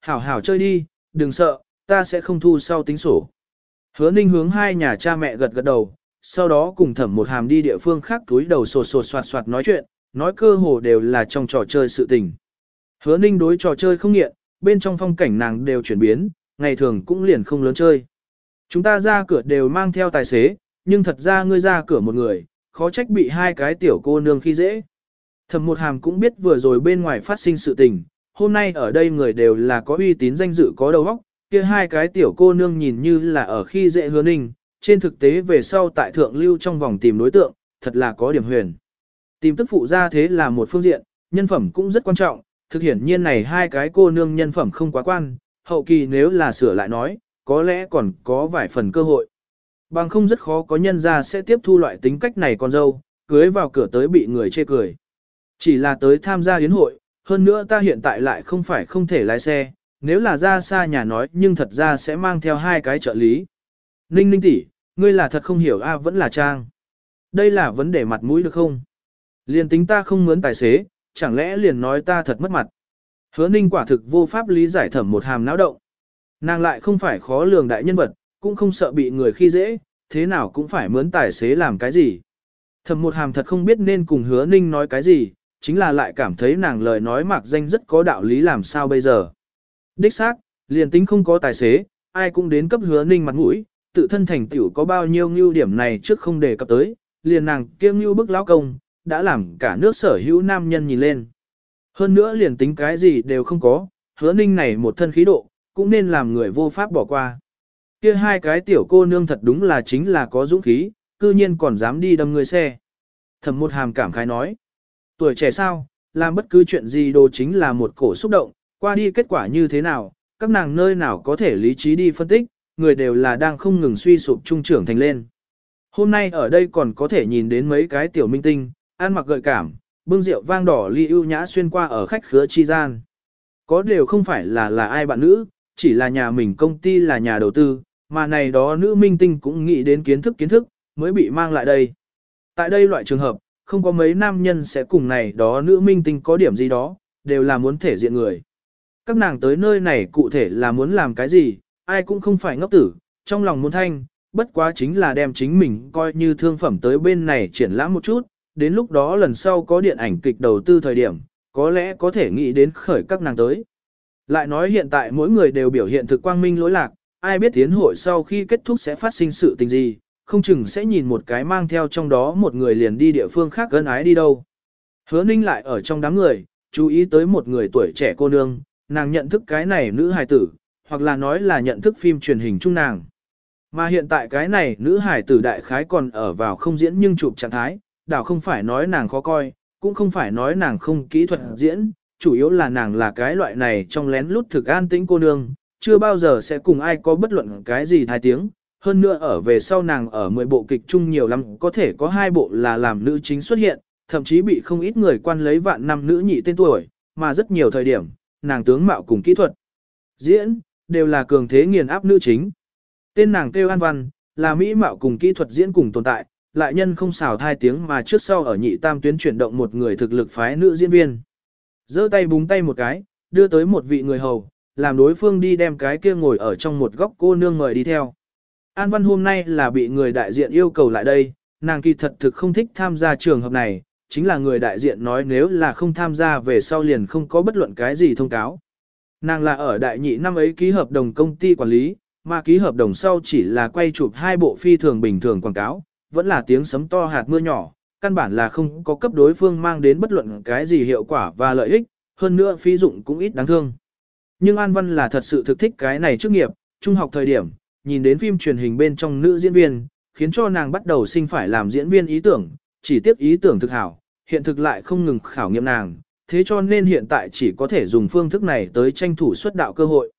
Hảo hảo chơi đi, đừng sợ, ta sẽ không thu sau tính sổ. Hứa ninh hướng hai nhà cha mẹ gật gật đầu, sau đó cùng thẩm một hàm đi địa phương khác túi đầu sột sột soạt soạt nói chuyện, nói cơ hồ đều là trong trò chơi sự tình. Hứa ninh đối trò chơi không nghiện, bên trong phong cảnh nàng đều chuyển biến, ngày thường cũng liền không lớn chơi. Chúng ta ra cửa đều mang theo tài xế, nhưng thật ra ngươi ra cửa một người, khó trách bị hai cái tiểu cô nương khi dễ. Thẩm một hàm cũng biết vừa rồi bên ngoài phát sinh sự tình, hôm nay ở đây người đều là có uy tín danh dự có đầu óc, kia hai cái tiểu cô nương nhìn như là ở khi dễ hứa ninh, trên thực tế về sau tại thượng lưu trong vòng tìm đối tượng, thật là có điểm huyền. Tìm tức phụ ra thế là một phương diện, nhân phẩm cũng rất quan trọng, thực hiện nhiên này hai cái cô nương nhân phẩm không quá quan, hậu kỳ nếu là sửa lại nói, có lẽ còn có vài phần cơ hội. Bằng không rất khó có nhân ra sẽ tiếp thu loại tính cách này con dâu, cưới vào cửa tới bị người chê cười. Chỉ là tới tham gia yến hội, hơn nữa ta hiện tại lại không phải không thể lái xe, nếu là ra xa nhà nói nhưng thật ra sẽ mang theo hai cái trợ lý. Ninh ninh tỷ, ngươi là thật không hiểu a vẫn là trang. Đây là vấn đề mặt mũi được không? Liền tính ta không muốn tài xế, chẳng lẽ liền nói ta thật mất mặt. Hứa ninh quả thực vô pháp lý giải thẩm một hàm náo động. Nàng lại không phải khó lường đại nhân vật, cũng không sợ bị người khi dễ, thế nào cũng phải mướn tài xế làm cái gì. Thẩm một hàm thật không biết nên cùng hứa ninh nói cái gì, chính là lại cảm thấy nàng lời nói mạc danh rất có đạo lý làm sao bây giờ. Đích xác, liền tính không có tài xế, ai cũng đến cấp hứa ninh mặt mũi, tự thân thành tiểu có bao nhiêu ngưu điểm này trước không đề cập tới, liền nàng kiêng ngưu bức lão công, đã làm cả nước sở hữu nam nhân nhìn lên. Hơn nữa liền tính cái gì đều không có, hứa ninh này một thân khí độ, cũng nên làm người vô pháp bỏ qua. Kia hai cái tiểu cô nương thật đúng là chính là có dũng khí, cư nhiên còn dám đi đâm người xe. Thẩm một hàm cảm khái nói. Tuổi trẻ sao, làm bất cứ chuyện gì đồ chính là một cổ xúc động, qua đi kết quả như thế nào, các nàng nơi nào có thể lý trí đi phân tích, người đều là đang không ngừng suy sụp trung trưởng thành lên. Hôm nay ở đây còn có thể nhìn đến mấy cái tiểu minh tinh, ăn mặc gợi cảm, bưng rượu vang đỏ ly ưu nhã xuyên qua ở khách khứa chi gian. Có đều không phải là là ai bạn nữ, chỉ là nhà mình công ty là nhà đầu tư, mà này đó nữ minh tinh cũng nghĩ đến kiến thức kiến thức, mới bị mang lại đây. Tại đây loại trường hợp, không có mấy nam nhân sẽ cùng này đó nữ minh tinh có điểm gì đó, đều là muốn thể diện người. Các nàng tới nơi này cụ thể là muốn làm cái gì, ai cũng không phải ngốc tử, trong lòng muốn thanh, bất quá chính là đem chính mình coi như thương phẩm tới bên này triển lãm một chút, đến lúc đó lần sau có điện ảnh kịch đầu tư thời điểm, có lẽ có thể nghĩ đến khởi các nàng tới. Lại nói hiện tại mỗi người đều biểu hiện thực quang minh lỗi lạc, ai biết tiến hội sau khi kết thúc sẽ phát sinh sự tình gì, không chừng sẽ nhìn một cái mang theo trong đó một người liền đi địa phương khác gân ái đi đâu. Hứa ninh lại ở trong đám người, chú ý tới một người tuổi trẻ cô nương, nàng nhận thức cái này nữ hài tử, hoặc là nói là nhận thức phim truyền hình chung nàng. Mà hiện tại cái này nữ hài tử đại khái còn ở vào không diễn nhưng chụp trạng thái, đảo không phải nói nàng khó coi, cũng không phải nói nàng không kỹ thuật diễn, chủ yếu là nàng là cái loại này trong lén lút thực an tĩnh cô nương, chưa bao giờ sẽ cùng ai có bất luận cái gì thái tiếng. Hơn nữa ở về sau nàng ở 10 bộ kịch chung nhiều lắm có thể có hai bộ là làm nữ chính xuất hiện, thậm chí bị không ít người quan lấy vạn năm nữ nhị tên tuổi, mà rất nhiều thời điểm, nàng tướng mạo cùng kỹ thuật. Diễn, đều là cường thế nghiền áp nữ chính. Tên nàng kêu An Văn, là mỹ mạo cùng kỹ thuật diễn cùng tồn tại, lại nhân không xào thai tiếng mà trước sau ở nhị tam tuyến chuyển động một người thực lực phái nữ diễn viên. giơ tay búng tay một cái, đưa tới một vị người hầu, làm đối phương đi đem cái kia ngồi ở trong một góc cô nương mời đi theo. An Văn hôm nay là bị người đại diện yêu cầu lại đây, nàng kỳ thật thực không thích tham gia trường hợp này, chính là người đại diện nói nếu là không tham gia về sau liền không có bất luận cái gì thông cáo. Nàng là ở đại nhị năm ấy ký hợp đồng công ty quản lý, mà ký hợp đồng sau chỉ là quay chụp hai bộ phi thường bình thường quảng cáo, vẫn là tiếng sấm to hạt mưa nhỏ, căn bản là không có cấp đối phương mang đến bất luận cái gì hiệu quả và lợi ích, hơn nữa phí dụng cũng ít đáng thương. Nhưng An Văn là thật sự thực thích cái này trước nghiệp, trung học thời điểm, nhìn đến phim truyền hình bên trong nữ diễn viên, khiến cho nàng bắt đầu sinh phải làm diễn viên ý tưởng, chỉ tiếp ý tưởng thực hảo, hiện thực lại không ngừng khảo nghiệm nàng, thế cho nên hiện tại chỉ có thể dùng phương thức này tới tranh thủ xuất đạo cơ hội.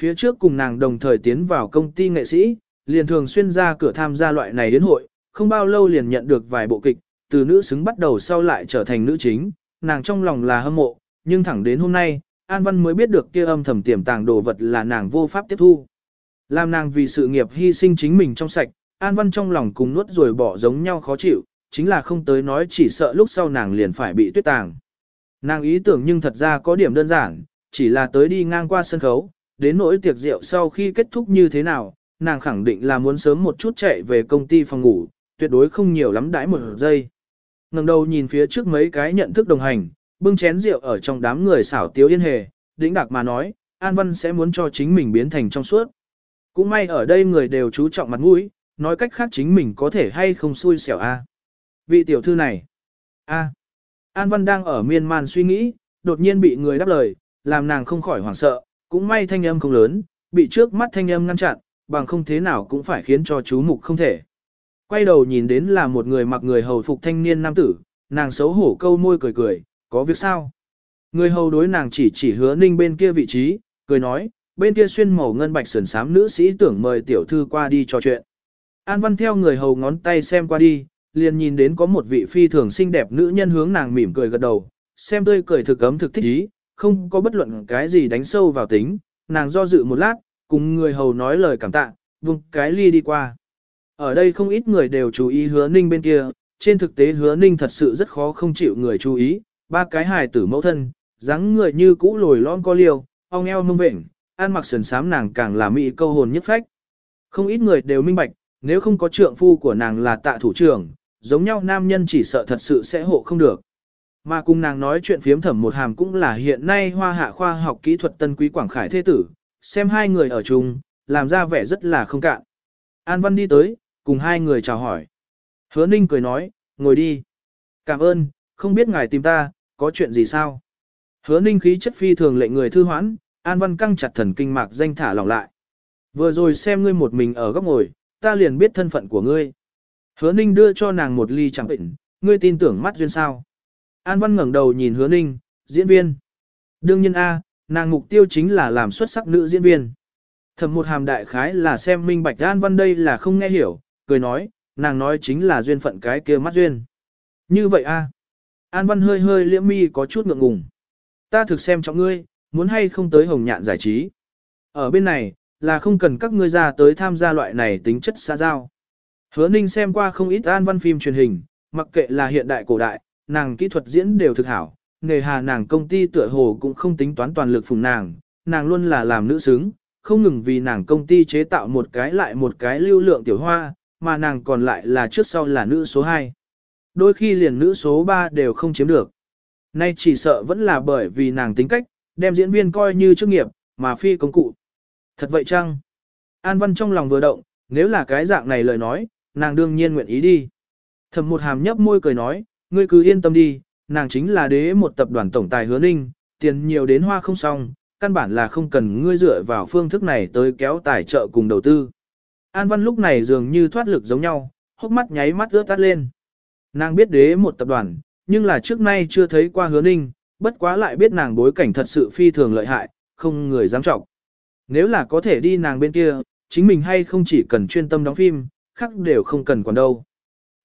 Phía trước cùng nàng đồng thời tiến vào công ty nghệ sĩ, liền thường xuyên ra cửa tham gia loại này đến hội, không bao lâu liền nhận được vài bộ kịch, từ nữ xứng bắt đầu sau lại trở thành nữ chính, nàng trong lòng là hâm mộ, nhưng thẳng đến hôm nay, An Văn mới biết được kia âm thầm tiềm tàng đồ vật là nàng vô pháp tiếp thu. Làm nàng vì sự nghiệp hy sinh chính mình trong sạch, An Văn trong lòng cùng nuốt rồi bỏ giống nhau khó chịu, chính là không tới nói chỉ sợ lúc sau nàng liền phải bị tuyết tàng. Nàng ý tưởng nhưng thật ra có điểm đơn giản, chỉ là tới đi ngang qua sân khấu, đến nỗi tiệc rượu sau khi kết thúc như thế nào, nàng khẳng định là muốn sớm một chút chạy về công ty phòng ngủ, tuyệt đối không nhiều lắm đãi một giây. ngẩng đầu nhìn phía trước mấy cái nhận thức đồng hành, bưng chén rượu ở trong đám người xảo tiếu yên hề, đĩnh đạc mà nói, An Văn sẽ muốn cho chính mình biến thành trong suốt. Cũng may ở đây người đều chú trọng mặt mũi, nói cách khác chính mình có thể hay không xui xẻo a. Vị tiểu thư này. a. An Văn đang ở miên man suy nghĩ, đột nhiên bị người đáp lời, làm nàng không khỏi hoảng sợ, cũng may thanh âm không lớn, bị trước mắt thanh âm ngăn chặn, bằng không thế nào cũng phải khiến cho chú mục không thể. Quay đầu nhìn đến là một người mặc người hầu phục thanh niên nam tử, nàng xấu hổ câu môi cười cười, có việc sao? Người hầu đối nàng chỉ chỉ hứa ninh bên kia vị trí, cười nói, bên kia xuyên màu ngân bạch sườn sám nữ sĩ tưởng mời tiểu thư qua đi trò chuyện. An Văn theo người hầu ngón tay xem qua đi, liền nhìn đến có một vị phi thường xinh đẹp nữ nhân hướng nàng mỉm cười gật đầu, xem tươi cười thực ấm thực thích ý, không có bất luận cái gì đánh sâu vào tính, nàng do dự một lát, cùng người hầu nói lời cảm tạ, vùng cái ly đi qua. Ở đây không ít người đều chú ý hứa ninh bên kia, trên thực tế hứa ninh thật sự rất khó không chịu người chú ý, ba cái hài tử mẫu thân, dáng người như cũ lồi lon co liều, ong eo mông vệnh, ăn mặc sườn sám nàng càng là mỹ câu hồn nhất phách. Không ít người đều minh bạch, nếu không có trượng phu của nàng là tạ thủ trưởng, giống nhau nam nhân chỉ sợ thật sự sẽ hộ không được. Mà cùng nàng nói chuyện phiếm thẩm một hàm cũng là hiện nay hoa hạ khoa học kỹ thuật tân quý quảng khải thế tử, xem hai người ở chung, làm ra vẻ rất là không cạn. An Văn đi tới, cùng hai người chào hỏi. Hứa Ninh cười nói, ngồi đi. Cảm ơn, không biết ngài tìm ta, có chuyện gì sao? Hứa Ninh khí chất phi thường lệnh người thư hoãn, An Văn căng chặt thần kinh mạc danh thả lỏng lại. Vừa rồi xem ngươi một mình ở góc ngồi, ta liền biết thân phận của ngươi. Hứa Ninh đưa cho nàng một ly chẳng bệnh, ngươi tin tưởng mắt duyên sao. An Văn ngẩng đầu nhìn Hứa Ninh, diễn viên. Đương nhiên A, nàng mục tiêu chính là làm xuất sắc nữ diễn viên. Thầm một hàm đại khái là xem minh bạch An Văn đây là không nghe hiểu, cười nói, nàng nói chính là duyên phận cái kia mắt duyên. Như vậy A. An Văn hơi hơi liễm mi có chút ngượng ngùng. Ta thực xem trọng ngươi, muốn hay không tới hồng nhạn giải trí. Ở bên này, là không cần các ngươi ra tới tham gia loại này tính chất xã giao. Hứa Ninh xem qua không ít an văn phim truyền hình, mặc kệ là hiện đại cổ đại, nàng kỹ thuật diễn đều thực hảo, nghề hà nàng công ty tựa hồ cũng không tính toán toàn lực phùng nàng, nàng luôn là làm nữ xứng, không ngừng vì nàng công ty chế tạo một cái lại một cái lưu lượng tiểu hoa, mà nàng còn lại là trước sau là nữ số 2. Đôi khi liền nữ số 3 đều không chiếm được. Nay chỉ sợ vẫn là bởi vì nàng tính cách, đem diễn viên coi như chức nghiệp, mà phi công cụ. Thật vậy chăng? An Văn trong lòng vừa động, nếu là cái dạng này lời nói, nàng đương nhiên nguyện ý đi. Thầm một hàm nhấp môi cười nói, ngươi cứ yên tâm đi, nàng chính là đế một tập đoàn tổng tài hứa ninh, tiền nhiều đến hoa không xong, căn bản là không cần ngươi dựa vào phương thức này tới kéo tài trợ cùng đầu tư. An Văn lúc này dường như thoát lực giống nhau, hốc mắt nháy mắt ướt tắt lên. Nàng biết đế một tập đoàn, nhưng là trước nay chưa thấy qua hứa ninh, bất quá lại biết nàng bối cảnh thật sự phi thường lợi hại, không người dám trọng. Nếu là có thể đi nàng bên kia, chính mình hay không chỉ cần chuyên tâm đóng phim, khác đều không cần còn đâu.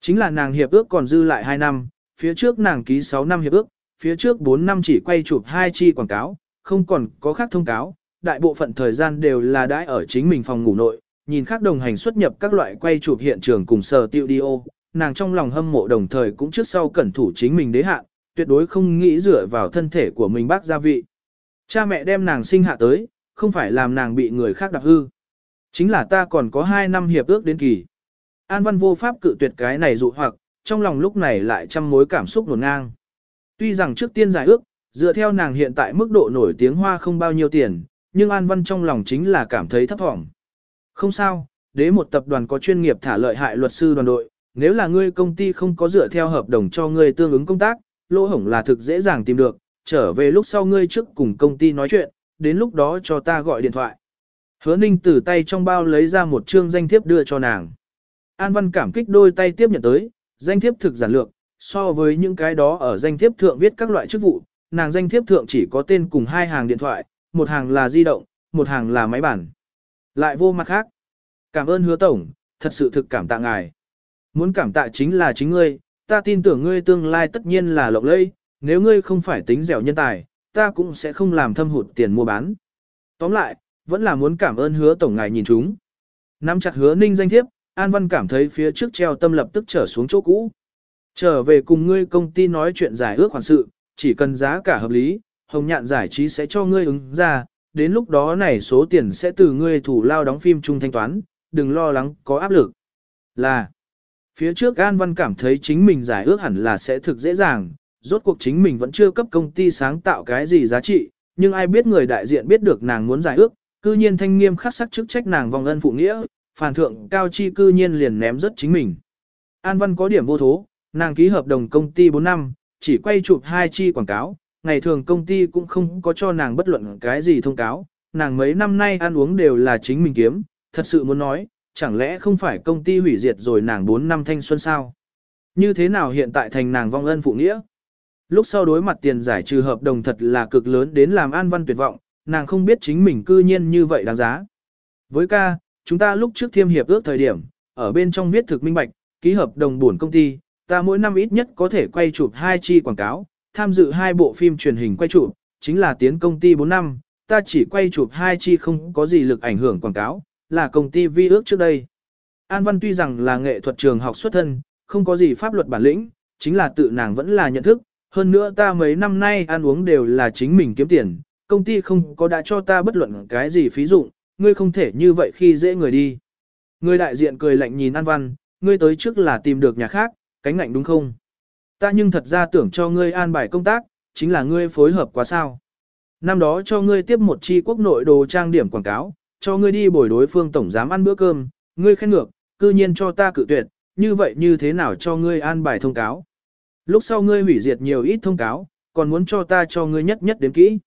Chính là nàng hiệp ước còn dư lại 2 năm, phía trước nàng ký 6 năm hiệp ước, phía trước 4 năm chỉ quay chụp hai chi quảng cáo, không còn có khác thông cáo, đại bộ phận thời gian đều là đãi ở chính mình phòng ngủ nội, nhìn khác đồng hành xuất nhập các loại quay chụp hiện trường cùng sở tiêu đi ô, nàng trong lòng hâm mộ đồng thời cũng trước sau cẩn thủ chính mình đế hạn, tuyệt đối không nghĩ dựa vào thân thể của mình bác gia vị. Cha mẹ đem nàng sinh hạ tới, không phải làm nàng bị người khác đạp hư. Chính là ta còn có 2 năm hiệp ước đến kỳ. An Văn vô pháp cự tuyệt cái này dụ hoặc, trong lòng lúc này lại trăm mối cảm xúc nổn ngang. Tuy rằng trước tiên giải ước, dựa theo nàng hiện tại mức độ nổi tiếng hoa không bao nhiêu tiền, nhưng An Văn trong lòng chính là cảm thấy thấp thỏm. Không sao, đế một tập đoàn có chuyên nghiệp thả lợi hại luật sư đoàn đội, nếu là ngươi công ty không có dựa theo hợp đồng cho ngươi tương ứng công tác, lỗ hổng là thực dễ dàng tìm được, trở về lúc sau ngươi trước cùng công ty nói chuyện, đến lúc đó cho ta gọi điện thoại. Hứa Ninh từ tay trong bao lấy ra một chương danh thiếp đưa cho nàng. An Văn cảm kích đôi tay tiếp nhận tới, danh thiếp thực giản lược, so với những cái đó ở danh thiếp thượng viết các loại chức vụ, nàng danh thiếp thượng chỉ có tên cùng hai hàng điện thoại, một hàng là di động, một hàng là máy bản. Lại vô mặt khác. Cảm ơn hứa tổng, thật sự thực cảm tạ ngài. Muốn cảm tạ chính là chính ngươi, ta tin tưởng ngươi tương lai tất nhiên là lộng lẫy, nếu ngươi không phải tính dẻo nhân tài, ta cũng sẽ không làm thâm hụt tiền mua bán. Tóm lại, vẫn là muốn cảm ơn hứa tổng ngài nhìn chúng. Nắm chặt hứa ninh danh thiếp, An Văn cảm thấy phía trước treo tâm lập tức trở xuống chỗ cũ. Trở về cùng ngươi công ty nói chuyện giải ước khoản sự, chỉ cần giá cả hợp lý, hồng nhạn giải trí sẽ cho ngươi ứng ra, đến lúc đó này số tiền sẽ từ ngươi thủ lao đóng phim chung thanh toán, đừng lo lắng có áp lực. Là, phía trước An Văn cảm thấy chính mình giải ước hẳn là sẽ thực dễ dàng, rốt cuộc chính mình vẫn chưa cấp công ty sáng tạo cái gì giá trị, nhưng ai biết người đại diện biết được nàng muốn giải ước, cư nhiên thanh nghiêm khắc sắc chức trách nàng vòng ân phụ nghĩa, phản thượng cao chi cư nhiên liền ném rất chính mình. An Văn có điểm vô thố, nàng ký hợp đồng công ty 4 năm, chỉ quay chụp hai chi quảng cáo, ngày thường công ty cũng không có cho nàng bất luận cái gì thông cáo, nàng mấy năm nay ăn uống đều là chính mình kiếm, thật sự muốn nói, chẳng lẽ không phải công ty hủy diệt rồi nàng 4 năm thanh xuân sao? Như thế nào hiện tại thành nàng vong ân phụ nghĩa? Lúc sau đối mặt tiền giải trừ hợp đồng thật là cực lớn đến làm An Văn tuyệt vọng, nàng không biết chính mình cư nhiên như vậy đáng giá. Với ca, chúng ta lúc trước thiêm hiệp ước thời điểm, ở bên trong viết thực minh bạch, ký hợp đồng buồn công ty, ta mỗi năm ít nhất có thể quay chụp hai chi quảng cáo, tham dự hai bộ phim truyền hình quay chụp, chính là tiến công ty 4 năm, ta chỉ quay chụp hai chi không có gì lực ảnh hưởng quảng cáo, là công ty vi ước trước đây. An Văn tuy rằng là nghệ thuật trường học xuất thân, không có gì pháp luật bản lĩnh, chính là tự nàng vẫn là nhận thức, hơn nữa ta mấy năm nay ăn uống đều là chính mình kiếm tiền, công ty không có đã cho ta bất luận cái gì phí dụng, ngươi không thể như vậy khi dễ người đi. Người đại diện cười lạnh nhìn An Văn, ngươi tới trước là tìm được nhà khác, cánh ngạnh đúng không? Ta nhưng thật ra tưởng cho ngươi an bài công tác, chính là ngươi phối hợp quá sao. Năm đó cho ngươi tiếp một chi quốc nội đồ trang điểm quảng cáo, cho ngươi đi bồi đối phương tổng giám ăn bữa cơm, ngươi khen ngược, cư nhiên cho ta cự tuyệt, như vậy như thế nào cho ngươi an bài thông cáo. Lúc sau ngươi hủy diệt nhiều ít thông cáo, còn muốn cho ta cho ngươi nhất nhất đến kỹ.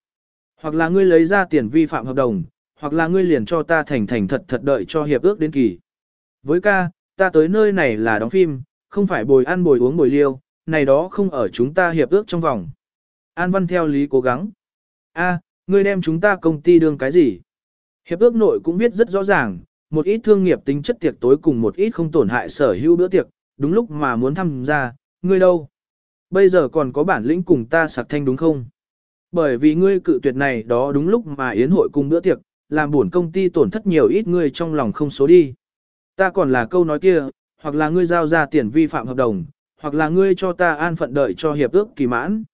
Hoặc là ngươi lấy ra tiền vi phạm hợp đồng, hoặc là ngươi liền cho ta thành thành thật thật đợi cho hiệp ước đến kỳ. Với ca, ta tới nơi này là đóng phim, không phải bồi ăn bồi uống bồi liêu, này đó không ở chúng ta hiệp ước trong vòng. An Văn theo lý cố gắng. A, ngươi đem chúng ta công ty đương cái gì? Hiệp ước nội cũng viết rất rõ ràng, một ít thương nghiệp tính chất tiệc tối cùng một ít không tổn hại sở hữu bữa tiệc, đúng lúc mà muốn tham gia, ngươi đâu? Bây giờ còn có bản lĩnh cùng ta sạc thanh đúng không? Bởi vì ngươi cự tuyệt này đó đúng lúc mà yến hội cùng bữa tiệc, làm buồn công ty tổn thất nhiều ít ngươi trong lòng không số đi. Ta còn là câu nói kia, hoặc là ngươi giao ra tiền vi phạm hợp đồng, hoặc là ngươi cho ta an phận đợi cho hiệp ước kỳ mãn.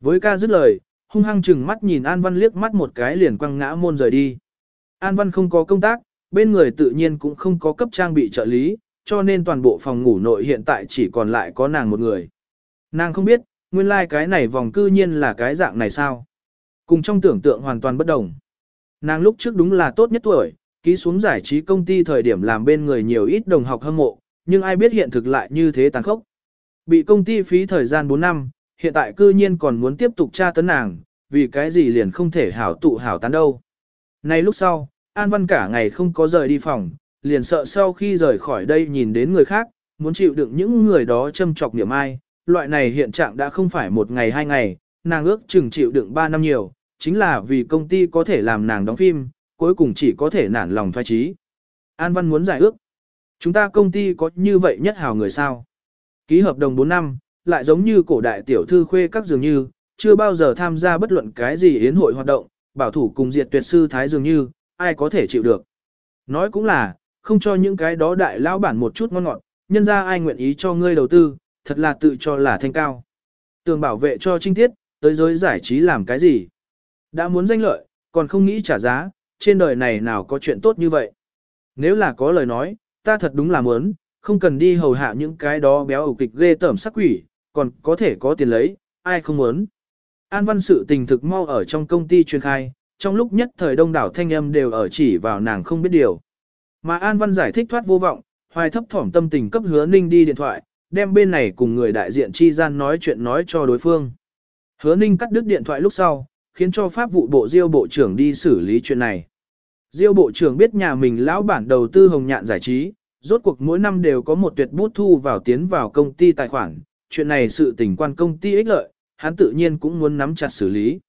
Với ca dứt lời, hung hăng chừng mắt nhìn An Văn liếc mắt một cái liền quăng ngã môn rời đi. An Văn không có công tác, bên người tự nhiên cũng không có cấp trang bị trợ lý, cho nên toàn bộ phòng ngủ nội hiện tại chỉ còn lại có nàng một người. Nàng không biết, nguyên lai like cái này vòng cư nhiên là cái dạng này sao. Cùng trong tưởng tượng hoàn toàn bất đồng. Nàng lúc trước đúng là tốt nhất tuổi, ký xuống giải trí công ty thời điểm làm bên người nhiều ít đồng học hâm mộ, nhưng ai biết hiện thực lại như thế tàn khốc. Bị công ty phí thời gian 4 năm, hiện tại cư nhiên còn muốn tiếp tục tra tấn nàng, vì cái gì liền không thể hảo tụ hảo tán đâu. Nay lúc sau, An Văn cả ngày không có rời đi phòng, liền sợ sau khi rời khỏi đây nhìn đến người khác, muốn chịu đựng những người đó châm chọc niệm ai, loại này hiện trạng đã không phải một ngày hai ngày, nàng ước chừng chịu đựng 3 năm nhiều, chính là vì công ty có thể làm nàng đóng phim, cuối cùng chỉ có thể nản lòng thoái trí. An Văn muốn giải ước. Chúng ta công ty có như vậy nhất hào người sao? Ký hợp đồng 4 năm, lại giống như cổ đại tiểu thư khuê các dường như, chưa bao giờ tham gia bất luận cái gì yến hội hoạt động, bảo thủ cùng diệt tuyệt sư thái dường như, ai có thể chịu được. Nói cũng là, không cho những cái đó đại lão bản một chút ngon ngọt, nhân ra ai nguyện ý cho ngươi đầu tư, thật là tự cho là thanh cao. Tường bảo vệ cho trinh tiết, tới giới giải trí làm cái gì? Đã muốn danh lợi, còn không nghĩ trả giá, trên đời này nào có chuyện tốt như vậy? Nếu là có lời nói, ta thật đúng là muốn, không cần đi hầu hạ những cái đó béo ẩu kịch ghê tởm sắc quỷ, còn có thể có tiền lấy, ai không muốn. An văn sự tình thực mau ở trong công ty truyền khai, trong lúc nhất thời đông đảo thanh âm đều ở chỉ vào nàng không biết điều. Mà An văn giải thích thoát vô vọng, hoài thấp thỏm tâm tình cấp hứa ninh đi điện thoại, đem bên này cùng người đại diện chi gian nói chuyện nói cho đối phương. Hứa ninh cắt đứt điện thoại lúc sau, khiến cho pháp vụ bộ diêu bộ trưởng đi xử lý chuyện này. Diêu bộ trưởng biết nhà mình lão bản đầu tư hồng nhạn giải trí, rốt cuộc mỗi năm đều có một tuyệt bút thu vào tiến vào công ty tài khoản, chuyện này sự tình quan công ty ích lợi, hắn tự nhiên cũng muốn nắm chặt xử lý.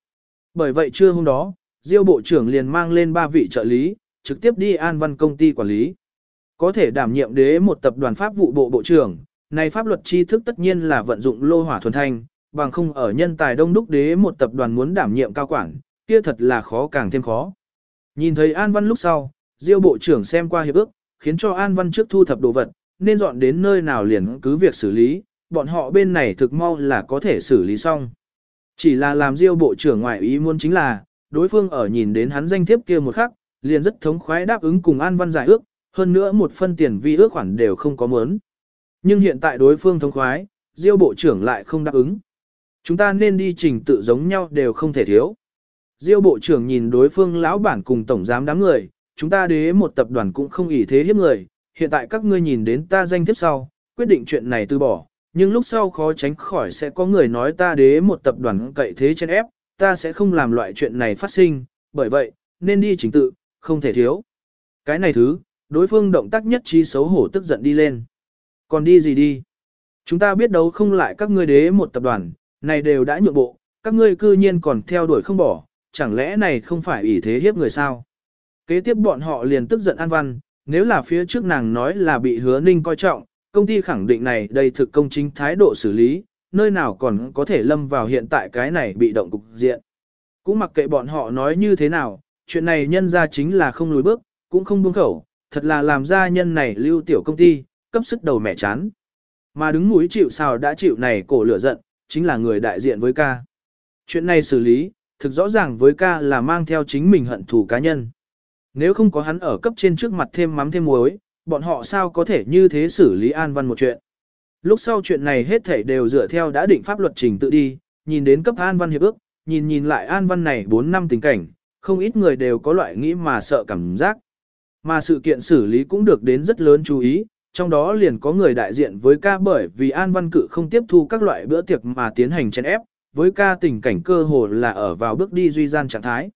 Bởi vậy trưa hôm đó, Diêu bộ trưởng liền mang lên ba vị trợ lý, trực tiếp đi an văn công ty quản lý. Có thể đảm nhiệm đế một tập đoàn pháp vụ bộ bộ trưởng, này pháp luật tri thức tất nhiên là vận dụng lô hỏa thuần thanh, bằng không ở nhân tài đông đúc đế một tập đoàn muốn đảm nhiệm cao quản, kia thật là khó càng thêm khó. Nhìn thấy An Văn lúc sau, Diêu bộ trưởng xem qua hiệp ước, khiến cho An Văn trước thu thập đồ vật, nên dọn đến nơi nào liền cứ việc xử lý, bọn họ bên này thực mau là có thể xử lý xong. Chỉ là làm Diêu bộ trưởng ngoại ý muốn chính là, đối phương ở nhìn đến hắn danh thiếp kia một khắc, liền rất thống khoái đáp ứng cùng An Văn giải ước, hơn nữa một phân tiền vi ước khoản đều không có mớn. Nhưng hiện tại đối phương thống khoái, Diêu bộ trưởng lại không đáp ứng. Chúng ta nên đi trình tự giống nhau đều không thể thiếu. Diêu bộ trưởng nhìn đối phương lão bản cùng tổng giám đám người, chúng ta đế một tập đoàn cũng không ỷ thế hiếp người, hiện tại các ngươi nhìn đến ta danh thiếp sau, quyết định chuyện này từ bỏ, nhưng lúc sau khó tránh khỏi sẽ có người nói ta đế một tập đoàn cậy thế trên ép, ta sẽ không làm loại chuyện này phát sinh, bởi vậy, nên đi chính tự, không thể thiếu. Cái này thứ, đối phương động tác nhất trí xấu hổ tức giận đi lên. Còn đi gì đi? Chúng ta biết đấu không lại các ngươi đế một tập đoàn, này đều đã nhượng bộ, các ngươi cư nhiên còn theo đuổi không bỏ, chẳng lẽ này không phải ủy thế hiếp người sao? Kế tiếp bọn họ liền tức giận An Văn, nếu là phía trước nàng nói là bị hứa ninh coi trọng, công ty khẳng định này đây thực công chính thái độ xử lý, nơi nào còn có thể lâm vào hiện tại cái này bị động cục diện. Cũng mặc kệ bọn họ nói như thế nào, chuyện này nhân ra chính là không lùi bước, cũng không buông khẩu, thật là làm ra nhân này lưu tiểu công ty, cấp sức đầu mẹ chán. Mà đứng mũi chịu sao đã chịu này cổ lửa giận, chính là người đại diện với ca. Chuyện này xử lý, thực rõ ràng với ca là mang theo chính mình hận thù cá nhân. Nếu không có hắn ở cấp trên trước mặt thêm mắm thêm muối, bọn họ sao có thể như thế xử lý An Văn một chuyện. Lúc sau chuyện này hết thảy đều dựa theo đã định pháp luật trình tự đi, nhìn đến cấp An Văn hiệp ước, nhìn nhìn lại An Văn này 4 năm tình cảnh, không ít người đều có loại nghĩ mà sợ cảm giác. Mà sự kiện xử lý cũng được đến rất lớn chú ý, trong đó liền có người đại diện với ca bởi vì An Văn Cự không tiếp thu các loại bữa tiệc mà tiến hành chèn ép, với ca tình cảnh cơ hồ là ở vào bước đi duy gian trạng thái.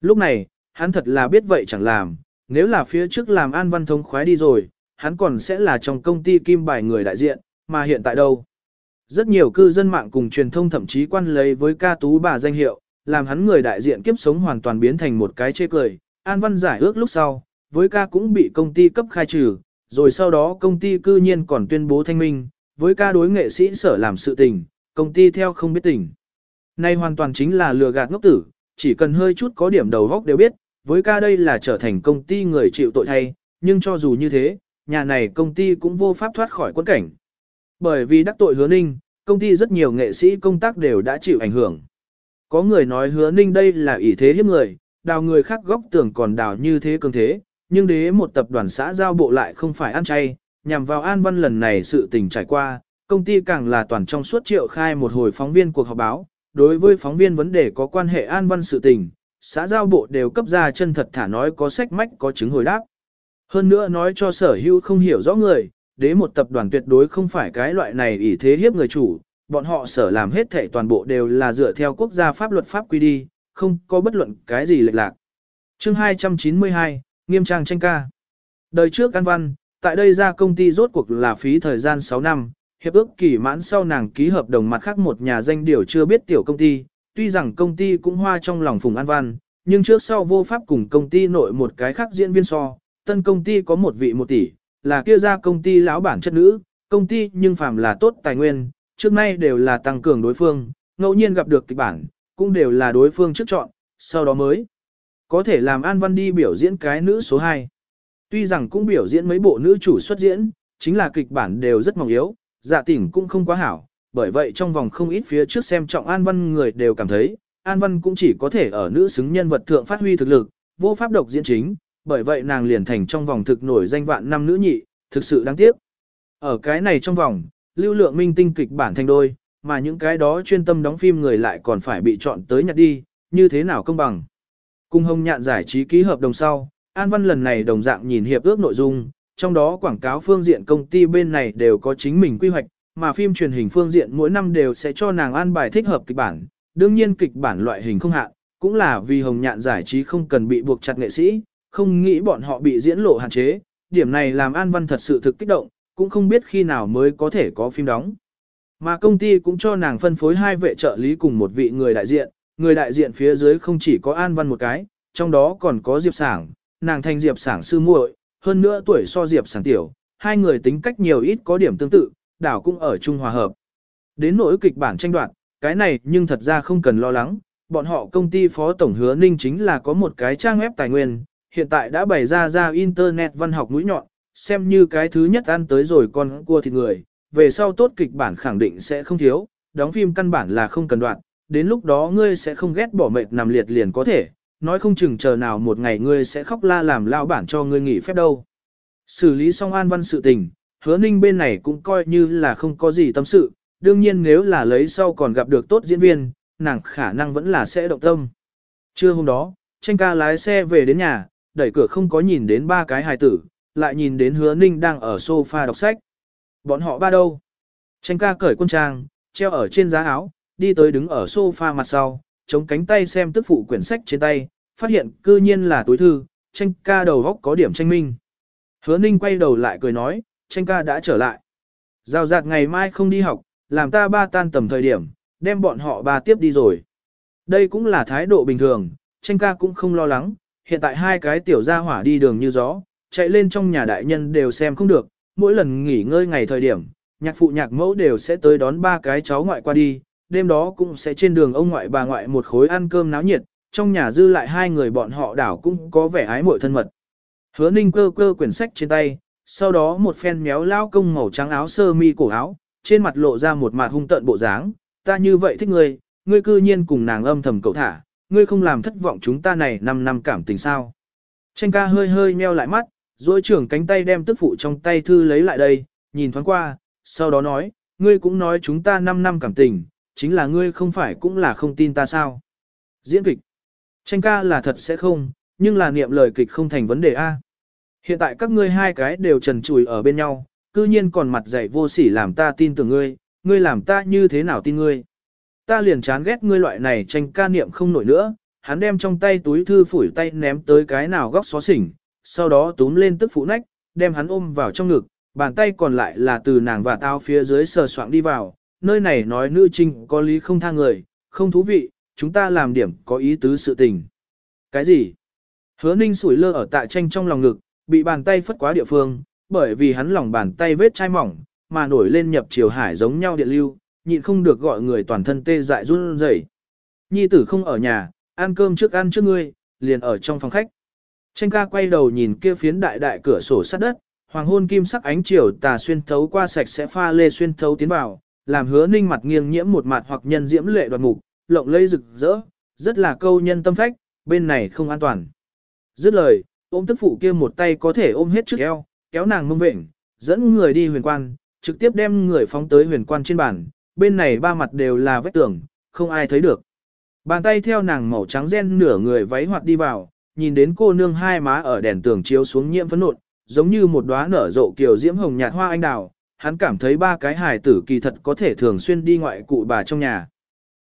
Lúc này, hắn thật là biết vậy chẳng làm, nếu là phía trước làm An Văn thống khoái đi rồi, hắn còn sẽ là trong công ty kim bài người đại diện, mà hiện tại đâu? Rất nhiều cư dân mạng cùng truyền thông thậm chí quan lấy với ca tú bà danh hiệu, làm hắn người đại diện kiếp sống hoàn toàn biến thành một cái chê cười. An Văn giải ước lúc sau, với ca cũng bị công ty cấp khai trừ, rồi sau đó công ty cư nhiên còn tuyên bố thanh minh, với ca đối nghệ sĩ sở làm sự tình, công ty theo không biết tình. Này hoàn toàn chính là lừa gạt ngốc tử, chỉ cần hơi chút có điểm đầu góc đều biết, với ca đây là trở thành công ty người chịu tội thay, nhưng cho dù như thế, nhà này công ty cũng vô pháp thoát khỏi quân cảnh. Bởi vì đắc tội hứa ninh, công ty rất nhiều nghệ sĩ công tác đều đã chịu ảnh hưởng. Có người nói hứa ninh đây là ỷ thế hiếp người, đào người khác góc tưởng còn đào như thế cường thế, nhưng đế một tập đoàn xã giao bộ lại không phải ăn chay, nhằm vào An Văn lần này sự tình trải qua, công ty càng là toàn trong suốt triệu khai một hồi phóng viên cuộc họp báo, đối với phóng viên vấn đề có quan hệ An Văn sự tình, xã giao bộ đều cấp ra chân thật thả nói có sách mách có chứng hồi đáp. Hơn nữa nói cho sở hữu không hiểu rõ người, đế một tập đoàn tuyệt đối không phải cái loại này ỷ thế hiếp người chủ, bọn họ sở làm hết thảy toàn bộ đều là dựa theo quốc gia pháp luật pháp quy đi, không có bất luận cái gì lệch lạc. Chương 292, Nghiêm trang tranh ca. Đời trước An Văn, tại đây ra công ty rốt cuộc là phí thời gian 6 năm, hiệp ước kỳ mãn sau nàng ký hợp đồng mặt khác một nhà danh điều chưa biết tiểu công ty, tuy rằng công ty cũng hoa trong lòng Phùng An Văn, nhưng trước sau vô pháp cùng công ty nội một cái khác diễn viên so, tân công ty có một vị một tỷ, là kia ra công ty lão bản chất nữ, công ty nhưng phàm là tốt tài nguyên, trước nay đều là tăng cường đối phương, ngẫu nhiên gặp được kịch bản, cũng đều là đối phương trước chọn, sau đó mới có thể làm An Văn đi biểu diễn cái nữ số 2. Tuy rằng cũng biểu diễn mấy bộ nữ chủ xuất diễn, chính là kịch bản đều rất mỏng yếu, dạ tỉnh cũng không quá hảo, bởi vậy trong vòng không ít phía trước xem trọng An Văn người đều cảm thấy, An Văn cũng chỉ có thể ở nữ xứng nhân vật thượng phát huy thực lực, vô pháp độc diễn chính, bởi vậy nàng liền thành trong vòng thực nổi danh vạn năm nữ nhị, thực sự đáng tiếc. Ở cái này trong vòng, lưu lượng minh tinh kịch bản thành đôi, mà những cái đó chuyên tâm đóng phim người lại còn phải bị chọn tới nhặt đi, như thế nào công bằng. Cùng hồng nhạn giải trí ký hợp đồng sau, An Văn lần này đồng dạng nhìn hiệp ước nội dung, trong đó quảng cáo phương diện công ty bên này đều có chính mình quy hoạch, mà phim truyền hình phương diện mỗi năm đều sẽ cho nàng an bài thích hợp kịch bản, đương nhiên kịch bản loại hình không hạn, cũng là vì hồng nhạn giải trí không cần bị buộc chặt nghệ sĩ, không nghĩ bọn họ bị diễn lộ hạn chế, điểm này làm An Văn thật sự thực kích động, cũng không biết khi nào mới có thể có phim đóng. Mà công ty cũng cho nàng phân phối hai vệ trợ lý cùng một vị người đại diện, người đại diện phía dưới không chỉ có An Văn một cái, trong đó còn có Diệp Sảng, nàng thành Diệp Sảng sư muội, hơn nữa tuổi so Diệp Sảng tiểu, hai người tính cách nhiều ít có điểm tương tự, đảo cũng ở chung hòa hợp. Đến nỗi kịch bản tranh đoạt, cái này nhưng thật ra không cần lo lắng, bọn họ công ty phó tổng hứa ninh chính là có một cái trang web tài nguyên, hiện tại đã bày ra ra internet văn học mũi nhọn, xem như cái thứ nhất ăn tới rồi con cua thịt người, về sau tốt kịch bản khẳng định sẽ không thiếu, đóng phim căn bản là không cần đoạn, đến lúc đó ngươi sẽ không ghét bỏ mệt nằm liệt liền có thể, nói không chừng chờ nào một ngày ngươi sẽ khóc la làm lao bản cho ngươi nghỉ phép đâu. Xử lý xong an văn sự tình, hứa ninh bên này cũng coi như là không có gì tâm sự, đương nhiên nếu là lấy sau còn gặp được tốt diễn viên, nàng khả năng vẫn là sẽ động tâm. Trưa hôm đó, tranh ca lái xe về đến nhà, đẩy cửa không có nhìn đến ba cái hài tử, lại nhìn đến hứa ninh đang ở sofa đọc sách. Bọn họ ba đâu? Tranh ca cởi quân trang, treo ở trên giá áo, đi tới đứng ở sofa mặt sau, chống cánh tay xem tức phụ quyển sách trên tay, phát hiện cư nhiên là túi thư, tranh ca đầu góc có điểm tranh minh. Hứa ninh quay đầu lại cười nói, tranh ca đã trở lại. Giao rạt ngày mai không đi học, làm ta ba tan tầm thời điểm, đem bọn họ ba tiếp đi rồi. Đây cũng là thái độ bình thường, tranh ca cũng không lo lắng, hiện tại hai cái tiểu gia hỏa đi đường như gió, chạy lên trong nhà đại nhân đều xem không được, mỗi lần nghỉ ngơi ngày thời điểm, nhạc phụ nhạc mẫu đều sẽ tới đón ba cái cháu ngoại qua đi, đêm đó cũng sẽ trên đường ông ngoại bà ngoại một khối ăn cơm náo nhiệt, trong nhà dư lại hai người bọn họ đảo cũng có vẻ ái muội thân mật. Hứa ninh cơ cơ quyển sách trên tay, sau đó một phen méo lao công màu trắng áo sơ mi cổ áo, trên mặt lộ ra một mặt hung tợn bộ dáng, ta như vậy thích ngươi, ngươi cư nhiên cùng nàng âm thầm cậu thả, ngươi không làm thất vọng chúng ta này 5 năm cảm tình sao. Tranh ca hơi hơi meo lại mắt, duỗi trưởng cánh tay đem tức phụ trong tay thư lấy lại đây, nhìn thoáng qua, sau đó nói, ngươi cũng nói chúng ta 5 năm cảm tình, chính là ngươi không phải cũng là không tin ta sao. Diễn kịch. Tranh ca là thật sẽ không, nhưng là niệm lời kịch không thành vấn đề A. Hiện tại các ngươi hai cái đều trần trùi ở bên nhau, cư nhiên còn mặt dạy vô sỉ làm ta tin tưởng ngươi, ngươi làm ta như thế nào tin ngươi. Ta liền chán ghét ngươi loại này tranh ca niệm không nổi nữa, hắn đem trong tay túi thư phủi tay ném tới cái nào góc xó xỉnh, sau đó túm lên tức phụ nách, đem hắn ôm vào trong ngực, bàn tay còn lại là từ nàng và tao phía dưới sờ soạng đi vào, nơi này nói nữ trinh có lý không tha người, không thú vị, chúng ta làm điểm có ý tứ sự tình. Cái gì? Hứa ninh sủi lơ ở tại tranh trong lòng ngực, bị bàn tay phất quá địa phương, bởi vì hắn lòng bàn tay vết chai mỏng, mà nổi lên nhập chiều hải giống nhau điện lưu, nhịn không được gọi người toàn thân tê dại run rẩy. Nhi tử không ở nhà, ăn cơm trước ăn trước ngươi, liền ở trong phòng khách. Tranh ca quay đầu nhìn kia phiến đại đại cửa sổ sắt đất, hoàng hôn kim sắc ánh chiều tà xuyên thấu qua sạch sẽ pha lê xuyên thấu tiến vào, làm hứa ninh mặt nghiêng nhiễm một mặt hoặc nhân diễm lệ đoạt mục, lộng lây rực rỡ, rất là câu nhân tâm phách, bên này không an toàn. Dứt lời, ôm tức phụ kia một tay có thể ôm hết trước eo, kéo nàng mông vệnh, dẫn người đi huyền quan, trực tiếp đem người phóng tới huyền quan trên bàn, bên này ba mặt đều là vách tường, không ai thấy được. Bàn tay theo nàng màu trắng ren nửa người váy hoạt đi vào, nhìn đến cô nương hai má ở đèn tường chiếu xuống nhiễm phấn nộn, giống như một đóa nở rộ kiều diễm hồng nhạt hoa anh đào, hắn cảm thấy ba cái hài tử kỳ thật có thể thường xuyên đi ngoại cụ bà trong nhà.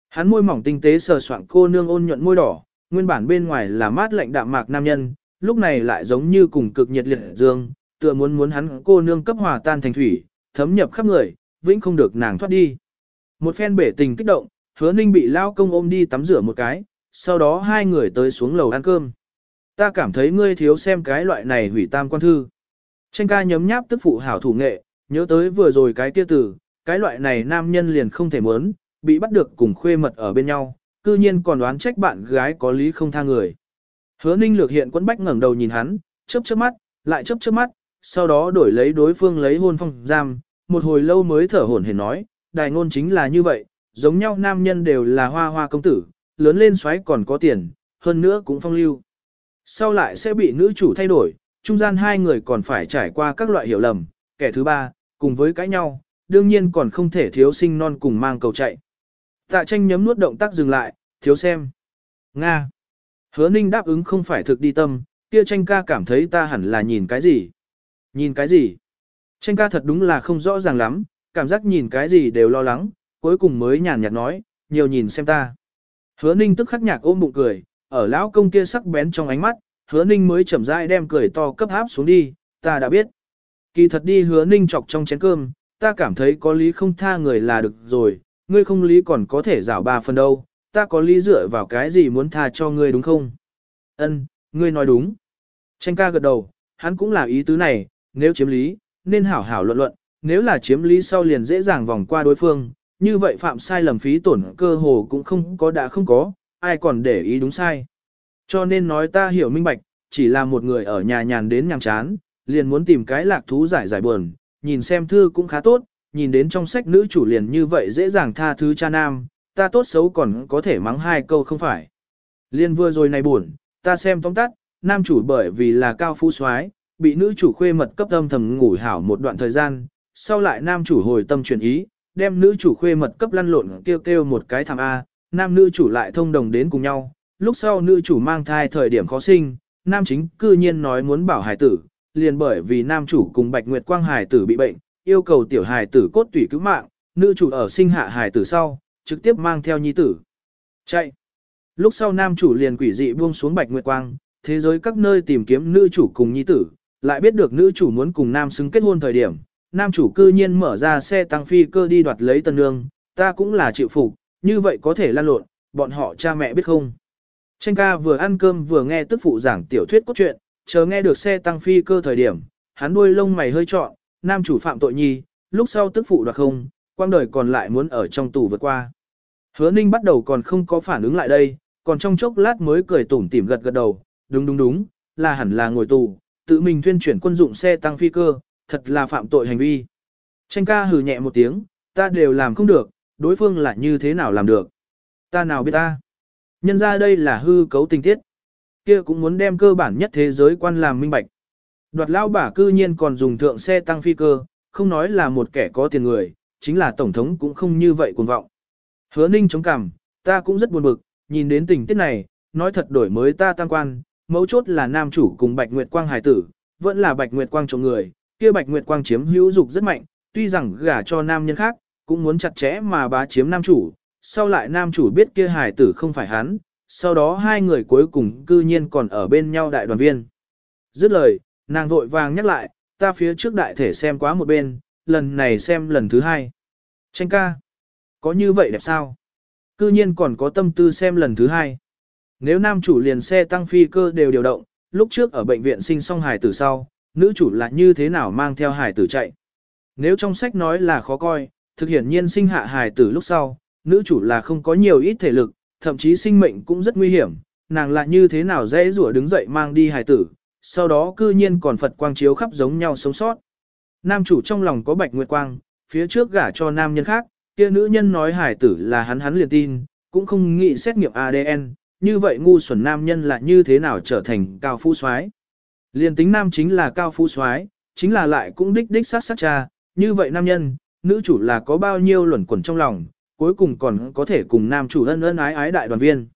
Hắn môi mỏng tinh tế sờ soạng cô nương ôn nhuận môi đỏ, nguyên bản bên ngoài là mát lạnh đạm mạc nam nhân, lúc này lại giống như cùng cực nhiệt liệt dương, tựa muốn muốn hắn cô nương cấp hòa tan thành thủy, thấm nhập khắp người, vĩnh không được nàng thoát đi. Một phen bể tình kích động, hứa ninh bị lao công ôm đi tắm rửa một cái, sau đó hai người tới xuống lầu ăn cơm. Ta cảm thấy ngươi thiếu xem cái loại này hủy tam quan thư. Tranh ca nhấm nháp tức phụ hảo thủ nghệ, nhớ tới vừa rồi cái kia tử, cái loại này nam nhân liền không thể muốn, bị bắt được cùng khuê mật ở bên nhau, cư nhiên còn đoán trách bạn gái có lý không tha người. Hứa ninh lược hiện quấn bách ngẩng đầu nhìn hắn, chớp chớp mắt, lại chớp chớp mắt, sau đó đổi lấy đối phương lấy hôn phong giam, một hồi lâu mới thở hổn hển nói, đài ngôn chính là như vậy, giống nhau nam nhân đều là hoa hoa công tử, lớn lên xoáy còn có tiền, hơn nữa cũng phong lưu. Sau lại sẽ bị nữ chủ thay đổi, trung gian hai người còn phải trải qua các loại hiểu lầm, kẻ thứ ba, cùng với cãi nhau, đương nhiên còn không thể thiếu sinh non cùng mang cầu chạy. Tạ tranh nhấm nuốt động tác dừng lại, thiếu xem. Nga. Hứa ninh đáp ứng không phải thực đi tâm, kia tranh ca cảm thấy ta hẳn là nhìn cái gì. Nhìn cái gì? Tranh ca thật đúng là không rõ ràng lắm, cảm giác nhìn cái gì đều lo lắng, cuối cùng mới nhàn nhạt nói, nhiều nhìn xem ta. Hứa ninh tức khắc nhạc ôm bụng cười, ở lão công kia sắc bén trong ánh mắt, hứa ninh mới chậm rãi đem cười to cấp áp xuống đi, ta đã biết. Kỳ thật đi hứa ninh chọc trong chén cơm, ta cảm thấy có lý không tha người là được rồi, ngươi không lý còn có thể rảo ba phần đâu, ta có lý dựa vào cái gì muốn tha cho ngươi đúng không? Ân, ngươi nói đúng. Tranh ca gật đầu, hắn cũng là ý tứ này, nếu chiếm lý, nên hảo hảo luận luận, nếu là chiếm lý sau liền dễ dàng vòng qua đối phương, như vậy phạm sai lầm phí tổn cơ hồ cũng không có đã không có, ai còn để ý đúng sai. Cho nên nói ta hiểu minh bạch, chỉ là một người ở nhà nhàn đến nhàm chán, liền muốn tìm cái lạc thú giải giải buồn, nhìn xem thư cũng khá tốt, nhìn đến trong sách nữ chủ liền như vậy dễ dàng tha thứ cha nam, ta tốt xấu còn có thể mắng hai câu không phải. Liên vừa rồi này buồn, ta xem tóm tắt, nam chủ bởi vì là cao phú soái bị nữ chủ khuê mật cấp âm thầm ngủ hảo một đoạn thời gian, sau lại nam chủ hồi tâm chuyển ý, đem nữ chủ khuê mật cấp lăn lộn kêu kêu một cái thằng A, nam nữ chủ lại thông đồng đến cùng nhau, lúc sau nữ chủ mang thai thời điểm khó sinh, nam chính cư nhiên nói muốn bảo hài tử, liền bởi vì nam chủ cùng Bạch Nguyệt Quang hài tử bị bệnh, yêu cầu tiểu hài tử cốt tủy cứu mạng, nữ chủ ở sinh hạ hài tử sau, trực tiếp mang theo nhi tử. Chạy. Lúc sau nam chủ liền quỷ dị buông xuống Bạch Nguyệt Quang, thế giới các nơi tìm kiếm nữ chủ cùng nhi tử, lại biết được nữ chủ muốn cùng nam xứng kết hôn thời điểm, nam chủ cư nhiên mở ra xe tăng phi cơ đi đoạt lấy tân nương, ta cũng là chịu phục, như vậy có thể lan lộn, bọn họ cha mẹ biết không. Tranh ca vừa ăn cơm vừa nghe tức phụ giảng tiểu thuyết cốt truyện, chờ nghe được xe tăng phi cơ thời điểm, hắn đuôi lông mày hơi trọn, nam chủ phạm tội nhi, lúc sau tức phụ đoạt không, quang đời còn lại muốn ở trong tù vượt qua. Hứa ninh bắt đầu còn không có phản ứng lại đây, còn trong chốc lát mới cười tủm tỉm gật gật đầu, đúng đúng đúng, là hẳn là ngồi tù, tự mình tuyên chuyển quân dụng xe tăng phi cơ, thật là phạm tội hành vi. Tranh ca hừ nhẹ một tiếng, ta đều làm không được, đối phương là như thế nào làm được. Ta nào biết ta. Nhân ra đây là hư cấu tình tiết. Kia cũng muốn đem cơ bản nhất thế giới quan làm minh bạch. Đoạt lao bả cư nhiên còn dùng thượng xe tăng phi cơ, không nói là một kẻ có tiền người, chính là tổng thống cũng không như vậy cuồng vọng. Hứa ninh chống cằm, ta cũng rất buồn bực, nhìn đến tình tiết này, nói thật đổi mới ta tăng quan, mấu chốt là nam chủ cùng Bạch Nguyệt Quang hài tử, vẫn là Bạch Nguyệt Quang chồng người, kia Bạch Nguyệt Quang chiếm hữu dục rất mạnh, tuy rằng gả cho nam nhân khác, cũng muốn chặt chẽ mà bá chiếm nam chủ, sau lại nam chủ biết kia hài tử không phải hắn, sau đó hai người cuối cùng cư nhiên còn ở bên nhau đại đoàn viên. Dứt lời, nàng vội vàng nhắc lại, ta phía trước đại thể xem quá một bên, lần này xem lần thứ hai. Tranh ca, có như vậy đẹp sao? Cư nhiên còn có tâm tư xem lần thứ hai. Nếu nam chủ liền xe tăng phi cơ đều điều động, lúc trước ở bệnh viện sinh xong hài tử sau, nữ chủ là như thế nào mang theo hài tử chạy. Nếu trong sách nói là khó coi, thực hiện nhiên sinh hạ hài tử lúc sau, nữ chủ là không có nhiều ít thể lực, thậm chí sinh mệnh cũng rất nguy hiểm, nàng là như thế nào dễ rủa đứng dậy mang đi hài tử, sau đó cư nhiên còn Phật quang chiếu khắp giống nhau sống sót. Nam chủ trong lòng có bạch nguyệt quang, phía trước gả cho nam nhân khác, kia nữ nhân nói hài tử là hắn hắn liền tin, cũng không nghĩ xét nghiệm ADN, như vậy ngu xuẩn nam nhân là như thế nào trở thành cao phú soái Liền tính nam chính là cao phú soái chính là lại cũng đích đích sát sát cha, như vậy nam nhân, nữ chủ là có bao nhiêu luẩn quẩn trong lòng, cuối cùng còn có thể cùng nam chủ ân ân ái ái đại đoàn viên.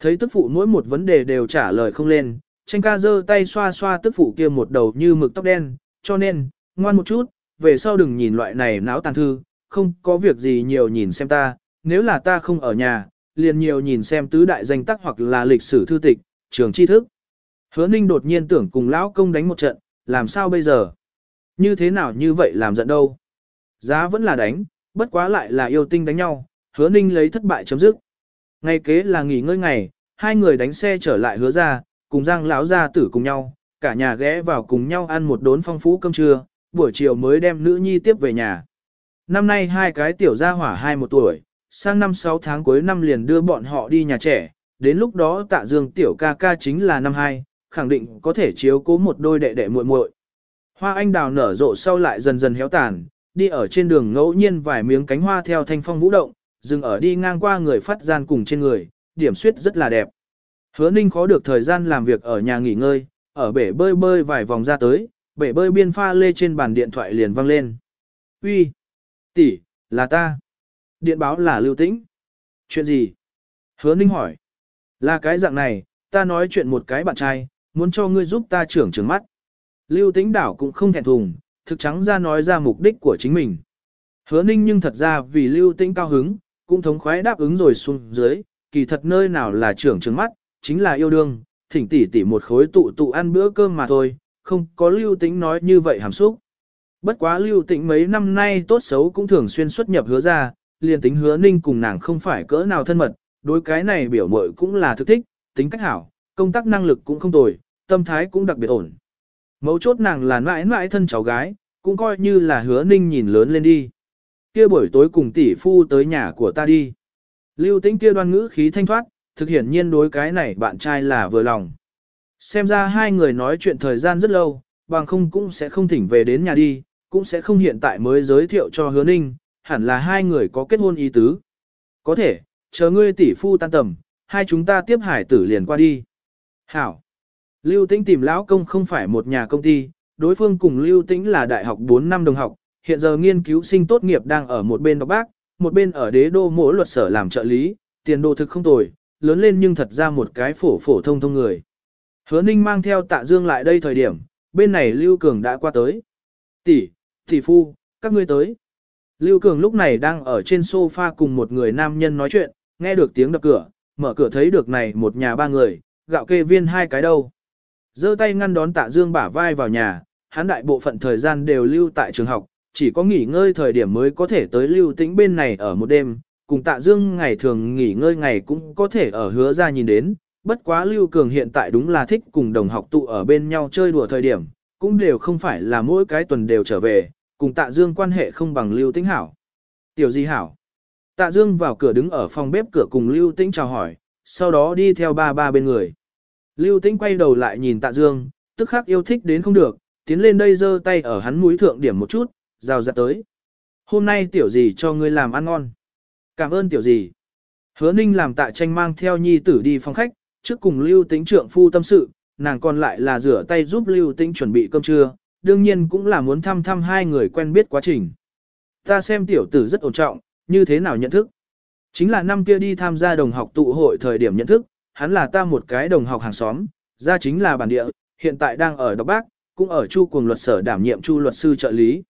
Thấy tức phụ mỗi một vấn đề đều trả lời không lên, tranh ca giơ tay xoa xoa tức phụ kia một đầu như mực tóc đen, cho nên, ngoan một chút, về sau đừng nhìn loại này náo tàn thư, không có việc gì nhiều nhìn xem ta, nếu là ta không ở nhà, liền nhiều nhìn xem tứ đại danh tác hoặc là lịch sử thư tịch, trường tri thức. Hứa ninh đột nhiên tưởng cùng lão công đánh một trận, làm sao bây giờ? Như thế nào như vậy làm giận đâu? Giá vẫn là đánh, bất quá lại là yêu tinh đánh nhau, hứa ninh lấy thất bại chấm dứt. Ngày kế là nghỉ ngơi ngày, hai người đánh xe trở lại hứa ra, cùng giang lão gia tử cùng nhau, cả nhà ghé vào cùng nhau ăn một đốn phong phú cơm trưa, buổi chiều mới đem nữ nhi tiếp về nhà. Năm nay hai cái tiểu gia hỏa hai một tuổi, sang năm sáu tháng cuối năm liền đưa bọn họ đi nhà trẻ, đến lúc đó tạ dương tiểu ca ca chính là năm hai khẳng định có thể chiếu cố một đôi đệ đệ muội muội. Hoa anh đào nở rộ sau lại dần dần héo tàn, đi ở trên đường ngẫu nhiên vài miếng cánh hoa theo thanh phong vũ động, dừng ở đi ngang qua người phát gian cùng trên người, điểm suyết rất là đẹp. Hứa ninh khó được thời gian làm việc ở nhà nghỉ ngơi, ở bể bơi bơi vài vòng ra tới, bể bơi biên pha lê trên bàn điện thoại liền vang lên. Uy, tỷ, là ta. Điện báo là lưu tĩnh. Chuyện gì? Hứa ninh hỏi. Là cái dạng này, ta nói chuyện một cái bạn trai, muốn cho ngươi giúp ta trưởng trưởng mắt. Lưu tĩnh đảo cũng không thẹn thùng, thực trắng ra nói ra mục đích của chính mình. Hứa ninh nhưng thật ra vì lưu tĩnh cao hứng, cũng thống khoái đáp ứng rồi xuống dưới, kỳ thật nơi nào là trưởng trưởng mắt, chính là yêu đương, thỉnh tỷ tỷ một khối tụ tụ ăn bữa cơm mà thôi, không có lưu tĩnh nói như vậy hàm xúc. Bất quá lưu tĩnh mấy năm nay tốt xấu cũng thường xuyên xuất nhập hứa ra, liền tính hứa ninh cùng nàng không phải cỡ nào thân mật, đối cái này biểu mội cũng là thực thích, tính cách hảo, công tác năng lực cũng không tồi, tâm thái cũng đặc biệt ổn. Mấu chốt nàng là mãi mãi thân cháu gái, cũng coi như là hứa ninh nhìn lớn lên đi. Kia buổi tối cùng tỷ phu tới nhà của ta đi. Lưu tĩnh kia đoan ngữ khí thanh thoát, thực hiện nhiên đối cái này bạn trai là vừa lòng. Xem ra hai người nói chuyện thời gian rất lâu, bằng không cũng sẽ không thỉnh về đến nhà đi, cũng sẽ không hiện tại mới giới thiệu cho hứa ninh, hẳn là hai người có kết hôn ý tứ. Có thể, chờ ngươi tỷ phu tan tầm, hai chúng ta tiếp hải tử liền qua đi. Hảo. Lưu Tĩnh tìm lão công không phải một nhà công ty, đối phương cùng Lưu Tĩnh là đại học 4 năm đồng học, hiện giờ nghiên cứu sinh tốt nghiệp đang ở một bên đọc bác, một bên ở đế đô mỗi luật sở làm trợ lý, tiền đồ thực không tồi, lớn lên nhưng thật ra một cái phổ phổ thông thông người. Hứa Ninh mang theo tạ dương lại đây thời điểm, bên này Lưu Cường đã qua tới. Tỷ, tỷ phu, các ngươi tới. Lưu Cường lúc này đang ở trên sofa cùng một người nam nhân nói chuyện, nghe được tiếng đập cửa, mở cửa thấy được này một nhà ba người, gạo kê viên hai cái đâu giơ tay ngăn đón tạ dương bả vai vào nhà, hắn đại bộ phận thời gian đều lưu tại trường học, chỉ có nghỉ ngơi thời điểm mới có thể tới lưu tĩnh bên này ở một đêm, cùng tạ dương ngày thường nghỉ ngơi ngày cũng có thể ở hứa ra nhìn đến, bất quá lưu cường hiện tại đúng là thích cùng đồng học tụ ở bên nhau chơi đùa thời điểm, cũng đều không phải là mỗi cái tuần đều trở về, cùng tạ dương quan hệ không bằng lưu tĩnh hảo. Tiểu Di hảo? Tạ dương vào cửa đứng ở phòng bếp cửa cùng lưu tĩnh chào hỏi, sau đó đi theo ba ba bên người. Lưu tĩnh quay đầu lại nhìn tạ dương, tức khắc yêu thích đến không được, tiến lên đây giơ tay ở hắn mũi thượng điểm một chút, rào rạt tới. Hôm nay tiểu gì cho ngươi làm ăn ngon. Cảm ơn tiểu gì. Hứa ninh làm tạ tranh mang theo nhi tử đi phòng khách, trước cùng lưu tĩnh trượng phu tâm sự, nàng còn lại là rửa tay giúp lưu tĩnh chuẩn bị cơm trưa, đương nhiên cũng là muốn thăm thăm hai người quen biết quá trình. Ta xem tiểu tử rất ổn trọng, như thế nào nhận thức. Chính là năm kia đi tham gia đồng học tụ hội thời điểm nhận thức, hắn là ta một cái đồng học hàng xóm, ra chính là bản địa, hiện tại đang ở Đốc Bác, cũng ở Chu Cuồng luật sở đảm nhiệm Chu luật sư trợ lý.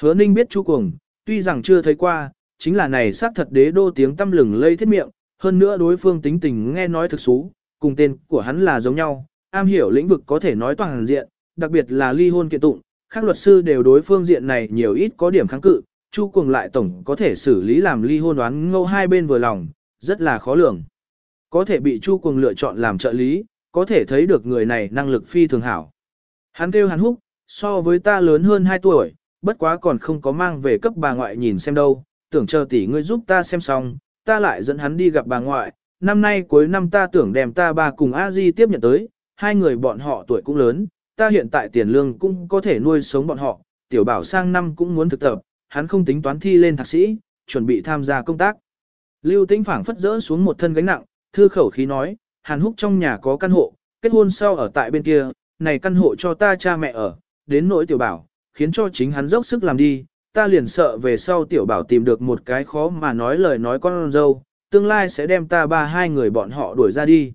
Hứa Ninh biết Chu Cuồng, tuy rằng chưa thấy qua, chính là này xác thật đế đô tiếng tâm lừng lây thiết miệng, hơn nữa đối phương tính tình nghe nói thực xú, cùng tên của hắn là giống nhau, am hiểu lĩnh vực có thể nói toàn diện, đặc biệt là ly hôn kiện tụng, các luật sư đều đối phương diện này nhiều ít có điểm kháng cự, Chu Cuồng lại tổng có thể xử lý làm ly hôn đoán ngâu hai bên vừa lòng, rất là khó lường. Có thể bị Chu Cuồng lựa chọn làm trợ lý, có thể thấy được người này năng lực phi thường hảo. Hắn kêu hắn húc, so với ta lớn hơn 2 tuổi, bất quá còn không có mang về cấp bà ngoại nhìn xem đâu, tưởng chờ tỷ ngươi giúp ta xem xong, ta lại dẫn hắn đi gặp bà ngoại, năm nay cuối năm ta tưởng đem ta ba cùng a di tiếp nhận tới, hai người bọn họ tuổi cũng lớn, ta hiện tại tiền lương cũng có thể nuôi sống bọn họ, tiểu bảo sang năm cũng muốn thực tập, hắn không tính toán thi lên thạc sĩ, chuẩn bị tham gia công tác. Lưu Tĩnh phảng phất rỡ xuống một thân gánh nặng, thư khẩu khí nói, Hàn Húc trong nhà có căn hộ, kết hôn sau ở tại bên kia, này căn hộ cho ta cha mẹ ở, đến nỗi tiểu bảo, khiến cho chính hắn dốc sức làm đi, ta liền sợ về sau tiểu bảo tìm được một cái khó mà nói lời nói con dâu, tương lai sẽ đem ta ba hai người bọn họ đuổi ra đi.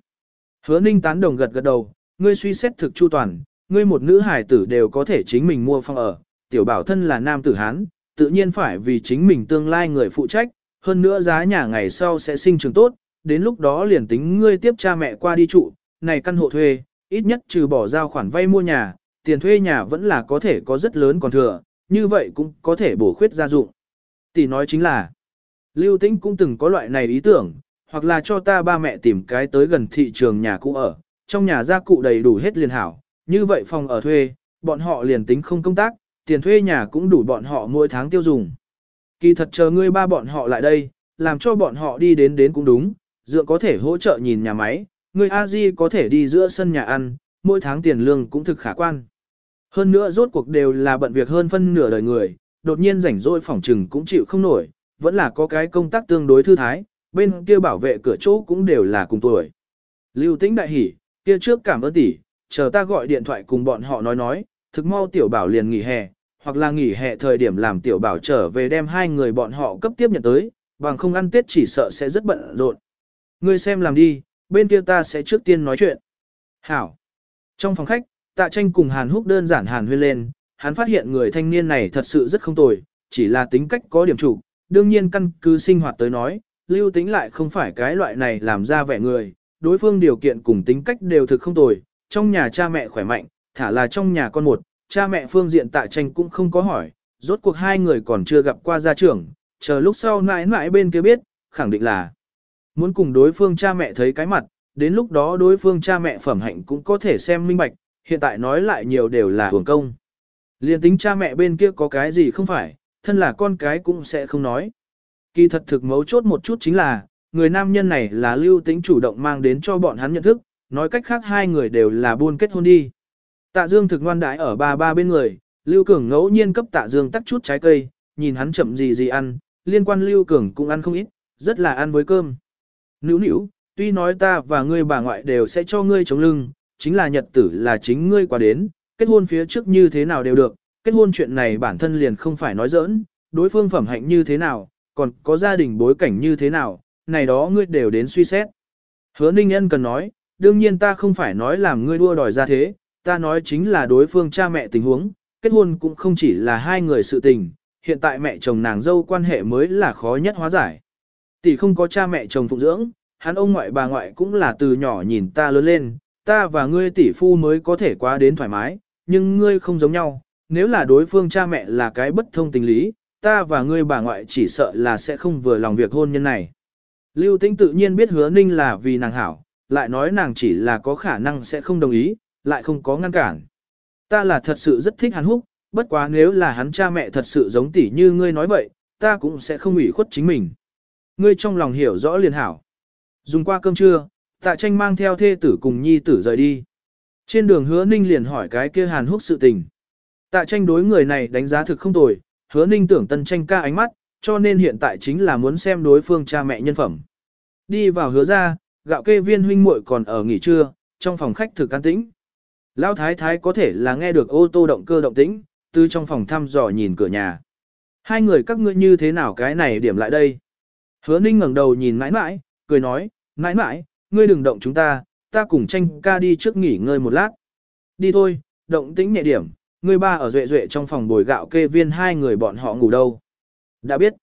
Hứa ninh tán đồng gật gật đầu, ngươi suy xét thực chu toàn, ngươi một nữ hải tử đều có thể chính mình mua phòng ở, tiểu bảo thân là nam tử Hán, tự nhiên phải vì chính mình tương lai người phụ trách, hơn nữa giá nhà ngày sau sẽ sinh trường tốt, đến lúc đó liền tính ngươi tiếp cha mẹ qua đi trụ, này căn hộ thuê, ít nhất trừ bỏ giao khoản vay mua nhà, tiền thuê nhà vẫn là có thể có rất lớn còn thừa, như vậy cũng có thể bổ khuyết gia dụng. Tỷ nói chính là, Lưu Tĩnh cũng từng có loại này ý tưởng, hoặc là cho ta ba mẹ tìm cái tới gần thị trường nhà cũ ở, trong nhà gia cụ đầy đủ hết liền hảo, như vậy phòng ở thuê, bọn họ liền tính không công tác, tiền thuê nhà cũng đủ bọn họ mỗi tháng tiêu dùng. Kỳ thật chờ ngươi ba bọn họ lại đây, làm cho bọn họ đi đến đến cũng đúng, dựa có thể hỗ trợ nhìn nhà máy, người a di có thể đi giữa sân nhà ăn, mỗi tháng tiền lương cũng thực khả quan. Hơn nữa rốt cuộc đều là bận việc hơn phân nửa đời người, đột nhiên rảnh rỗi phỏng trừng cũng chịu không nổi, vẫn là có cái công tác tương đối thư thái, bên kia bảo vệ cửa chỗ cũng đều là cùng tuổi. Lưu tĩnh đại hỉ, kia trước cảm ơn tỷ, chờ ta gọi điện thoại cùng bọn họ nói nói, thực mau tiểu bảo liền nghỉ hè, hoặc là nghỉ hè thời điểm làm tiểu bảo trở về đem hai người bọn họ cấp tiếp nhận tới, bằng không ăn tết chỉ sợ sẽ rất bận rộn. Ngươi xem làm đi, bên kia ta sẽ trước tiên nói chuyện. Hảo. Trong phòng khách, tạ tranh cùng Hàn Húc đơn giản Hàn huyên lên, hắn phát hiện người thanh niên này thật sự rất không tồi, chỉ là tính cách có điểm chủ, đương nhiên căn cứ sinh hoạt tới nói, lưu tính lại không phải cái loại này làm ra vẻ người, đối phương điều kiện cùng tính cách đều thực không tồi, trong nhà cha mẹ khỏe mạnh, thả là trong nhà con một, cha mẹ phương diện tạ tranh cũng không có hỏi, rốt cuộc hai người còn chưa gặp qua gia trưởng, chờ lúc sau mãi mãi bên kia biết, khẳng định là muốn cùng đối phương cha mẹ thấy cái mặt, đến lúc đó đối phương cha mẹ phẩm hạnh cũng có thể xem minh bạch, hiện tại nói lại nhiều đều là hưởng công. Liên tính cha mẹ bên kia có cái gì không phải, thân là con cái cũng sẽ không nói. Kỳ thật thực mấu chốt một chút chính là, người nam nhân này là lưu tính chủ động mang đến cho bọn hắn nhận thức, nói cách khác hai người đều là buôn kết hôn đi. Tạ Dương thực ngoan đái ở ba ba bên người, Lưu Cường ngẫu nhiên cấp Tạ Dương tắt chút trái cây, nhìn hắn chậm gì gì ăn, liên quan Lưu Cường cũng ăn không ít, rất là ăn với cơm. Nữu nữu, tuy nói ta và ngươi bà ngoại đều sẽ cho ngươi chống lưng, chính là nhật tử là chính ngươi qua đến, kết hôn phía trước như thế nào đều được, kết hôn chuyện này bản thân liền không phải nói giỡn, đối phương phẩm hạnh như thế nào, còn có gia đình bối cảnh như thế nào, này đó ngươi đều đến suy xét. Hứa Ninh Ân cần nói, đương nhiên ta không phải nói làm ngươi đua đòi ra thế, ta nói chính là đối phương cha mẹ tình huống, kết hôn cũng không chỉ là hai người sự tình, hiện tại mẹ chồng nàng dâu quan hệ mới là khó nhất hóa giải. Tỷ không có cha mẹ chồng phụng dưỡng, hắn ông ngoại bà ngoại cũng là từ nhỏ nhìn ta lớn lên, ta và ngươi tỷ phu mới có thể quá đến thoải mái, nhưng ngươi không giống nhau, nếu là đối phương cha mẹ là cái bất thông tình lý, ta và ngươi bà ngoại chỉ sợ là sẽ không vừa lòng việc hôn nhân này. Lưu Tĩnh tự nhiên biết hứa ninh là vì nàng hảo, lại nói nàng chỉ là có khả năng sẽ không đồng ý, lại không có ngăn cản. Ta là thật sự rất thích hắn húc, bất quá nếu là hắn cha mẹ thật sự giống tỷ như ngươi nói vậy, ta cũng sẽ không ủy khuất chính mình. Ngươi trong lòng hiểu rõ liền hảo. Dùng qua cơm trưa, tạ tranh mang theo thê tử cùng nhi tử rời đi. Trên đường hứa ninh liền hỏi cái kia hàn húc sự tình. Tạ tranh đối người này đánh giá thực không tồi, hứa ninh tưởng tân tranh ca ánh mắt, cho nên hiện tại chính là muốn xem đối phương cha mẹ nhân phẩm. Đi vào hứa ra, gạo kê viên huynh muội còn ở nghỉ trưa, trong phòng khách thực an tĩnh. Lão thái thái có thể là nghe được ô tô động cơ động tĩnh, từ trong phòng thăm dò nhìn cửa nhà. Hai người các ngươi như thế nào cái này điểm lại đây? Hứa ninh ngẩng đầu nhìn mãi mãi, cười nói, mãi mãi, ngươi đừng động chúng ta, ta cùng tranh ca đi trước nghỉ ngơi một lát. Đi thôi, động tĩnh nhẹ điểm, ngươi ba ở duệ duệ trong phòng bồi gạo kê viên hai người bọn họ ngủ đâu. Đã biết.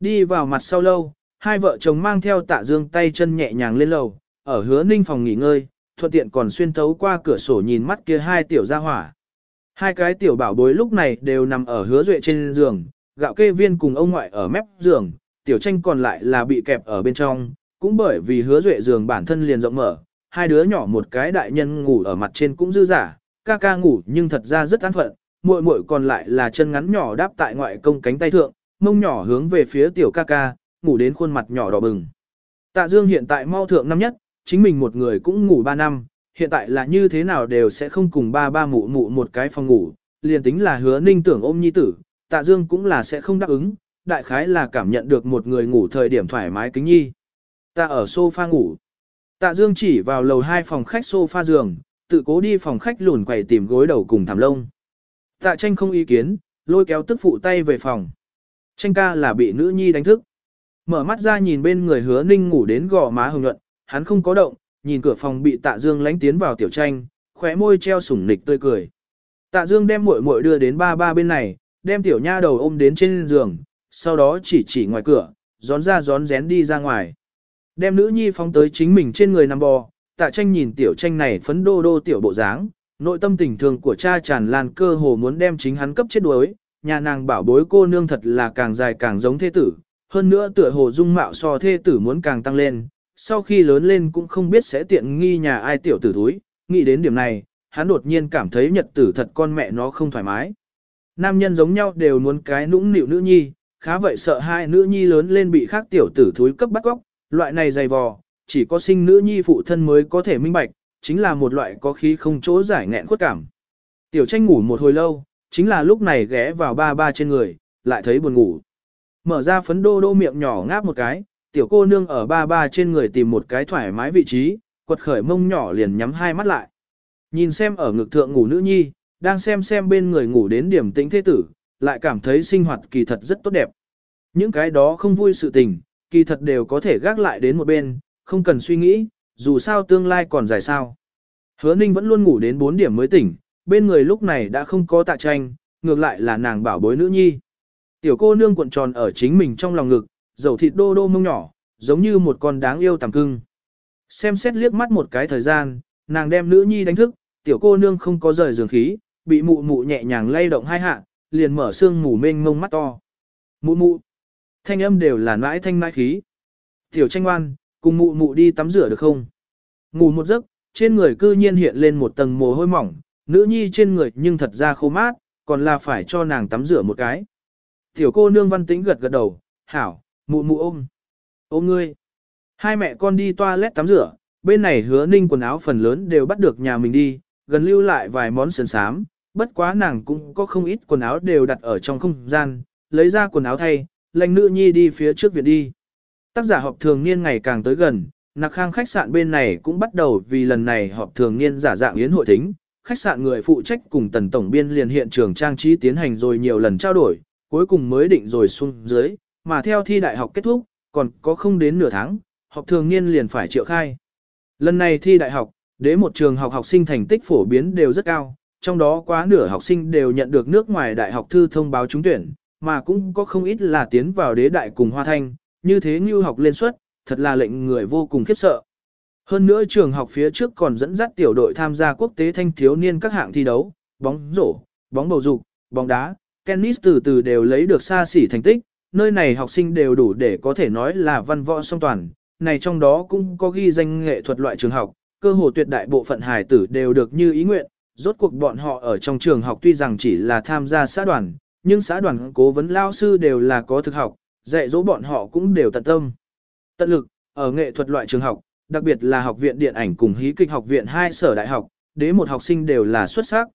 Đi vào mặt sau lâu, hai vợ chồng mang theo tạ dương tay chân nhẹ nhàng lên lầu, ở hứa ninh phòng nghỉ ngơi, thuận tiện còn xuyên thấu qua cửa sổ nhìn mắt kia hai tiểu gia hỏa. Hai cái tiểu bảo bối lúc này đều nằm ở hứa duệ trên giường, gạo kê viên cùng ông ngoại ở mép giường, tiểu tranh còn lại là bị kẹp ở bên trong, cũng bởi vì hứa duệ giường bản thân liền rộng mở, hai đứa nhỏ một cái đại nhân ngủ ở mặt trên cũng dư giả, ca ca ngủ nhưng thật ra rất an phận, muội muội còn lại là chân ngắn nhỏ đáp tại ngoại công cánh tay thượng, mông nhỏ hướng về phía tiểu ca ca, ngủ đến khuôn mặt nhỏ đỏ bừng. Tạ Dương hiện tại mau thượng năm nhất, chính mình một người cũng ngủ ba năm, hiện tại là như thế nào đều sẽ không cùng ba ba mụ mụ một cái phòng ngủ, liền tính là hứa ninh tưởng ôm nhi tử, Tạ Dương cũng là sẽ không đáp ứng, đại khái là cảm nhận được một người ngủ thời điểm thoải mái kính nhi. Ta ở sofa ngủ. Tạ Dương chỉ vào lầu hai phòng khách sofa giường, tự cố đi phòng khách lùn quầy tìm gối đầu cùng thảm lông. Tạ tranh không ý kiến, lôi kéo tức phụ tay về phòng. Tranh ca là bị nữ nhi đánh thức. Mở mắt ra nhìn bên người hứa ninh ngủ đến gò má hồng nhuận, hắn không có động, nhìn cửa phòng bị tạ dương lánh tiến vào tiểu tranh, khóe môi treo sủng nịch tươi cười. Tạ dương đem muội muội đưa đến ba ba bên này, đem tiểu nha đầu ôm đến trên giường, sau đó chỉ chỉ ngoài cửa, gión ra gión rén đi ra ngoài. Đem nữ nhi phóng tới chính mình trên người nằm bò, tạ tranh nhìn tiểu tranh này phấn đô đô tiểu bộ dáng, nội tâm tình thường của cha tràn lan cơ hồ muốn đem chính hắn cấp chết đuối, nhà nàng bảo bối cô nương thật là càng dài càng giống thế tử, hơn nữa tựa hồ dung mạo so thế tử muốn càng tăng lên, sau khi lớn lên cũng không biết sẽ tiện nghi nhà ai tiểu tử thúi, nghĩ đến điểm này, hắn đột nhiên cảm thấy nhật tử thật con mẹ nó không thoải mái. Nam nhân giống nhau đều muốn cái nũng nịu nữ nhi, khá vậy sợ hai nữ nhi lớn lên bị khác tiểu tử thúi cấp bắt góc, loại này dày vò, chỉ có sinh nữ nhi phụ thân mới có thể minh bạch, chính là một loại có khí không chỗ giải nghẹn khuất cảm. Tiểu tranh ngủ một hồi lâu, chính là lúc này ghé vào ba ba trên người, lại thấy buồn ngủ. Mở ra phấn đô đô miệng nhỏ ngáp một cái, tiểu cô nương ở ba ba trên người tìm một cái thoải mái vị trí, quật khởi mông nhỏ liền nhắm hai mắt lại. Nhìn xem ở ngực thượng ngủ nữ nhi, đang xem xem bên người ngủ đến điểm tĩnh thế tử, lại cảm thấy sinh hoạt kỳ thật rất tốt đẹp. Những cái đó không vui sự tình, kỳ thật đều có thể gác lại đến một bên, không cần suy nghĩ, dù sao tương lai còn dài sao. Hứa Ninh vẫn luôn ngủ đến 4 điểm mới tỉnh, bên người lúc này đã không có tạ tranh, ngược lại là nàng bảo bối nữ nhi. Tiểu cô nương cuộn tròn ở chính mình trong lòng ngực, dầu thịt đô đô mông nhỏ, giống như một con đáng yêu tằm cưng. Xem xét liếc mắt một cái thời gian, nàng đem nữ nhi đánh thức, tiểu cô nương không có rời giường khí, bị mụ mụ nhẹ nhàng lay động hai hạ, liền mở xương mù mênh mông mắt to. Mụ mụ, thanh âm đều là nãi thanh nãi khí. Tiểu tranh oan, cùng mụ mụ đi tắm rửa được không? Ngủ một giấc, trên người cư nhiên hiện lên một tầng mồ hôi mỏng, nữ nhi trên người nhưng thật ra khô mát, còn là phải cho nàng tắm rửa một cái. Tiểu cô nương văn tĩnh gật gật đầu, hảo, mụ mụ ôm. Ôm ngươi. Hai mẹ con đi toilet tắm rửa, bên này hứa ninh quần áo phần lớn đều bắt được nhà mình đi, gần lưu lại vài món sườn sám, bất quá nàng cũng có không ít quần áo đều đặt ở trong không gian, lấy ra quần áo thay, lành nữ nhi đi phía trước viện đi. Tác giả họp thường niên ngày càng tới gần, nạc khang khách sạn bên này cũng bắt đầu vì lần này họp thường niên giả dạng yến hội thính. Khách sạn người phụ trách cùng tần tổng biên liền hiện trường trang trí tiến hành rồi nhiều lần trao đổi, cuối cùng mới định rồi xuống dưới, mà theo thi đại học kết thúc, còn có không đến nửa tháng, họp thường niên liền phải triệu khai. Lần này thi đại học, đế một trường học học sinh thành tích phổ biến đều rất cao, trong đó quá nửa học sinh đều nhận được nước ngoài đại học thư thông báo trúng tuyển, mà cũng có không ít là tiến vào đế đại cùng hoa thanh, như thế như học lên suất, thật là lệnh người vô cùng khiếp sợ. Hơn nữa trường học phía trước còn dẫn dắt tiểu đội tham gia quốc tế thanh thiếu niên các hạng thi đấu, bóng rổ, bóng bầu dục, bóng đá, tennis từ từ đều lấy được xa xỉ thành tích, nơi này học sinh đều đủ để có thể nói là văn võ song toàn, này trong đó cũng có ghi danh nghệ thuật loại trường học, cơ hồ tuyệt đại bộ phận hài tử đều được như ý nguyện, rốt cuộc bọn họ ở trong trường học tuy rằng chỉ là tham gia xã đoàn, nhưng xã đoàn cố vấn lao sư đều là có thực học, dạy dỗ bọn họ cũng đều tận tâm. Tận lực, ở nghệ thuật loại trường học, đặc biệt là học viện điện ảnh cùng hí kịch học viện hai sở đại học, đế một học sinh đều là xuất sắc.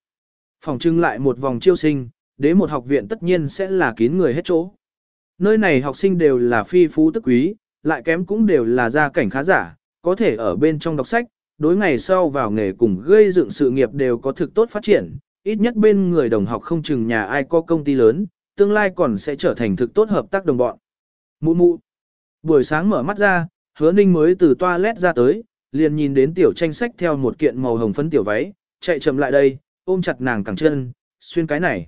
Phòng trưng lại một vòng chiêu sinh, đế một học viện tất nhiên sẽ là kín người hết chỗ. Nơi này học sinh đều là phi phú tức quý, lại kém cũng đều là gia cảnh khá giả, có thể ở bên trong đọc sách, đối ngày sau vào nghề cùng gây dựng sự nghiệp đều có thực tốt phát triển, ít nhất bên người đồng học không chừng nhà ai có công ty lớn, tương lai còn sẽ trở thành thực tốt hợp tác đồng bọn. Mụ mụ. Buổi sáng mở mắt ra, hứa ninh mới từ toilet ra tới, liền nhìn đến tiểu tranh sách theo một kiện màu hồng phấn tiểu váy, chạy chậm lại đây, ôm chặt nàng cẳng chân, xuyên cái này.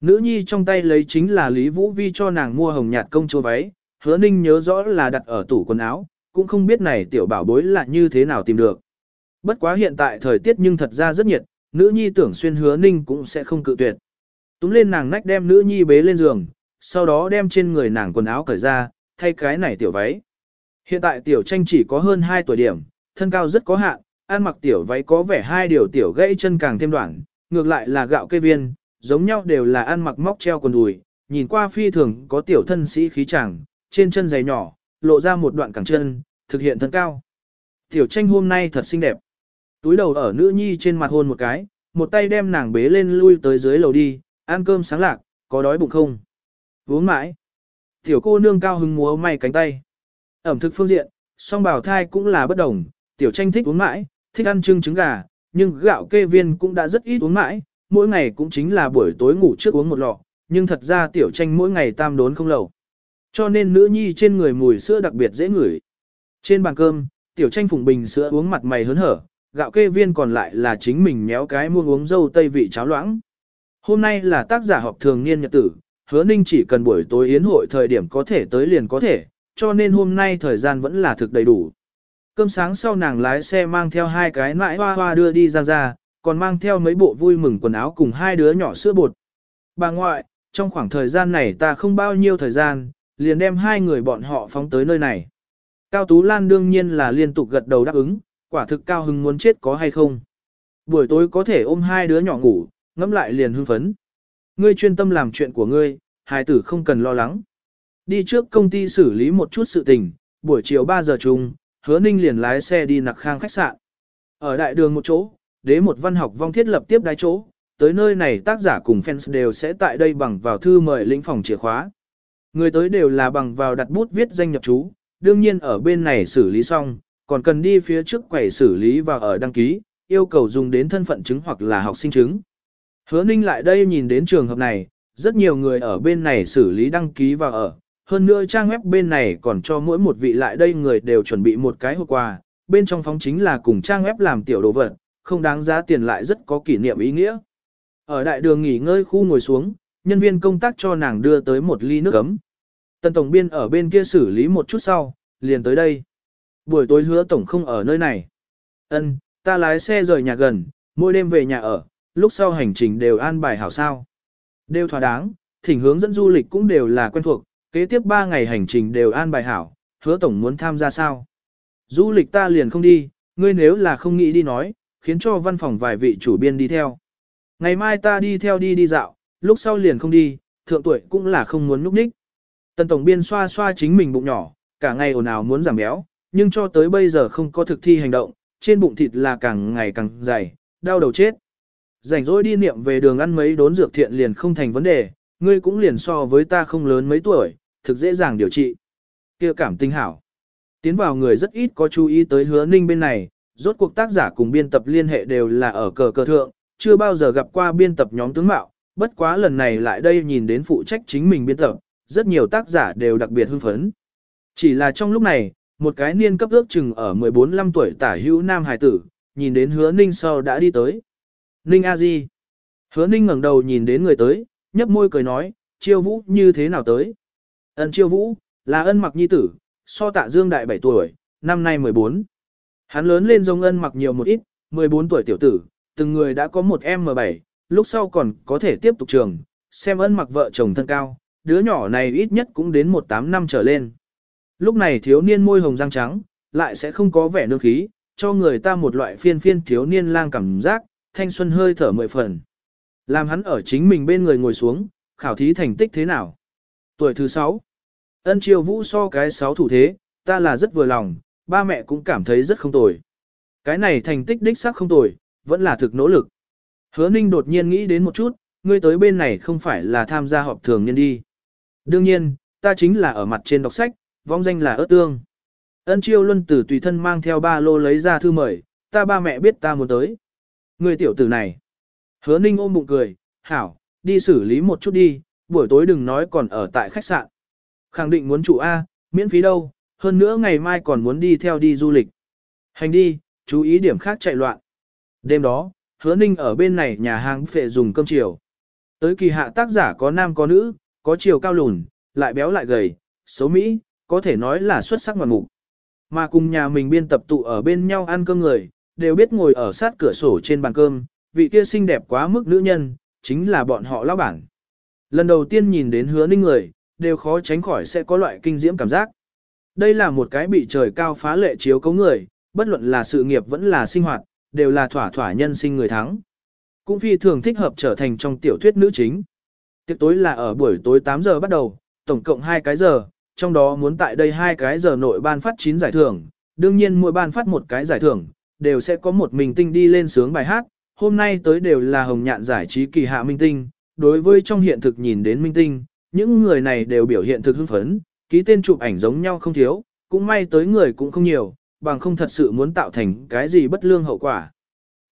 Nữ nhi trong tay lấy chính là Lý Vũ Vi cho nàng mua hồng nhạt công chúa váy, hứa ninh nhớ rõ là đặt ở tủ quần áo, cũng không biết này tiểu bảo bối là như thế nào tìm được. Bất quá hiện tại thời tiết nhưng thật ra rất nhiệt, nữ nhi tưởng xuyên hứa ninh cũng sẽ không cự tuyệt. Túm lên nàng nách đem nữ nhi bế lên giường, sau đó đem trên người nàng quần áo cởi ra, thay cái này tiểu váy. Hiện tại tiểu tranh chỉ có hơn 2 tuổi điểm, thân cao rất có hạn, ăn mặc tiểu váy có vẻ hai điều tiểu gãy chân càng thêm đoạn, ngược lại là gạo cây viên, giống nhau đều là ăn mặc móc treo quần đùi, nhìn qua phi thường có tiểu thân sĩ khí chẳng, trên chân giày nhỏ, lộ ra một đoạn cẳng chân, thực hiện thân cao. Tiểu tranh hôm nay thật xinh đẹp. Túi đầu ở nữ nhi trên mặt hôn một cái, một tay đem nàng bế lên lui tới dưới lầu đi, ăn cơm sáng lạc, có đói bụng không? Uống mãi. Tiểu cô nương cao hứng múa may cánh tay. Ẩm thực phương diện, song bảo thai cũng là bất đồng, tiểu tranh thích uống mãi, thích ăn trưng trứng gà, nhưng gạo kê viên cũng đã rất ít uống mãi, mỗi ngày cũng chính là buổi tối ngủ trước uống một lọ, nhưng thật ra tiểu tranh mỗi ngày tam đốn không lầu. Cho nên nữ nhi trên người mùi sữa đặc biệt dễ ngửi. Trên bàn cơm, tiểu tranh phùng bình sữa uống mặt mày hớn hở, gạo kê viên còn lại là chính mình méo cái muông uống dâu tây vị cháo loãng. Hôm nay là tác giả họp thường niên nhật tử, hứa ninh chỉ cần buổi tối yến hội thời điểm có thể tới liền có thể, cho nên hôm nay thời gian vẫn là thực đầy đủ. Cơm sáng sau nàng lái xe mang theo hai cái nãi hoa hoa đưa đi ra ra, còn mang theo mấy bộ vui mừng quần áo cùng hai đứa nhỏ sữa bột. Bà ngoại, trong khoảng thời gian này ta không bao nhiêu thời gian, liền đem hai người bọn họ phóng tới nơi này. Cao Tú Lan đương nhiên là liên tục gật đầu đáp ứng, quả thực cao hứng muốn chết có hay không. Buổi tối có thể ôm hai đứa nhỏ ngủ, ngẫm lại liền hưng phấn. Ngươi chuyên tâm làm chuyện của ngươi, hài tử không cần lo lắng. Đi trước công ty xử lý một chút sự tình, buổi chiều 3 giờ chung, hứa ninh liền lái xe đi nặc khang khách sạn. Ở đại đường một chỗ, đế một văn học vong thiết lập tiếp đái chỗ, tới nơi này tác giả cùng fans đều sẽ tại đây bằng vào thư mời lĩnh phòng chìa khóa. Người tới đều là bằng vào đặt bút viết danh nhập chú, đương nhiên ở bên này xử lý xong, còn cần đi phía trước quầy xử lý và ở đăng ký, yêu cầu dùng đến thân phận chứng hoặc là học sinh chứng. Hứa Ninh lại đây nhìn đến trường hợp này, rất nhiều người ở bên này xử lý đăng ký và ở. Hơn nữa trang web bên này còn cho mỗi một vị lại đây người đều chuẩn bị một cái hộp quà, bên trong phóng chính là cùng trang web làm tiểu đồ vật, không đáng giá tiền lại rất có kỷ niệm ý nghĩa. Ở đại đường nghỉ ngơi khu ngồi xuống, nhân viên công tác cho nàng đưa tới một ly nước ấm. Tân Tổng Biên ở bên kia xử lý một chút sau, liền tới đây. Buổi tối hứa Tổng không ở nơi này. Ân, ta lái xe rời nhà gần, mỗi đêm về nhà ở, lúc sau hành trình đều an bài hảo sao. Đều thỏa đáng, thỉnh hướng dẫn du lịch cũng đều là quen thuộc, kế tiếp 3 ngày hành trình đều an bài hảo, hứa Tổng muốn tham gia sao. Du lịch ta liền không đi, ngươi nếu là không nghĩ đi nói, khiến cho văn phòng vài vị chủ biên đi theo. Ngày mai ta đi theo đi đi dạo, lúc sau liền không đi, thượng tuổi cũng là không muốn núp ních. Tần tổng biên xoa xoa chính mình bụng nhỏ, cả ngày ồn ào muốn giảm béo, nhưng cho tới bây giờ không có thực thi hành động, trên bụng thịt là càng ngày càng dày, đau đầu chết. Rảnh rỗi đi niệm về đường ăn mấy đốn dược thiện liền không thành vấn đề, ngươi cũng liền so với ta không lớn mấy tuổi, thực dễ dàng điều trị. kia cảm tinh hảo. Tiến vào người rất ít có chú ý tới hứa ninh bên này, rốt cuộc tác giả cùng biên tập liên hệ đều là ở cờ cờ thượng, chưa bao giờ gặp qua biên tập nhóm tướng mạo, bất quá lần này lại đây nhìn đến phụ trách chính mình biên tập, rất nhiều tác giả đều đặc biệt hưng phấn. Chỉ là trong lúc này, một cái niên cấp ước chừng ở 14-15 tuổi tả hữu nam hải tử, nhìn đến hứa ninh sau đã đi tới. Ninh A Di. Hứa ninh ngẩng đầu nhìn đến người tới, nhấp môi cười nói, chiêu vũ như thế nào tới. Ân chiêu vũ, là ân mặc nhi tử, so tạ dương đại 7 tuổi, năm nay 14. Hắn lớn lên giống ân mặc nhiều một ít, 14 tuổi tiểu tử, từng người đã có một M7, lúc sau còn có thể tiếp tục trường, xem ân mặc vợ chồng thân cao, đứa nhỏ này ít nhất cũng đến 18 năm trở lên. Lúc này thiếu niên môi hồng răng trắng, lại sẽ không có vẻ nương khí, cho người ta một loại phiên phiên thiếu niên lang cảm giác, thanh xuân hơi thở mười phần. Làm hắn ở chính mình bên người ngồi xuống, khảo thí thành tích thế nào. Tuổi thứ 6. Ân triều vũ so cái 6 thủ thế, ta là rất vừa lòng, ba mẹ cũng cảm thấy rất không tồi. Cái này thành tích đích xác không tồi, vẫn là thực nỗ lực. Hứa ninh đột nhiên nghĩ đến một chút, ngươi tới bên này không phải là tham gia họp thường nhân đi. Đương nhiên, ta chính là ở mặt trên đọc sách, vong danh là ớt tương. Ân chiêu luân tử tùy thân mang theo ba lô lấy ra thư mời, ta ba mẹ biết ta muốn tới. Người tiểu tử này. Hứa ninh ôm bụng cười, hảo, đi xử lý một chút đi, buổi tối đừng nói còn ở tại khách sạn. Khẳng định muốn chủ A, miễn phí đâu, hơn nữa ngày mai còn muốn đi theo đi du lịch. Hành đi, chú ý điểm khác chạy loạn. Đêm đó, hứa ninh ở bên này nhà hàng phệ dùng cơm chiều. Tới kỳ hạ tác giả có nam có nữ, có chiều cao lùn, lại béo lại gầy, xấu Mỹ, có thể nói là xuất sắc ngoạn mục. Mà cùng nhà mình biên tập tụ ở bên nhau ăn cơm người, đều biết ngồi ở sát cửa sổ trên bàn cơm, vị kia xinh đẹp quá mức nữ nhân, chính là bọn họ lão bản. Lần đầu tiên nhìn đến hứa ninh người, đều khó tránh khỏi sẽ có loại kinh diễm cảm giác. Đây là một cái bị trời cao phá lệ chiếu cấu người, bất luận là sự nghiệp vẫn là sinh hoạt, đều là thỏa thỏa nhân sinh người thắng. Cũng phi thường thích hợp trở thành trong tiểu thuyết nữ chính. Tiệc tối là ở buổi tối 8 giờ bắt đầu, tổng cộng 2 cái giờ, trong đó muốn tại đây hai cái giờ nội ban phát 9 giải thưởng, đương nhiên mỗi ban phát một cái giải thưởng, đều sẽ có một mình tinh đi lên sướng bài hát, hôm nay tới đều là hồng nhạn giải trí kỳ hạ minh tinh, đối với trong hiện thực nhìn đến minh tinh, những người này đều biểu hiện thực hưng phấn, ký tên chụp ảnh giống nhau không thiếu, cũng may tới người cũng không nhiều, bằng không thật sự muốn tạo thành cái gì bất lương hậu quả.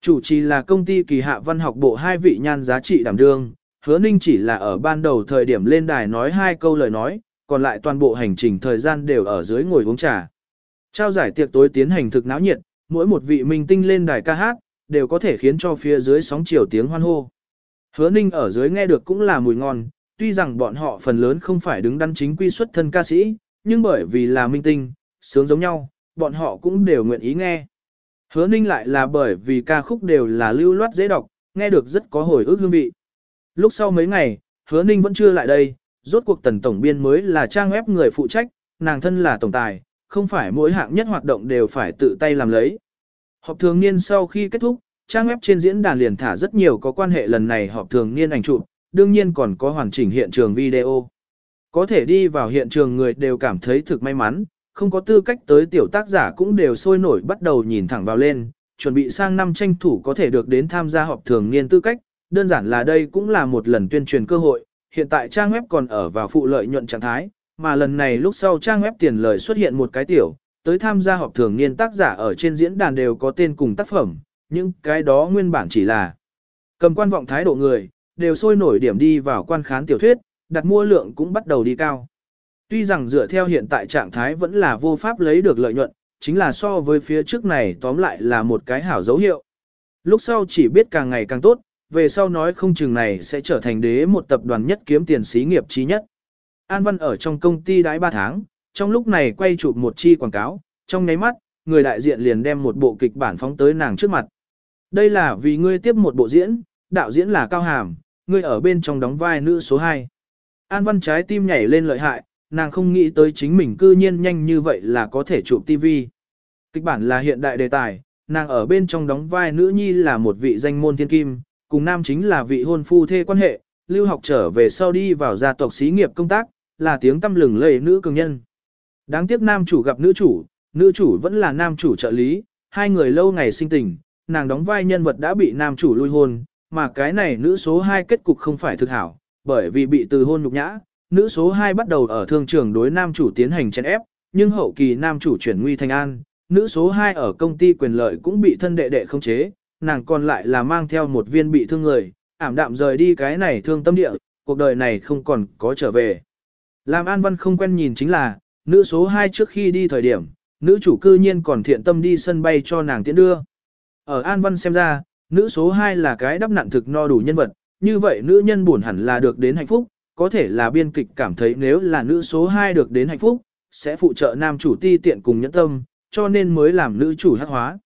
Chủ trì là công ty kỳ hạ văn học bộ hai vị nhan giá trị đảm đương, hứa ninh chỉ là ở ban đầu thời điểm lên đài nói hai câu lời nói, còn lại toàn bộ hành trình thời gian đều ở dưới ngồi uống trà. Trao giải tiệc tối tiến hành thực náo nhiệt, mỗi một vị minh tinh lên đài ca hát, đều có thể khiến cho phía dưới sóng chiều tiếng hoan hô. Hứa ninh ở dưới nghe được cũng là mùi ngon, tuy rằng bọn họ phần lớn không phải đứng đắn chính quy xuất thân ca sĩ, nhưng bởi vì là minh tinh, sướng giống nhau, bọn họ cũng đều nguyện ý nghe. Hứa ninh lại là bởi vì ca khúc đều là lưu loát dễ đọc, nghe được rất có hồi ức hương vị. Lúc sau mấy ngày, hứa ninh vẫn chưa lại đây, rốt cuộc tần tổng biên mới là trang web người phụ trách, nàng thân là tổng tài, không phải mỗi hạng nhất hoạt động đều phải tự tay làm lấy. Họp thường niên sau khi kết thúc, trang web trên diễn đàn liền thả rất nhiều có quan hệ lần này họp thường niên ảnh chụp, đương nhiên còn có hoàn chỉnh hiện trường video. Có thể đi vào hiện trường người đều cảm thấy thực may mắn, không có tư cách tới tiểu tác giả cũng đều sôi nổi bắt đầu nhìn thẳng vào lên, chuẩn bị sang năm tranh thủ có thể được đến tham gia họp thường niên tư cách, đơn giản là đây cũng là một lần tuyên truyền cơ hội, hiện tại trang web còn ở vào phụ lợi nhuận trạng thái, mà lần này lúc sau trang web tiền lời xuất hiện một cái tiểu, tới tham gia họp thường niên tác giả ở trên diễn đàn đều có tên cùng tác phẩm, nhưng cái đó nguyên bản chỉ là cầm quan vọng thái độ người, đều sôi nổi điểm đi vào quan khán tiểu thuyết, đặt mua lượng cũng bắt đầu đi cao. Tuy rằng dựa theo hiện tại trạng thái vẫn là vô pháp lấy được lợi nhuận, chính là so với phía trước này tóm lại là một cái hảo dấu hiệu. Lúc sau chỉ biết càng ngày càng tốt, về sau nói không chừng này sẽ trở thành đế một tập đoàn nhất kiếm tiền xí nghiệp trí nhất. An Văn ở trong công ty đãi 3 tháng, trong lúc này quay chụp một chi quảng cáo, trong nháy mắt, người đại diện liền đem một bộ kịch bản phóng tới nàng trước mặt. Đây là vì ngươi tiếp một bộ diễn, đạo diễn là Cao Hàm, ngươi ở bên trong đóng vai nữ số 2. An Văn trái tim nhảy lên lợi hại, nàng không nghĩ tới chính mình cư nhiên nhanh như vậy là có thể chụp TV. Kịch bản là hiện đại đề tài, nàng ở bên trong đóng vai nữ nhi là một vị danh môn thiên kim, cùng nam chính là vị hôn phu thê quan hệ, lưu học trở về sau đi vào gia tộc xí nghiệp công tác, là tiếng tâm lừng lầy nữ cường nhân. Đáng tiếc nam chủ gặp nữ chủ, nữ chủ vẫn là nam chủ trợ lý, hai người lâu ngày sinh tình, nàng đóng vai nhân vật đã bị nam chủ lui hôn, mà cái này nữ số 2 kết cục không phải thực hảo, bởi vì bị từ hôn nhục nhã, nữ số 2 bắt đầu ở thương trường đối nam chủ tiến hành chèn ép, nhưng hậu kỳ nam chủ chuyển nguy thành an, nữ số 2 ở công ty quyền lợi cũng bị thân đệ đệ không chế, nàng còn lại là mang theo một viên bị thương người, ảm đạm rời đi cái này thương tâm địa, cuộc đời này không còn có trở về. Làm An Văn không quen nhìn chính là, nữ số 2 trước khi đi thời điểm, nữ chủ cư nhiên còn thiện tâm đi sân bay cho nàng tiễn đưa. Ở An Văn xem ra, nữ số 2 là cái đắp nặn thực no đủ nhân vật, như vậy nữ nhân buồn hẳn là được đến hạnh phúc, có thể là biên kịch cảm thấy nếu là nữ số 2 được đến hạnh phúc, sẽ phụ trợ nam chủ ti tiện cùng nhẫn tâm, cho nên mới làm nữ chủ hát hóa.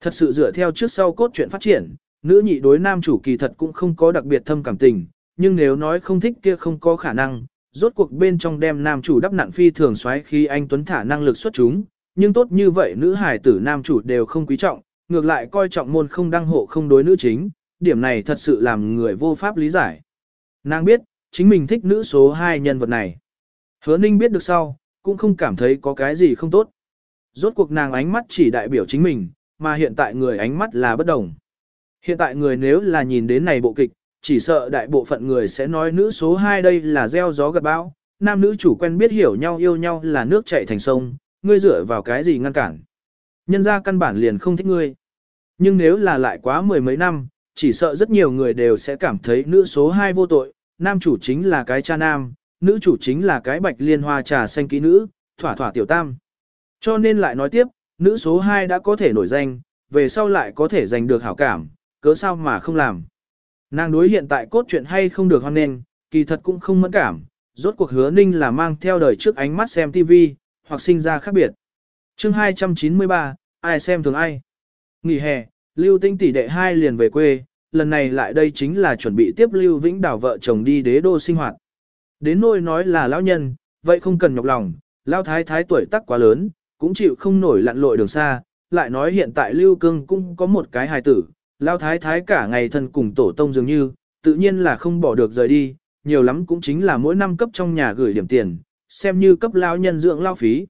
Thật sự dựa theo trước sau cốt truyện phát triển, nữ nhị đối nam chủ kỳ thật cũng không có đặc biệt thâm cảm tình, nhưng nếu nói không thích kia không có khả năng, rốt cuộc bên trong đem nam chủ đắp nặn phi thường xoáy khi anh tuấn thả năng lực xuất chúng, nhưng tốt như vậy nữ hải tử nam chủ đều không quý trọng, ngược lại coi trọng môn không đăng hộ không đối nữ chính, điểm này thật sự làm người vô pháp lý giải. Nàng biết, chính mình thích nữ số 2 nhân vật này. Hứa ninh biết được sau, cũng không cảm thấy có cái gì không tốt. Rốt cuộc nàng ánh mắt chỉ đại biểu chính mình, mà hiện tại người ánh mắt là bất đồng. Hiện tại người nếu là nhìn đến này bộ kịch, chỉ sợ đại bộ phận người sẽ nói nữ số 2 đây là gieo gió gặt bão, nam nữ chủ quen biết hiểu nhau yêu nhau là nước chảy thành sông, ngươi dựa vào cái gì ngăn cản. Nhân ra căn bản liền không thích ngươi. Nhưng nếu là lại quá mười mấy năm, chỉ sợ rất nhiều người đều sẽ cảm thấy nữ số 2 vô tội, nam chủ chính là cái cha nam, nữ chủ chính là cái bạch liên hoa trà xanh kỹ nữ, thỏa thỏa tiểu tam. Cho nên lại nói tiếp, nữ số 2 đã có thể nổi danh, về sau lại có thể giành được hảo cảm, cớ sao mà không làm. Nàng đối hiện tại cốt truyện hay không được hoan nghênh, kỳ thật cũng không mẫn cảm, rốt cuộc hứa ninh là mang theo đời trước ánh mắt xem TV, hoặc sinh ra khác biệt. chương 293, ai xem thường ai. Nghỉ hè, Lưu Tinh tỷ đệ hai liền về quê, lần này lại đây chính là chuẩn bị tiếp Lưu Vĩnh Đảo vợ chồng đi đế đô sinh hoạt. Đến nôi nói là lão nhân, vậy không cần nhọc lòng, lão thái thái tuổi tác quá lớn, cũng chịu không nổi lặn lội đường xa, lại nói hiện tại Lưu Cương cũng có một cái hài tử, lão thái thái cả ngày thân cùng tổ tông dường như, tự nhiên là không bỏ được rời đi, nhiều lắm cũng chính là mỗi năm cấp trong nhà gửi điểm tiền, xem như cấp lão nhân dưỡng lao phí.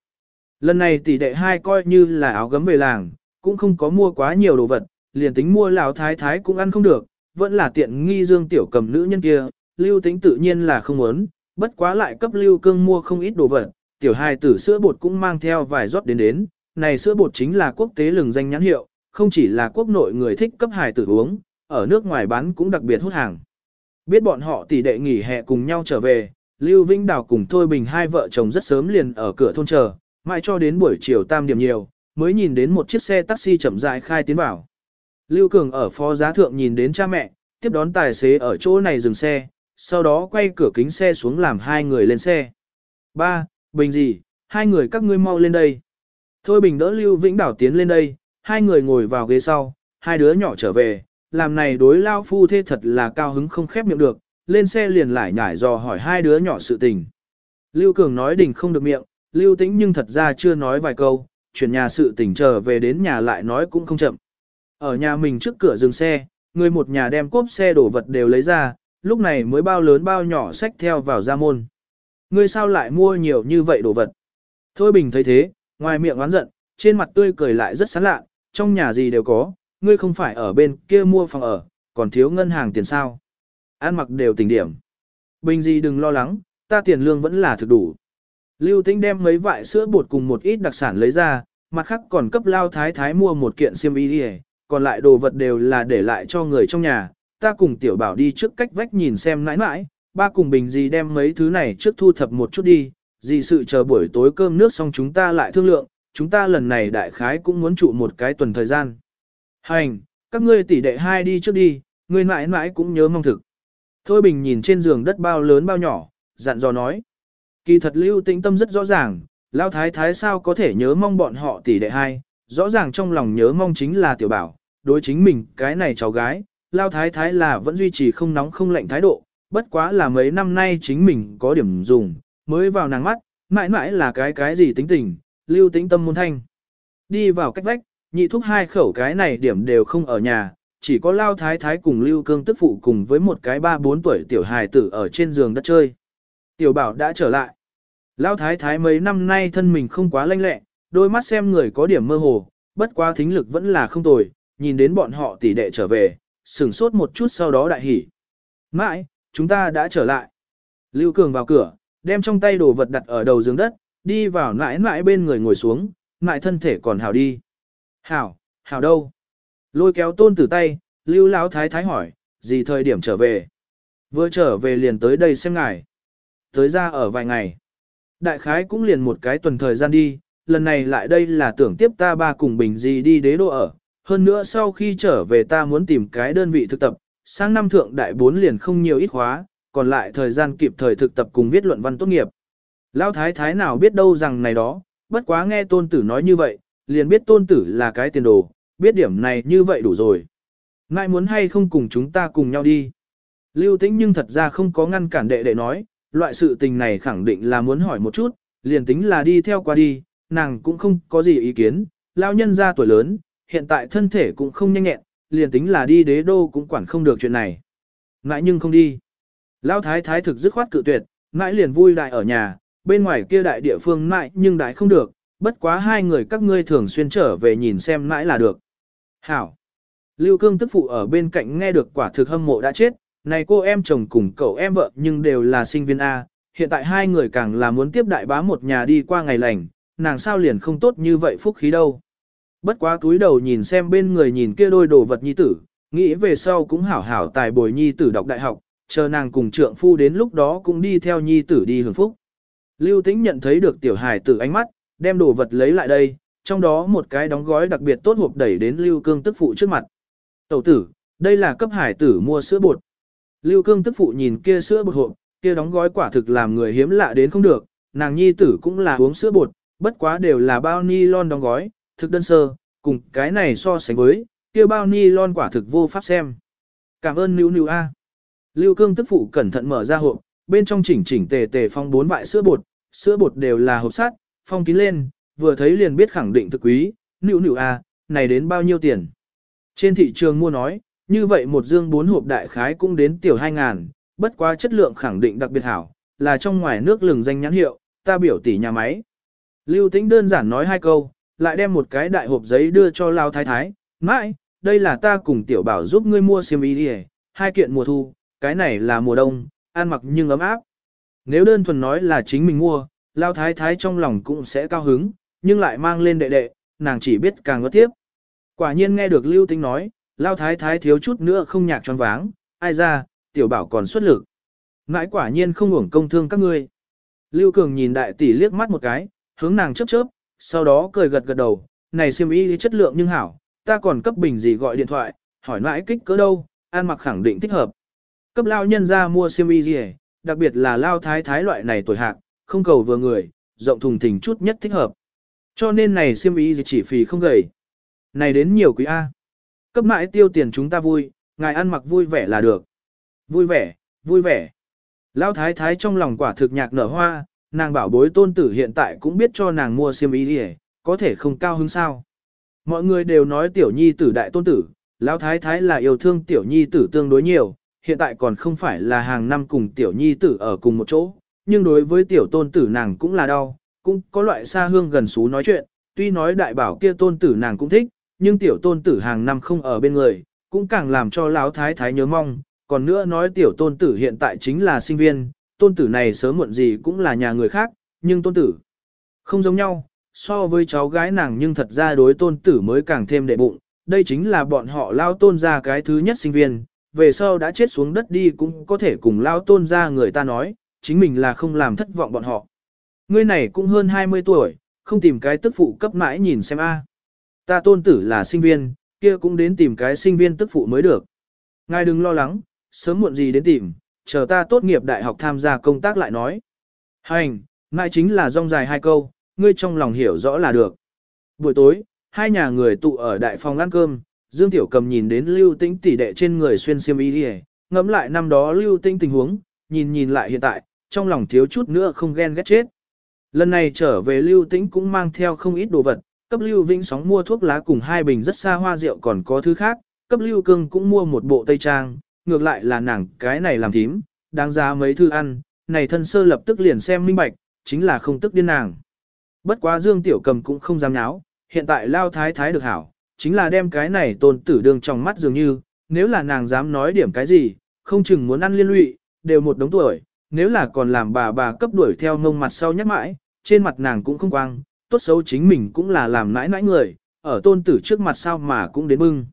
Lần này tỷ đệ hai coi như là áo gấm về làng, cũng không có mua quá nhiều đồ vật, liền tính mua lão thái thái cũng ăn không được, vẫn là tiện nghi dương tiểu cầm nữ nhân kia, lưu tính tự nhiên là không muốn, bất quá lại cấp lưu cương mua không ít đồ vật, tiểu hài tử sữa bột cũng mang theo vài rót đến đến, này sữa bột chính là quốc tế lừng danh nhãn hiệu, không chỉ là quốc nội người thích cấp hài tử uống, ở nước ngoài bán cũng đặc biệt hút hàng. Biết bọn họ tỷ đệ nghỉ hè cùng nhau trở về, Lưu Vĩnh Đào cùng Thôi Bình hai vợ chồng rất sớm liền ở cửa thôn chờ, mãi cho đến buổi chiều tam điểm nhiều, mới nhìn đến một chiếc xe taxi chậm rãi khai tiến vào. Lưu Cường ở phó giá thượng nhìn đến cha mẹ, tiếp đón tài xế ở chỗ này dừng xe, sau đó quay cửa kính xe xuống làm hai người lên xe. Ba, Bình gì, hai người các ngươi mau lên đây. Thôi Bình đỡ Lưu Vĩnh Đảo tiến lên đây, hai người ngồi vào ghế sau, hai đứa nhỏ trở về, làm này đối lao phu thê thật là cao hứng không khép miệng được, lên xe liền lại nhải dò hỏi hai đứa nhỏ sự tình. Lưu Cường nói đỉnh không được miệng, Lưu Tĩnh nhưng thật ra chưa nói vài câu, chuyển nhà sự tình trở về đến nhà lại nói cũng không chậm. Ở nhà mình trước cửa dừng xe, người một nhà đem cốp xe đổ vật đều lấy ra, lúc này mới bao lớn bao nhỏ xách theo vào ra môn. Ngươi sao lại mua nhiều như vậy đồ vật? Thôi Bình thấy thế, ngoài miệng oán giận, trên mặt tươi cười lại rất sán lạ, trong nhà gì đều có, ngươi không phải ở bên kia mua phòng ở, còn thiếu ngân hàng tiền sao. Ăn mặc đều tình điểm. Bình gì đừng lo lắng, ta tiền lương vẫn là thực đủ. Lưu Tĩnh đem mấy vại sữa bột cùng một ít đặc sản lấy ra, mặt khác còn cấp lao thái thái mua một kiện xiêm y đi còn lại đồ vật đều là để lại cho người trong nhà. Ta cùng tiểu bảo đi trước cách vách nhìn xem nãi nãi, ba cùng bình gì đem mấy thứ này trước thu thập một chút đi, gì sự chờ buổi tối cơm nước xong chúng ta lại thương lượng, chúng ta lần này đại khái cũng muốn trụ một cái tuần thời gian. Hành, các ngươi tỷ đệ hai đi trước đi, ngươi mãi mãi cũng nhớ mong thực. Thôi bình nhìn trên giường đất bao lớn bao nhỏ, dặn dò nói. Kỳ thật lưu tĩnh tâm rất rõ ràng, lao thái thái sao có thể nhớ mong bọn họ tỷ đệ hai, rõ ràng trong lòng nhớ mong chính là tiểu bảo, đối chính mình cái này cháu gái, lao thái thái là vẫn duy trì không nóng không lạnh thái độ, bất quá là mấy năm nay chính mình có điểm dùng, mới vào nàng mắt, mãi mãi là cái cái gì tính tình, lưu tĩnh tâm môn thanh. Đi vào cách vách, nhị thúc hai khẩu cái này điểm đều không ở nhà, chỉ có lao thái thái cùng lưu cương tức phụ cùng với một cái ba bốn tuổi tiểu hài tử ở trên giường đất chơi. Tiểu bảo đã trở lại. Lao thái thái mấy năm nay thân mình không quá lanh lẹ, đôi mắt xem người có điểm mơ hồ, bất quá thính lực vẫn là không tồi, nhìn đến bọn họ tỷ đệ trở về, sửng sốt một chút sau đó đại hỉ. Mãi, chúng ta đã trở lại. Lưu Cường vào cửa, đem trong tay đồ vật đặt ở đầu giường đất, đi vào nãi nãi bên người ngồi xuống, nãi thân thể còn hảo đi. Hảo, hảo đâu? Lôi kéo tôn tử tay, lưu lão thái thái hỏi, gì thời điểm trở về? Vừa trở về liền tới đây xem ngài. Tới ra ở vài ngày. Đại khái cũng liền một cái tuần thời gian đi, lần này lại đây là tưởng tiếp ta ba cùng bình gì đi đế đô ở. Hơn nữa sau khi trở về ta muốn tìm cái đơn vị thực tập, sang năm thượng đại bốn liền không nhiều ít khóa, còn lại thời gian kịp thời thực tập cùng viết luận văn tốt nghiệp. Lão thái thái nào biết đâu rằng này đó, bất quá nghe tôn tử nói như vậy, liền biết tôn tử là cái tiền đồ, biết điểm này như vậy đủ rồi. Ngại muốn hay không cùng chúng ta cùng nhau đi. Lưu tĩnh nhưng thật ra không có ngăn cản đệ đệ nói, loại sự tình này khẳng định là muốn hỏi một chút, liền tính là đi theo qua đi, nàng cũng không có gì ý kiến, lao nhân ra tuổi lớn, hiện tại thân thể cũng không nhanh nhẹn, liền tính là đi đế đô cũng quản không được chuyện này. Ngại nhưng không đi. Lão thái thái thực dứt khoát cự tuyệt, ngại liền vui đại ở nhà, bên ngoài kia đại địa phương ngại nhưng đại không được, bất quá hai người các ngươi thường xuyên trở về nhìn xem ngại là được. Hảo. Lưu cương tức phụ ở bên cạnh nghe được quả thực hâm mộ đã chết, này cô em chồng cùng cậu em vợ nhưng đều là sinh viên A, hiện tại hai người càng là muốn tiếp đại bá một nhà đi qua ngày lành, nàng sao liền không tốt như vậy phúc khí đâu. Bất quá túi đầu nhìn xem bên người nhìn kia đôi đồ vật nhi tử, nghĩ về sau cũng hảo hảo tài bồi nhi tử đọc đại học, chờ nàng cùng trượng phu đến lúc đó cũng đi theo nhi tử đi hưởng phúc. Lưu Tĩnh nhận thấy được tiểu hài tử ánh mắt, đem đồ vật lấy lại đây, trong đó một cái đóng gói đặc biệt tốt hộp đẩy đến Lưu Cương tức phụ trước mặt. Tẩu tử, đây là cấp hải tử mua sữa bột. Lưu Cương tức phụ nhìn kia sữa bột hộp, kia đóng gói quả thực làm người hiếm lạ đến không được, nàng nhi tử cũng là uống sữa bột, bất quá đều là bao ni lon đóng gói, thực đơn sơ, cùng cái này so sánh với, kia bao ni lon quả thực vô pháp xem. Cảm ơn Nữu Nữu A. Lưu Cương tức phụ cẩn thận mở ra hộp, bên trong chỉnh chỉnh tề tề phong bốn vại sữa bột, sữa bột đều là hộp sắt, phong kín lên, vừa thấy liền biết khẳng định thực quý, Nữu Nữu A, này đến bao nhiêu tiền. Trên thị trường mua nói, như vậy một dương bốn hộp đại khái cũng đến tiểu hai ngàn, bất quá chất lượng khẳng định đặc biệt hảo, là trong ngoài nước lừng danh nhãn hiệu, ta biểu tỷ nhà máy. Lưu Tĩnh đơn giản nói hai câu, lại đem một cái đại hộp giấy đưa cho Lao Thái Thái, mãi, đây là ta cùng tiểu bảo giúp ngươi mua xiêm y đi hai kiện mùa thu, cái này là mùa đông, ăn mặc nhưng ấm áp. Nếu đơn thuần nói là chính mình mua, Lao Thái Thái trong lòng cũng sẽ cao hứng, nhưng lại mang lên đệ đệ, nàng chỉ biết càng ngất tiếp. Quả nhiên nghe được Lưu Tinh nói, Lao thái thái thiếu chút nữa không nhạc tròn váng, ai ra, tiểu bảo còn xuất lực. Ngãi quả nhiên không uổng công thương các ngươi. Lưu Cường nhìn đại tỷ liếc mắt một cái, hướng nàng chớp chớp, sau đó cười gật gật đầu, này xiêm y chất lượng nhưng hảo, ta còn cấp bình gì gọi điện thoại, hỏi mãi kích cỡ đâu, an mặc khẳng định thích hợp. Cấp lao nhân ra mua xiêm y gì đặc biệt là lao thái thái loại này tuổi hạc, không cầu vừa người, rộng thùng thình chút nhất thích hợp. Cho nên này xiêm y chỉ phì không gầy. Này đến nhiều quý A. Cấp mãi tiêu tiền chúng ta vui, ngài ăn mặc vui vẻ là được. Vui vẻ, vui vẻ. lao thái thái trong lòng quả thực nhạc nở hoa, nàng bảo bối tôn tử hiện tại cũng biết cho nàng mua xiêm y đi có thể không cao hứng sao. Mọi người đều nói tiểu nhi tử đại tôn tử, lão thái thái là yêu thương tiểu nhi tử tương đối nhiều, hiện tại còn không phải là hàng năm cùng tiểu nhi tử ở cùng một chỗ, nhưng đối với tiểu tôn tử nàng cũng là đau, cũng có loại xa hương gần xú nói chuyện, tuy nói đại bảo kia tôn tử nàng cũng thích, nhưng tiểu tôn tử hàng năm không ở bên người, cũng càng làm cho lão thái thái nhớ mong, còn nữa nói tiểu tôn tử hiện tại chính là sinh viên, tôn tử này sớm muộn gì cũng là nhà người khác, nhưng tôn tử không giống nhau, so với cháu gái nàng nhưng thật ra đối tôn tử mới càng thêm đệ bụng, đây chính là bọn họ lao tôn ra cái thứ nhất sinh viên, về sau đã chết xuống đất đi cũng có thể cùng lao tôn ra người ta nói, chính mình là không làm thất vọng bọn họ. Ngươi này cũng hơn 20 tuổi, không tìm cái tức phụ cấp mãi nhìn xem a. Ta tôn tử là sinh viên, kia cũng đến tìm cái sinh viên tức phụ mới được. Ngài đừng lo lắng, sớm muộn gì đến tìm, chờ ta tốt nghiệp đại học tham gia công tác lại nói. Hành, ngại chính là rong dài hai câu, ngươi trong lòng hiểu rõ là được. Buổi tối, hai nhà người tụ ở đại phòng ăn cơm, Dương Tiểu Cầm nhìn đến Lưu Tĩnh tỷ đệ trên người xuyên xiêm y đi ngẫm lại năm đó Lưu Tĩnh tình huống, nhìn nhìn lại hiện tại, trong lòng thiếu chút nữa không ghen ghét chết. Lần này trở về Lưu Tĩnh cũng mang theo không ít đồ vật, cấp Lưu Vĩnh sóng mua thuốc lá cùng hai bình rất xa hoa rượu còn có thứ khác, cấp Lưu Cương cũng mua một bộ tây trang, ngược lại là nàng cái này làm thím, đáng giá mấy thư ăn, này thân sơ lập tức liền xem minh bạch, chính là không tức điên nàng. Bất quá Dương Tiểu Cầm cũng không dám nháo, hiện tại lao thái thái được hảo, chính là đem cái này tôn tử đường trong mắt dường như, nếu là nàng dám nói điểm cái gì, không chừng muốn ăn liên lụy, đều một đống tuổi, nếu là còn làm bà bà cấp đuổi theo ngông mặt sau nhắc mãi, trên mặt nàng cũng không quang, tốt xấu chính mình cũng là làm nãi nãi người, ở tôn tử trước mặt sao mà cũng đến bưng.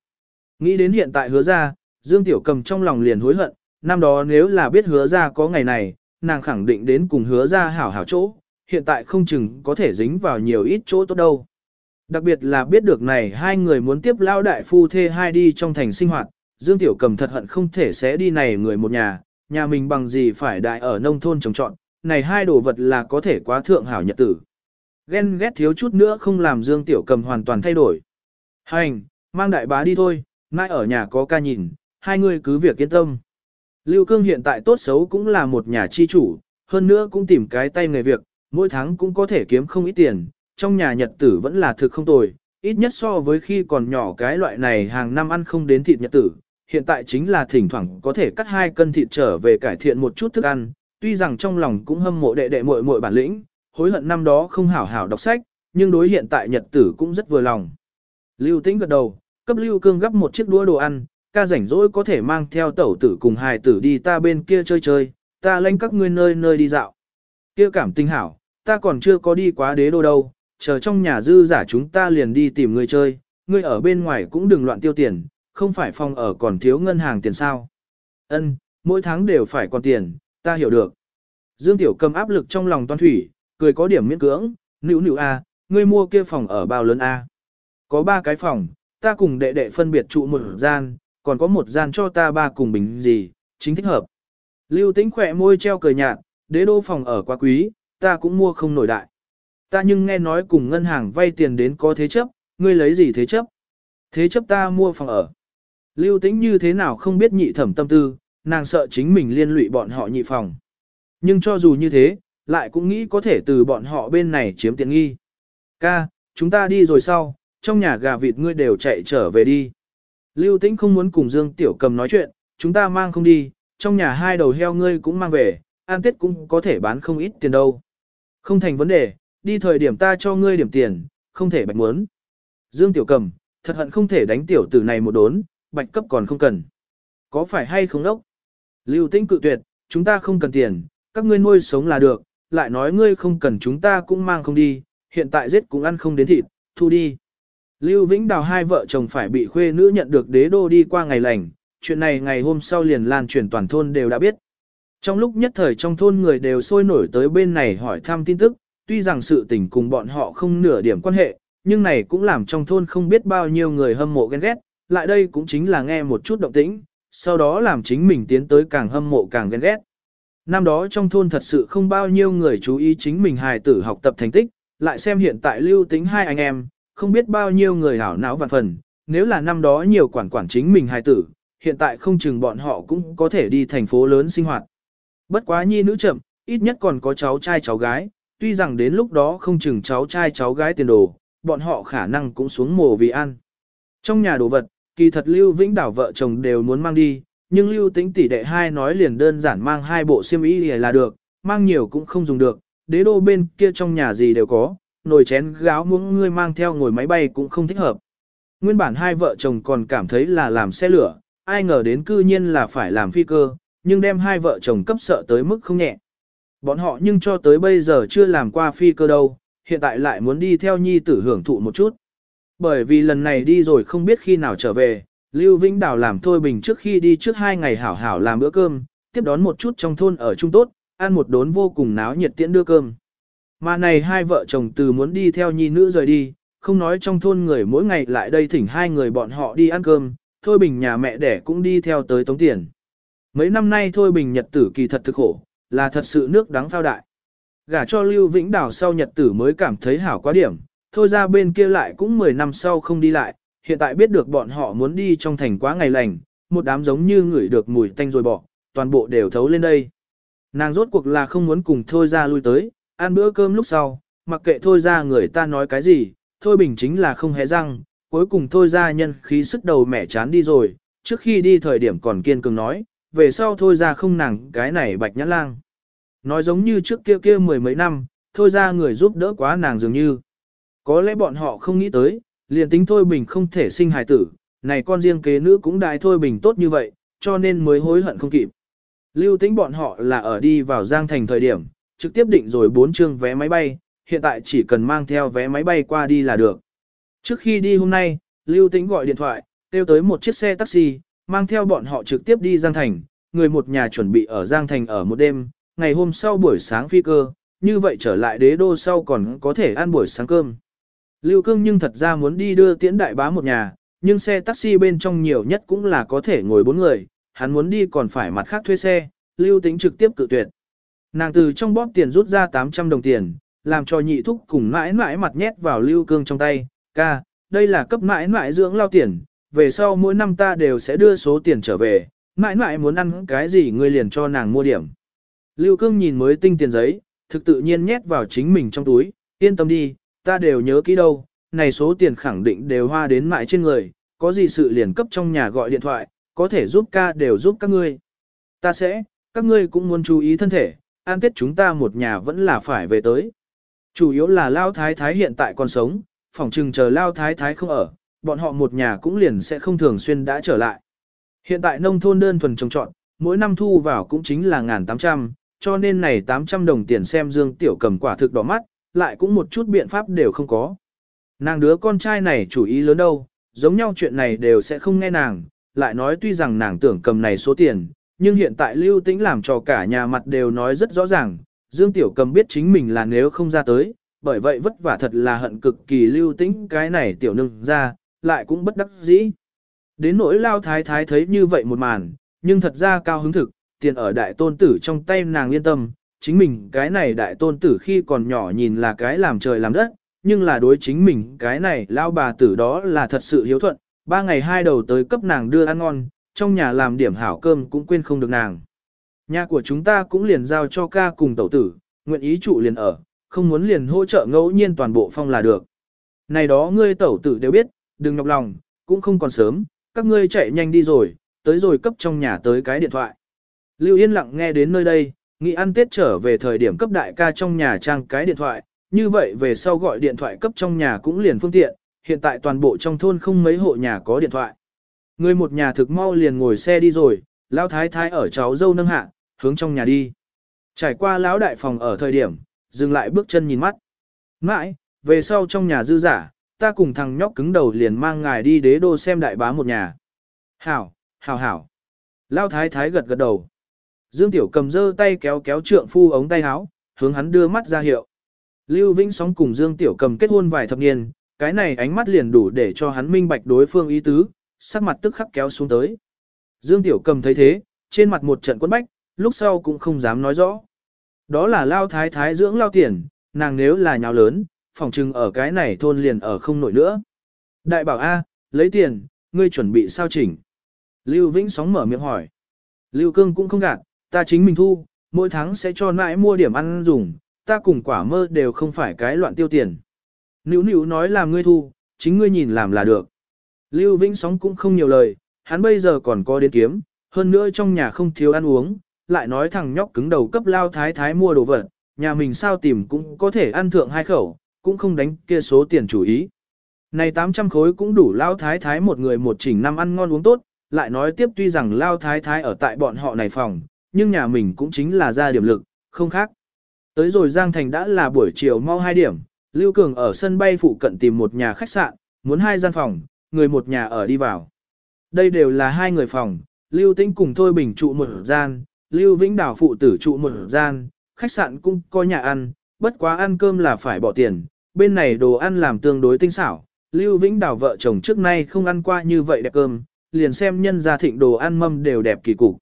Nghĩ đến hiện tại hứa ra, Dương Tiểu cầm trong lòng liền hối hận, năm đó nếu là biết hứa ra có ngày này, nàng khẳng định đến cùng hứa ra hảo hảo chỗ, hiện tại không chừng có thể dính vào nhiều ít chỗ tốt đâu. Đặc biệt là biết được này hai người muốn tiếp lao đại phu thê hai đi trong thành sinh hoạt, Dương Tiểu cầm thật hận không thể sẽ đi này người một nhà, nhà mình bằng gì phải đại ở nông thôn trồng trọn, này hai đồ vật là có thể quá thượng hảo nhật tử. Ghen ghét thiếu chút nữa không làm Dương Tiểu cầm hoàn toàn thay đổi. Hành, mang đại bá đi thôi, mai ở nhà có ca nhìn, hai người cứ việc yên tâm. Lưu Cương hiện tại tốt xấu cũng là một nhà chi chủ, hơn nữa cũng tìm cái tay nghề việc, mỗi tháng cũng có thể kiếm không ít tiền, trong nhà nhật tử vẫn là thực không tồi, ít nhất so với khi còn nhỏ cái loại này hàng năm ăn không đến thịt nhật tử, hiện tại chính là thỉnh thoảng có thể cắt hai cân thịt trở về cải thiện một chút thức ăn, tuy rằng trong lòng cũng hâm mộ đệ đệ muội muội bản lĩnh, hối hận năm đó không hảo hảo đọc sách, nhưng đối hiện tại nhật tử cũng rất vừa lòng. Lưu Tĩnh gật đầu, cấp Lưu Cương gấp một chiếc đũa đồ ăn, ca rảnh rỗi có thể mang theo tẩu tử cùng hài tử đi ta bên kia chơi chơi, ta lãnh các ngươi nơi nơi đi dạo. Kia cảm tinh hảo, ta còn chưa có đi quá đế đô đâu, chờ trong nhà dư giả chúng ta liền đi tìm người chơi, ngươi ở bên ngoài cũng đừng loạn tiêu tiền, không phải phòng ở còn thiếu ngân hàng tiền sao. Ân, mỗi tháng đều phải còn tiền, ta hiểu được. Dương Tiểu cầm áp lực trong lòng toan thủy, cười có điểm miễn cưỡng, nữ nữ a, à, ngươi mua kia phòng ở bao lớn a? Có ba cái phòng, ta cùng đệ đệ phân biệt trụ một gian, còn có một gian cho ta ba cùng bình gì, chính thích hợp. Lưu Tĩnh khỏe môi treo cười nhạt, đế đô phòng ở quá quý, ta cũng mua không nổi đại. Ta nhưng nghe nói cùng ngân hàng vay tiền đến có thế chấp, ngươi lấy gì thế chấp? Thế chấp ta mua phòng ở. Lưu Tĩnh như thế nào không biết nhị thẩm tâm tư, nàng sợ chính mình liên lụy bọn họ nhị phòng. Nhưng cho dù như thế, lại cũng nghĩ có thể từ bọn họ bên này chiếm tiện nghi. Ca, chúng ta đi rồi sau, trong nhà gà vịt ngươi đều chạy trở về đi. Lưu Tĩnh không muốn cùng Dương Tiểu Cầm nói chuyện, chúng ta mang không đi, trong nhà hai đầu heo ngươi cũng mang về, an tết cũng có thể bán không ít tiền đâu. Không thành vấn đề, đi thời điểm ta cho ngươi điểm tiền, không thể bạch muốn. Dương Tiểu Cầm, thật hận không thể đánh tiểu tử này một đốn, bạch cấp còn không cần. Có phải hay không đốc? Lưu Tĩnh cự tuyệt, chúng ta không cần tiền, các ngươi nuôi sống là được, lại nói ngươi không cần chúng ta cũng mang không đi, hiện tại giết cũng ăn không đến thịt, thu đi. Lưu Vĩnh Đào hai vợ chồng phải bị khuê nữ nhận được đế đô đi qua ngày lành, chuyện này ngày hôm sau liền lan truyền toàn thôn đều đã biết. Trong lúc nhất thời trong thôn người đều sôi nổi tới bên này hỏi thăm tin tức, tuy rằng sự tình cùng bọn họ không nửa điểm quan hệ, nhưng này cũng làm trong thôn không biết bao nhiêu người hâm mộ ghen ghét, lại đây cũng chính là nghe một chút động tĩnh, sau đó làm chính mình tiến tới càng hâm mộ càng ghen ghét. Năm đó trong thôn thật sự không bao nhiêu người chú ý chính mình hài tử học tập thành tích, lại xem hiện tại lưu tính hai anh em, không biết bao nhiêu người hảo não vạn phần, nếu là năm đó nhiều quản quản chính mình hài tử, hiện tại không chừng bọn họ cũng có thể đi thành phố lớn sinh hoạt. Bất quá nhi nữ chậm, ít nhất còn có cháu trai cháu gái, tuy rằng đến lúc đó không chừng cháu trai cháu gái tiền đồ, bọn họ khả năng cũng xuống mồ vì ăn. Trong nhà đồ vật, kỳ thật Lưu Vĩnh Đảo vợ chồng đều muốn mang đi, nhưng Lưu Tĩnh tỷ đệ hai nói liền đơn giản mang hai bộ xiêm y là được, mang nhiều cũng không dùng được, đế đô bên kia trong nhà gì đều có, nồi chén gáo muỗng ngươi mang theo ngồi máy bay cũng không thích hợp. Nguyên bản hai vợ chồng còn cảm thấy là làm xe lửa, ai ngờ đến cư nhiên là phải làm phi cơ, nhưng đem hai vợ chồng cấp sợ tới mức không nhẹ. Bọn họ nhưng cho tới bây giờ chưa làm qua phi cơ đâu, hiện tại lại muốn đi theo nhi tử hưởng thụ một chút. Bởi vì lần này đi rồi không biết khi nào trở về, Lưu Vĩnh Đào làm Thôi Bình trước khi đi trước hai ngày hảo hảo làm bữa cơm, tiếp đón một chút trong thôn ở Trung Tốt, ăn một đốn vô cùng náo nhiệt tiễn đưa cơm. Mà này hai vợ chồng từ muốn đi theo nhi nữ rời đi, không nói trong thôn người mỗi ngày lại đây thỉnh hai người bọn họ đi ăn cơm, Thôi Bình nhà mẹ đẻ cũng đi theo tới tống tiền. Mấy năm nay Thôi Bình nhật tử kỳ thật thực khổ, là thật sự nước đắng phao đại. Gả cho Lưu Vĩnh Đảo sau nhật tử mới cảm thấy hảo quá điểm, thôi ra bên kia lại cũng 10 năm sau không đi lại, hiện tại biết được bọn họ muốn đi trong thành quá ngày lành, một đám giống như người được mùi tanh rồi bỏ, toàn bộ đều thấu lên đây. Nàng rốt cuộc là không muốn cùng thôi ra lui tới, ăn bữa cơm lúc sau, mặc kệ thôi ra người ta nói cái gì, thôi bình chính là không hé răng, cuối cùng thôi ra nhân khí sức đầu mẹ chán đi rồi, trước khi đi thời điểm còn kiên cường nói, về sau thôi ra không nàng cái này bạch nhãn lang. Nói giống như trước kia kia mười mấy năm, thôi ra người giúp đỡ quá nàng dường như. Có lẽ bọn họ không nghĩ tới, liền tính thôi bình không thể sinh hài tử, này con riêng kế nữ cũng đại thôi bình tốt như vậy, cho nên mới hối hận không kịp. Lưu tính bọn họ là ở đi vào Giang Thành thời điểm, trực tiếp định rồi bốn chương vé máy bay, hiện tại chỉ cần mang theo vé máy bay qua đi là được. Trước khi đi hôm nay, Lưu Tĩnh gọi điện thoại, kêu tới một chiếc xe taxi, mang theo bọn họ trực tiếp đi Giang Thành, người một nhà chuẩn bị ở Giang Thành ở một đêm, ngày hôm sau buổi sáng phi cơ, như vậy trở lại đế đô sau còn có thể ăn buổi sáng cơm. Lưu Cương nhưng thật ra muốn đi đưa tiễn đại bá một nhà, nhưng xe taxi bên trong nhiều nhất cũng là có thể ngồi bốn người, hắn muốn đi còn phải mặt khác thuê xe, Lưu Tĩnh trực tiếp cự tuyệt. Nàng từ trong bóp tiền rút ra 800 đồng tiền, làm cho nhị thúc cùng mãi mãi mặt nhét vào Lưu Cương trong tay, ca, đây là cấp mãi mãi dưỡng lao tiền, về sau mỗi năm ta đều sẽ đưa số tiền trở về, mãi mãi muốn ăn cái gì ngươi liền cho nàng mua điểm. Lưu Cương nhìn mới tinh tiền giấy, thực tự nhiên nhét vào chính mình trong túi, yên tâm đi, ta đều nhớ kỹ đâu, này số tiền khẳng định đều hoa đến mãi trên người, có gì sự liền cấp trong nhà gọi điện thoại, có thể giúp ca đều giúp các ngươi. Ta sẽ, các ngươi cũng muốn chú ý thân thể, an tết chúng ta một nhà vẫn là phải về tới. Chủ yếu là Lao Thái Thái hiện tại còn sống, phòng trừng chờ Lao Thái Thái không ở, bọn họ một nhà cũng liền sẽ không thường xuyên đã trở lại. Hiện tại nông thôn đơn thuần trồng trọn, mỗi năm thu vào cũng chính là ngàn tám trăm, cho nên này 800 đồng tiền xem Dương Tiểu cầm quả thực đỏ mắt, lại cũng một chút biện pháp đều không có. Nàng đứa con trai này chủ ý lớn đâu, giống nhau chuyện này đều sẽ không nghe nàng, lại nói tuy rằng nàng tưởng cầm này số tiền, nhưng hiện tại lưu tĩnh làm cho cả nhà mặt đều nói rất rõ ràng, Dương Tiểu cầm biết chính mình là nếu không ra tới, bởi vậy vất vả thật là hận cực kỳ lưu tĩnh cái này tiểu nương ra, lại cũng bất đắc dĩ. Đến nỗi lao thái thái thấy như vậy một màn, nhưng thật ra cao hứng thực, tiền ở đại tôn tử trong tay nàng yên tâm, chính mình cái này đại tôn tử khi còn nhỏ nhìn là cái làm trời làm đất, nhưng là đối chính mình cái này lao bà tử đó là thật sự hiếu thuận, ba ngày hai đầu tới cấp nàng đưa ăn ngon, trong nhà làm điểm hảo cơm cũng quên không được nàng. Nhà của chúng ta cũng liền giao cho ca cùng tẩu tử, nguyện ý trụ liền ở, không muốn liền hỗ trợ ngẫu nhiên toàn bộ phong là được. Này đó ngươi tẩu tử đều biết, đừng nhọc lòng, cũng không còn sớm, các ngươi chạy nhanh đi rồi, tới rồi cấp trong nhà tới cái điện thoại. Lưu Yên lặng nghe đến nơi đây, nghĩ ăn tết trở về thời điểm cấp đại ca trong nhà trang cái điện thoại, như vậy về sau gọi điện thoại cấp trong nhà cũng liền phương tiện, hiện tại toàn bộ trong thôn không mấy hộ nhà có điện thoại. Người một nhà thực mau liền ngồi xe đi rồi, lão thái thái ở cháu dâu nâng hạ, hướng trong nhà đi. Trải qua lão đại phòng ở thời điểm, dừng lại bước chân nhìn mắt. Mãi, về sau trong nhà dư giả, ta cùng thằng nhóc cứng đầu liền mang ngài đi đế đô xem đại bá một nhà. Hảo, hảo hảo. Lão thái thái gật gật đầu. Dương Tiểu cầm dơ tay kéo kéo trượng phu ống tay áo, hướng hắn đưa mắt ra hiệu. Lưu Vĩnh Sóng cùng Dương Tiểu cầm kết hôn vài thập niên, cái này ánh mắt liền đủ để cho hắn minh bạch đối phương ý tứ, sắc mặt tức khắc kéo xuống tới. Dương Tiểu cầm thấy thế, trên mặt một trận quấn bách, lúc sau cũng không dám nói rõ. Đó là lao thái thái dưỡng lao tiền, nàng nếu là nhào lớn, phòng trừng ở cái này thôn liền ở không nổi nữa. Đại bảo A, lấy tiền, ngươi chuẩn bị sao chỉnh. Lưu Vĩnh Sóng mở miệng hỏi. Lưu Cương cũng không gạt, ta chính mình thu, mỗi tháng sẽ cho nãi mua điểm ăn dùng, ta cùng quả mơ đều không phải cái loạn tiêu tiền. Nữu nữu nói là ngươi thu, chính ngươi nhìn làm là được. Lưu Vĩnh Sóng cũng không nhiều lời, hắn bây giờ còn có đến kiếm, hơn nữa trong nhà không thiếu ăn uống, lại nói thằng nhóc cứng đầu cấp lao thái thái mua đồ vật, nhà mình sao tìm cũng có thể ăn thượng hai khẩu, cũng không đánh kia số tiền chủ ý. Này 800 khối cũng đủ lao thái thái một người một chỉnh năm ăn ngon uống tốt, lại nói tiếp tuy rằng lao thái thái ở tại bọn họ này phòng, nhưng nhà mình cũng chính là ra điểm lực, không khác. Tới rồi Giang Thành đã là buổi chiều mau 2 điểm, Lưu Cường ở sân bay phụ cận tìm một nhà khách sạn, muốn hai gian phòng, người một nhà ở đi vào. Đây đều là hai người phòng, Lưu Tĩnh cùng Thôi Bình trụ một gian, Lưu Vĩnh Đảo phụ tử trụ một gian, khách sạn cũng có nhà ăn, bất quá ăn cơm là phải bỏ tiền, bên này đồ ăn làm tương đối tinh xảo. Lưu Vĩnh Đảo vợ chồng trước nay không ăn qua như vậy đẹp cơm, liền xem nhân gia thịnh đồ ăn mâm đều đẹp kỳ cục.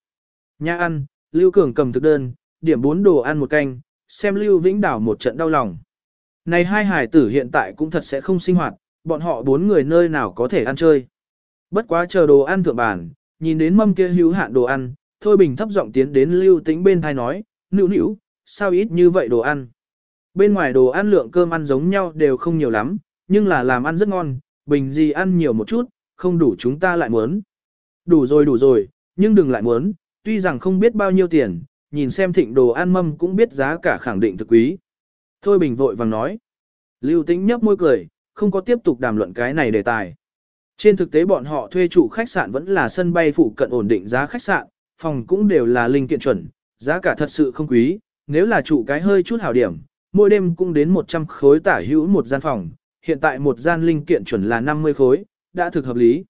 Nhà ăn, Lưu Cường cầm thực đơn, điểm bốn đồ ăn một canh, xem Lưu Vĩnh Đảo một trận đau lòng. Này hai hải tử hiện tại cũng thật sẽ không sinh hoạt, bọn họ bốn người nơi nào có thể ăn chơi. Bất quá chờ đồ ăn thượng bản, nhìn đến mâm kia hữu hạn đồ ăn, Thôi Bình thấp giọng tiến đến Lưu Tĩnh bên thai nói, nữu nữu, sao ít như vậy đồ ăn. Bên ngoài đồ ăn lượng cơm ăn giống nhau đều không nhiều lắm, nhưng là làm ăn rất ngon, Bình gì ăn nhiều một chút, không đủ chúng ta lại muốn. Đủ rồi đủ rồi, nhưng đừng lại muốn, tuy rằng không biết bao nhiêu tiền, nhìn xem thịnh đồ ăn mâm cũng biết giá cả khẳng định thực quý. Thôi Bình vội vàng nói. Lưu Tĩnh nhấp môi cười, không có tiếp tục đàm luận cái này đề tài. Trên thực tế bọn họ thuê chủ khách sạn vẫn là sân bay phụ cận ổn định giá khách sạn, phòng cũng đều là linh kiện chuẩn, giá cả thật sự không quý, nếu là chủ cái hơi chút hảo điểm, mỗi đêm cũng đến 100 khối tả hữu một gian phòng, hiện tại một gian linh kiện chuẩn là 50 khối, đã thực hợp lý.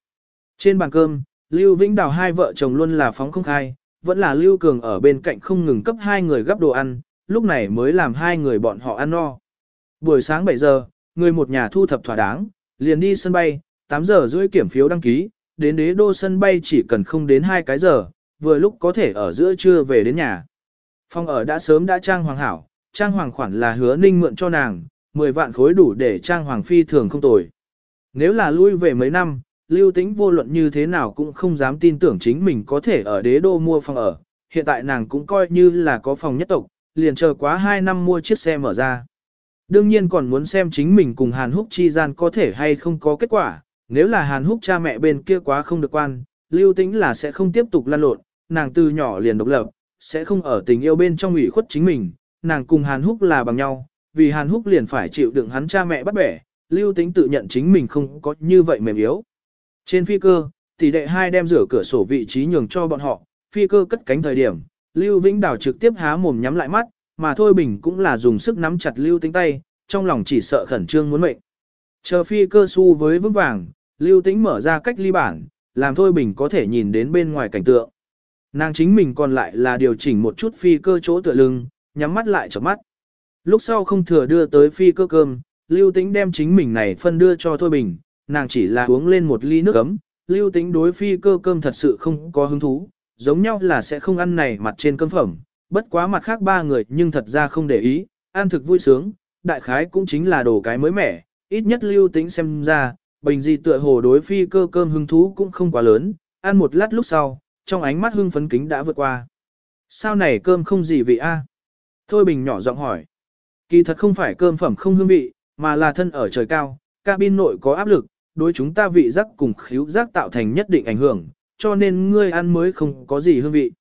Trên bàn cơm, Lưu Vĩnh Đào hai vợ chồng luôn là phóng không khai, vẫn là Lưu Cường ở bên cạnh không ngừng cấp hai người gấp đồ ăn, lúc này mới làm hai người bọn họ ăn no. Buổi sáng 7 giờ, người một nhà thu thập thỏa đáng, liền đi sân bay, 8 giờ rưỡi kiểm phiếu đăng ký, đến đế đô sân bay chỉ cần không đến hai cái giờ, vừa lúc có thể ở giữa trưa về đến nhà. Phòng ở đã sớm đã trang hoàng hảo, trang hoàng khoản là hứa ninh mượn cho nàng, 10 vạn khối đủ để trang hoàng phi thường không tồi. Nếu là lui về mấy năm, lưu tĩnh vô luận như thế nào cũng không dám tin tưởng chính mình có thể ở đế đô mua phòng ở, hiện tại nàng cũng coi như là có phòng nhất tộc, liền chờ quá 2 năm mua chiếc xe mở ra. Đương nhiên còn muốn xem chính mình cùng Hàn Húc chi gian có thể hay không có kết quả, nếu là Hàn Húc cha mẹ bên kia quá không được quan, lưu tĩnh là sẽ không tiếp tục lan lộn, nàng từ nhỏ liền độc lập, sẽ không ở tình yêu bên trong ủy khuất chính mình, nàng cùng Hàn Húc là bằng nhau, vì Hàn Húc liền phải chịu đựng hắn cha mẹ bắt bẻ, lưu tĩnh tự nhận chính mình không có như vậy mềm yếu. Trên phi cơ, tỷ đệ hai đem rửa cửa sổ vị trí nhường cho bọn họ, phi cơ cất cánh thời điểm, Lưu Vĩnh Đào trực tiếp há mồm nhắm lại mắt, mà Thôi Bình cũng là dùng sức nắm chặt Lưu Tĩnh tay, trong lòng chỉ sợ khẩn trương muốn mệnh. Chờ phi cơ su với vững vàng, Lưu Tĩnh mở ra cách ly bản, làm Thôi Bình có thể nhìn đến bên ngoài cảnh tượng. Nàng chính mình còn lại là điều chỉnh một chút phi cơ chỗ tựa lưng, nhắm mắt lại chợp mắt. Lúc sau không thừa đưa tới phi cơ cơm, Lưu Tĩnh đem chính mình này phân đưa cho Thôi Bình, nàng chỉ là uống lên một ly nước ấm, Lưu Tĩnh đối phi cơ cơm thật sự không có hứng thú, giống nhau là sẽ không ăn này mặt trên cơm phẩm, bất quá mặt khác ba người nhưng thật ra không để ý, ăn thực vui sướng, đại khái cũng chính là đồ cái mới mẻ, ít nhất Lưu tính xem ra, bình gì tựa hồ đối phi cơ cơm hứng thú cũng không quá lớn, ăn một lát lúc sau, trong ánh mắt hưng phấn kính đã vượt qua. Sao này cơm không gì vị a? Thôi Bình nhỏ giọng hỏi. Kỳ thật không phải cơm phẩm không hương vị, mà là thân ở trời cao, cabin nội có áp lực, đối chúng ta vị giác cùng khíu giác tạo thành nhất định ảnh hưởng, cho nên ngươi ăn mới không có gì hương vị.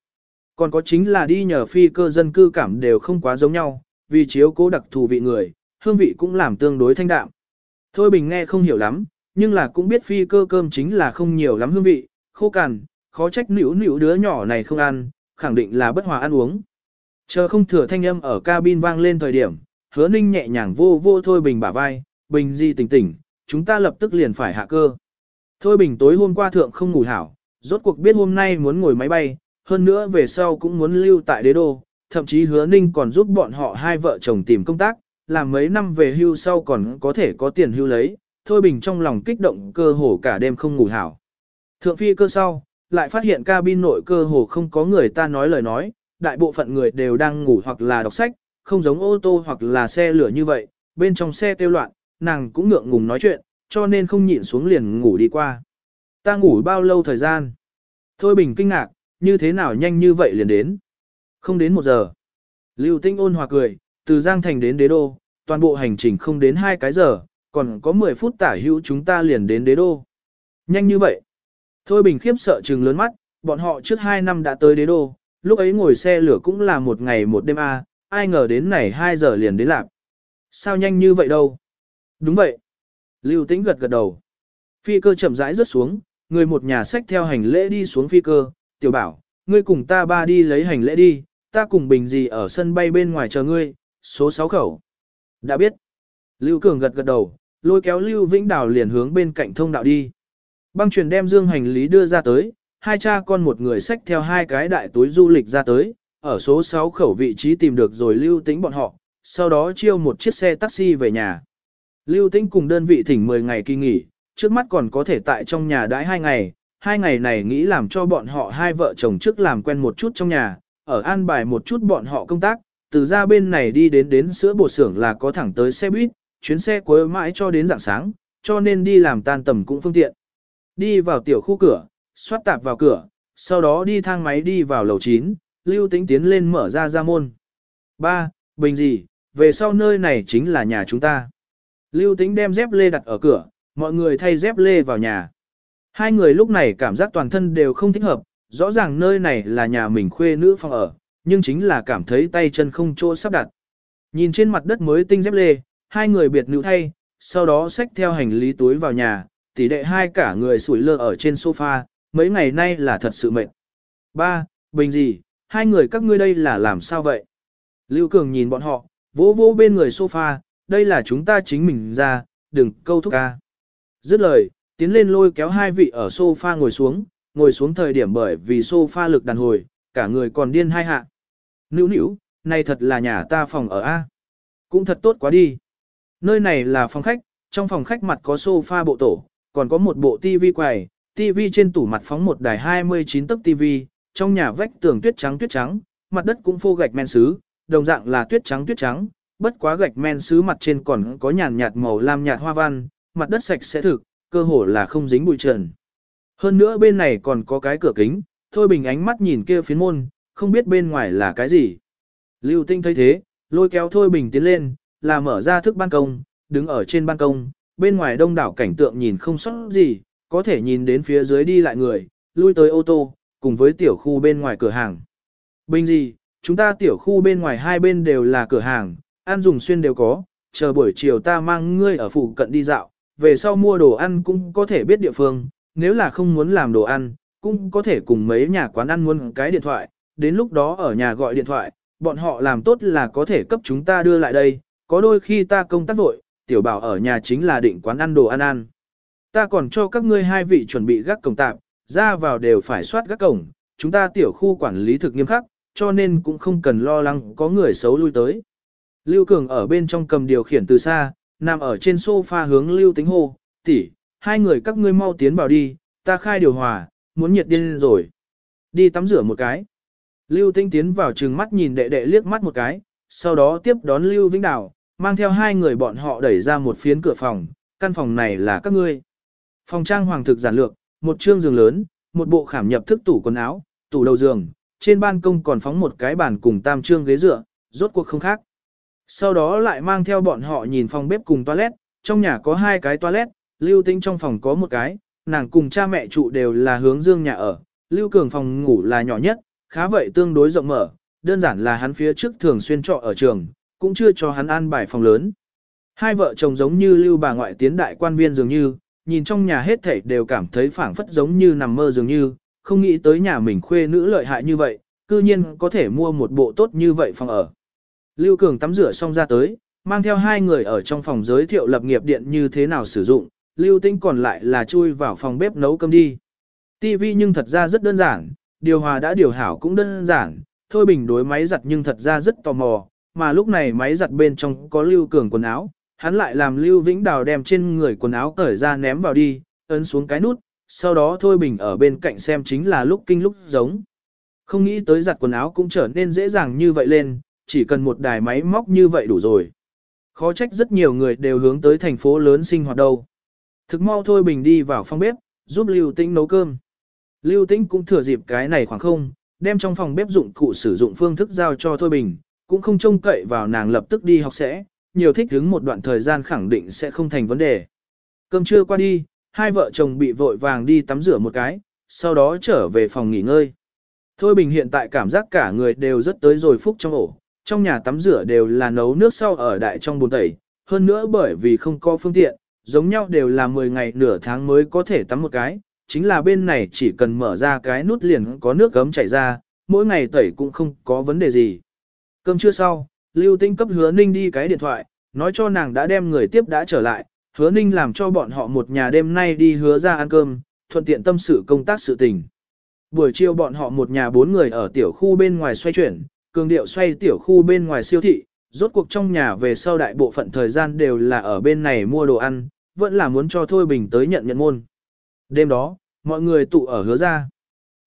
Còn có chính là đi nhờ phi cơ dân cư cảm đều không quá giống nhau, vì chiếu cố đặc thù vị người, hương vị cũng làm tương đối thanh đạm. Thôi Bình nghe không hiểu lắm, nhưng là cũng biết phi cơ cơm chính là không nhiều lắm hương vị, khô cằn, khó trách nữu nữu đứa nhỏ này không ăn, khẳng định là bất hòa ăn uống. Chờ không thừa thanh âm ở cabin vang lên thời điểm, hứa ninh nhẹ nhàng vô vô Thôi Bình bả vai, Bình di tỉnh tỉnh, chúng ta lập tức liền phải hạ cơ. Thôi Bình tối hôm qua thượng không ngủ hảo, rốt cuộc biết hôm nay muốn ngồi máy bay, hơn nữa về sau cũng muốn lưu tại đế đô, thậm chí hứa ninh còn giúp bọn họ hai vợ chồng tìm công tác, làm mấy năm về hưu sau còn có thể có tiền hưu lấy, Thôi Bình trong lòng kích động cơ hồ cả đêm không ngủ hảo. Thượng phi cơ sau, lại phát hiện cabin nội cơ hồ không có người ta nói lời nói, đại bộ phận người đều đang ngủ hoặc là đọc sách, không giống ô tô hoặc là xe lửa như vậy, bên trong xe tiêu loạn, nàng cũng ngượng ngùng nói chuyện, cho nên không nhịn xuống liền ngủ đi qua. Ta ngủ bao lâu thời gian? Thôi bình kinh ngạc, như thế nào nhanh như vậy liền đến? Không đến một giờ. Lưu Tinh ôn hòa cười, từ Giang Thành đến Đế Đô, toàn bộ hành trình không đến hai cái giờ, còn có 10 phút tả hữu chúng ta liền đến Đế Đô. Nhanh như vậy. Thôi bình khiếp sợ trừng lớn mắt, bọn họ trước 2 năm đã tới Đế Đô, lúc ấy ngồi xe lửa cũng là một ngày một đêm a, ai ngờ đến này 2 giờ liền đến lạc. Sao nhanh như vậy đâu? Đúng vậy. Lưu Tĩnh gật gật đầu. Phi cơ chậm rãi rớt xuống, người một nhà sách theo hành lễ đi xuống phi cơ, tiểu bảo, ngươi cùng ta ba đi lấy hành lễ đi, ta cùng bình gì ở sân bay bên ngoài chờ ngươi, số 6 khẩu. Đã biết. Lưu Cường gật gật đầu, lôi kéo Lưu Vĩnh Đào liền hướng bên cạnh thông đạo đi. Băng truyền đem dương hành lý đưa ra tới, hai cha con một người xách theo hai cái đại túi du lịch ra tới, ở số 6 khẩu vị trí tìm được rồi Lưu Tĩnh bọn họ, sau đó chiêu một chiếc xe taxi về nhà. Lưu Tĩnh cùng đơn vị thỉnh 10 ngày kỳ nghỉ, trước mắt còn có thể tại trong nhà đãi 2 ngày, hai ngày này nghĩ làm cho bọn họ hai vợ chồng trước làm quen một chút trong nhà, ở an bài một chút bọn họ công tác, từ ra bên này đi đến đến sữa bột xưởng là có thẳng tới xe buýt, chuyến xe cuối mãi cho đến dạng sáng, cho nên đi làm tan tầm cũng phương tiện. Đi vào tiểu khu cửa, xoát tạp vào cửa, sau đó đi thang máy đi vào lầu 9, Lưu Tĩnh tiến lên mở ra ra môn. Ba, Bình gì, về sau nơi này chính là nhà chúng ta. Lưu Tĩnh đem dép lê đặt ở cửa, mọi người thay dép lê vào nhà. Hai người lúc này cảm giác toàn thân đều không thích hợp, rõ ràng nơi này là nhà mình khuê nữ phòng ở, nhưng chính là cảm thấy tay chân không chỗ sắp đặt. Nhìn trên mặt đất mới tinh dép lê, hai người biệt nữ thay, sau đó xách theo hành lý túi vào nhà, tỷ đệ hai cả người sủi lơ ở trên sofa, mấy ngày nay là thật sự mệt. Ba, bình gì, hai người các ngươi đây là làm sao vậy? Lưu Cường nhìn bọn họ, Vỗ vỗ bên người sofa, đây là chúng ta chính mình ra, đừng câu thúc ca. Dứt lời, tiến lên lôi kéo hai vị ở sofa ngồi xuống, ngồi xuống thời điểm bởi vì sofa lực đàn hồi, cả người còn điên hai hạ. Nữu nữu, này thật là nhà ta phòng ở A. Cũng thật tốt quá đi. Nơi này là phòng khách, trong phòng khách mặt có sofa bộ tổ, còn có một bộ tivi quầy, tivi trên tủ mặt phóng một đài 29 tấc tivi, trong nhà vách tường tuyết trắng tuyết trắng, mặt đất cũng phô gạch men sứ, đồng dạng là tuyết trắng tuyết trắng, bất quá gạch men sứ mặt trên còn có nhàn nhạt màu lam nhạt hoa văn, mặt đất sạch sẽ thực, cơ hồ là không dính bụi trần. Hơn nữa bên này còn có cái cửa kính, Thôi Bình ánh mắt nhìn kia phiến môn, không biết bên ngoài là cái gì. Lưu Tinh thấy thế, lôi kéo Thôi Bình tiến lên, là mở ra thức ban công, đứng ở trên ban công, bên ngoài đông đảo cảnh tượng nhìn không sót gì, có thể nhìn đến phía dưới đi lại người, lui tới ô tô, cùng với tiểu khu bên ngoài cửa hàng. Bình gì, chúng ta tiểu khu bên ngoài hai bên đều là cửa hàng, ăn dùng xuyên đều có, chờ buổi chiều ta mang ngươi ở phụ cận đi dạo, về sau mua đồ ăn cũng có thể biết địa phương, nếu là không muốn làm đồ ăn, cũng có thể cùng mấy nhà quán ăn muốn cái điện thoại, đến lúc đó ở nhà gọi điện thoại, bọn họ làm tốt là có thể cấp chúng ta đưa lại đây, có đôi khi ta công tác vội, tiểu bảo ở nhà chính là định quán ăn đồ ăn ăn. Ta còn cho các ngươi hai vị chuẩn bị gác cổng tạm, ra vào đều phải soát gác cổng, chúng ta tiểu khu quản lý thực nghiêm khắc, cho nên cũng không cần lo lắng có người xấu lui tới. Lưu Cường ở bên trong cầm điều khiển từ xa, nằm ở trên sofa hướng Lưu Tính hô, tỷ, hai người các ngươi mau tiến vào đi, ta khai điều hòa, muốn nhiệt điên rồi. Đi tắm rửa một cái. Lưu Tinh tiến vào trừng mắt nhìn đệ đệ liếc mắt một cái, sau đó tiếp đón Lưu Vĩnh Đào, mang theo hai người bọn họ đẩy ra một phiến cửa phòng, căn phòng này là các ngươi. Phòng trang hoàng thực giản lược, một trương giường lớn, một bộ khảm nhập thức tủ quần áo, tủ đầu giường, trên ban công còn phóng một cái bàn cùng tam trương ghế dựa, rốt cuộc không khác. Sau đó lại mang theo bọn họ nhìn phòng bếp cùng toilet, trong nhà có hai cái toilet, Lưu Tĩnh trong phòng có một cái, nàng cùng cha mẹ trụ đều là hướng dương nhà ở, Lưu Cường phòng ngủ là nhỏ nhất, khá vậy tương đối rộng mở, đơn giản là hắn phía trước thường xuyên trọ ở trường, cũng chưa cho hắn an bài phòng lớn. Hai vợ chồng giống như Lưu bà ngoại tiến đại quan viên dường như, nhìn trong nhà hết thảy đều cảm thấy phảng phất giống như nằm mơ dường như, không nghĩ tới nhà mình khuê nữ lợi hại như vậy, cư nhiên có thể mua một bộ tốt như vậy phòng ở. Lưu Cường tắm rửa xong ra tới, mang theo hai người ở trong phòng giới thiệu lập nghiệp điện như thế nào sử dụng, Lưu Tinh còn lại là chui vào phòng bếp nấu cơm đi. TV nhưng thật ra rất đơn giản, điều hòa đã điều hảo cũng đơn giản, Thôi Bình đối máy giặt nhưng thật ra rất tò mò, mà lúc này máy giặt bên trong có Lưu Cường quần áo, hắn lại làm Lưu Vĩnh Đào đem trên người quần áo cởi ra ném vào đi, ấn xuống cái nút, sau đó Thôi Bình ở bên cạnh xem chính là lúc kinh lúc giống. Không nghĩ tới giặt quần áo cũng trở nên dễ dàng như vậy lên, chỉ cần một đài máy móc như vậy đủ rồi. Khó trách rất nhiều người đều hướng tới thành phố lớn sinh hoạt đâu. Thực mau Thôi Bình đi vào phòng bếp, giúp Lưu Tĩnh nấu cơm. Lưu Tĩnh cũng thừa dịp cái này khoảng không, đem trong phòng bếp dụng cụ sử dụng phương thức giao cho Thôi Bình, cũng không trông cậy vào nàng lập tức đi học sẽ, nhiều thích ứng một đoạn thời gian khẳng định sẽ không thành vấn đề. Cơm trưa qua đi, hai vợ chồng bị vội vàng đi tắm rửa một cái, sau đó trở về phòng nghỉ ngơi. Thôi Bình hiện tại cảm giác cả người đều rất tới rồi phúc trong ổ, trong nhà tắm rửa đều là nấu nước sau ở đại trong bồn tẩy, hơn nữa bởi vì không có phương tiện, giống nhau đều là 10 ngày nửa tháng mới có thể tắm một cái, chính là bên này chỉ cần mở ra cái nút liền có nước gấm chảy ra, mỗi ngày tẩy cũng không có vấn đề gì. Cơm trưa sau, Lưu Tinh cấp hứa Ninh đi cái điện thoại, nói cho nàng đã đem người tiếp đã trở lại, hứa Ninh làm cho bọn họ một nhà đêm nay đi hứa ra ăn cơm, thuận tiện tâm sự công tác sự tình. Buổi chiều bọn họ một nhà bốn người ở tiểu khu bên ngoài xoay chuyển, cường điệu xoay tiểu khu bên ngoài siêu thị, rốt cuộc trong nhà về sau đại bộ phận thời gian đều là ở bên này mua đồ ăn, vẫn là muốn cho Thôi Bình tới nhận nhận môn. Đêm đó, mọi người tụ ở hứa ra.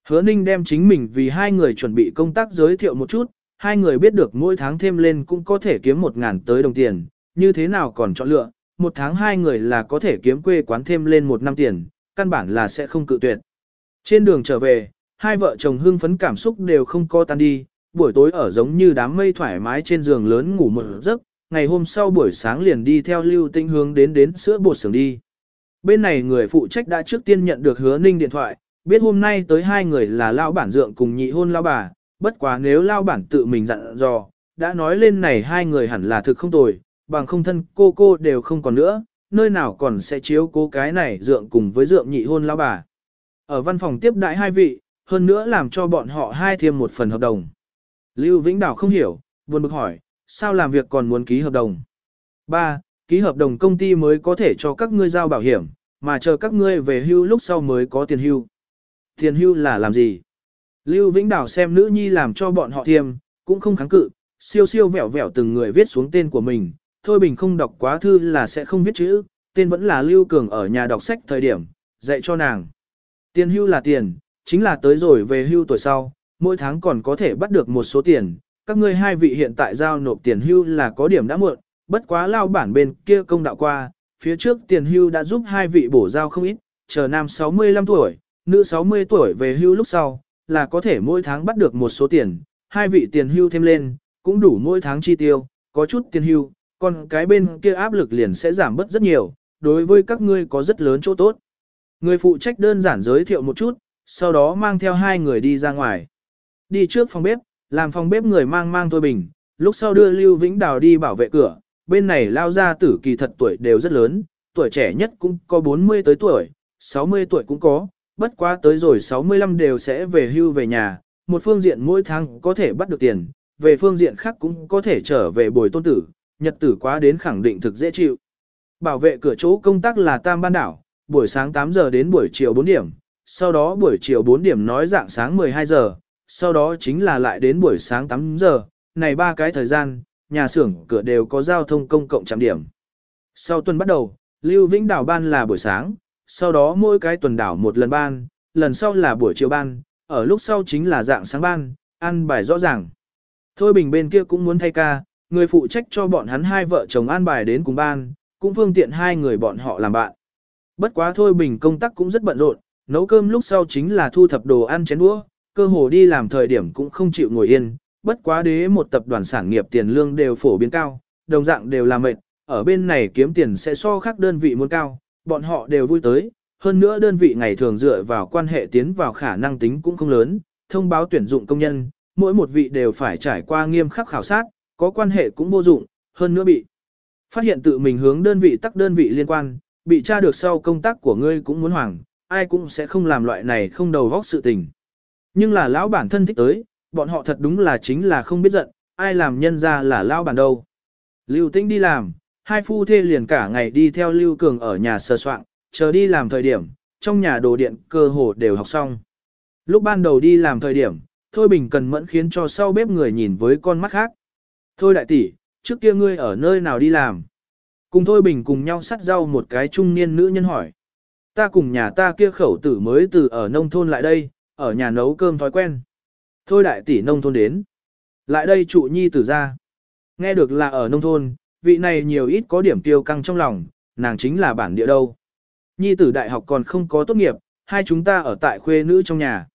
Hứa Ninh đem chính mình vì hai người chuẩn bị công tác giới thiệu một chút, hai người biết được mỗi tháng thêm lên cũng có thể kiếm một ngàn tới đồng tiền, như thế nào còn chọn lựa, một tháng hai người là có thể kiếm quê quán thêm lên một năm tiền, căn bản là sẽ không cự tuyệt. Trên đường trở về, hai vợ chồng hưng phấn cảm xúc đều không co tan đi, buổi tối ở giống như đám mây thoải mái trên giường lớn ngủ một giấc, ngày hôm sau buổi sáng liền đi theo lưu tinh hướng đến đến sữa bột xưởng đi. Bên này người phụ trách đã trước tiên nhận được hứa ninh điện thoại, biết hôm nay tới hai người là lao bản dượng cùng nhị hôn lao bà, bất quá nếu lao bản tự mình dặn dò, đã nói lên này hai người hẳn là thực không tồi, bằng không thân cô cô đều không còn nữa, nơi nào còn sẽ chiếu cố cái này dượng cùng với dượng nhị hôn lao bà. Ở văn phòng tiếp đại hai vị, hơn nữa làm cho bọn họ hai thêm một phần hợp đồng. Lưu Vĩnh Đào không hiểu, buồn bực hỏi, sao làm việc còn muốn ký hợp đồng. 3. Ký hợp đồng công ty mới có thể cho các ngươi giao bảo hiểm, mà chờ các ngươi về hưu lúc sau mới có tiền hưu. Tiền hưu là làm gì? Lưu Vĩnh Đào xem nữ nhi làm cho bọn họ thiêm, cũng không kháng cự, siêu siêu vẹo vẹo từng người viết xuống tên của mình. Thôi Bình không đọc quá thư là sẽ không viết chữ, tên vẫn là Lưu Cường ở nhà đọc sách thời điểm, dạy cho nàng. Tiền hưu là tiền, chính là tới rồi về hưu tuổi sau, mỗi tháng còn có thể bắt được một số tiền. Các ngươi hai vị hiện tại giao nộp tiền hưu là có điểm đã muộn, bất quá lao bản bên kia công đạo qua, phía trước tiền hưu đã giúp hai vị bổ giao không ít, chờ nam 65 tuổi, nữ 60 tuổi về hưu lúc sau, là có thể mỗi tháng bắt được một số tiền, hai vị tiền hưu thêm lên, cũng đủ mỗi tháng chi tiêu, có chút tiền hưu, còn cái bên kia áp lực liền sẽ giảm bớt rất nhiều, đối với các ngươi có rất lớn chỗ tốt. Người phụ trách đơn giản giới thiệu một chút, sau đó mang theo hai người đi ra ngoài. Đi trước phòng bếp, làm phòng bếp người mang mang tôi bình, lúc sau đưa Lưu Vĩnh Đào đi bảo vệ cửa, bên này lao ra tử kỳ thật tuổi đều rất lớn, tuổi trẻ nhất cũng có 40 tới tuổi, 60 tuổi cũng có, bất quá tới rồi 65 đều sẽ về hưu về nhà, một phương diện mỗi tháng có thể bắt được tiền, về phương diện khác cũng có thể trở về bồi tôn tử, nhật tử quá đến khẳng định thực dễ chịu. Bảo vệ cửa chỗ công tác là Tam Ban Đảo, buổi sáng 8 giờ đến buổi chiều 4 điểm, sau đó buổi chiều 4 điểm nói dạng sáng 12 giờ, sau đó chính là lại đến buổi sáng 8 giờ, này ba cái thời gian, nhà xưởng cửa đều có giao thông công cộng trạm điểm. Sau tuần bắt đầu, Lưu Vĩnh Đảo ban là buổi sáng, sau đó mỗi cái tuần đảo một lần ban, lần sau là buổi chiều ban, ở lúc sau chính là dạng sáng ban, ăn bài rõ ràng. Thôi Bình bên kia cũng muốn thay ca, người phụ trách cho bọn hắn hai vợ chồng an bài đến cùng ban, cũng phương tiện hai người bọn họ làm bạn. Bất quá Thôi Bình công tác cũng rất bận rộn, nấu cơm lúc sau chính là thu thập đồ ăn chén đũa, cơ hồ đi làm thời điểm cũng không chịu ngồi yên, bất quá đế một tập đoàn sản nghiệp tiền lương đều phổ biến cao, đồng dạng đều là mệt, ở bên này kiếm tiền sẽ so khác đơn vị muốn cao, bọn họ đều vui tới, hơn nữa đơn vị ngày thường dựa vào quan hệ tiến vào khả năng tính cũng không lớn, thông báo tuyển dụng công nhân, mỗi một vị đều phải trải qua nghiêm khắc khảo sát, có quan hệ cũng vô dụng, hơn nữa bị phát hiện tự mình hướng đơn vị tắc đơn vị liên quan, bị tra được sau công tác của ngươi cũng muốn hoảng, ai cũng sẽ không làm loại này không đầu vóc sự tình. Nhưng là lão bản thân thích tới, bọn họ thật đúng là chính là không biết giận, ai làm nhân ra là lão bản đâu. Lưu Tĩnh đi làm, hai phu thê liền cả ngày đi theo Lưu Cường ở nhà sơ soạn, chờ đi làm thời điểm, trong nhà đồ điện cơ hồ đều học xong. Lúc ban đầu đi làm thời điểm, Thôi Bình cần mẫn khiến cho sau bếp người nhìn với con mắt khác. Thôi đại tỷ, trước kia ngươi ở nơi nào đi làm? Cùng Thôi Bình cùng nhau sắt rau một cái trung niên nữ nhân hỏi. Ta cùng nhà ta kia khẩu tử mới từ ở nông thôn lại đây, ở nhà nấu cơm thói quen. Thôi đại tỷ nông thôn đến. Lại đây trụ nhi tử ra. Nghe được là ở nông thôn, vị này nhiều ít có điểm tiêu căng trong lòng, nàng chính là bản địa đâu. Nhi tử đại học còn không có tốt nghiệp, hai chúng ta ở tại khuê nữ trong nhà.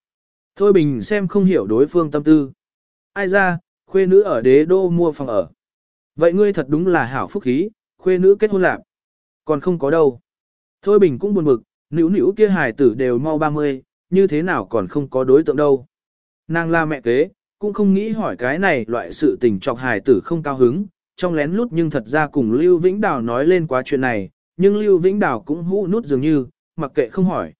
Thôi bình xem không hiểu đối phương tâm tư. Ai ra, khuê nữ ở đế đô mua phòng ở. Vậy ngươi thật đúng là hảo phúc khí, khuê nữ kết hôn lạc. Còn không có đâu. Thôi bình cũng buồn bực, nữ nữ kia hài tử đều mau 30, như thế nào còn không có đối tượng đâu. Nàng là mẹ kế, cũng không nghĩ hỏi cái này loại sự tình trọc hài tử không cao hứng, trong lén lút nhưng thật ra cùng Lưu Vĩnh Đào nói lên quá chuyện này, nhưng Lưu Vĩnh Đào cũng hũ nút dường như, mặc kệ không hỏi.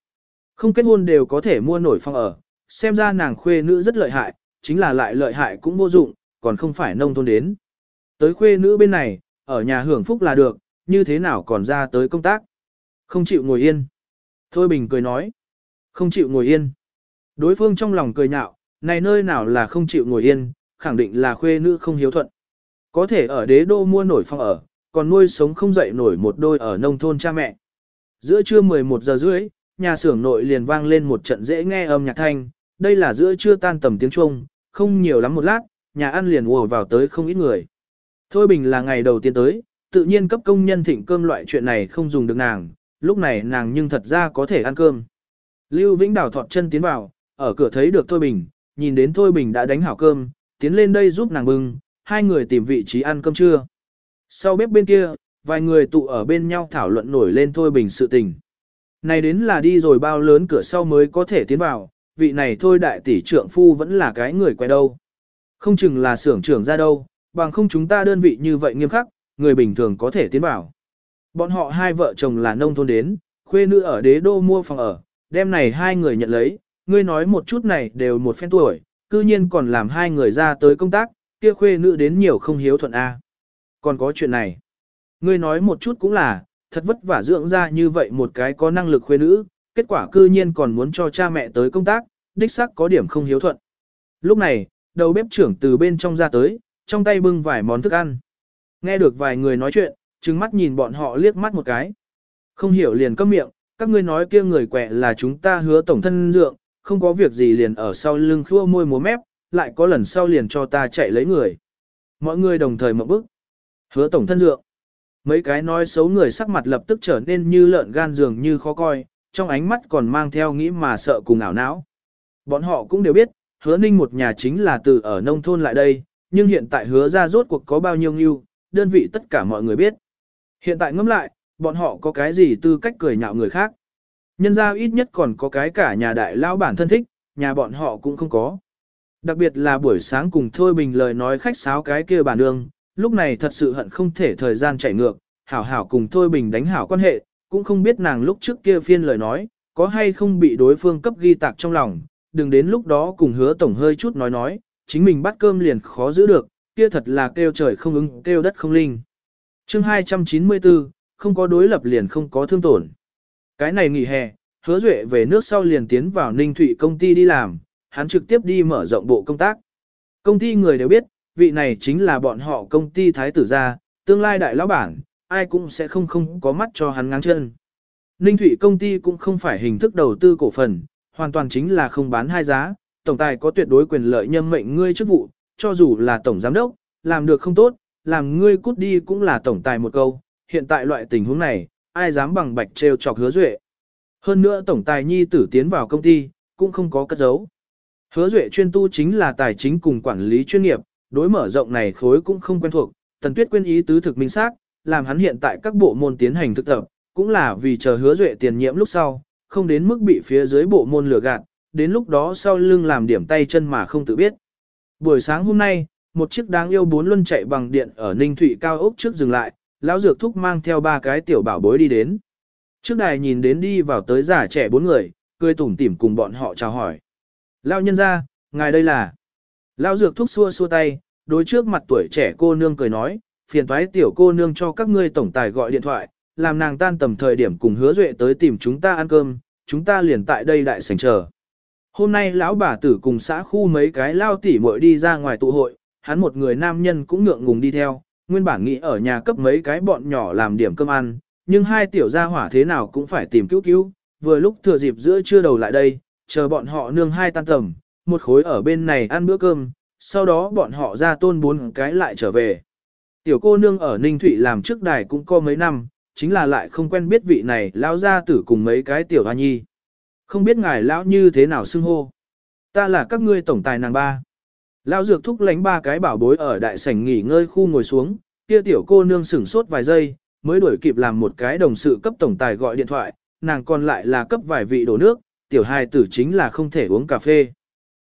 Không kết hôn đều có thể mua nổi phòng ở, xem ra nàng khuê nữ rất lợi hại, chính là lại lợi hại cũng vô dụng, còn không phải nông thôn đến. Tới khuê nữ bên này, ở nhà hưởng phúc là được, như thế nào còn ra tới công tác. Không chịu ngồi yên. Thôi Bình cười nói. Không chịu ngồi yên. Đối phương trong lòng cười nhạo, này nơi nào là không chịu ngồi yên, khẳng định là khuê nữ không hiếu thuận. Có thể ở đế đô mua nổi phòng ở, còn nuôi sống không dậy nổi một đôi ở nông thôn cha mẹ. Giữa trưa 11 giờ rưỡi, nhà xưởng nội liền vang lên một trận dễ nghe âm nhạc thanh, đây là giữa trưa tan tầm tiếng Trung, không nhiều lắm một lát, nhà ăn liền ùa vào tới không ít người. Thôi bình là ngày đầu tiên tới, tự nhiên cấp công nhân thịnh cơm loại chuyện này không dùng được nàng, lúc này nàng nhưng thật ra có thể ăn cơm. Lưu Vĩnh Đào thọt chân tiến vào, ở cửa thấy được Thôi Bình, nhìn đến Thôi Bình đã đánh hảo cơm, tiến lên đây giúp nàng bưng, hai người tìm vị trí ăn cơm trưa. Sau bếp bên kia, vài người tụ ở bên nhau thảo luận nổi lên Thôi Bình sự tình. Này đến là đi rồi bao lớn cửa sau mới có thể tiến vào, vị này thôi đại tỷ trưởng phu vẫn là cái người quay đâu. Không chừng là xưởng trưởng ra đâu, bằng không chúng ta đơn vị như vậy nghiêm khắc, người bình thường có thể tiến vào. Bọn họ hai vợ chồng là nông thôn đến, khuê nữ ở đế đô mua phòng ở, đem này hai người nhận lấy, ngươi nói một chút này đều một phen tuổi, cư nhiên còn làm hai người ra tới công tác, kia khuê nữ đến nhiều không hiếu thuận A. Còn có chuyện này. Ngươi nói một chút cũng là, thật vất vả dưỡng ra như vậy một cái có năng lực khuê nữ, kết quả cư nhiên còn muốn cho cha mẹ tới công tác, đích xác có điểm không hiếu thuận. Lúc này, đầu bếp trưởng từ bên trong ra tới, trong tay bưng vài món thức ăn. Nghe được vài người nói chuyện, trừng mắt nhìn bọn họ liếc mắt một cái. Không hiểu liền câm miệng, các ngươi nói kia người quẹ là chúng ta hứa tổng thân dượng, không có việc gì liền ở sau lưng khua môi múa mép, lại có lần sau liền cho ta chạy lấy người. Mọi người đồng thời một bức. Hứa tổng thân dượng. Mấy cái nói xấu người sắc mặt lập tức trở nên như lợn gan dường như khó coi, trong ánh mắt còn mang theo nghĩ mà sợ cùng ảo não. Bọn họ cũng đều biết, hứa ninh một nhà chính là từ ở nông thôn lại đây, nhưng hiện tại hứa ra rốt cuộc có bao nhiêu nghiêu, đơn vị tất cả mọi người biết. Hiện tại ngẫm lại, bọn họ có cái gì tư cách cười nhạo người khác. Nhân ra ít nhất còn có cái cả nhà đại lao bản thân thích, nhà bọn họ cũng không có. Đặc biệt là buổi sáng cùng Thôi Bình lời nói khách sáo cái kia bản đường, lúc này thật sự hận không thể thời gian chạy ngược, hảo hảo cùng Thôi Bình đánh hảo quan hệ, cũng không biết nàng lúc trước kia phiên lời nói, có hay không bị đối phương cấp ghi tạc trong lòng, đừng đến lúc đó cùng hứa tổng hơi chút nói nói, chính mình bắt cơm liền khó giữ được, kia thật là kêu trời không ứng, kêu đất không linh. chương 294, không có đối lập liền không có thương tổn. Cái này nghỉ hè, hứa duệ về nước sau liền tiến vào Ninh Thụy công ty đi làm, hắn trực tiếp đi mở rộng bộ công tác. Công ty người đều biết, vị này chính là bọn họ công ty thái tử gia, tương lai đại lão bản, ai cũng sẽ không không có mắt cho hắn ngang chân. Ninh Thụy công ty cũng không phải hình thức đầu tư cổ phần, hoàn toàn chính là không bán hai giá, tổng tài có tuyệt đối quyền lợi nhâm mệnh ngươi chức vụ, cho dù là tổng giám đốc, làm được không tốt, làm ngươi cút đi cũng là tổng tài một câu, hiện tại loại tình huống này, ai dám bằng bạch trêu chọc hứa duệ. Hơn nữa tổng tài nhi tử tiến vào công ty, cũng không có cất giấu. Hứa duệ chuyên tu chính là tài chính cùng quản lý chuyên nghiệp, đối mở rộng này khối cũng không quen thuộc, tần tuyết quên ý tứ thực minh xác làm hắn hiện tại các bộ môn tiến hành thực tập, cũng là vì chờ hứa duệ tiền nhiệm lúc sau, không đến mức bị phía dưới bộ môn lừa gạt, đến lúc đó sau lưng làm điểm tay chân mà không tự biết. Buổi sáng hôm nay, một chiếc đáng yêu bốn luân chạy bằng điện ở Ninh Thụy cao ốc trước dừng lại, lão dược thúc mang theo ba cái tiểu bảo bối đi đến. Trước đài nhìn đến đi vào tới giả trẻ bốn người, cười tủm tỉm cùng bọn họ chào hỏi. Lão nhân ra, ngài đây là. Lão dược thúc xua xua tay, đối trước mặt tuổi trẻ cô nương cười nói, phiền toái tiểu cô nương cho các ngươi tổng tài gọi điện thoại, làm nàng tan tầm thời điểm cùng hứa duệ tới tìm chúng ta ăn cơm, chúng ta liền tại đây đại sảnh chờ. Hôm nay lão bà tử cùng xã khu mấy cái lao tỉ muội đi ra ngoài tụ hội, hắn một người nam nhân cũng ngượng ngùng đi theo, nguyên bản nghĩ ở nhà cấp mấy cái bọn nhỏ làm điểm cơm ăn, nhưng hai tiểu gia hỏa thế nào cũng phải tìm cứu cứu, vừa lúc thừa dịp giữa trưa đầu lại đây, chờ bọn họ nương hai tan tầm, một khối ở bên này ăn bữa cơm, sau đó bọn họ ra tôn bốn cái lại trở về. Tiểu cô nương ở Ninh Thụy làm trước đài cũng có mấy năm, chính là lại không quen biết vị này lão gia tử cùng mấy cái tiểu hoa nhi. Không biết ngài lão như thế nào xưng hô. Ta là các ngươi tổng tài nàng ba. Lão dược thúc lánh ba cái bảo bối ở đại sảnh nghỉ ngơi khu ngồi xuống, kia tiểu cô nương sửng sốt vài giây, mới đuổi kịp làm một cái đồng sự cấp tổng tài gọi điện thoại, nàng còn lại là cấp vài vị đổ nước, tiểu hài tử chính là không thể uống cà phê.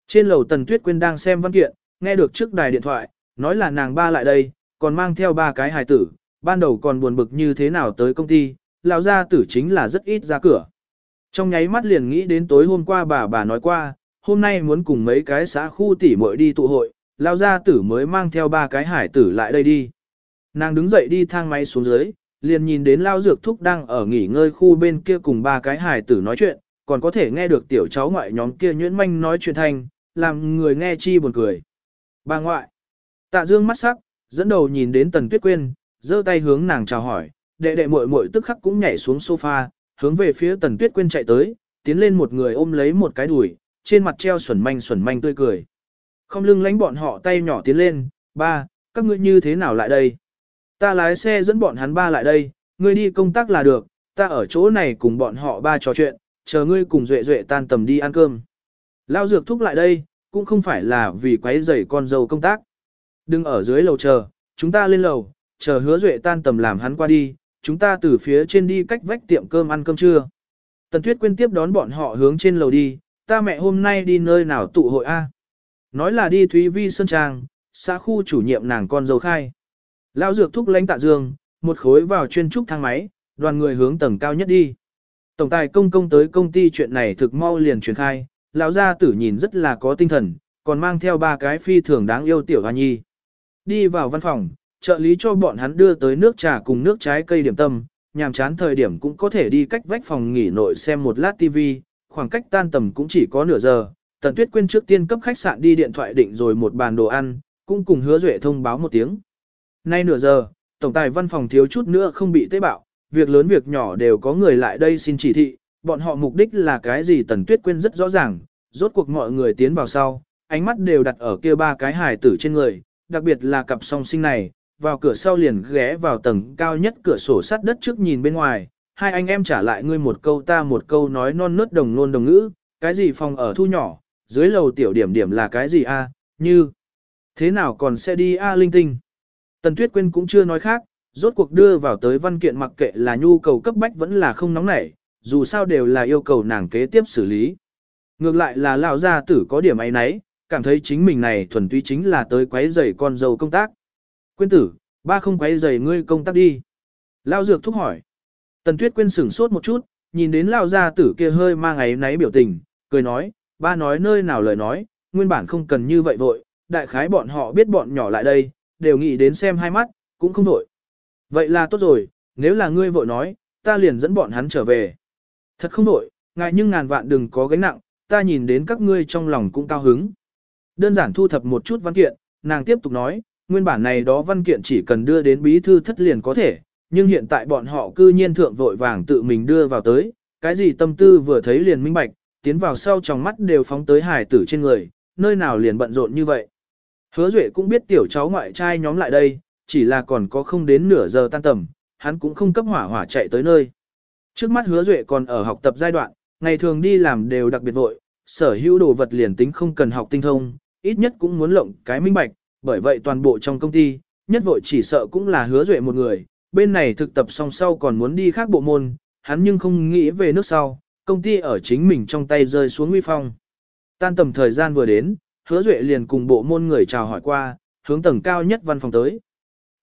Trên lầu Tần Tuyết Quyên đang xem văn kiện, nghe được trước đài điện thoại, nói là nàng ba lại đây, còn mang theo ba cái hài tử, ban đầu còn buồn bực như thế nào tới công ty, lão gia tử chính là rất ít ra cửa. Trong nháy mắt liền nghĩ đến tối hôm qua bà bà nói qua, hôm nay muốn cùng mấy cái xã khu tỉ muội đi tụ hội, lao gia tử mới mang theo ba cái hải tử lại đây đi. Nàng đứng dậy đi thang máy xuống dưới, liền nhìn đến lao dược thúc đang ở nghỉ ngơi khu bên kia cùng ba cái hải tử nói chuyện, còn có thể nghe được tiểu cháu ngoại nhóm kia nhuyễn manh nói chuyện thanh, làm người nghe chi buồn cười. Bà ngoại, tạ dương mắt sắc, dẫn đầu nhìn đến tần tuyết quyên, giơ tay hướng nàng chào hỏi, đệ đệ muội muội tức khắc cũng nhảy xuống sofa, hướng về phía tần tuyết quyên chạy tới, tiến lên một người ôm lấy một cái đùi, trên mặt treo xuẩn manh xuẩn manh tươi cười. Không lưng lánh bọn họ tay nhỏ tiến lên, ba, các ngươi như thế nào lại đây? Ta lái xe dẫn bọn hắn ba lại đây, ngươi đi công tác là được, ta ở chỗ này cùng bọn họ ba trò chuyện, chờ ngươi cùng duệ duệ tan tầm đi ăn cơm. Lao dược thúc lại đây, cũng không phải là vì quấy rầy con dâu công tác. Đừng ở dưới lầu chờ, chúng ta lên lầu, chờ hứa duệ tan tầm làm hắn qua đi, chúng ta từ phía trên đi cách vách tiệm cơm ăn cơm trưa. Tần Tuyết Quyên tiếp đón bọn họ hướng trên lầu đi, ta mẹ hôm nay đi nơi nào tụ hội A. Nói là đi Thúy Vi Sơn Trang, xã khu chủ nhiệm nàng con dâu khai. Lão dược thúc lãnh tạ dương, một khối vào chuyên trúc thang máy, đoàn người hướng tầng cao nhất đi. Tổng tài công công tới công ty chuyện này thực mau liền truyền khai, lão gia tử nhìn rất là có tinh thần, còn mang theo ba cái phi thường đáng yêu tiểu hoa nhi. Đi vào văn phòng, trợ lý cho bọn hắn đưa tới nước trà cùng nước trái cây điểm tâm, nhàm chán thời điểm cũng có thể đi cách vách phòng nghỉ nội xem một lát tivi khoảng cách tan tầm cũng chỉ có nửa giờ. Tần Tuyết Quyên trước tiên cấp khách sạn đi điện thoại định rồi một bàn đồ ăn, cũng cùng hứa duệ thông báo một tiếng. Nay nửa giờ, tổng tài văn phòng thiếu chút nữa không bị tế bạo, việc lớn việc nhỏ đều có người lại đây xin chỉ thị, bọn họ mục đích là cái gì Tần Tuyết Quyên rất rõ ràng, rốt cuộc mọi người tiến vào sau, ánh mắt đều đặt ở kia ba cái hài tử trên người, đặc biệt là cặp song sinh này, vào cửa sau liền ghé vào tầng cao nhất cửa sổ sắt đất trước nhìn bên ngoài, hai anh em trả lại ngươi một câu ta một câu nói non nớt đồng nôn đồng ngữ, cái gì phòng ở thu nhỏ, dưới lầu tiểu điểm điểm là cái gì a như, thế nào còn sẽ đi a linh tinh. Tần Tuyết Quyên cũng chưa nói khác, rốt cuộc đưa vào tới văn kiện mặc kệ là nhu cầu cấp bách vẫn là không nóng nảy, dù sao đều là yêu cầu nàng kế tiếp xử lý. Ngược lại là lão gia tử có điểm ấy nấy, cảm thấy chính mình này thuần túy chính là tới quấy rầy con dâu công tác. Quyên tử, ba không quấy rầy ngươi công tác đi. Lão dược thúc hỏi. Tần Tuyết Quyên sửng sốt một chút, nhìn đến lão gia tử kia hơi mang ấy náy biểu tình, cười nói, ba nói nơi nào lời nói, nguyên bản không cần như vậy vội, đại khái bọn họ biết bọn nhỏ lại đây, đều nghĩ đến xem hai mắt, cũng không vội. Vậy là tốt rồi, nếu là ngươi vội nói, ta liền dẫn bọn hắn trở về. Thật không vội, ngại nhưng ngàn vạn đừng có gánh nặng, ta nhìn đến các ngươi trong lòng cũng cao hứng. Đơn giản thu thập một chút văn kiện, nàng tiếp tục nói, nguyên bản này đó văn kiện chỉ cần đưa đến bí thư thất liền có thể, nhưng hiện tại bọn họ cư nhiên thượng vội vàng tự mình đưa vào tới, cái gì tâm tư vừa thấy liền minh bạch, tiến vào sau trong mắt đều phóng tới hải tử trên người, nơi nào liền bận rộn như vậy. Hứa Duệ cũng biết tiểu cháu ngoại trai nhóm lại đây, chỉ là còn có không đến nửa giờ tan tầm, hắn cũng không cấp hỏa hỏa chạy tới nơi. Trước mắt Hứa Duệ còn ở học tập giai đoạn, ngày thường đi làm đều đặc biệt vội, sở hữu đồ vật liền tính không cần học tinh thông, ít nhất cũng muốn lộng cái minh bạch, bởi vậy toàn bộ trong công ty, nhất vội chỉ sợ cũng là hứa duệ một người, bên này thực tập xong sau còn muốn đi khác bộ môn, hắn nhưng không nghĩ về nước sau, công ty ở chính mình trong tay rơi xuống nguy phong. Tan tầm thời gian vừa đến, hứa duệ liền cùng bộ môn người chào hỏi qua, hướng tầng cao nhất văn phòng tới.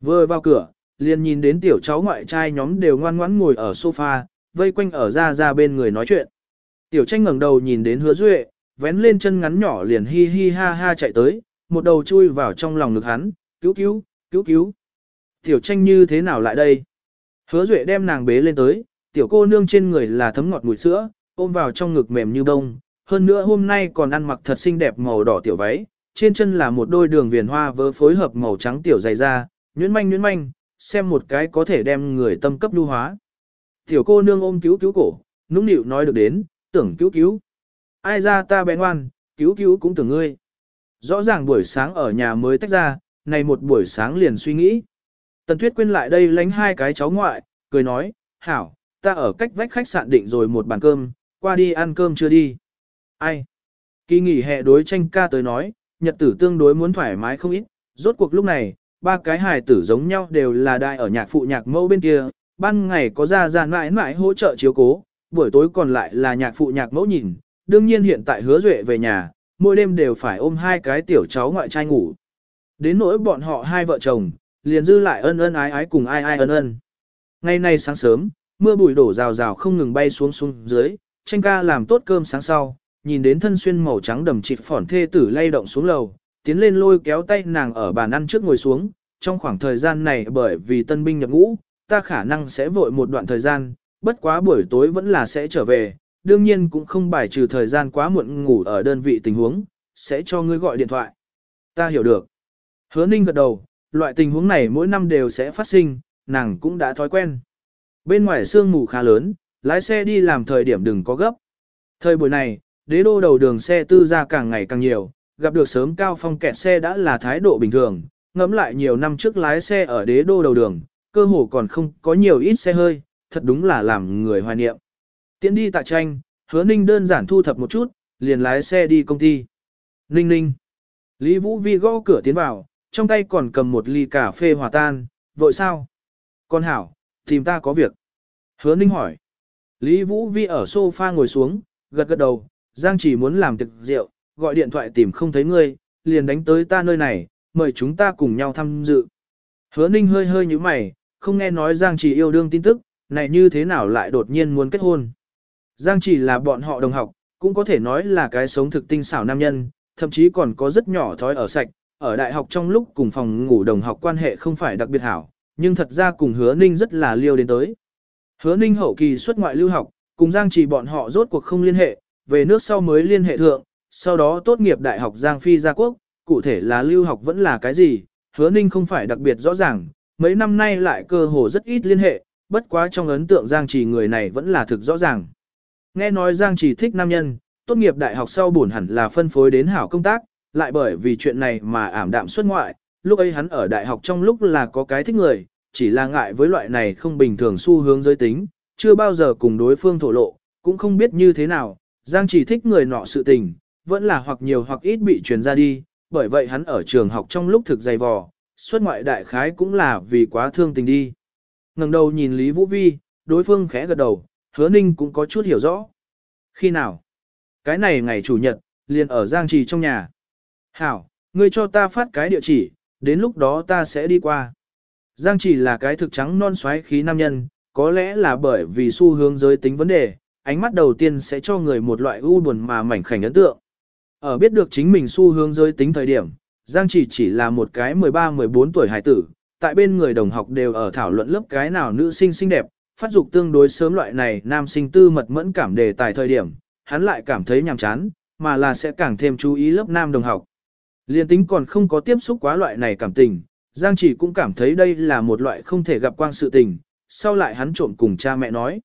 Vừa vào cửa, liền nhìn đến tiểu cháu ngoại trai nhóm đều ngoan ngoãn ngồi ở sofa, vây quanh ở ra ra bên người nói chuyện. Tiểu tranh ngẩng đầu nhìn đến hứa duệ, vén lên chân ngắn nhỏ liền hi hi ha ha chạy tới, một đầu chui vào trong lòng ngực hắn, cứu cứu, cứu cứu. Tiểu tranh như thế nào lại đây? Hứa duệ đem nàng bế lên tới, tiểu cô nương trên người là thấm ngọt mùi sữa, ôm vào trong ngực mềm như bông. Hơn nữa hôm nay còn ăn mặc thật xinh đẹp màu đỏ tiểu váy, trên chân là một đôi đường viền hoa vớ phối hợp màu trắng tiểu dày da, nhuyễn manh nhuyễn manh, xem một cái có thể đem người tâm cấp lưu hóa. Tiểu cô nương ôm cứu cứu cổ, nũng nịu nói được đến, tưởng cứu cứu. Ai ra ta bé ngoan, cứu cứu cũng tưởng ngươi. Rõ ràng buổi sáng ở nhà mới tách ra, này một buổi sáng liền suy nghĩ. Tần Tuyết quên lại đây lánh hai cái cháu ngoại, cười nói, hảo, ta ở cách vách khách sạn định rồi một bàn cơm, qua đi ăn cơm chưa đi. Ai? Kỳ nghỉ hè đối tranh ca tới nói, nhật tử tương đối muốn thoải mái không ít, rốt cuộc lúc này, ba cái hài tử giống nhau đều là đại ở nhạc phụ nhạc mẫu bên kia, ban ngày có ra ra mãi mãi hỗ trợ chiếu cố, buổi tối còn lại là nhạc phụ nhạc mẫu nhìn, đương nhiên hiện tại hứa duệ về nhà, mỗi đêm đều phải ôm hai cái tiểu cháu ngoại trai ngủ. Đến nỗi bọn họ hai vợ chồng, liền dư lại ân ân ái ái cùng ai ai ân ân. Ngày nay sáng sớm, mưa bụi đổ rào rào không ngừng bay xuống xuống dưới, tranh ca làm tốt cơm sáng sau, nhìn đến thân xuyên màu trắng đầm chịt phỏn thê tử lay động xuống lầu, tiến lên lôi kéo tay nàng ở bàn ăn trước ngồi xuống, trong khoảng thời gian này bởi vì tân binh nhập ngũ, ta khả năng sẽ vội một đoạn thời gian, bất quá buổi tối vẫn là sẽ trở về, đương nhiên cũng không bài trừ thời gian quá muộn ngủ ở đơn vị tình huống, sẽ cho ngươi gọi điện thoại. Ta hiểu được. Hứa ninh gật đầu, loại tình huống này mỗi năm đều sẽ phát sinh, nàng cũng đã thói quen. Bên ngoài sương mù khá lớn, lái xe đi làm thời điểm đừng có gấp. Thời buổi này, đế đô đầu đường xe tư ra càng ngày càng nhiều, gặp được sớm cao phong kẹt xe đã là thái độ bình thường, ngẫm lại nhiều năm trước lái xe ở đế đô đầu đường, cơ hồ còn không có nhiều ít xe hơi, thật đúng là làm người hoài niệm. Tiến đi tại tranh, hứa ninh đơn giản thu thập một chút, liền lái xe đi công ty. Ninh ninh. Lý Vũ Vi gõ cửa tiến vào, trong tay còn cầm một ly cà phê hòa tan, vội sao? Con hảo, tìm ta có việc. Hứa ninh hỏi. Lý Vũ Vi ở sofa ngồi xuống, gật gật đầu, Giang chỉ muốn làm thực rượu, gọi điện thoại tìm không thấy ngươi, liền đánh tới ta nơi này, mời chúng ta cùng nhau tham dự. Hứa ninh hơi hơi như mày, không nghe nói Giang chỉ yêu đương tin tức, này như thế nào lại đột nhiên muốn kết hôn. Giang chỉ là bọn họ đồng học, cũng có thể nói là cái sống thực tinh xảo nam nhân, thậm chí còn có rất nhỏ thói ở sạch, ở đại học trong lúc cùng phòng ngủ đồng học quan hệ không phải đặc biệt hảo, nhưng thật ra cùng hứa ninh rất là liêu đến tới. Hứa ninh hậu kỳ xuất ngoại lưu học, cùng Giang Chỉ bọn họ rốt cuộc không liên hệ, về nước sau mới liên hệ thượng, sau đó tốt nghiệp đại học Giang Phi gia quốc, cụ thể là lưu học vẫn là cái gì, hứa ninh không phải đặc biệt rõ ràng, mấy năm nay lại cơ hồ rất ít liên hệ, bất quá trong ấn tượng Giang Trì người này vẫn là thực rõ ràng. Nghe nói Giang Trì thích nam nhân, tốt nghiệp đại học sau buồn hẳn là phân phối đến hảo công tác, lại bởi vì chuyện này mà ảm đạm xuất ngoại, lúc ấy hắn ở đại học trong lúc là có cái thích người, chỉ là ngại với loại này không bình thường xu hướng giới tính, chưa bao giờ cùng đối phương thổ lộ, cũng không biết như thế nào, Giang chỉ thích người nọ sự tình, vẫn là hoặc nhiều hoặc ít bị truyền ra đi, bởi vậy hắn ở trường học trong lúc thực dày vò, xuất ngoại đại khái cũng là vì quá thương tình đi. ngẩng đầu nhìn Lý Vũ Vi, đối phương khẽ gật đầu, hứa ninh cũng có chút hiểu rõ. Khi nào? Cái này ngày chủ nhật, liền ở Giang Trì trong nhà. Hảo, ngươi cho ta phát cái địa chỉ, đến lúc đó ta sẽ đi qua. Giang Chỉ là cái thực trắng non xoáy khí nam nhân, có lẽ là bởi vì xu hướng giới tính vấn đề, ánh mắt đầu tiên sẽ cho người một loại u buồn mà mảnh khảnh ấn tượng. Ở biết được chính mình xu hướng giới tính thời điểm, Giang chỉ chỉ là một cái 13-14 tuổi hải tử, tại bên người đồng học đều ở thảo luận lớp cái nào nữ sinh xinh đẹp, phát dục tương đối sớm loại này nam sinh tư mật mẫn cảm đề tài thời điểm, hắn lại cảm thấy nhàm chán, mà là sẽ càng thêm chú ý lớp nam đồng học. Liên tính còn không có tiếp xúc quá loại này cảm tình, Giang chỉ cũng cảm thấy đây là một loại không thể gặp quang sự tình, sau lại hắn trộm cùng cha mẹ nói.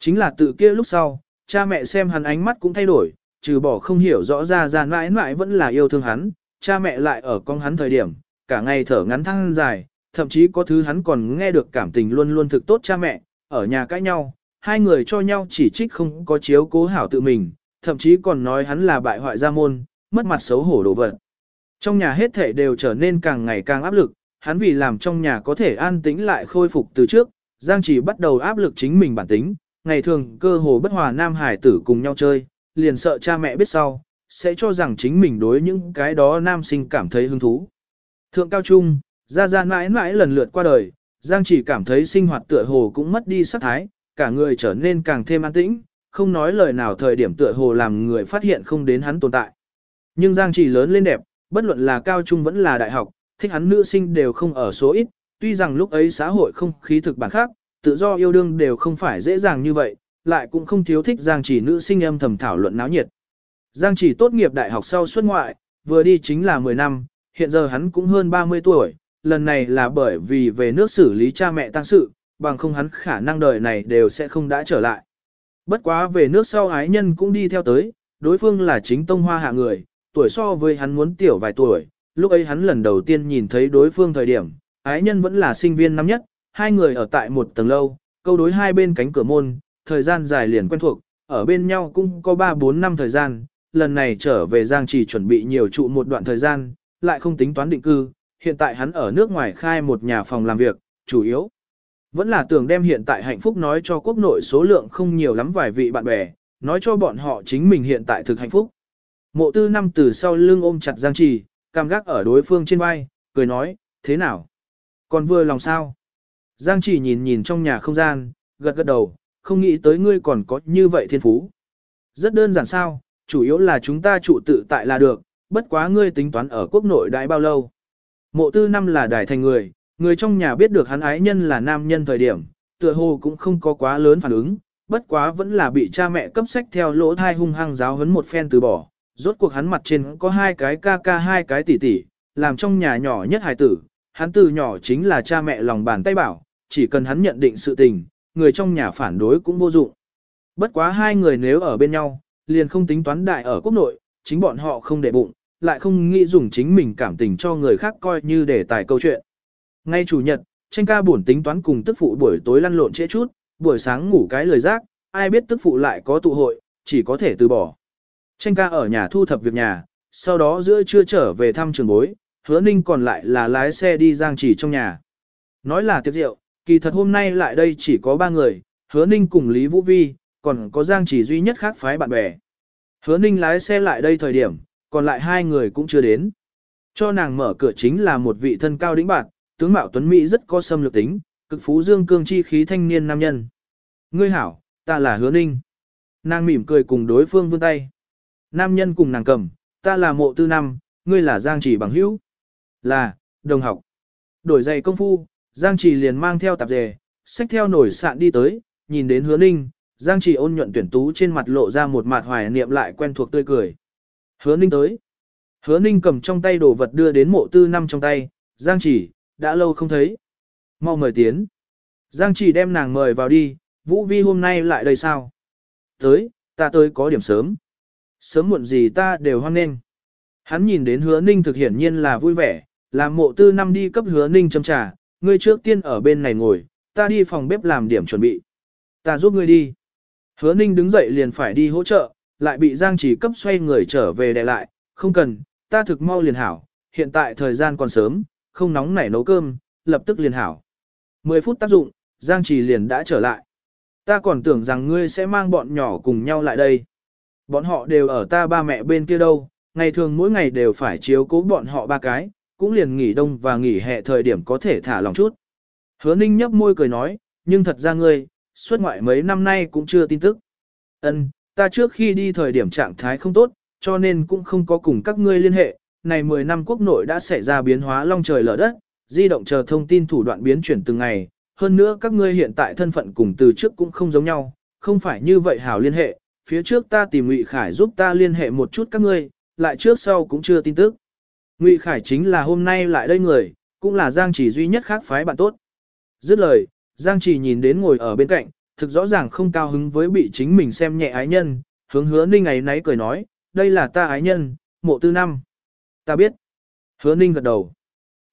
Chính là tự kia lúc sau, cha mẹ xem hắn ánh mắt cũng thay đổi, trừ bỏ không hiểu rõ ra ra mãi mãi vẫn là yêu thương hắn, cha mẹ lại ở con hắn thời điểm, cả ngày thở ngắn thăng dài, thậm chí có thứ hắn còn nghe được cảm tình luôn luôn thực tốt cha mẹ, ở nhà cãi nhau, hai người cho nhau chỉ trích không có chiếu cố hảo tự mình, thậm chí còn nói hắn là bại hoại gia môn, mất mặt xấu hổ đồ vật. Trong nhà hết thể đều trở nên càng ngày càng áp lực, hắn vì làm trong nhà có thể an tĩnh lại khôi phục từ trước, Giang chỉ bắt đầu áp lực chính mình bản tính, ngày thường cơ hồ bất hòa nam hải tử cùng nhau chơi, liền sợ cha mẹ biết sau, sẽ cho rằng chính mình đối những cái đó nam sinh cảm thấy hứng thú. Thượng cao trung, ra ra mãi mãi lần lượt qua đời, Giang chỉ cảm thấy sinh hoạt tựa hồ cũng mất đi sắc thái, cả người trở nên càng thêm an tĩnh, không nói lời nào thời điểm tựa hồ làm người phát hiện không đến hắn tồn tại. Nhưng Giang chỉ lớn lên đẹp, bất luận là cao trung vẫn là đại học, thích hắn nữ sinh đều không ở số ít, tuy rằng lúc ấy xã hội không khí thực bản khác, tự do yêu đương đều không phải dễ dàng như vậy, lại cũng không thiếu thích Giang chỉ nữ sinh âm thầm thảo luận náo nhiệt. Giang chỉ tốt nghiệp đại học sau xuất ngoại, vừa đi chính là 10 năm, hiện giờ hắn cũng hơn 30 tuổi, lần này là bởi vì về nước xử lý cha mẹ tăng sự, bằng không hắn khả năng đời này đều sẽ không đã trở lại. Bất quá về nước sau ái nhân cũng đi theo tới, đối phương là chính tông hoa hạ người, tuổi so với hắn muốn tiểu vài tuổi, lúc ấy hắn lần đầu tiên nhìn thấy đối phương thời điểm, ái nhân vẫn là sinh viên năm nhất, hai người ở tại một tầng lâu, câu đối hai bên cánh cửa môn, thời gian dài liền quen thuộc, ở bên nhau cũng có 3-4 năm thời gian, lần này trở về Giang chỉ chuẩn bị nhiều trụ một đoạn thời gian, lại không tính toán định cư, hiện tại hắn ở nước ngoài khai một nhà phòng làm việc, chủ yếu. Vẫn là tưởng đem hiện tại hạnh phúc nói cho quốc nội số lượng không nhiều lắm vài vị bạn bè, nói cho bọn họ chính mình hiện tại thực hạnh phúc. Mộ tư năm từ sau lưng ôm chặt Giang Trì, cam gác ở đối phương trên vai, cười nói, thế nào? Còn vừa lòng sao? Giang Trì nhìn nhìn trong nhà không gian, gật gật đầu, không nghĩ tới ngươi còn có như vậy thiên phú. Rất đơn giản sao, chủ yếu là chúng ta trụ tự tại là được, bất quá ngươi tính toán ở quốc nội đại bao lâu. Mộ tư năm là đại thành người, người trong nhà biết được hắn ái nhân là nam nhân thời điểm, tựa hồ cũng không có quá lớn phản ứng, bất quá vẫn là bị cha mẹ cấp sách theo lỗ thai hung hăng giáo huấn một phen từ bỏ. Rốt cuộc hắn mặt trên có hai cái ca ca hai cái tỷ tỷ, làm trong nhà nhỏ nhất hài tử, hắn từ nhỏ chính là cha mẹ lòng bàn tay bảo, chỉ cần hắn nhận định sự tình, người trong nhà phản đối cũng vô dụng. Bất quá hai người nếu ở bên nhau, liền không tính toán đại ở quốc nội, chính bọn họ không để bụng, lại không nghĩ dùng chính mình cảm tình cho người khác coi như để tài câu chuyện. Ngay chủ nhật, tranh ca buồn tính toán cùng tức phụ buổi tối lăn lộn trễ chút, buổi sáng ngủ cái lời giác, ai biết tức phụ lại có tụ hội, chỉ có thể từ bỏ. Tranh ca ở nhà thu thập việc nhà, sau đó giữa trưa trở về thăm trường bối, hứa ninh còn lại là lái xe đi giang chỉ trong nhà. Nói là tiệc rượu, kỳ thật hôm nay lại đây chỉ có ba người, hứa ninh cùng Lý Vũ Vi, còn có giang chỉ duy nhất khác phái bạn bè. Hứa ninh lái xe lại đây thời điểm, còn lại hai người cũng chưa đến. Cho nàng mở cửa chính là một vị thân cao đĩnh bạt, tướng mạo tuấn Mỹ rất có xâm lược tính, cực phú dương cương chi khí thanh niên nam nhân. Ngươi hảo, ta là hứa ninh. Nàng mỉm cười cùng đối phương vươn tay. Nam nhân cùng nàng cầm, ta là mộ tư năm, ngươi là giang chỉ bằng hữu. Là, đồng học. Đổi giày công phu, Giang Trì liền mang theo tạp dề, xách theo nổi sạn đi tới, nhìn đến hứa ninh, Giang Trì ôn nhuận tuyển tú trên mặt lộ ra một mặt hoài niệm lại quen thuộc tươi cười. Hứa ninh tới. Hứa ninh cầm trong tay đồ vật đưa đến mộ tư năm trong tay, Giang Trì, đã lâu không thấy. Mau mời tiến. Giang Trì đem nàng mời vào đi, Vũ Vi hôm nay lại đây sao? Tới, ta tới có điểm sớm. Sớm muộn gì ta đều hoan nghênh. Hắn nhìn đến hứa ninh thực hiển nhiên là vui vẻ, làm mộ tư năm đi cấp hứa ninh châm trà, ngươi trước tiên ở bên này ngồi, ta đi phòng bếp làm điểm chuẩn bị. Ta giúp ngươi đi. Hứa ninh đứng dậy liền phải đi hỗ trợ, lại bị Giang chỉ cấp xoay người trở về đè lại, không cần, ta thực mau liền hảo, hiện tại thời gian còn sớm, không nóng nảy nấu cơm, lập tức liền hảo. 10 phút tác dụng, Giang chỉ liền đã trở lại. Ta còn tưởng rằng ngươi sẽ mang bọn nhỏ cùng nhau lại đây. Bọn họ đều ở ta ba mẹ bên kia đâu, ngày thường mỗi ngày đều phải chiếu cố bọn họ ba cái, cũng liền nghỉ đông và nghỉ hè thời điểm có thể thả lòng chút. Hứa ninh nhấp môi cười nói, nhưng thật ra ngươi, suốt ngoại mấy năm nay cũng chưa tin tức. Ân, ta trước khi đi thời điểm trạng thái không tốt, cho nên cũng không có cùng các ngươi liên hệ. Này 10 năm quốc nội đã xảy ra biến hóa long trời lở đất, di động chờ thông tin thủ đoạn biến chuyển từng ngày. Hơn nữa các ngươi hiện tại thân phận cùng từ trước cũng không giống nhau, không phải như vậy hảo liên hệ. Phía trước ta tìm Ngụy Khải giúp ta liên hệ một chút các ngươi, lại trước sau cũng chưa tin tức. Ngụy Khải chính là hôm nay lại đây người, cũng là Giang Chỉ duy nhất khác phái bạn tốt. Dứt lời, Giang Chỉ nhìn đến ngồi ở bên cạnh, thực rõ ràng không cao hứng với bị chính mình xem nhẹ ái nhân, hướng hứa ninh ấy nấy cười nói, đây là ta ái nhân, mộ tư năm. Ta biết. Hứa ninh gật đầu.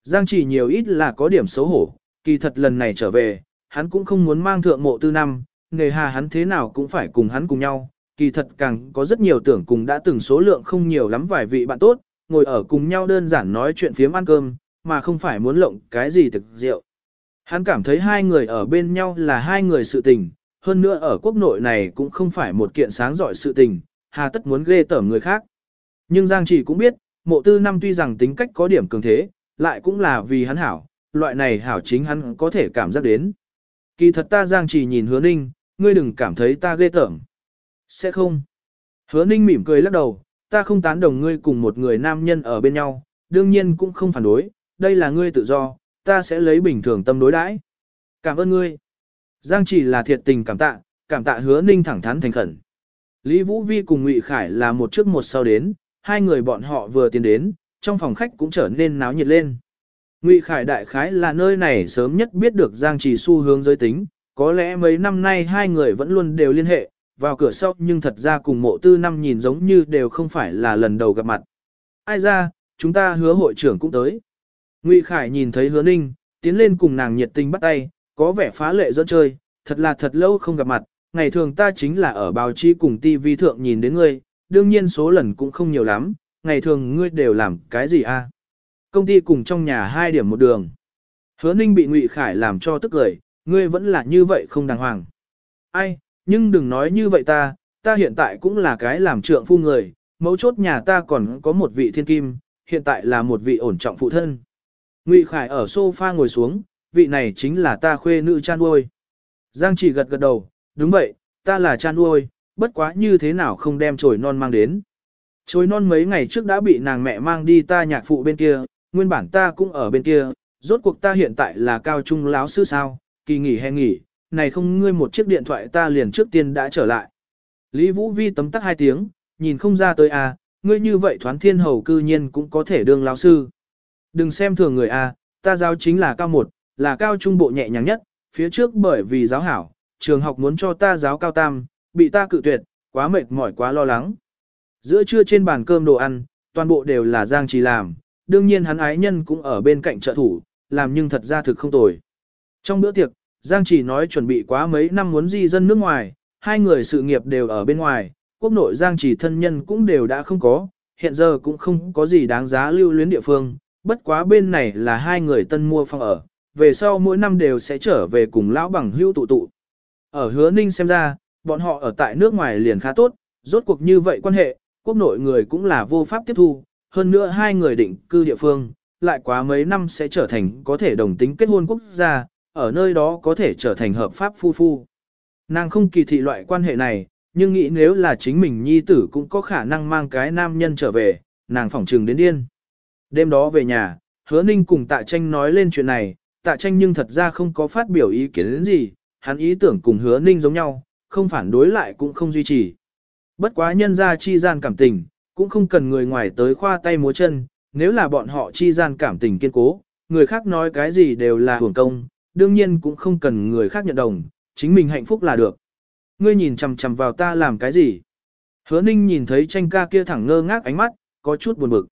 Giang chỉ nhiều ít là có điểm xấu hổ, kỳ thật lần này trở về, hắn cũng không muốn mang thượng mộ tư năm, nghề hà hắn thế nào cũng phải cùng hắn cùng nhau, kỳ thật càng có rất nhiều tưởng cùng đã từng số lượng không nhiều lắm vài vị bạn tốt, ngồi ở cùng nhau đơn giản nói chuyện phiếm ăn cơm, mà không phải muốn lộng cái gì thực rượu. Hắn cảm thấy hai người ở bên nhau là hai người sự tình, hơn nữa ở quốc nội này cũng không phải một kiện sáng giỏi sự tình, hà tất muốn ghê tởm người khác. Nhưng Giang chỉ cũng biết, mộ tư năm tuy rằng tính cách có điểm cường thế, lại cũng là vì hắn hảo, loại này hảo chính hắn có thể cảm giác đến. Kỳ thật ta Giang chỉ nhìn hứa ninh, ngươi đừng cảm thấy ta ghê tởm. Sẽ không. Hứa ninh mỉm cười lắc đầu, ta không tán đồng ngươi cùng một người nam nhân ở bên nhau, đương nhiên cũng không phản đối, đây là ngươi tự do, ta sẽ lấy bình thường tâm đối đãi. Cảm ơn ngươi. Giang chỉ là thiệt tình cảm tạ, cảm tạ hứa ninh thẳng thắn thành khẩn. Lý Vũ Vi cùng Ngụy Khải là một trước một sau đến, hai người bọn họ vừa tiến đến, trong phòng khách cũng trở nên náo nhiệt lên. Ngụy Khải đại khái là nơi này sớm nhất biết được Giang Trì xu hướng giới tính, có lẽ mấy năm nay hai người vẫn luôn đều liên hệ, vào cửa sau nhưng thật ra cùng mộ tư năm nhìn giống như đều không phải là lần đầu gặp mặt. Ai ra, chúng ta hứa hội trưởng cũng tới. Ngụy Khải nhìn thấy hứa ninh, tiến lên cùng nàng nhiệt tình bắt tay, có vẻ phá lệ dẫn chơi, thật là thật lâu không gặp mặt, ngày thường ta chính là ở báo chí cùng TV thượng nhìn đến ngươi, đương nhiên số lần cũng không nhiều lắm, ngày thường ngươi đều làm cái gì a? À? Công ty cùng trong nhà hai điểm một đường. Hứa ninh bị Ngụy Khải làm cho tức cười, ngươi vẫn là như vậy không đàng hoàng. Ai, nhưng đừng nói như vậy ta, ta hiện tại cũng là cái làm trượng phu người, mấu chốt nhà ta còn có một vị thiên kim, hiện tại là một vị ổn trọng phụ thân. Ngụy Khải ở sofa ngồi xuống, vị này chính là ta khuê nữ chan nuôi. Giang chỉ gật gật đầu, đúng vậy, ta là chan nuôi, bất quá như thế nào không đem chồi non mang đến. Chồi non mấy ngày trước đã bị nàng mẹ mang đi ta nhạc phụ bên kia, nguyên bản ta cũng ở bên kia, rốt cuộc ta hiện tại là cao trung láo sư sao, kỳ nghỉ hè nghỉ, này không ngươi một chiếc điện thoại ta liền trước tiên đã trở lại. Lý Vũ Vi tấm tắc hai tiếng, nhìn không ra tới à, ngươi như vậy thoán thiên hầu cư nhiên cũng có thể đương lão sư. Đừng xem thường người à, ta giáo chính là cao một, là cao trung bộ nhẹ nhàng nhất, phía trước bởi vì giáo hảo, trường học muốn cho ta giáo cao tam, bị ta cự tuyệt, quá mệt mỏi quá lo lắng. Giữa trưa trên bàn cơm đồ ăn, toàn bộ đều là Giang Trì làm, đương nhiên hắn ái nhân cũng ở bên cạnh trợ thủ, làm nhưng thật ra thực không tồi. Trong bữa tiệc, Giang Chỉ nói chuẩn bị quá mấy năm muốn di dân nước ngoài, hai người sự nghiệp đều ở bên ngoài, quốc nội Giang Chỉ thân nhân cũng đều đã không có, hiện giờ cũng không có gì đáng giá lưu luyến địa phương, bất quá bên này là hai người tân mua phòng ở, về sau mỗi năm đều sẽ trở về cùng lão bằng hữu tụ tụ. Ở hứa ninh xem ra, bọn họ ở tại nước ngoài liền khá tốt, rốt cuộc như vậy quan hệ, quốc nội người cũng là vô pháp tiếp thu, hơn nữa hai người định cư địa phương, lại quá mấy năm sẽ trở thành có thể đồng tính kết hôn quốc gia, ở nơi đó có thể trở thành hợp pháp phu phu. Nàng không kỳ thị loại quan hệ này, nhưng nghĩ nếu là chính mình nhi tử cũng có khả năng mang cái nam nhân trở về, nàng phỏng trừng đến điên. Đêm đó về nhà, hứa ninh cùng tạ tranh nói lên chuyện này, tạ tranh nhưng thật ra không có phát biểu ý kiến đến gì, hắn ý tưởng cùng hứa ninh giống nhau, không phản đối lại cũng không duy trì. Bất quá nhân ra chi gian cảm tình, cũng không cần người ngoài tới khoa tay múa chân, nếu là bọn họ chi gian cảm tình kiên cố, người khác nói cái gì đều là hưởng công, đương nhiên cũng không cần người khác nhận đồng, chính mình hạnh phúc là được. Ngươi nhìn chằm chằm vào ta làm cái gì? Hứa ninh nhìn thấy tranh ca kia thẳng ngơ ngác ánh mắt, có chút buồn bực.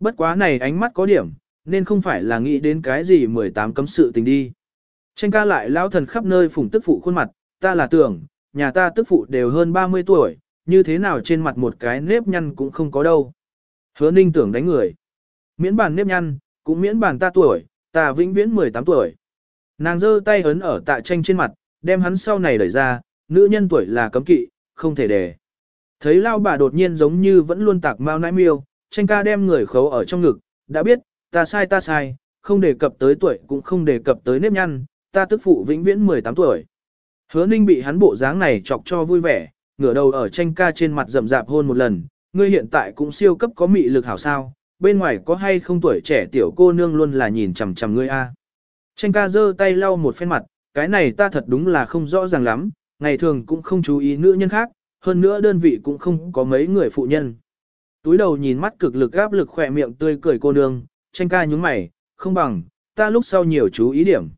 Bất quá này ánh mắt có điểm, nên không phải là nghĩ đến cái gì 18 cấm sự tình đi. Tranh ca lại lao thần khắp nơi phủng tức phụ khuôn mặt, ta là tưởng, nhà ta tức phụ đều hơn 30 tuổi, như thế nào trên mặt một cái nếp nhăn cũng không có đâu. Hứa ninh tưởng đánh người. Miễn bàn nếp nhăn, cũng miễn bàn ta tuổi, ta vĩnh viễn 18 tuổi. Nàng giơ tay ấn ở tạ tranh trên mặt, đem hắn sau này đẩy ra, nữ nhân tuổi là cấm kỵ, không thể để. Thấy lao bà đột nhiên giống như vẫn luôn tạc mau nãi miêu, tranh ca đem người khấu ở trong ngực, đã biết, ta sai ta sai, không đề cập tới tuổi cũng không đề cập tới nếp nhăn, ta tức phụ vĩnh viễn 18 tuổi. Hứa ninh bị hắn bộ dáng này chọc cho vui vẻ, ngửa đầu ở tranh ca trên mặt rậm rạp hôn một lần, ngươi hiện tại cũng siêu cấp có mị lực hảo sao, bên ngoài có hay không tuổi trẻ tiểu cô nương luôn là nhìn chằm chằm ngươi a. Tranh ca giơ tay lau một phen mặt, cái này ta thật đúng là không rõ ràng lắm, ngày thường cũng không chú ý nữ nhân khác, hơn nữa đơn vị cũng không có mấy người phụ nhân. Túi đầu nhìn mắt cực lực gáp lực khỏe miệng tươi cười cô nương, tranh ca nhúng mày, không bằng, ta lúc sau nhiều chú ý điểm.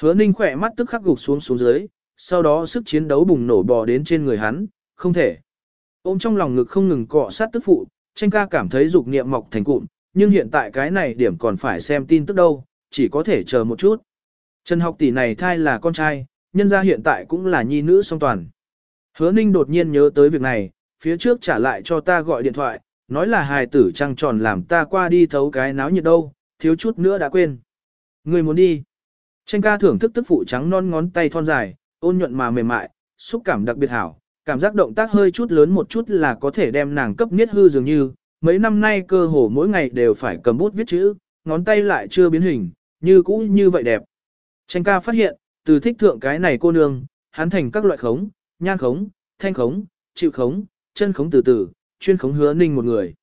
Hứa ninh khỏe mắt tức khắc gục xuống xuống dưới, sau đó sức chiến đấu bùng nổ bò đến trên người hắn, không thể. Ôm trong lòng ngực không ngừng cọ sát tức phụ, tranh ca cảm thấy dục niệm mọc thành cụm, nhưng hiện tại cái này điểm còn phải xem tin tức đâu, chỉ có thể chờ một chút. Trần học tỷ này thai là con trai, nhân ra hiện tại cũng là nhi nữ song toàn. Hứa ninh đột nhiên nhớ tới việc này, phía trước trả lại cho ta gọi điện thoại, nói là hài tử trăng tròn làm ta qua đi thấu cái náo nhiệt đâu, thiếu chút nữa đã quên. Người muốn đi. Tranh ca thưởng thức tức phụ trắng non ngón tay thon dài, ôn nhuận mà mềm mại, xúc cảm đặc biệt hảo, cảm giác động tác hơi chút lớn một chút là có thể đem nàng cấp niết hư dường như, mấy năm nay cơ hồ mỗi ngày đều phải cầm bút viết chữ, ngón tay lại chưa biến hình, như cũ như vậy đẹp. Tranh ca phát hiện, từ thích thượng cái này cô nương, hắn thành các loại khống, nhan khống, thanh khống, chịu khống, chân khống từ từ, chuyên khống hứa ninh một người.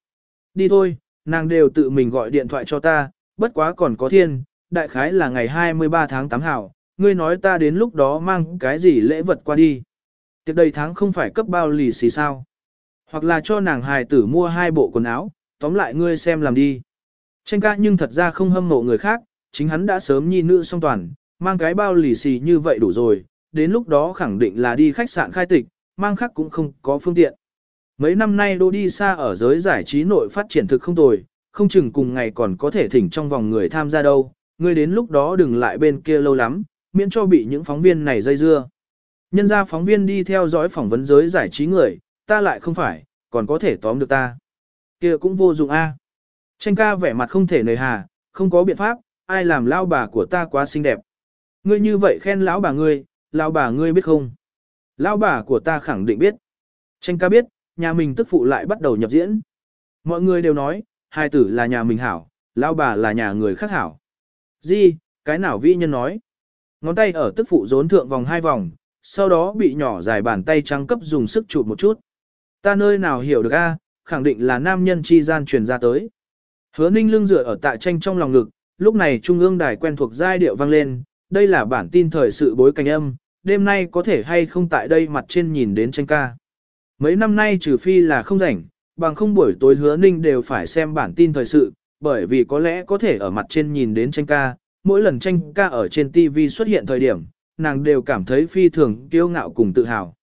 Đi thôi, nàng đều tự mình gọi điện thoại cho ta, bất quá còn có thiên, đại khái là ngày 23 tháng 8 hảo, ngươi nói ta đến lúc đó mang cái gì lễ vật qua đi. Tiệc đầy tháng không phải cấp bao lì xì sao. Hoặc là cho nàng hài tử mua hai bộ quần áo, tóm lại ngươi xem làm đi. Tranh ca nhưng thật ra không hâm mộ người khác, chính hắn đã sớm nhi nữ song toàn, mang cái bao lì xì như vậy đủ rồi, đến lúc đó khẳng định là đi khách sạn khai tịch, mang khác cũng không có phương tiện. Mấy năm nay đô đi xa ở giới giải trí nội phát triển thực không tồi, không chừng cùng ngày còn có thể thỉnh trong vòng người tham gia đâu, người đến lúc đó đừng lại bên kia lâu lắm, miễn cho bị những phóng viên này dây dưa. Nhân ra phóng viên đi theo dõi phỏng vấn giới giải trí người, ta lại không phải, còn có thể tóm được ta. kia cũng vô dụng a. Tranh ca vẻ mặt không thể nời hà, không có biện pháp, ai làm lao bà của ta quá xinh đẹp. Ngươi như vậy khen lão bà ngươi, lão bà ngươi biết không? Lão bà của ta khẳng định biết. Tranh ca biết, nhà mình tức phụ lại bắt đầu nhập diễn. Mọi người đều nói, hai tử là nhà mình hảo, lão bà là nhà người khác hảo. Gì, cái nào vi nhân nói? Ngón tay ở tức phụ rốn thượng vòng hai vòng, sau đó bị nhỏ dài bàn tay trắng cấp dùng sức chụp một chút. Ta nơi nào hiểu được a, khẳng định là nam nhân chi gian truyền ra tới. Hứa ninh lưng dựa ở tại tranh trong lòng ngực, lúc này trung ương đài quen thuộc giai điệu vang lên, đây là bản tin thời sự bối cảnh âm, đêm nay có thể hay không tại đây mặt trên nhìn đến tranh ca. Mấy năm nay trừ phi là không rảnh, bằng không buổi tối hứa ninh đều phải xem bản tin thời sự, bởi vì có lẽ có thể ở mặt trên nhìn đến tranh ca, mỗi lần tranh ca ở trên TV xuất hiện thời điểm, nàng đều cảm thấy phi thường kiêu ngạo cùng tự hào.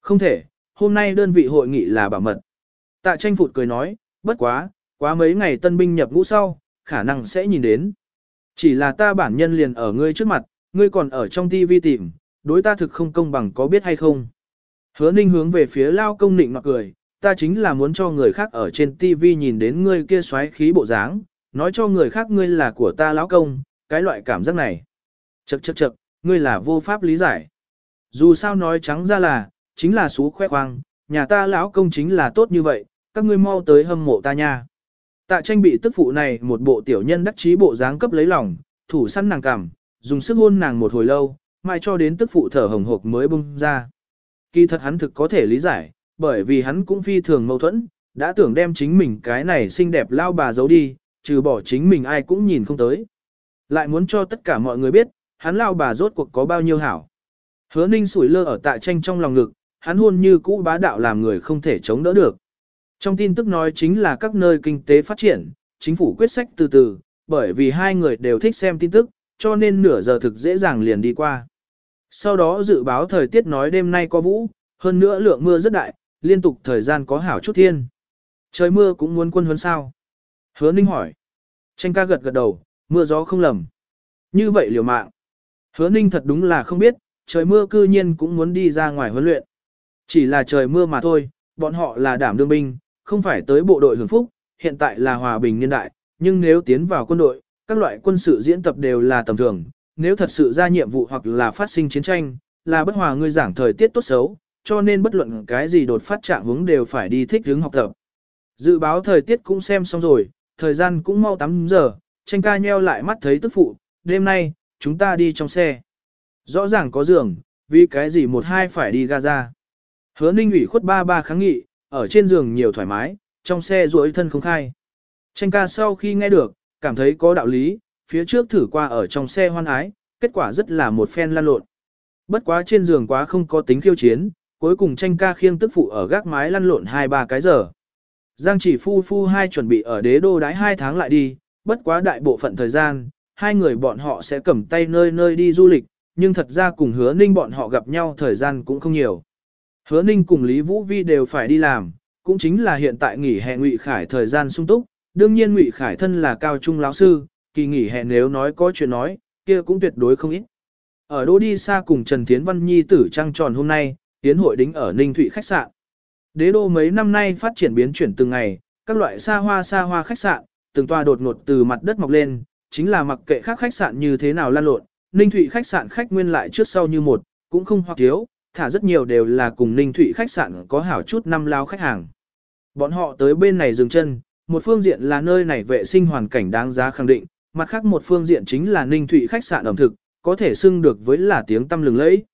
Không thể, hôm nay đơn vị hội nghị là bảo mật. Tạ tranh phụt cười nói, bất quá, quá mấy ngày tân binh nhập ngũ sau, khả năng sẽ nhìn đến. Chỉ là ta bản nhân liền ở ngươi trước mặt, ngươi còn ở trong TV tìm, đối ta thực không công bằng có biết hay không. Hứa ninh hướng về phía lao công nịnh mặc cười, ta chính là muốn cho người khác ở trên TV nhìn đến ngươi kia xoáy khí bộ dáng, nói cho người khác ngươi là của ta lão công, cái loại cảm giác này. Chậc chậc chậc, ngươi là vô pháp lý giải. Dù sao nói trắng ra là, chính là xú khoe khoang, nhà ta lão công chính là tốt như vậy, các ngươi mau tới hâm mộ ta nha. Tạ tranh bị tức phụ này một bộ tiểu nhân đắc chí bộ dáng cấp lấy lòng, thủ săn nàng cảm, dùng sức hôn nàng một hồi lâu, mai cho đến tức phụ thở hồng hộc mới bung ra. Kỳ thật hắn thực có thể lý giải, bởi vì hắn cũng phi thường mâu thuẫn, đã tưởng đem chính mình cái này xinh đẹp lao bà giấu đi, trừ bỏ chính mình ai cũng nhìn không tới. Lại muốn cho tất cả mọi người biết, hắn lao bà rốt cuộc có bao nhiêu hảo. Hứa ninh sủi lơ ở tại tranh trong lòng ngực, hắn hôn như cũ bá đạo làm người không thể chống đỡ được. Trong tin tức nói chính là các nơi kinh tế phát triển, chính phủ quyết sách từ từ, bởi vì hai người đều thích xem tin tức, cho nên nửa giờ thực dễ dàng liền đi qua. Sau đó dự báo thời tiết nói đêm nay có vũ, hơn nữa lượng mưa rất đại, liên tục thời gian có hảo chút thiên. Trời mưa cũng muốn quân huấn sao? Hứa Ninh hỏi. Tranh ca gật gật đầu, mưa gió không lầm. Như vậy liều mạng. Hứa Ninh thật đúng là không biết, trời mưa cư nhiên cũng muốn đi ra ngoài huấn luyện. Chỉ là trời mưa mà thôi, bọn họ là đảm đương binh, không phải tới bộ đội hưởng phúc, hiện tại là hòa bình niên đại, nhưng nếu tiến vào quân đội, các loại quân sự diễn tập đều là tầm thường, nếu thật sự ra nhiệm vụ hoặc là phát sinh chiến tranh, là bất hòa ngươi giảng thời tiết tốt xấu, cho nên bất luận cái gì đột phát trạng hướng đều phải đi thích hướng học tập. Dự báo thời tiết cũng xem xong rồi, thời gian cũng mau 8 giờ, tranh ca nheo lại mắt thấy tức phụ, đêm nay, chúng ta đi trong xe. Rõ ràng có giường, vì cái gì một hai phải đi Gaza. Hứa ninh ủy khuất ba ba kháng nghị, ở trên giường nhiều thoải mái, trong xe duỗi thân không khai. Tranh ca sau khi nghe được, cảm thấy có đạo lý, phía trước thử qua ở trong xe hoan ái, kết quả rất là một phen lan lộn. Bất quá trên giường quá không có tính khiêu chiến, cuối cùng tranh ca khiêng tức phụ ở gác mái lăn lộn 2-3 cái giờ. Giang chỉ phu phu hai chuẩn bị ở đế đô đái 2 tháng lại đi, bất quá đại bộ phận thời gian, hai người bọn họ sẽ cầm tay nơi nơi đi du lịch, nhưng thật ra cùng hứa ninh bọn họ gặp nhau thời gian cũng không nhiều. Hứa ninh cùng Lý Vũ Vi đều phải đi làm, cũng chính là hiện tại nghỉ hè Ngụy Khải thời gian sung túc, đương nhiên Ngụy Khải thân là cao trung lão sư, kỳ nghỉ hè nếu nói có chuyện nói, kia cũng tuyệt đối không ít. Ở đô đi xa cùng Trần Thiến Văn Nhi tử trăng tròn hôm nay, tiến hội đính ở Ninh Thụy khách sạn. Đế đô mấy năm nay phát triển biến chuyển từng ngày, các loại xa hoa xa hoa khách sạn, từng toa đột ngột từ mặt đất mọc lên, chính là mặc kệ khác khách sạn như thế nào lan lộn, Ninh Thụy khách sạn khách nguyên lại trước sau như một, cũng không hoặc thiếu, thả rất nhiều đều là cùng Ninh Thụy khách sạn có hảo chút năm lao khách hàng. Bọn họ tới bên này dừng chân, một phương diện là nơi này vệ sinh hoàn cảnh đáng giá khẳng định, mặt khác một phương diện chính là Ninh Thụy khách sạn ẩm thực, có thể xưng được với là tiếng tâm lừng lẫy.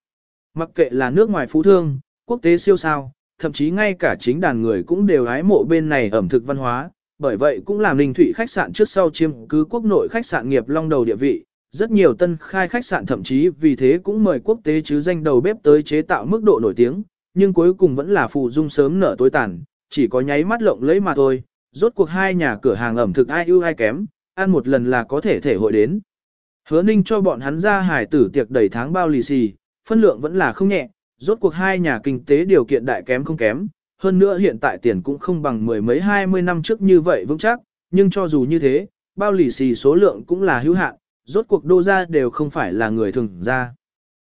Mặc kệ là nước ngoài phú thương, quốc tế siêu sao, thậm chí ngay cả chính đàn người cũng đều hái mộ bên này ẩm thực văn hóa, bởi vậy cũng làm Ninh Thụy khách sạn trước sau chiếm cứ quốc nội khách sạn nghiệp long đầu địa vị. Rất nhiều tân khai khách sạn thậm chí vì thế cũng mời quốc tế chứ danh đầu bếp tới chế tạo mức độ nổi tiếng, nhưng cuối cùng vẫn là phụ dung sớm nở tối tàn, chỉ có nháy mắt lộng lấy mà thôi. Rốt cuộc hai nhà cửa hàng ẩm thực ai ưu ai kém, ăn một lần là có thể thể hội đến. Hứa ninh cho bọn hắn ra hải tử tiệc đầy tháng bao lì xì, phân lượng vẫn là không nhẹ, rốt cuộc hai nhà kinh tế điều kiện đại kém không kém, hơn nữa hiện tại tiền cũng không bằng mười mấy hai mươi năm trước như vậy vững chắc, nhưng cho dù như thế, bao lì xì số lượng cũng là hữu hạn, rốt cuộc đô ra đều không phải là người thường ra.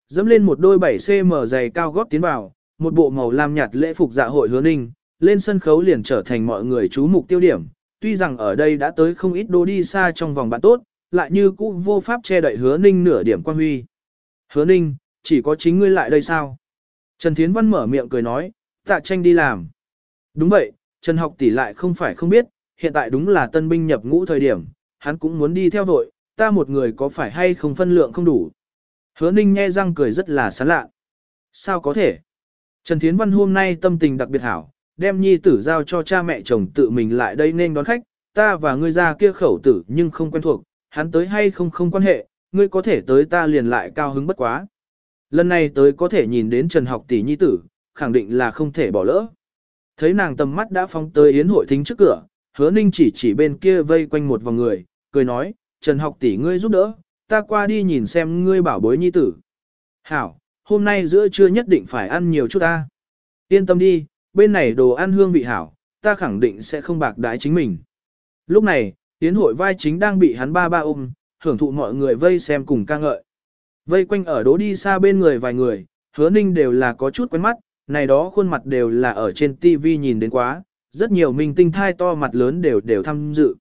Dẫm lên một đôi 7cm dày cao gót tiến vào, một bộ màu lam nhạt lễ phục dạ hội hứa ninh, lên sân khấu liền trở thành mọi người chú mục tiêu điểm, tuy rằng ở đây đã tới không ít đô đi xa trong vòng bạn tốt, lại như cũ vô pháp che đậy hứa ninh nửa điểm quan huy. Hứa ninh, chỉ có chính ngươi lại đây sao? Trần Thiến Văn mở miệng cười nói, tạ tranh đi làm. Đúng vậy, Trần học tỷ lại không phải không biết, hiện tại đúng là tân binh nhập ngũ thời điểm, hắn cũng muốn đi theo vội, ta một người có phải hay không phân lượng không đủ. Hứa ninh nghe răng cười rất là sán lạ. Sao có thể? Trần Thiến Văn hôm nay tâm tình đặc biệt hảo, đem nhi tử giao cho cha mẹ chồng tự mình lại đây nên đón khách, ta và ngươi ra kia khẩu tử nhưng không quen thuộc, hắn tới hay không không quan hệ, ngươi có thể tới ta liền lại cao hứng bất quá. Lần này tới có thể nhìn đến Trần học tỷ nhi tử, khẳng định là không thể bỏ lỡ. Thấy nàng tầm mắt đã phóng tới yến hội thính trước cửa, hứa ninh chỉ chỉ bên kia vây quanh một vòng người, cười nói, Trần học tỷ ngươi giúp đỡ, ta qua đi nhìn xem ngươi bảo bối nhi tử. Hảo, hôm nay giữa trưa nhất định phải ăn nhiều chút ta. Yên tâm đi, bên này đồ ăn hương vị hảo, ta khẳng định sẽ không bạc đái chính mình. Lúc này, tiến hội vai chính đang bị hắn ba ba ôm, hưởng thụ mọi người vây xem cùng ca ngợi. Vây quanh ở đố đi xa bên người vài người, hứa ninh đều là có chút quen mắt, này đó khuôn mặt đều là ở trên TV nhìn đến quá, rất nhiều minh tinh thai to mặt lớn đều đều tham dự.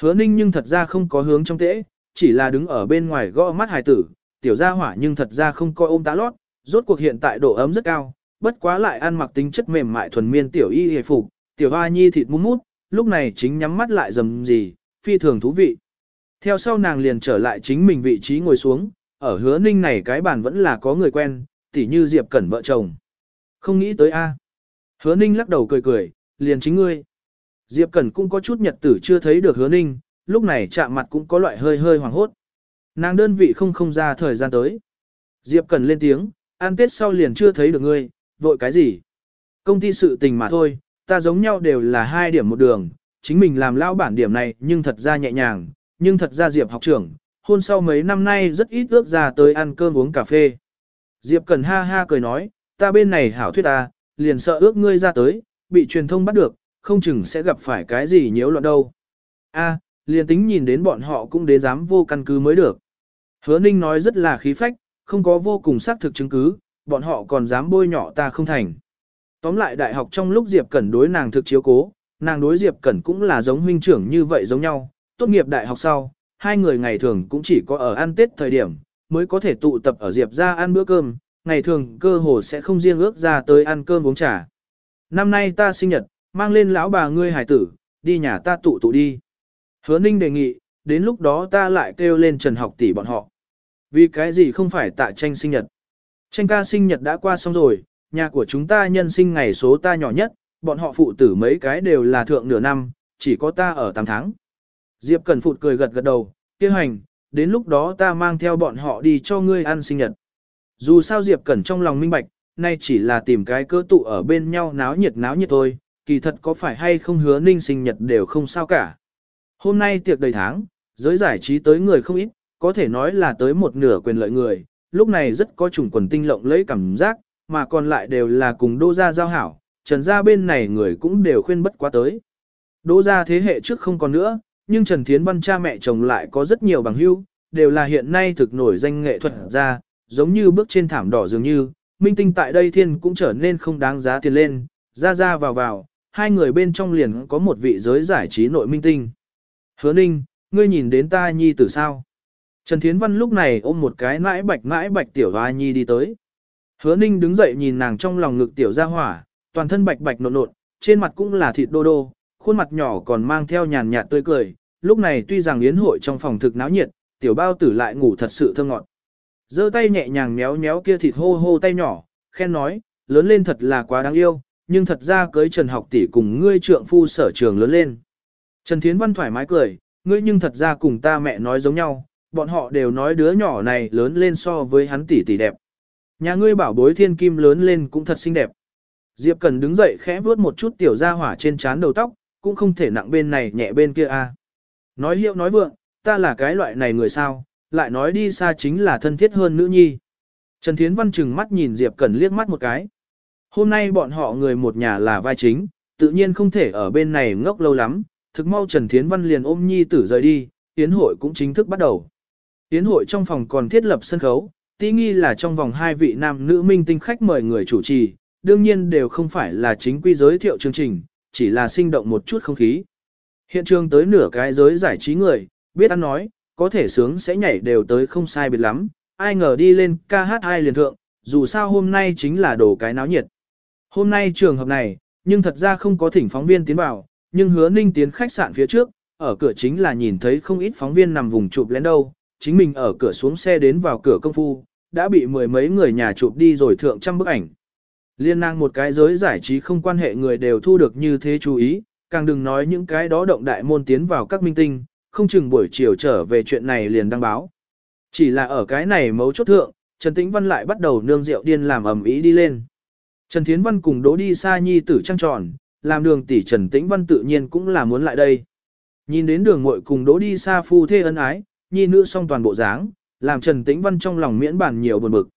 Hứa ninh nhưng thật ra không có hướng trong tễ, chỉ là đứng ở bên ngoài gõ mắt hài tử, tiểu gia hỏa nhưng thật ra không coi ôm tá lót, rốt cuộc hiện tại độ ấm rất cao, bất quá lại ăn mặc tính chất mềm mại thuần miên tiểu y hề phục, tiểu hoa nhi thịt mút mút, lúc này chính nhắm mắt lại dầm gì, phi thường thú vị. Theo sau nàng liền trở lại chính mình vị trí ngồi xuống, ở hứa ninh này cái bàn vẫn là có người quen, tỉ như Diệp Cẩn vợ chồng. Không nghĩ tới a. Hứa ninh lắc đầu cười cười, liền chính ngươi. Diệp Cẩn cũng có chút nhật tử chưa thấy được hứa ninh, lúc này chạm mặt cũng có loại hơi hơi hoàng hốt. Nàng đơn vị không không ra thời gian tới. Diệp Cần lên tiếng, ăn tết sau liền chưa thấy được ngươi, vội cái gì? Công ty sự tình mà thôi, ta giống nhau đều là hai điểm một đường, chính mình làm lao bản điểm này nhưng thật ra nhẹ nhàng, nhưng thật ra Diệp học trưởng, hôn sau mấy năm nay rất ít ước ra tới ăn cơm uống cà phê. Diệp Cần ha ha cười nói, ta bên này hảo thuyết ta, liền sợ ước ngươi ra tới, bị truyền thông bắt được, không chừng sẽ gặp phải cái gì nhiễu loạn đâu. A, liền tính nhìn đến bọn họ cũng đến dám vô căn cứ mới được. Hứa Ninh nói rất là khí phách, không có vô cùng xác thực chứng cứ, bọn họ còn dám bôi nhọ ta không thành. Tóm lại đại học trong lúc Diệp Cẩn đối nàng thực chiếu cố, nàng đối Diệp Cẩn cũng là giống huynh trưởng như vậy giống nhau, tốt nghiệp đại học sau, hai người ngày thường cũng chỉ có ở ăn Tết thời điểm, mới có thể tụ tập ở Diệp ra ăn bữa cơm, ngày thường cơ hồ sẽ không riêng ước ra tới ăn cơm uống trà. Năm nay ta sinh nhật, mang lên lão bà ngươi hải tử, đi nhà ta tụ tụ đi. Hứa Ninh đề nghị, đến lúc đó ta lại kêu lên Trần học tỷ bọn họ. Vì cái gì không phải tạ tranh sinh nhật? Tranh ca sinh nhật đã qua xong rồi, nhà của chúng ta nhân sinh ngày số ta nhỏ nhất, bọn họ phụ tử mấy cái đều là thượng nửa năm, chỉ có ta ở 8 tháng. Diệp Cần Phụt cười gật gật đầu, tiêu hành, đến lúc đó ta mang theo bọn họ đi cho ngươi ăn sinh nhật. Dù sao Diệp Cẩn trong lòng minh bạch, nay chỉ là tìm cái cơ tụ ở bên nhau náo nhiệt náo nhiệt thôi, kỳ thật có phải hay không hứa ninh sinh nhật đều không sao cả. Hôm nay tiệc đầy tháng, giới giải trí tới người không ít, có thể nói là tới một nửa quyền lợi người, lúc này rất có chủng quần tinh lộng lấy cảm giác, mà còn lại đều là cùng đô gia giao hảo, trần gia bên này người cũng đều khuyên bất quá tới. Đô gia thế hệ trước không còn nữa, nhưng Trần Thiến Văn cha mẹ chồng lại có rất nhiều bằng hữu, đều là hiện nay thực nổi danh nghệ thuật gia, giống như bước trên thảm đỏ dường như, minh tinh tại đây thiên cũng trở nên không đáng giá tiền lên, ra ra vào vào, hai người bên trong liền có một vị giới giải trí nội minh tinh. Hứa ninh, ngươi nhìn đến ta nhi tử sao? Trần Thiến Văn lúc này ôm một cái mãi bạch mãi bạch tiểu hoa nhi đi tới. Hứa ninh đứng dậy nhìn nàng trong lòng ngực tiểu ra hỏa, toàn thân bạch bạch nộn nộn, trên mặt cũng là thịt đô đô, khuôn mặt nhỏ còn mang theo nhàn nhạt tươi cười. Lúc này tuy rằng yến hội trong phòng thực náo nhiệt, tiểu bao tử lại ngủ thật sự thơm ngọt giơ tay nhẹ nhàng méo méo kia thịt hô hô tay nhỏ, khen nói, lớn lên thật là quá đáng yêu, nhưng thật ra cưới Trần học tỷ cùng ngươi trượng phu sở trường lớn lên. Trần Thiến Văn thoải mái cười, ngươi nhưng thật ra cùng ta mẹ nói giống nhau, bọn họ đều nói đứa nhỏ này lớn lên so với hắn tỷ tỷ đẹp. Nhà ngươi bảo bối thiên kim lớn lên cũng thật xinh đẹp. Diệp Cần đứng dậy khẽ vuốt một chút tiểu ra hỏa trên trán đầu tóc, cũng không thể nặng bên này nhẹ bên kia a. À. Nói hiệu nói vượng, ta là cái loại này người sao, lại nói đi xa chính là thân thiết hơn nữ nhi. Trần Thiến Văn chừng mắt nhìn Diệp Cẩn liếc mắt một cái. Hôm nay bọn họ người một nhà là vai chính, tự nhiên không thể ở bên này ngốc lâu lắm, thực mau Trần Thiến Văn liền ôm nhi tử rời đi, tiến hội cũng chính thức bắt đầu. Tiến hội trong phòng còn thiết lập sân khấu, tí nghi là trong vòng hai vị nam nữ minh tinh khách mời người chủ trì, đương nhiên đều không phải là chính quy giới thiệu chương trình, chỉ là sinh động một chút không khí. Hiện trường tới nửa cái giới giải trí người, biết ăn nói, có thể sướng sẽ nhảy đều tới không sai biệt lắm, ai ngờ đi lên ca hát hai liền thượng, dù sao hôm nay chính là đồ cái náo nhiệt. Hôm nay trường hợp này, nhưng thật ra không có thỉnh phóng viên tiến vào, nhưng hứa ninh tiến khách sạn phía trước, ở cửa chính là nhìn thấy không ít phóng viên nằm vùng chụp lén đâu, chính mình ở cửa xuống xe đến vào cửa công phu, đã bị mười mấy người nhà chụp đi rồi thượng trăm bức ảnh. Liên năng một cái giới giải trí không quan hệ người đều thu được như thế chú ý, càng đừng nói những cái đó động đại môn tiến vào các minh tinh, không chừng buổi chiều trở về chuyện này liền đăng báo. Chỉ là ở cái này mấu chốt thượng, Trần Tĩnh Văn lại bắt đầu nương rượu điên làm ầm ĩ đi lên. Trần Thiến Văn cùng đỗ đi xa nhi tử trăng tròn, làm đường tỷ Trần Tĩnh Văn tự nhiên cũng là muốn lại đây. Nhìn đến đường muội cùng đỗ đi xa phu thê ân ái, nhi nữ song toàn bộ dáng, làm Trần Tĩnh Văn trong lòng miễn bản nhiều buồn bực.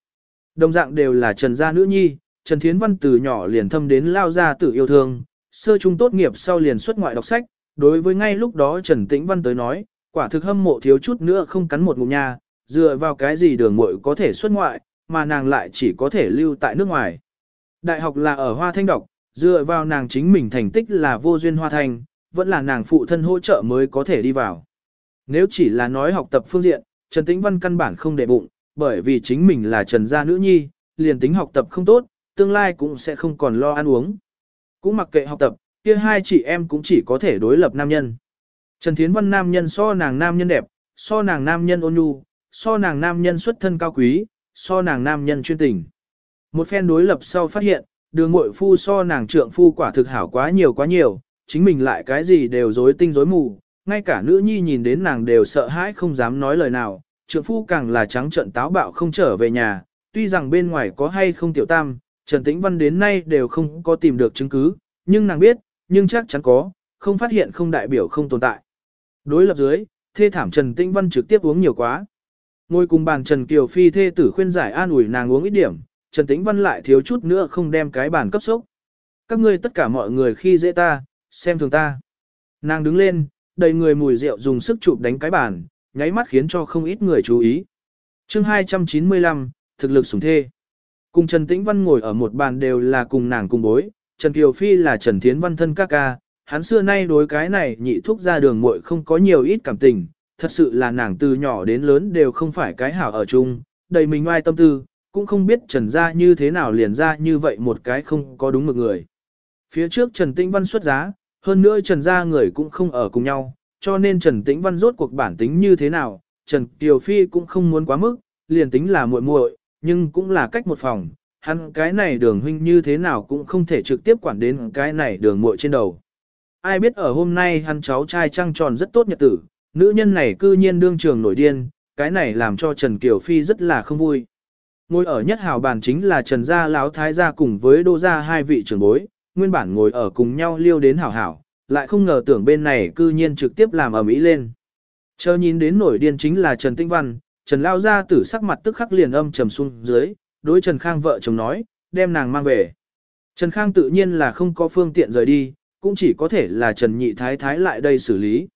Đồng dạng đều là Trần gia nữ nhi, Trần Thiến Văn từ nhỏ liền thâm đến lao ra tử yêu thương, sơ trung tốt nghiệp sau liền xuất ngoại đọc sách, Đối với ngay lúc đó Trần Tĩnh Văn tới nói, quả thực hâm mộ thiếu chút nữa không cắn một ngụm nha, dựa vào cái gì đường muội có thể xuất ngoại, mà nàng lại chỉ có thể lưu tại nước ngoài. Đại học là ở Hoa Thanh đọc, dựa vào nàng chính mình thành tích là vô duyên Hoa Thanh, vẫn là nàng phụ thân hỗ trợ mới có thể đi vào. Nếu chỉ là nói học tập phương diện, Trần Tĩnh Văn căn bản không để bụng, bởi vì chính mình là Trần gia nữ nhi, liền tính học tập không tốt, tương lai cũng sẽ không còn lo ăn uống. Cũng mặc kệ học tập, kia hai chị em cũng chỉ có thể đối lập nam nhân. Trần Thiến Văn nam nhân so nàng nam nhân đẹp, so nàng nam nhân ôn nhu, so nàng nam nhân xuất thân cao quý, so nàng nam nhân chuyên tình. Một phen đối lập sau phát hiện, đường mội phu so nàng trượng phu quả thực hảo quá nhiều quá nhiều, chính mình lại cái gì đều rối tinh rối mù, ngay cả nữ nhi nhìn đến nàng đều sợ hãi không dám nói lời nào, trượng phu càng là trắng trận táo bạo không trở về nhà, tuy rằng bên ngoài có hay không tiểu tam, Trần Tĩnh Văn đến nay đều không có tìm được chứng cứ, nhưng nàng biết, nhưng chắc chắn có, không phát hiện không đại biểu không tồn tại. Đối lập dưới, thê thảm Trần Tĩnh Văn trực tiếp uống nhiều quá. Ngồi cùng bàn Trần Kiều Phi thê tử khuyên giải an ủi nàng uống ít điểm, Trần Tĩnh Văn lại thiếu chút nữa không đem cái bàn cấp sốc. Các ngươi tất cả mọi người khi dễ ta, xem thường ta. Nàng đứng lên, đầy người mùi rượu dùng sức chụp đánh cái bàn, nháy mắt khiến cho không ít người chú ý. chương 295, thực lực sủng thê. Cùng Trần Tĩnh Văn ngồi ở một bàn đều là cùng nàng cùng bối, Trần Kiều Phi là Trần Thiến Văn thân ca ca, hắn xưa nay đối cái này nhị thuốc ra đường muội không có nhiều ít cảm tình, thật sự là nàng từ nhỏ đến lớn đều không phải cái hảo ở chung, đầy mình oai tâm tư, cũng không biết Trần gia như thế nào liền ra như vậy một cái không có đúng một người. Phía trước Trần Tĩnh Văn xuất giá, hơn nữa Trần gia người cũng không ở cùng nhau, cho nên Trần Tĩnh Văn rốt cuộc bản tính như thế nào, Trần Kiều Phi cũng không muốn quá mức, liền tính là muội muội, nhưng cũng là cách một phòng, hắn cái này đường huynh như thế nào cũng không thể trực tiếp quản đến cái này đường muội trên đầu. Ai biết ở hôm nay hắn cháu trai trăng tròn rất tốt nhật tử, nữ nhân này cư nhiên đương trường nổi điên, cái này làm cho Trần Kiều Phi rất là không vui. Ngồi ở nhất hào bàn chính là Trần Gia Lão Thái Gia cùng với Đô Gia hai vị trưởng bối, nguyên bản ngồi ở cùng nhau liêu đến hảo hảo, lại không ngờ tưởng bên này cư nhiên trực tiếp làm ở mỹ lên. Chờ nhìn đến nổi điên chính là Trần Tĩnh Văn, Trần Lao Gia tử sắc mặt tức khắc liền âm trầm xuống dưới, đối Trần Khang vợ chồng nói, đem nàng mang về. Trần Khang tự nhiên là không có phương tiện rời đi, cũng chỉ có thể là Trần Nhị Thái Thái lại đây xử lý.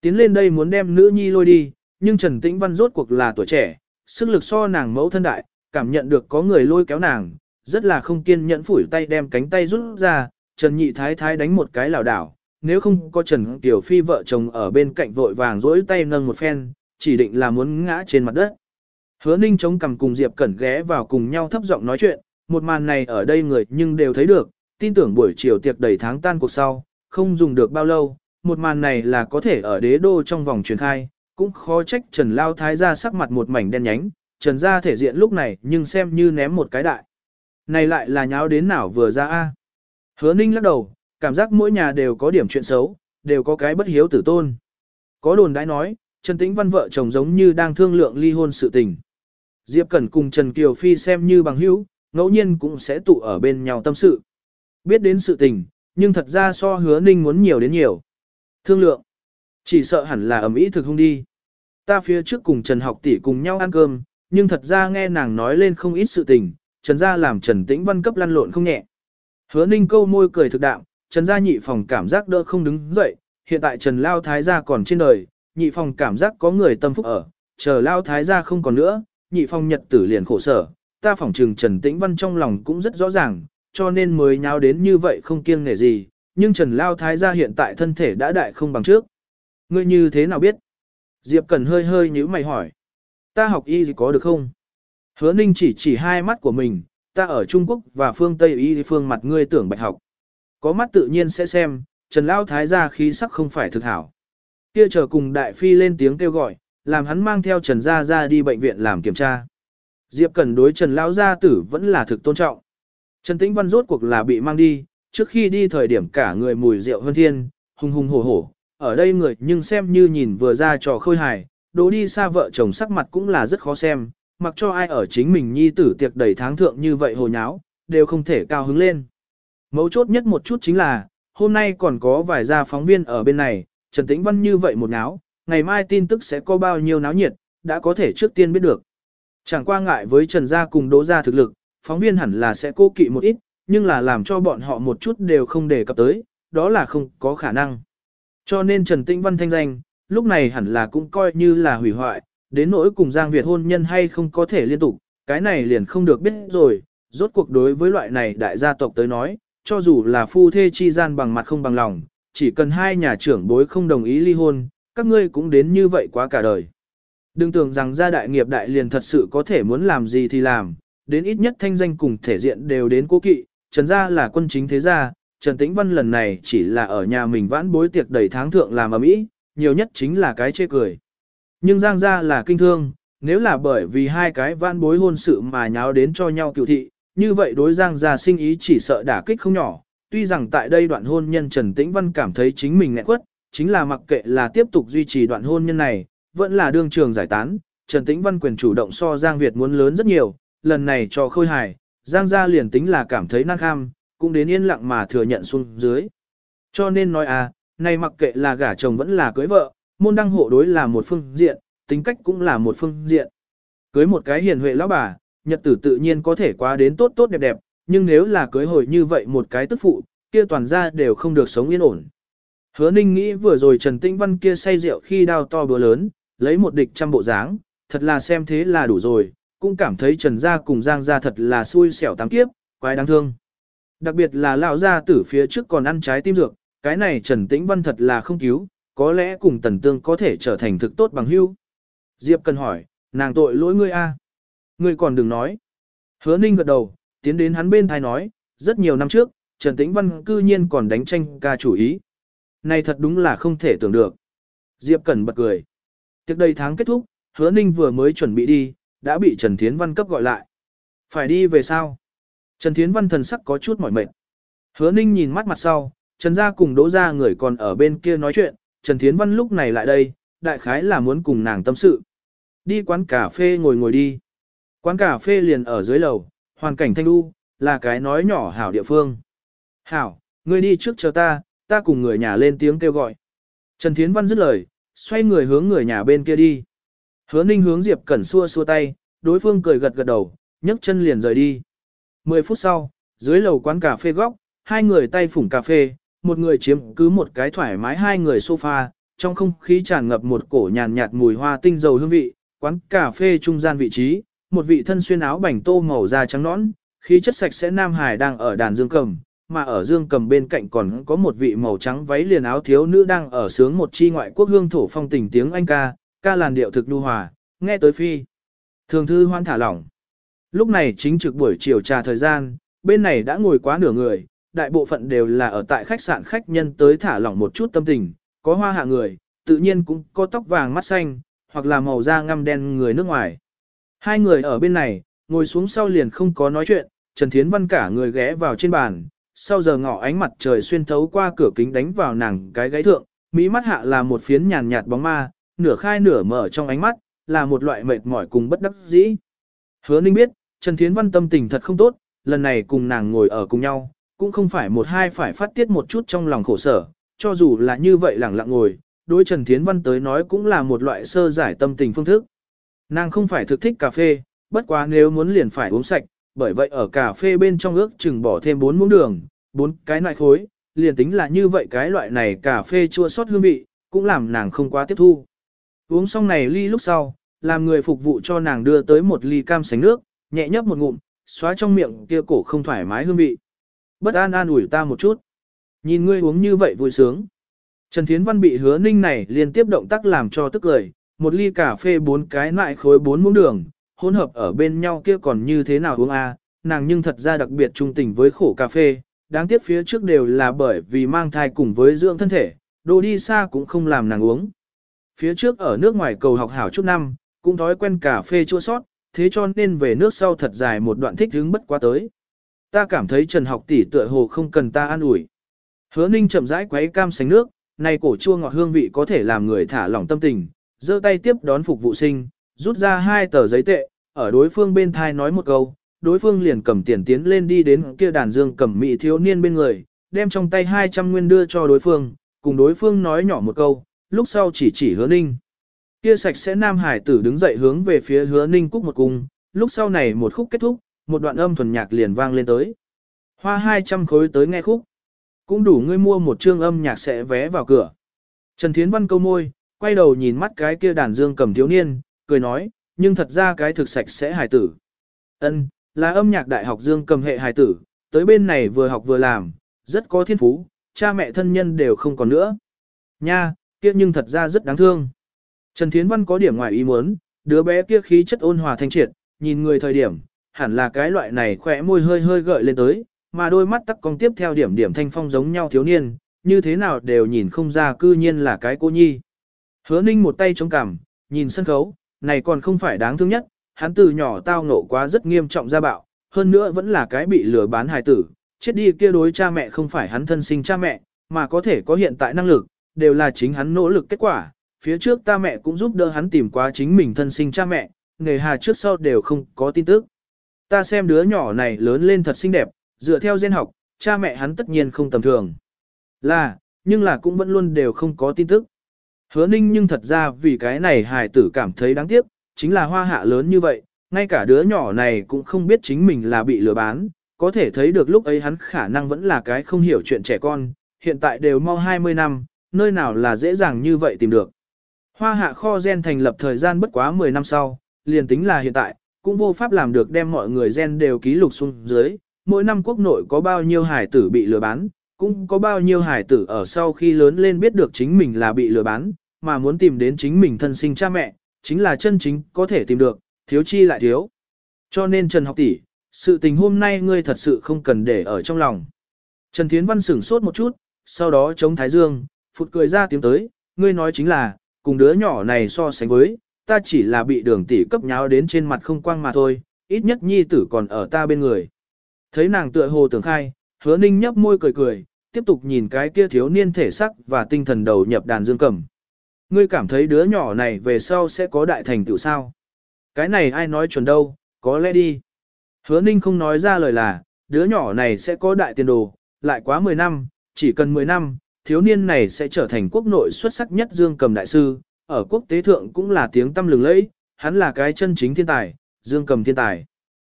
Tiến lên đây muốn đem nữ nhi lôi đi, nhưng Trần Tĩnh Văn rốt cuộc là tuổi trẻ, sức lực so nàng mẫu thân đại, cảm nhận được có người lôi kéo nàng, rất là không kiên nhẫn phủi tay đem cánh tay rút ra, Trần Nhị Thái Thái đánh một cái lảo đảo, nếu không có Trần Tiểu Phi vợ chồng ở bên cạnh vội vàng rỗi tay nâng một phen, chỉ định là muốn ngã trên mặt đất. Hứa Ninh chống cằm cùng Diệp Cẩn ghé vào cùng nhau thấp giọng nói chuyện, một màn này ở đây người nhưng đều thấy được, tin tưởng buổi chiều tiệc đầy tháng tan cuộc sau, không dùng được bao lâu, một màn này là có thể ở đế đô trong vòng truyền khai, cũng khó trách Trần Lao Thái ra sắc mặt một mảnh đen nhánh, Trần ra thể diện lúc này nhưng xem như ném một cái đại. Này lại là nháo đến nào vừa ra a Hứa Ninh lắc đầu, cảm giác mỗi nhà đều có điểm chuyện xấu, đều có cái bất hiếu tử tôn. Có đồn đãi nói, Trần Tĩnh Văn vợ chồng giống như đang thương lượng ly hôn sự tình. Diệp Cẩn cùng Trần Kiều Phi xem như bằng hữu, ngẫu nhiên cũng sẽ tụ ở bên nhau tâm sự. Biết đến sự tình, nhưng thật ra so hứa ninh muốn nhiều đến nhiều. Thương lượng, chỉ sợ hẳn là ẩm ý thực không đi. Ta phía trước cùng Trần học tỷ cùng nhau ăn cơm, nhưng thật ra nghe nàng nói lên không ít sự tình, Trần gia làm Trần Tĩnh Văn cấp lăn lộn không nhẹ. Hứa ninh câu môi cười thực đạm, Trần gia nhị phòng cảm giác đỡ không đứng dậy, hiện tại Trần Lao Thái gia còn trên đời, nhị phòng cảm giác có người tâm phúc ở, chờ Lao Thái gia không còn nữa, nhị phòng nhật tử liền khổ sở, ta phỏng trừng Trần Tĩnh Văn trong lòng cũng rất rõ ràng, cho nên mới nháo đến như vậy không kiêng nể gì, nhưng Trần Lao Thái gia hiện tại thân thể đã đại không bằng trước. Ngươi như thế nào biết? Diệp Cần hơi hơi nhíu mày hỏi. Ta học y gì có được không? Hứa Ninh chỉ chỉ hai mắt của mình, ta ở Trung Quốc và phương Tây y phương mặt ngươi tưởng bạch học. Có mắt tự nhiên sẽ xem, Trần Lao Thái gia khí sắc không phải thực hảo. Kia chờ cùng Đại Phi lên tiếng kêu gọi, làm hắn mang theo Trần Gia Gia đi bệnh viện làm kiểm tra. Diệp Cần đối Trần Lão Gia tử vẫn là thực tôn trọng. Trần Tĩnh Văn rốt cuộc là bị mang đi, trước khi đi thời điểm cả người mùi rượu hơn thiên, hùng hùng hổ hổ, ở đây người nhưng xem như nhìn vừa ra trò khôi hài, đố đi xa vợ chồng sắc mặt cũng là rất khó xem, mặc cho ai ở chính mình nhi tử tiệc đầy tháng thượng như vậy hồ nháo, đều không thể cao hứng lên. Mấu chốt nhất một chút chính là, hôm nay còn có vài gia phóng viên ở bên này, Trần Tĩnh Văn như vậy một náo, ngày mai tin tức sẽ có bao nhiêu náo nhiệt, đã có thể trước tiên biết được. Chẳng qua ngại với Trần Gia cùng Đỗ Gia thực lực, phóng viên hẳn là sẽ cố kỵ một ít, nhưng là làm cho bọn họ một chút đều không đề cập tới, đó là không có khả năng. Cho nên Trần Tĩnh Văn thanh danh, lúc này hẳn là cũng coi như là hủy hoại, đến nỗi cùng Giang Việt hôn nhân hay không có thể liên tục, cái này liền không được biết rồi, rốt cuộc đối với loại này đại gia tộc tới nói, cho dù là phu thê chi gian bằng mặt không bằng lòng, chỉ cần hai nhà trưởng bối không đồng ý ly hôn, các ngươi cũng đến như vậy quá cả đời. Đừng tưởng rằng gia đại nghiệp đại liền thật sự có thể muốn làm gì thì làm, đến ít nhất thanh danh cùng thể diện đều đến cố kỵ, Trần gia là quân chính thế gia, Trần Tĩnh Văn lần này chỉ là ở nhà mình vãn bối tiệc đầy tháng thượng làm ở mỹ, nhiều nhất chính là cái chê cười. Nhưng Giang gia là kinh thương, nếu là bởi vì hai cái vãn bối hôn sự mà nháo đến cho nhau cựu thị, như vậy đối Giang gia sinh ý chỉ sợ đả kích không nhỏ, tuy rằng tại đây đoạn hôn nhân Trần Tĩnh Văn cảm thấy chính mình nghẹn quất, chính là mặc kệ là tiếp tục duy trì đoạn hôn nhân này, vẫn là đương trường giải tán, Trần Tĩnh Văn quyền chủ động so Giang Việt muốn lớn rất nhiều, lần này cho khôi hài, Giang gia liền tính là cảm thấy năng kham, cũng đến yên lặng mà thừa nhận xuống dưới. Cho nên nói à, này mặc kệ là gả chồng vẫn là cưới vợ, môn đăng hộ đối là một phương diện, tính cách cũng là một phương diện. Cưới một cái hiền huệ lão bà, nhật tử tự nhiên có thể qua đến tốt tốt đẹp đẹp, nhưng nếu là cưới hồi như vậy một cái tức phụ, kia toàn ra đều không được sống yên ổn. Hứa Ninh nghĩ vừa rồi Trần Tĩnh Văn kia say rượu khi đao to bữa lớn, lấy một địch trăm bộ dáng, thật là xem thế là đủ rồi, cũng cảm thấy Trần gia cùng Giang gia thật là xui xẻo tám kiếp, quái đáng thương. Đặc biệt là lão gia tử phía trước còn ăn trái tim dược, cái này Trần Tĩnh Văn thật là không cứu, có lẽ cùng Tần Tương có thể trở thành thực tốt bằng hữu. Diệp cần hỏi, nàng tội lỗi ngươi a? Ngươi còn đừng nói. Hứa Ninh gật đầu, tiến đến hắn bên thai nói, rất nhiều năm trước, Trần Tĩnh Văn cư nhiên còn đánh tranh ca chủ ý. Này thật đúng là không thể tưởng được. Diệp Cẩn bật cười. Tiếp đây tháng kết thúc, hứa ninh vừa mới chuẩn bị đi, đã bị Trần Thiến Văn cấp gọi lại. Phải đi về sao? Trần Thiến Văn thần sắc có chút mỏi mệt. Hứa ninh nhìn mắt mặt sau, Trần gia cùng đỗ gia người còn ở bên kia nói chuyện, Trần Thiến Văn lúc này lại đây, đại khái là muốn cùng nàng tâm sự. Đi quán cà phê ngồi ngồi đi. Quán cà phê liền ở dưới lầu, hoàn cảnh thanh đu, là cái nói nhỏ hảo địa phương. Hảo, ngươi đi trước chờ ta, ta cùng người nhà lên tiếng kêu gọi. Trần Thiến Văn dứt lời, xoay người hướng người nhà bên kia đi. Hứa Ninh hướng Diệp Cẩn xua xua tay, đối phương cười gật gật đầu, nhấc chân liền rời đi. Mười phút sau, dưới lầu quán cà phê góc, hai người tay phủng cà phê, một người chiếm cứ một cái thoải mái hai người sofa, trong không khí tràn ngập một cổ nhàn nhạt mùi hoa tinh dầu hương vị, quán cà phê trung gian vị trí, một vị thân xuyên áo bảnh tô màu da trắng nõn, khí chất sạch sẽ nam hải đang ở đàn dương cầm, mà ở dương cầm bên cạnh còn có một vị màu trắng váy liền áo thiếu nữ đang ở sướng một chi ngoại quốc hương thổ phong tình tiếng Anh ca, ca làn điệu thực nhu hòa, nghe tới phi. Thường thư hoan thả lỏng. Lúc này chính trực buổi chiều trà thời gian, bên này đã ngồi quá nửa người, đại bộ phận đều là ở tại khách sạn khách nhân tới thả lỏng một chút tâm tình, có hoa hạ người, tự nhiên cũng có tóc vàng mắt xanh, hoặc là màu da ngăm đen người nước ngoài. Hai người ở bên này, ngồi xuống sau liền không có nói chuyện, Trần Thiến Văn cả người ghé vào trên bàn, sau giờ ngọ ánh mặt trời xuyên thấu qua cửa kính đánh vào nàng cái gáy thượng, mỹ mắt hạ là một phiến nhàn nhạt bóng ma, nửa khai nửa mở trong ánh mắt, là một loại mệt mỏi cùng bất đắc dĩ. Hứa Ninh biết, Trần Thiến Văn tâm tình thật không tốt, lần này cùng nàng ngồi ở cùng nhau, cũng không phải một hai phải phát tiết một chút trong lòng khổ sở, cho dù là như vậy lẳng lặng ngồi, đối Trần Thiến Văn tới nói cũng là một loại sơ giải tâm tình phương thức. Nàng không phải thực thích cà phê, bất quá nếu muốn liền phải uống sạch, bởi vậy ở cà phê bên trong ước chừng bỏ thêm 4 muỗng đường, 4 cái nại khối, liền tính là như vậy cái loại này cà phê chua sót hương vị, cũng làm nàng không quá tiếp thu. Uống xong này ly lúc sau, làm người phục vụ cho nàng đưa tới một ly cam sánh nước, nhẹ nhấp một ngụm, xóa trong miệng kia cổ không thoải mái hương vị. Bất an an ủi ta một chút. Nhìn ngươi uống như vậy vui sướng. Trần Thiến Văn bị hứa ninh này liên tiếp động tác làm cho tức cười, một ly cà phê bốn cái lại khối bốn muỗng đường, hỗn hợp ở bên nhau kia còn như thế nào uống a? À, nàng nhưng thật ra đặc biệt trung tình với khổ cà phê, đáng tiếc phía trước đều là bởi vì mang thai cùng với dưỡng thân thể, đồ đi xa cũng không làm nàng uống. Phía trước ở nước ngoài cầu học hảo chút năm, cũng thói quen cà phê chua sót, thế cho nên về nước sau thật dài một đoạn thích hứng bất quá tới. Ta cảm thấy Trần học tỷ tựa hồ không cần ta an ủi. Hứa Ninh chậm rãi quấy cam sánh nước, này cổ chua ngọt hương vị có thể làm người thả lỏng tâm tình, giơ tay tiếp đón phục vụ sinh, rút ra hai tờ giấy tệ, ở đối phương bên thai nói một câu, đối phương liền cầm tiền tiến lên đi đến kia đàn dương cầm mỹ thiếu niên bên người, đem trong tay 200 nguyên đưa cho đối phương, cùng đối phương nói nhỏ một câu, lúc sau chỉ chỉ hứa ninh. Kia sạch sẽ nam hải tử đứng dậy hướng về phía hứa ninh cúc một cung, lúc sau này một khúc kết thúc, một đoạn âm thuần nhạc liền vang lên tới. Hoa 200 khối tới nghe khúc. Cũng đủ ngươi mua một chương âm nhạc sẽ vé vào cửa. Trần Thiến Văn câu môi, quay đầu nhìn mắt cái kia đàn dương cầm thiếu niên, cười nói, nhưng thật ra cái thực sạch sẽ hài tử. Ân, là âm nhạc đại học dương cầm hệ hài tử, tới bên này vừa học vừa làm, rất có thiên phú, cha mẹ thân nhân đều không còn nữa. Nha, kia nhưng thật ra rất đáng thương. Trần Thiến Văn có điểm ngoài ý muốn, đứa bé kia khí chất ôn hòa thanh triệt, nhìn người thời điểm, hẳn là cái loại này khỏe môi hơi hơi gợi lên tới, mà đôi mắt tắc con tiếp theo điểm điểm thanh phong giống nhau thiếu niên, như thế nào đều nhìn không ra cư nhiên là cái cô nhi. Hứa ninh một tay chống cằm, nhìn sân khấu, này còn không phải đáng thương nhất, hắn từ nhỏ tao nộ quá rất nghiêm trọng ra bạo, hơn nữa vẫn là cái bị lừa bán hài tử, chết đi kia đối cha mẹ không phải hắn thân sinh cha mẹ, mà có thể có hiện tại năng lực, đều là chính hắn nỗ lực kết quả, phía trước ta mẹ cũng giúp đỡ hắn tìm quá chính mình thân sinh cha mẹ, nghề hà trước sau đều không có tin tức. Ta xem đứa nhỏ này lớn lên thật xinh đẹp, dựa theo gen học, cha mẹ hắn tất nhiên không tầm thường. Là, nhưng là cũng vẫn luôn đều không có tin tức. Hứa ninh nhưng thật ra vì cái này hài tử cảm thấy đáng tiếc, chính là hoa hạ lớn như vậy, ngay cả đứa nhỏ này cũng không biết chính mình là bị lừa bán, có thể thấy được lúc ấy hắn khả năng vẫn là cái không hiểu chuyện trẻ con, hiện tại đều mau 20 năm, nơi nào là dễ dàng như vậy tìm được. Hoa hạ kho gen thành lập thời gian bất quá 10 năm sau, liền tính là hiện tại, cũng vô pháp làm được đem mọi người gen đều ký lục xuống dưới, mỗi năm quốc nội có bao nhiêu hải tử bị lừa bán, cũng có bao nhiêu hải tử ở sau khi lớn lên biết được chính mình là bị lừa bán, mà muốn tìm đến chính mình thân sinh cha mẹ, chính là chân chính có thể tìm được, thiếu chi lại thiếu. Cho nên Trần học tỷ, sự tình hôm nay ngươi thật sự không cần để ở trong lòng. Trần Thiến Văn sửng sốt một chút, sau đó chống Thái Dương, phụt cười ra tiếng tới, ngươi nói chính là, cùng đứa nhỏ này so sánh với, ta chỉ là bị đường tỷ cấp nháo đến trên mặt không quang mà thôi, ít nhất nhi tử còn ở ta bên người. Thấy nàng tựa hồ tưởng khai, hứa ninh nhấp môi cười cười, tiếp tục nhìn cái kia thiếu niên thể sắc và tinh thần đầu nhập đàn dương cầm. Ngươi cảm thấy đứa nhỏ này về sau sẽ có đại thành tựu sao? Cái này ai nói chuẩn đâu, có lẽ đi. Hứa ninh không nói ra lời là, đứa nhỏ này sẽ có đại tiền đồ, lại quá 10 năm, chỉ cần 10 năm, thiếu niên này sẽ trở thành quốc nội xuất sắc nhất dương cầm đại sư, ở quốc tế thượng cũng là tiếng tâm lừng lẫy, hắn là cái chân chính thiên tài, dương cầm thiên tài.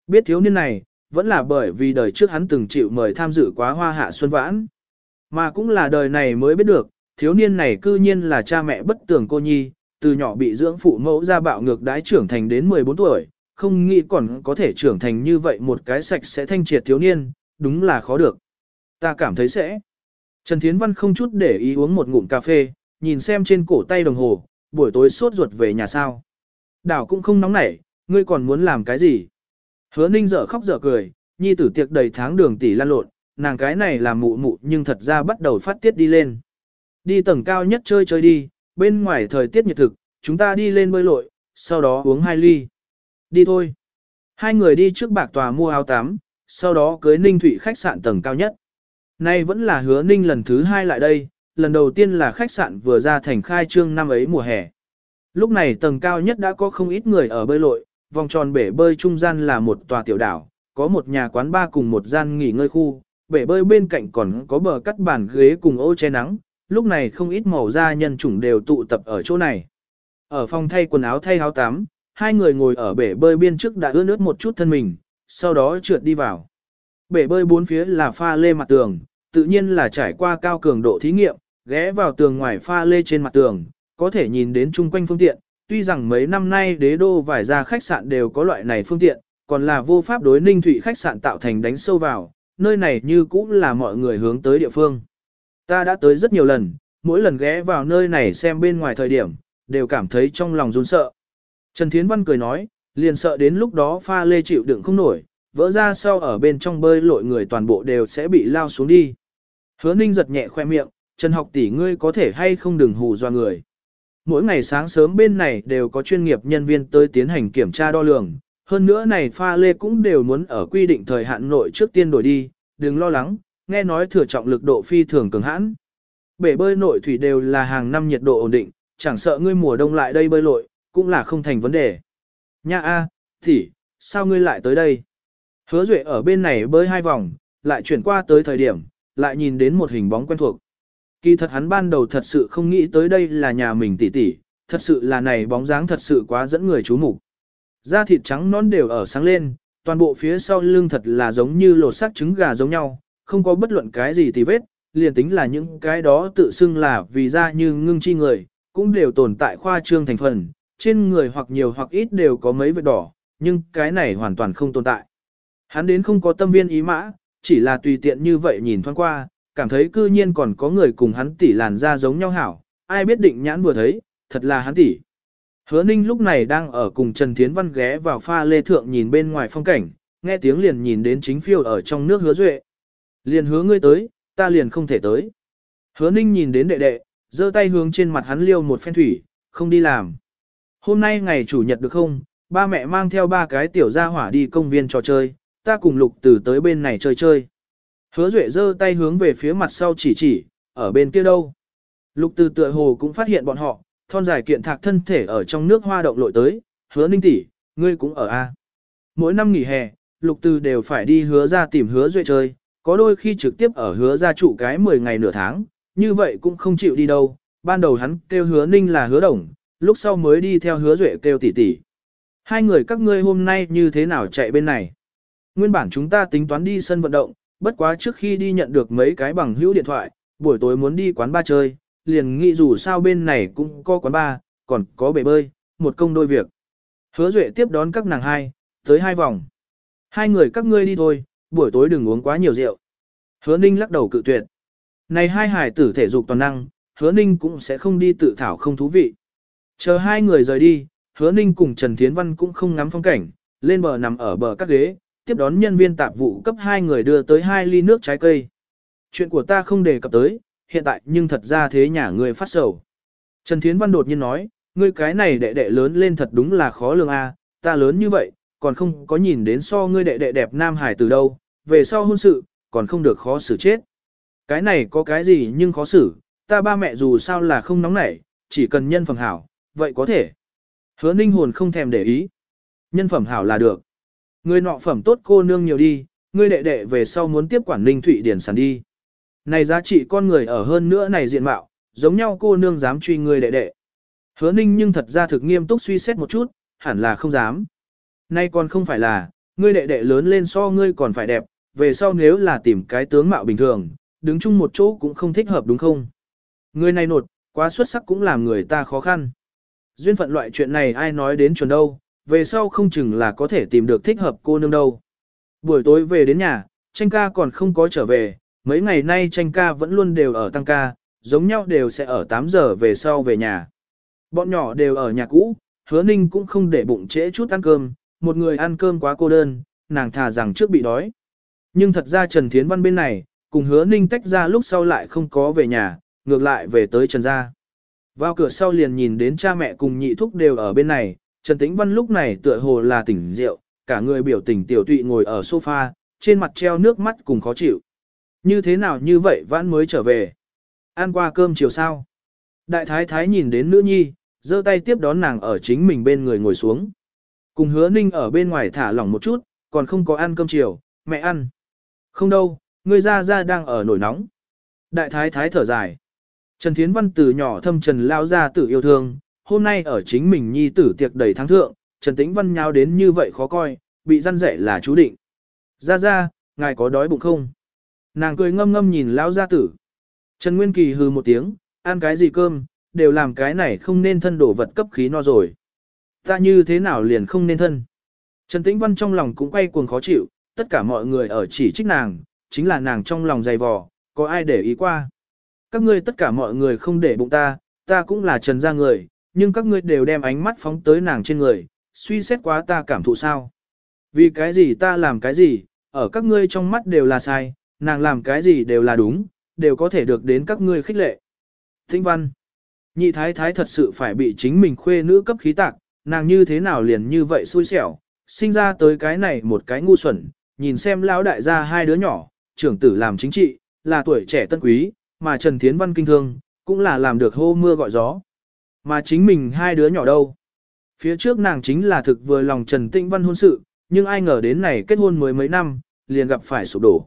Biết thiếu niên này, vẫn là bởi vì đời trước hắn từng chịu mời tham dự quá hoa hạ xuân vãn. Mà cũng là đời này mới biết được, thiếu niên này cư nhiên là cha mẹ bất tường cô nhi, từ nhỏ bị dưỡng phụ mẫu ra bạo ngược đái trưởng thành đến 14 tuổi, không nghĩ còn có thể trưởng thành như vậy một cái sạch sẽ thanh triệt thiếu niên, đúng là khó được. Ta cảm thấy sẽ. Trần Thiến Văn không chút để ý uống một ngụm cà phê, nhìn xem trên cổ tay đồng hồ, buổi tối suốt ruột về nhà sao. Đảo cũng không nóng nảy, ngươi còn muốn làm cái gì? Hứa ninh dở khóc dở cười, nhi tử tiệc đầy tháng đường tỷ lan lộn, nàng cái này là mụ mụ nhưng thật ra bắt đầu phát tiết đi lên. Đi tầng cao nhất chơi chơi đi, bên ngoài thời tiết nhiệt thực, chúng ta đi lên bơi lội, sau đó uống hai ly. Đi thôi. Hai người đi trước bạc tòa mua áo tắm, sau đó cưới Ninh Thụy khách sạn tầng cao nhất. Nay vẫn là hứa Ninh lần thứ hai lại đây, lần đầu tiên là khách sạn vừa ra thành khai trương năm ấy mùa hè. Lúc này tầng cao nhất đã có không ít người ở bơi lội, vòng tròn bể bơi trung gian là một tòa tiểu đảo, có một nhà quán ba cùng một gian nghỉ ngơi khu, bể bơi bên cạnh còn có bờ cắt bàn ghế cùng ô che nắng, lúc này không ít màu da nhân chủng đều tụ tập ở chỗ này. Ở phòng thay quần áo thay áo tắm, hai người ngồi ở bể bơi biên trước đã ướt nước một chút thân mình, sau đó trượt đi vào. Bể bơi bốn phía là pha lê mặt tường, tự nhiên là trải qua cao cường độ thí nghiệm, ghé vào tường ngoài pha lê trên mặt tường, có thể nhìn đến chung quanh phương tiện, tuy rằng mấy năm nay đế đô vài gia khách sạn đều có loại này phương tiện, còn là vô pháp đối ninh thủy khách sạn tạo thành đánh sâu vào, nơi này như cũng là mọi người hướng tới địa phương. Ta đã tới rất nhiều lần, mỗi lần ghé vào nơi này xem bên ngoài thời điểm, đều cảm thấy trong lòng run sợ. Trần Thiến Văn cười nói, liền sợ đến lúc đó pha lê chịu đựng không nổi, vỡ ra sau ở bên trong bơi lội người toàn bộ đều sẽ bị lao xuống đi. Hứa Ninh giật nhẹ khoe miệng, Trần học tỷ ngươi có thể hay không đừng hù do người. Mỗi ngày sáng sớm bên này đều có chuyên nghiệp nhân viên tới tiến hành kiểm tra đo lường, hơn nữa này pha lê cũng đều muốn ở quy định thời hạn nội trước tiên đổi đi, đừng lo lắng, nghe nói thừa trọng lực độ phi thường cường hãn. Bể bơi nội thủy đều là hàng năm nhiệt độ ổn định, chẳng sợ ngươi mùa đông lại đây bơi lội, cũng là không thành vấn đề. Nha a, thì, sao ngươi lại tới đây? Hứa Duệ ở bên này bơi hai vòng, lại chuyển qua tới thời điểm, lại nhìn đến một hình bóng quen thuộc. Kỳ thật hắn ban đầu thật sự không nghĩ tới đây là nhà mình tỷ tỷ, thật sự là này bóng dáng thật sự quá dẫn người chú mục. Da thịt trắng nón đều ở sáng lên, toàn bộ phía sau lưng thật là giống như lột xác trứng gà giống nhau, không có bất luận cái gì tì vết, liền tính là những cái đó tự xưng là vì da như ngưng chi người, cũng đều tồn tại khoa trương thành phần, trên người hoặc nhiều hoặc ít đều có mấy vết đỏ, nhưng cái này hoàn toàn không tồn tại. Hắn đến không có tâm viên ý mã, chỉ là tùy tiện như vậy nhìn thoáng qua, cảm thấy cư nhiên còn có người cùng hắn tỷ làn da giống nhau hảo, ai biết định nhãn vừa thấy, thật là hắn tỷ. Hứa Ninh lúc này đang ở cùng Trần Thiến Văn ghé vào pha lê thượng nhìn bên ngoài phong cảnh, nghe tiếng liền nhìn đến chính phiêu ở trong nước hứa duệ. Liền hứa ngươi tới, ta liền không thể tới. Hứa Ninh nhìn đến đệ đệ, giơ tay hướng trên mặt hắn liêu một phen thủy, không đi làm. Hôm nay ngày chủ nhật được không, ba mẹ mang theo ba cái tiểu gia hỏa đi công viên trò chơi, ta cùng lục từ tới bên này chơi chơi. Hứa Duệ giơ tay hướng về phía mặt sau chỉ chỉ, ở bên kia đâu. Lục từ tựa hồ cũng phát hiện bọn họ, thon dài kiện thạc thân thể ở trong nước hoa động lội tới, hứa ninh tỷ, ngươi cũng ở a. Mỗi năm nghỉ hè, lục từ đều phải đi hứa ra tìm hứa duệ chơi, có đôi khi trực tiếp ở hứa ra trụ cái 10 ngày nửa tháng, như vậy cũng không chịu đi đâu. Ban đầu hắn kêu hứa ninh là hứa đồng, lúc sau mới đi theo hứa duệ kêu tỷ tỷ. Hai người các ngươi hôm nay như thế nào chạy bên này? Nguyên bản chúng ta tính toán đi sân vận động, bất quá trước khi đi nhận được mấy cái bằng hữu điện thoại, buổi tối muốn đi quán ba chơi, liền nghĩ dù sao bên này cũng có quán ba, còn có bể bơi, một công đôi việc. Hứa Duệ tiếp đón các nàng hai, tới hai vòng. Hai người các ngươi đi thôi, buổi tối đừng uống quá nhiều rượu. Hứa Ninh lắc đầu cự tuyệt. Này hai hải tử thể dục toàn năng, Hứa Ninh cũng sẽ không đi tự thảo không thú vị. Chờ hai người rời đi, Hứa Ninh cùng Trần Thiến Văn cũng không ngắm phong cảnh, lên bờ nằm ở bờ các ghế, tiếp đón nhân viên tạp vụ cấp hai người đưa tới hai ly nước trái cây. Chuyện của ta không đề cập tới, hiện tại nhưng thật ra thế nhà người phát sầu. Trần Thiến Văn đột nhiên nói, ngươi cái này đệ đệ lớn lên thật đúng là khó lường a, ta lớn như vậy, còn không có nhìn đến so ngươi đệ đệ đẹp nam hải từ đâu, về sau hôn sự, còn không được khó xử chết. Cái này có cái gì nhưng khó xử, ta ba mẹ dù sao là không nóng nảy, chỉ cần nhân phẩm hảo, vậy có thể. Hứa ninh hồn không thèm để ý. Nhân phẩm hảo là được. Người nọ phẩm tốt cô nương nhiều đi, ngươi đệ đệ về sau muốn tiếp quản ninh thụy điển sản đi. Này giá trị con người ở hơn nữa này diện mạo, giống nhau cô nương dám truy ngươi đệ đệ. Hứa ninh nhưng thật ra thực nghiêm túc suy xét một chút, hẳn là không dám. Nay còn không phải là, ngươi đệ đệ lớn lên so ngươi còn phải đẹp, về sau nếu là tìm cái tướng mạo bình thường, đứng chung một chỗ cũng không thích hợp đúng không? Người này nột, quá xuất sắc cũng làm người ta khó khăn. Duyên phận loại chuyện này ai nói đến chuẩn đâu, về sau không chừng là có thể tìm được thích hợp cô nương đâu. Buổi tối về đến nhà, tranh ca còn không có trở về, mấy ngày nay tranh ca vẫn luôn đều ở tăng ca, giống nhau đều sẽ ở 8 giờ về sau về nhà. Bọn nhỏ đều ở nhà cũ, hứa ninh cũng không để bụng trễ chút ăn cơm, một người ăn cơm quá cô đơn, nàng thà rằng trước bị đói. Nhưng thật ra Trần Thiến Văn bên này, cùng hứa ninh tách ra lúc sau lại không có về nhà, ngược lại về tới Trần Gia. Vào cửa sau liền nhìn đến cha mẹ cùng nhị thúc đều ở bên này, Trần Tĩnh Văn lúc này tựa hồ là tỉnh rượu, cả người biểu tình tiểu tụy ngồi ở sofa, trên mặt treo nước mắt cùng khó chịu. Như thế nào như vậy vãn mới trở về? Ăn qua cơm chiều sao? Đại thái thái nhìn đến nữ nhi, giơ tay tiếp đón nàng ở chính mình bên người ngồi xuống. Cùng hứa ninh ở bên ngoài thả lỏng một chút, còn không có ăn cơm chiều, mẹ ăn. Không đâu, người ra ra đang ở nổi nóng. Đại thái thái thở dài. Trần Thiến Văn từ nhỏ thâm trần lao ra tử yêu thương, hôm nay ở chính mình nhi tử tiệc đầy thắng thượng, Trần Tĩnh Văn nháo đến như vậy khó coi, bị răn rẻ là chú định. Ra ra, ngài có đói bụng không? Nàng cười ngâm ngâm nhìn lão gia tử. Trần Nguyên Kỳ hừ một tiếng, ăn cái gì cơm, đều làm cái này không nên thân đổ vật cấp khí no rồi. Ta như thế nào liền không nên thân. Trần Tĩnh Văn trong lòng cũng quay cuồng khó chịu, tất cả mọi người ở chỉ trích nàng, chính là nàng trong lòng dày vò, có ai để ý qua. Các ngươi tất cả mọi người không để bụng ta, ta cũng là trần gia người, nhưng các ngươi đều đem ánh mắt phóng tới nàng trên người, suy xét quá ta cảm thụ sao. Vì cái gì ta làm cái gì, ở các ngươi trong mắt đều là sai, nàng làm cái gì đều là đúng, đều có thể được đến các ngươi khích lệ. Thinh văn, nhị thái thái thật sự phải bị chính mình khuê nữ cấp khí tạc, nàng như thế nào liền như vậy xui xẻo, sinh ra tới cái này một cái ngu xuẩn, nhìn xem lão đại gia hai đứa nhỏ, trưởng tử làm chính trị, là tuổi trẻ tân quý, mà Trần Thiến Văn kinh thương, cũng là làm được hô mưa gọi gió. Mà chính mình hai đứa nhỏ đâu? Phía trước nàng chính là thực vừa lòng Trần Tĩnh Văn hôn sự, nhưng ai ngờ đến này kết hôn mới mấy năm, liền gặp phải sụp đổ.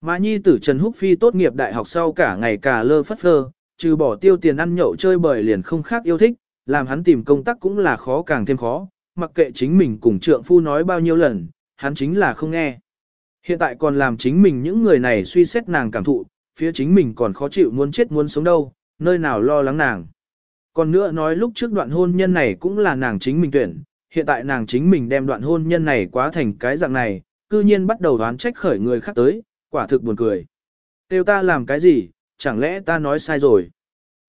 Mà nhi tử Trần Húc Phi tốt nghiệp đại học sau cả ngày cả lơ phất phơ, trừ bỏ tiêu tiền ăn nhậu chơi bời liền không khác yêu thích, làm hắn tìm công tác cũng là khó càng thêm khó, mặc kệ chính mình cùng trượng phu nói bao nhiêu lần, hắn chính là không nghe. Hiện tại còn làm chính mình những người này suy xét nàng cảm thụ, phía chính mình còn khó chịu muốn chết muốn sống đâu, nơi nào lo lắng nàng. Còn nữa nói lúc trước đoạn hôn nhân này cũng là nàng chính mình tuyển, hiện tại nàng chính mình đem đoạn hôn nhân này quá thành cái dạng này, cư nhiên bắt đầu đoán trách khởi người khác tới, quả thực buồn cười. Tiêu ta làm cái gì, chẳng lẽ ta nói sai rồi.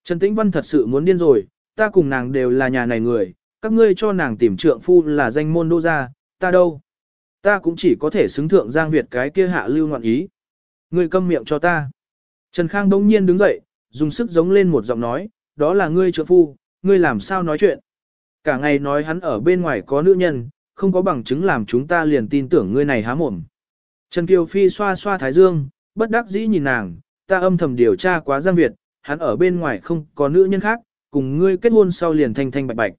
Trần Tĩnh Văn thật sự muốn điên rồi, ta cùng nàng đều là nhà này người, các ngươi cho nàng tìm trượng phu là danh môn đô gia, ta đâu. Ta cũng chỉ có thể xứng thượng Giang Việt cái kia hạ lưu ngoạn ý. Ngươi câm miệng cho ta. Trần Khang đông nhiên đứng dậy, dùng sức giống lên một giọng nói, đó là ngươi trượng phu, ngươi làm sao nói chuyện. Cả ngày nói hắn ở bên ngoài có nữ nhân, không có bằng chứng làm chúng ta liền tin tưởng ngươi này há mồm. Trần Kiều Phi xoa xoa thái dương, bất đắc dĩ nhìn nàng, ta âm thầm điều tra quá Giang Việt, hắn ở bên ngoài không có nữ nhân khác, cùng ngươi kết hôn sau liền thanh thanh bạch bạch.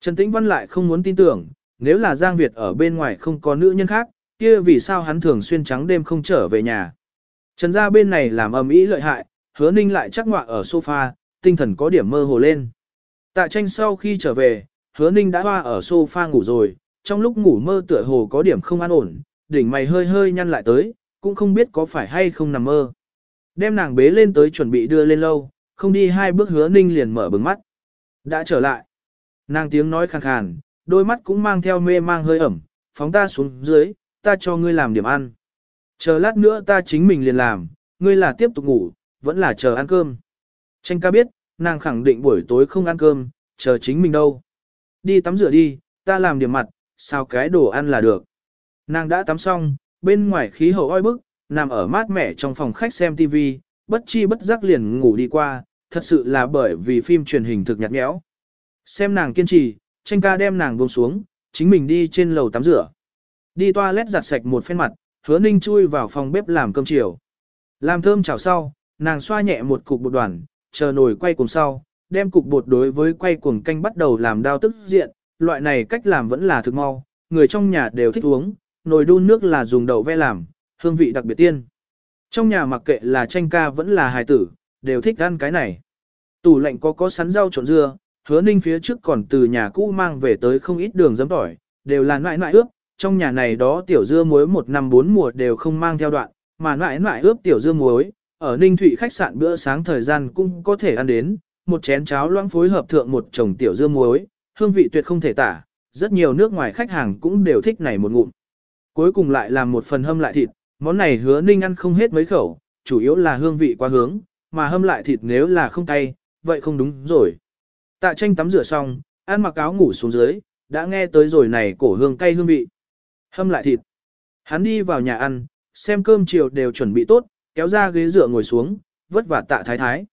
Trần Tĩnh Văn lại không muốn tin tưởng, nếu là Giang Việt ở bên ngoài không có nữ nhân khác, kia vì sao hắn thường xuyên trắng đêm không trở về nhà. Trần gia bên này làm ầm ĩ lợi hại, hứa ninh lại chắc ngọa ở sofa, tinh thần có điểm mơ hồ lên. Tạ tranh sau khi trở về, hứa ninh đã hoa ở sofa ngủ rồi, trong lúc ngủ mơ tựa hồ có điểm không an ổn, đỉnh mày hơi hơi nhăn lại tới, cũng không biết có phải hay không nằm mơ. Đem nàng bế lên tới chuẩn bị đưa lên lâu, không đi hai bước hứa ninh liền mở bừng mắt. Đã trở lại. Nàng tiếng nói khàn khàn, đôi mắt cũng mang theo mê mang hơi ẩm, phóng ta xuống dưới, ta cho ngươi làm điểm ăn. Chờ lát nữa ta chính mình liền làm, ngươi là tiếp tục ngủ, vẫn là chờ ăn cơm. Tranh ca biết, nàng khẳng định buổi tối không ăn cơm, chờ chính mình đâu. Đi tắm rửa đi, ta làm điểm mặt, sao cái đồ ăn là được. Nàng đã tắm xong, bên ngoài khí hậu oi bức, nằm ở mát mẻ trong phòng khách xem TV, bất chi bất giác liền ngủ đi qua, thật sự là bởi vì phim truyền hình thực nhạt nhẽo. Xem nàng kiên trì, tranh ca đem nàng buông xuống, chính mình đi trên lầu tắm rửa. Đi toilet giặt sạch một phen mặt, hứa ninh chui vào phòng bếp làm cơm chiều. Làm thơm chảo sau, nàng xoa nhẹ một cục bột đoàn, chờ nồi quay cuồng sau, đem cục bột đối với quay cuồng canh bắt đầu làm đao tức diện, loại này cách làm vẫn là thực mau, người trong nhà đều thích uống, nồi đun nước là dùng đậu ve làm, hương vị đặc biệt tiên. Trong nhà mặc kệ là tranh ca vẫn là hài tử, đều thích ăn cái này. Tủ lạnh có có sắn rau trộn dưa, hứa ninh phía trước còn từ nhà cũ mang về tới không ít đường giấm tỏi, đều là nại nại ướp, trong nhà này đó tiểu dưa muối một năm bốn mùa đều không mang theo đoạn, mà nại nại ướp tiểu dưa muối, ở Ninh Thụy khách sạn bữa sáng thời gian cũng có thể ăn đến, một chén cháo loãng phối hợp thượng một chồng tiểu dưa muối, hương vị tuyệt không thể tả, rất nhiều nước ngoài khách hàng cũng đều thích này một ngụm. Cuối cùng lại làm một phần hâm lại thịt, món này hứa Ninh ăn không hết mấy khẩu, chủ yếu là hương vị quá hướng, mà hâm lại thịt nếu là không cay, vậy không đúng rồi. Tạ tranh tắm rửa xong, ăn mặc áo ngủ xuống dưới, đã nghe tới rồi này cổ hương cay hương vị. Hâm lại thịt. Hắn đi vào nhà ăn, xem cơm chiều đều chuẩn bị tốt, kéo ra ghế dựa ngồi xuống, vất vả tạ thái thái.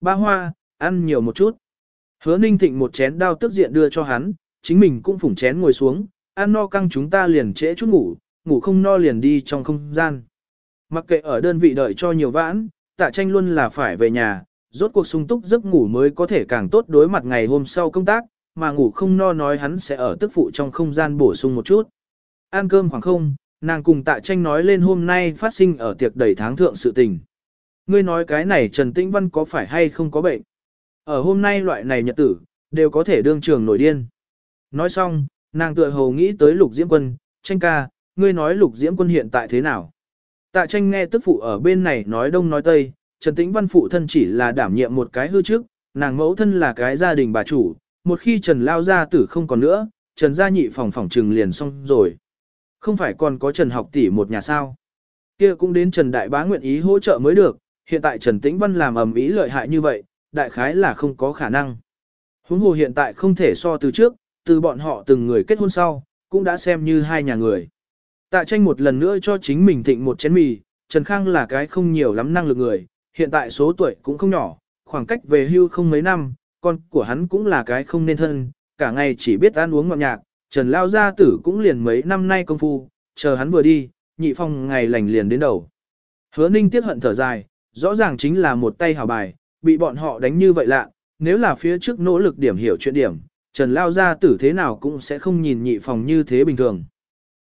Ba hoa, ăn nhiều một chút. Hứa ninh thịnh một chén đao tức diện đưa cho hắn, chính mình cũng phủng chén ngồi xuống, ăn no căng chúng ta liền trễ chút ngủ, ngủ không no liền đi trong không gian. Mặc kệ ở đơn vị đợi cho nhiều vãn, tạ tranh luôn là phải về nhà, rốt cuộc sung túc giấc ngủ mới có thể càng tốt đối mặt ngày hôm sau công tác, mà ngủ không no nói hắn sẽ ở tức phụ trong không gian bổ sung một chút. Ăn cơm khoảng không, nàng cùng tạ tranh nói lên hôm nay phát sinh ở tiệc đầy tháng thượng sự tình. Ngươi nói cái này Trần Tĩnh Văn có phải hay không có bệnh? Ở hôm nay loại này nhật tử, đều có thể đương trường nổi điên. Nói xong, nàng tựa hồ nghĩ tới lục diễm quân, tranh ca, ngươi nói lục diễm quân hiện tại thế nào? Tạ tranh nghe tức phụ ở bên này nói đông nói tây, Trần Tĩnh Văn phụ thân chỉ là đảm nhiệm một cái hư trước, nàng mẫu thân là cái gia đình bà chủ, một khi Trần lao gia tử không còn nữa, Trần gia nhị phòng phòng trừng liền xong rồi. Không phải còn có Trần học tỷ một nhà sao. kia cũng đến Trần Đại Bá nguyện ý hỗ trợ mới được, hiện tại Trần Tĩnh Văn làm ầm ý lợi hại như vậy, đại khái là không có khả năng. Huống hồ hiện tại không thể so từ trước, từ bọn họ từng người kết hôn sau, cũng đã xem như hai nhà người. Tạ tranh một lần nữa cho chính mình thịnh một chén mì, Trần Khang là cái không nhiều lắm năng lực người, hiện tại số tuổi cũng không nhỏ, khoảng cách về hưu không mấy năm, con của hắn cũng là cái không nên thân, cả ngày chỉ biết ăn uống ngọt nhạc, Trần Lao Gia Tử cũng liền mấy năm nay công phu, chờ hắn vừa đi, nhị phong ngày lành liền đến đầu. Hứa Ninh tiếc hận thở dài, rõ ràng chính là một tay hào bài, bị bọn họ đánh như vậy lạ, nếu là phía trước nỗ lực điểm hiểu chuyện điểm, Trần Lao Gia Tử thế nào cũng sẽ không nhìn nhị phòng như thế bình thường.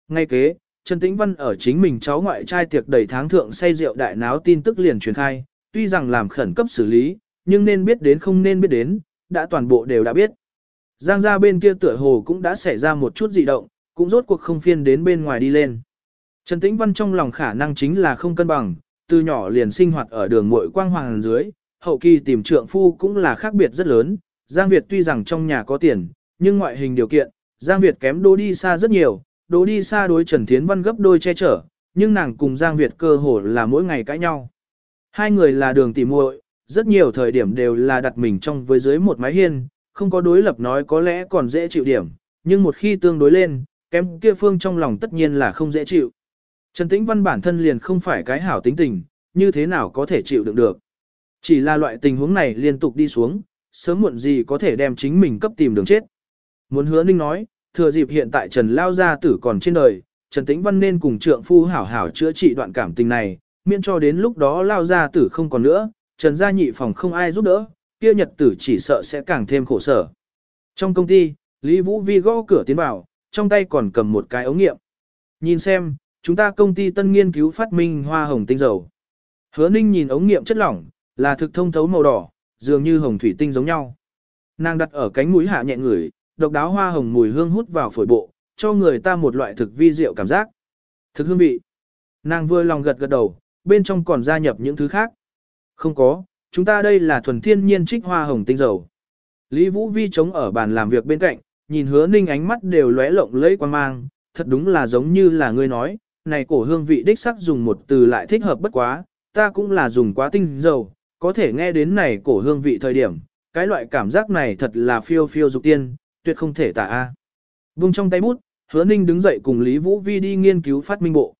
Ngay kế, Trần Tĩnh Văn ở chính mình cháu ngoại trai tiệc đầy tháng thượng say rượu đại náo tin tức liền truyền khai, tuy rằng làm khẩn cấp xử lý, nhưng nên biết đến không nên biết đến, đã toàn bộ đều đã biết. Giang gia bên kia tựa hồ cũng đã xảy ra một chút dị động, cũng rốt cuộc không phiên đến bên ngoài đi lên. Trần Tĩnh Văn trong lòng khả năng chính là không cân bằng, từ nhỏ liền sinh hoạt ở đường muội quang hoàng dưới, hậu kỳ tìm trượng phu cũng là khác biệt rất lớn. Giang Việt tuy rằng trong nhà có tiền, nhưng ngoại hình điều kiện, Giang Việt kém đô đi xa rất nhiều, đô đi xa đối Trần Thiến Văn gấp đôi che chở, nhưng nàng cùng Giang Việt cơ hồ là mỗi ngày cãi nhau. Hai người là đường tỉ muội, rất nhiều thời điểm đều là đặt mình trong với dưới một mái hiên, không có đối lập nói có lẽ còn dễ chịu điểm, nhưng một khi tương đối lên, kém kia phương trong lòng tất nhiên là không dễ chịu. Trần Tĩnh Văn bản thân liền không phải cái hảo tính tình, như thế nào có thể chịu đựng được. Chỉ là loại tình huống này liên tục đi xuống, sớm muộn gì có thể đem chính mình cấp tìm đường chết. Muốn hứa ninh nói, thừa dịp hiện tại Trần Lao Gia Tử còn trên đời, Trần Tĩnh Văn nên cùng trượng phu hảo hảo chữa trị đoạn cảm tình này, miễn cho đến lúc đó Lao Gia Tử không còn nữa, Trần gia nhị phòng không ai giúp đỡ, kia nhật tử chỉ sợ sẽ càng thêm khổ sở. Trong công ty, Lý Vũ Vi gõ cửa tiến vào, trong tay còn cầm một cái ống nghiệm. Nhìn xem, chúng ta công ty tân nghiên cứu phát minh hoa hồng tinh dầu. Hứa ninh nhìn ống nghiệm chất lỏng, là thực thông thấu màu đỏ, dường như hồng thủy tinh giống nhau. Nàng đặt ở cánh mũi hạ nhẹ ngửi, độc đáo hoa hồng mùi hương hút vào phổi bộ, cho người ta một loại thực vi diệu cảm giác. Thực hương vị. Nàng vừa lòng gật gật đầu, bên trong còn gia nhập những thứ khác. Không có, chúng ta đây là thuần thiên nhiên trích hoa hồng tinh dầu. Lý Vũ Vi chống ở bàn làm việc bên cạnh, nhìn hứa ninh ánh mắt đều lóe lộng lẫy quan mang, thật đúng là giống như là ngươi nói, này cổ hương vị đích sắc dùng một từ lại thích hợp bất quá, ta cũng là dùng quá tinh dầu, có thể nghe đến này cổ hương vị thời điểm, cái loại cảm giác này thật là phiêu phiêu dục tiên, tuyệt không thể tả a. Vung trong tay bút, hứa ninh đứng dậy cùng Lý Vũ Vi đi nghiên cứu phát minh bộ.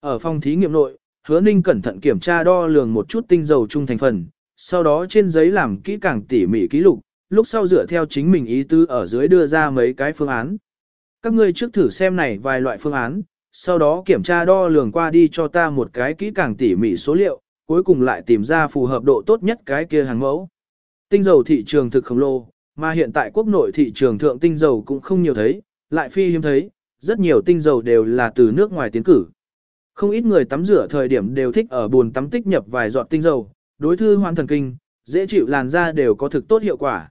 Ở phòng thí nghiệm nội, hứa ninh cẩn thận kiểm tra đo lường một chút tinh dầu chung thành phần, sau đó trên giấy làm kỹ càng tỉ mỉ ký lục, lúc sau dựa theo chính mình ý tứ ở dưới đưa ra mấy cái phương án. Các ngươi trước thử xem này vài loại phương án, sau đó kiểm tra đo lường qua đi cho ta một cái kỹ càng tỉ mỉ số liệu, cuối cùng lại tìm ra phù hợp độ tốt nhất cái kia hàng mẫu. Tinh dầu thị trường thực khổng lồ, mà hiện tại quốc nội thị trường thượng tinh dầu cũng không nhiều thấy, lại phi hiếm thấy, rất nhiều tinh dầu đều là từ nước ngoài tiến cử. Không ít người tắm rửa thời điểm đều thích ở bồn tắm tích nhập vài giọt tinh dầu, đối thư hoan thần kinh, dễ chịu làn da đều có thực tốt hiệu quả.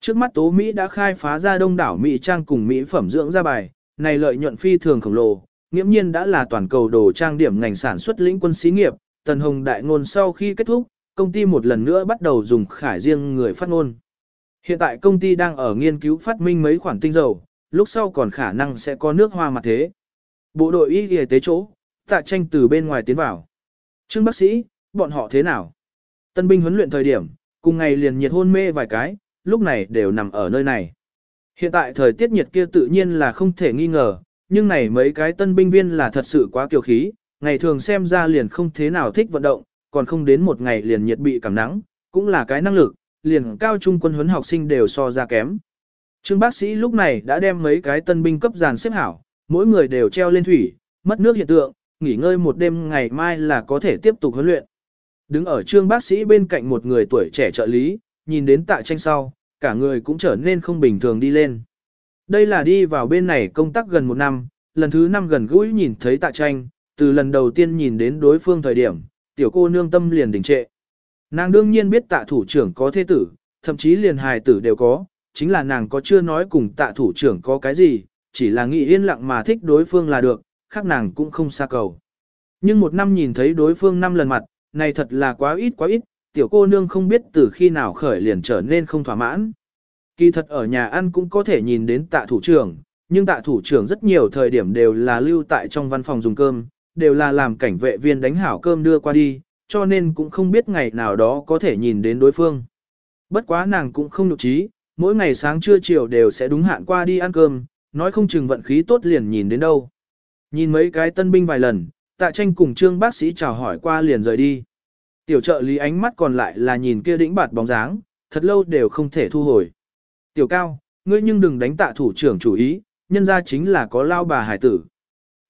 Trước mắt Tố Mỹ đã khai phá ra đông đảo Mỹ trang cùng Mỹ phẩm dưỡng da bài, này lợi nhuận phi thường khổng lồ, nghiễm nhiên đã là toàn cầu đồ trang điểm ngành sản xuất lĩnh quân xí nghiệp, Tần Hồng đại ngôn sau khi kết thúc, công ty một lần nữa bắt đầu dùng khải riêng người phát ngôn. Hiện tại công ty đang ở nghiên cứu phát minh mấy khoản tinh dầu, lúc sau còn khả năng sẽ có nước hoa mặt thế. Bộ đội y y tế chỗ, tạ tranh từ bên ngoài tiến vào. Trương bác sĩ, bọn họ thế nào? Tân binh huấn luyện thời điểm, cùng ngày liền nhiệt hôn mê vài cái, lúc này đều nằm ở nơi này. Hiện tại thời tiết nhiệt kia tự nhiên là không thể nghi ngờ, nhưng này mấy cái tân binh viên là thật sự quá kiêu khí, ngày thường xem ra liền không thế nào thích vận động, còn không đến một ngày liền nhiệt bị cảm nắng, cũng là cái năng lực, liền cao trung quân huấn học sinh đều so ra kém. Trương bác sĩ lúc này đã đem mấy cái tân binh cấp dàn xếp hảo, mỗi người đều treo lên thủy, mất nước hiện tượng, nghỉ ngơi một đêm ngày mai là có thể tiếp tục huấn luyện. Đứng ở trương bác sĩ bên cạnh một người tuổi trẻ trợ lý, nhìn đến tạ tranh sau, cả người cũng trở nên không bình thường đi lên. Đây là đi vào bên này công tác gần một năm, lần thứ năm gần gũi nhìn thấy tạ tranh, từ lần đầu tiên nhìn đến đối phương thời điểm, tiểu cô nương tâm liền đình trệ. Nàng đương nhiên biết tạ thủ trưởng có thế tử, thậm chí liền hài tử đều có, chính là nàng có chưa nói cùng tạ thủ trưởng có cái gì, chỉ là nghĩ yên lặng mà thích đối phương là được, khác nàng cũng không xa cầu. Nhưng một năm nhìn thấy đối phương năm lần mặt, này thật là quá ít quá ít, tiểu cô nương không biết từ khi nào khởi liền trở nên không thỏa mãn. Kỳ thật ở nhà ăn cũng có thể nhìn đến tạ thủ trưởng, nhưng tạ thủ trưởng rất nhiều thời điểm đều là lưu tại trong văn phòng dùng cơm, đều là làm cảnh vệ viên đánh hảo cơm đưa qua đi, cho nên cũng không biết ngày nào đó có thể nhìn đến đối phương. Bất quá nàng cũng không nhục trí, mỗi ngày sáng trưa chiều đều sẽ đúng hạn qua đi ăn cơm, nói không chừng vận khí tốt liền nhìn đến đâu. Nhìn mấy cái tân binh vài lần, tạ tranh cùng trương bác sĩ chào hỏi qua liền rời đi. Tiểu trợ lý ánh mắt còn lại là nhìn kia đĩnh bạt bóng dáng, thật lâu đều không thể thu hồi. Tiểu cao, ngươi nhưng đừng đánh tạ thủ trưởng chủ ý, nhân ra chính là có lao bà hải tử.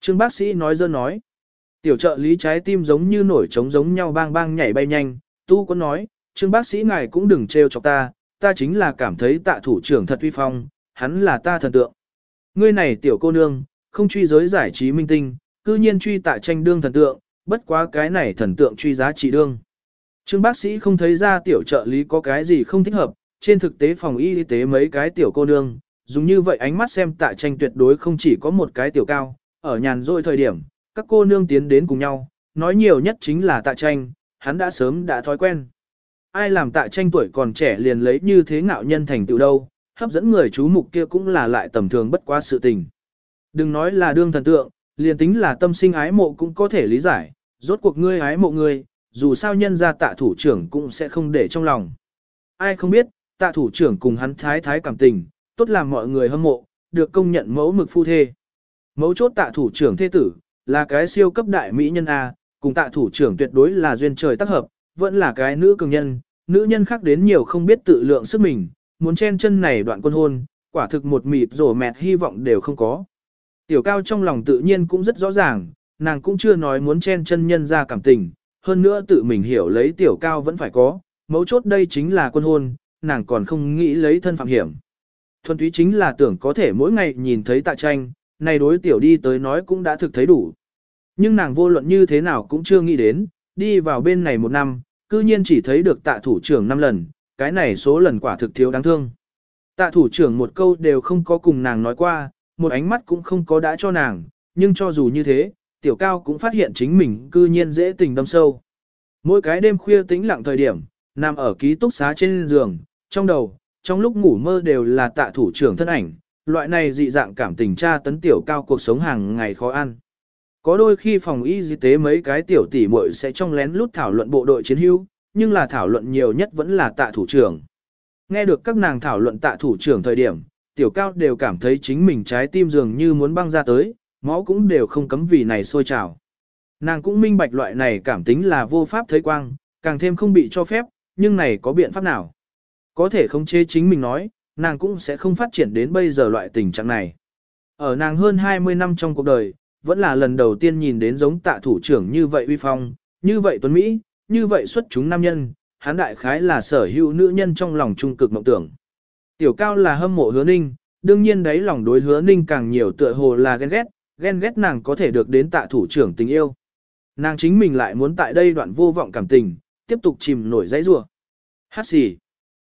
Trương bác sĩ nói dơ nói. Tiểu trợ lý trái tim giống như nổi trống giống nhau bang bang nhảy bay nhanh, tu có nói, trương bác sĩ ngài cũng đừng trêu chọc ta, ta chính là cảm thấy tạ thủ trưởng thật uy phong, hắn là ta thần tượng. Ngươi này tiểu cô nương, không truy giới giải trí minh tinh, cư nhiên truy tạ tranh đương thần tượng, bất quá cái này thần tượng truy giá trị đương. Trương bác sĩ không thấy ra tiểu trợ lý có cái gì không thích hợp, trên thực tế phòng y tế mấy cái tiểu cô nương, dùng như vậy ánh mắt xem tạ tranh tuyệt đối không chỉ có một cái tiểu cao, ở nhàn rỗi thời điểm, các cô nương tiến đến cùng nhau, nói nhiều nhất chính là tạ tranh, hắn đã sớm đã thói quen. Ai làm tạ tranh tuổi còn trẻ liền lấy như thế ngạo nhân thành tựu đâu, hấp dẫn người chú mục kia cũng là lại tầm thường bất quá sự tình. Đừng nói là đương thần tượng, liền tính là tâm sinh ái mộ cũng có thể lý giải, rốt cuộc ngươi ái mộ ngươi, dù sao nhân ra tạ thủ trưởng cũng sẽ không để trong lòng. Ai không biết, tạ thủ trưởng cùng hắn thái thái cảm tình, tốt làm mọi người hâm mộ, được công nhận mẫu mực phu thê. Mẫu chốt tạ thủ trưởng thế tử, là cái siêu cấp đại mỹ nhân A, cùng tạ thủ trưởng tuyệt đối là duyên trời tác hợp, vẫn là cái nữ cường nhân, nữ nhân khác đến nhiều không biết tự lượng sức mình, muốn chen chân này đoạn quân hôn, quả thực một mịt rổ mẹt hy vọng đều không có. Tiểu cao trong lòng tự nhiên cũng rất rõ ràng, nàng cũng chưa nói muốn chen chân nhân ra cảm tình, hơn nữa tự mình hiểu lấy tiểu cao vẫn phải có, mấu chốt đây chính là quân hôn, nàng còn không nghĩ lấy thân phạm hiểm. Thuần túy chính là tưởng có thể mỗi ngày nhìn thấy tạ tranh, này đối tiểu đi tới nói cũng đã thực thấy đủ. Nhưng nàng vô luận như thế nào cũng chưa nghĩ đến, đi vào bên này một năm, cư nhiên chỉ thấy được tạ thủ trưởng năm lần, cái này số lần quả thực thiếu đáng thương. Tạ thủ trưởng một câu đều không có cùng nàng nói qua, một ánh mắt cũng không có đã cho nàng, nhưng cho dù như thế, tiểu cao cũng phát hiện chính mình cư nhiên dễ tình đâm sâu. Mỗi cái đêm khuya tĩnh lặng thời điểm, nằm ở ký túc xá trên giường, trong đầu, trong lúc ngủ mơ đều là tạ thủ trưởng thân ảnh, loại này dị dạng cảm tình tra tấn tiểu cao cuộc sống hàng ngày khó ăn. Có đôi khi phòng y tế mấy cái tiểu tỷ muội sẽ trong lén lút thảo luận bộ đội chiến hữu, nhưng là thảo luận nhiều nhất vẫn là tạ thủ trưởng. Nghe được các nàng thảo luận tạ thủ trưởng thời điểm, tiểu cao đều cảm thấy chính mình trái tim dường như muốn băng ra tới, máu cũng đều không cấm vì này sôi trào. Nàng cũng minh bạch loại này cảm tính là vô pháp thấy quang, càng thêm không bị cho phép, nhưng này có biện pháp nào? Có thể không chế chính mình nói, nàng cũng sẽ không phát triển đến bây giờ loại tình trạng này. Ở nàng hơn 20 năm trong cuộc đời, vẫn là lần đầu tiên nhìn đến giống tạ thủ trưởng như vậy uy phong, như vậy tuấn Mỹ, như vậy xuất chúng nam nhân, hán đại khái là sở hữu nữ nhân trong lòng trung cực mộng tưởng. Tiểu cao là hâm mộ hứa ninh, đương nhiên đấy lòng đối hứa ninh càng nhiều tựa hồ là ghen ghét, ghen ghét nàng có thể được đến tạ thủ trưởng tình yêu. Nàng chính mình lại muốn tại đây đoạn vô vọng cảm tình, tiếp tục chìm nổi dãy rủa. Hát xì.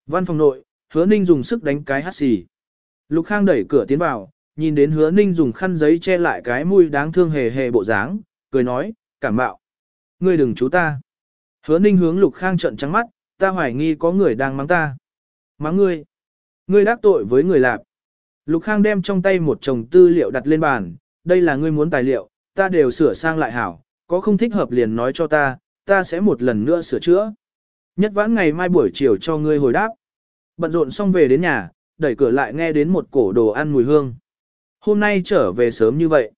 Văn phòng nội, hứa ninh dùng sức đánh cái hát xì. Lục Khang đẩy cửa tiến vào, nhìn đến hứa ninh dùng khăn giấy che lại cái mũi đáng thương hề hề bộ dáng, cười nói, cảm bạo. Ngươi đừng chú ta. Hứa ninh hướng Lục Khang trận trắng mắt, ta hoài nghi có người đang mắng ta. Mắng ngươi. Ngươi đắc tội với người lạp. Lục Khang đem trong tay một chồng tư liệu đặt lên bàn, đây là ngươi muốn tài liệu, ta đều sửa sang lại hảo, có không thích hợp liền nói cho ta, ta sẽ một lần nữa sửa chữa. Nhất vãn ngày mai buổi chiều cho ngươi hồi đáp. Bận rộn xong về đến nhà, đẩy cửa lại nghe đến một cổ đồ ăn mùi hương. Hôm nay trở về sớm như vậy.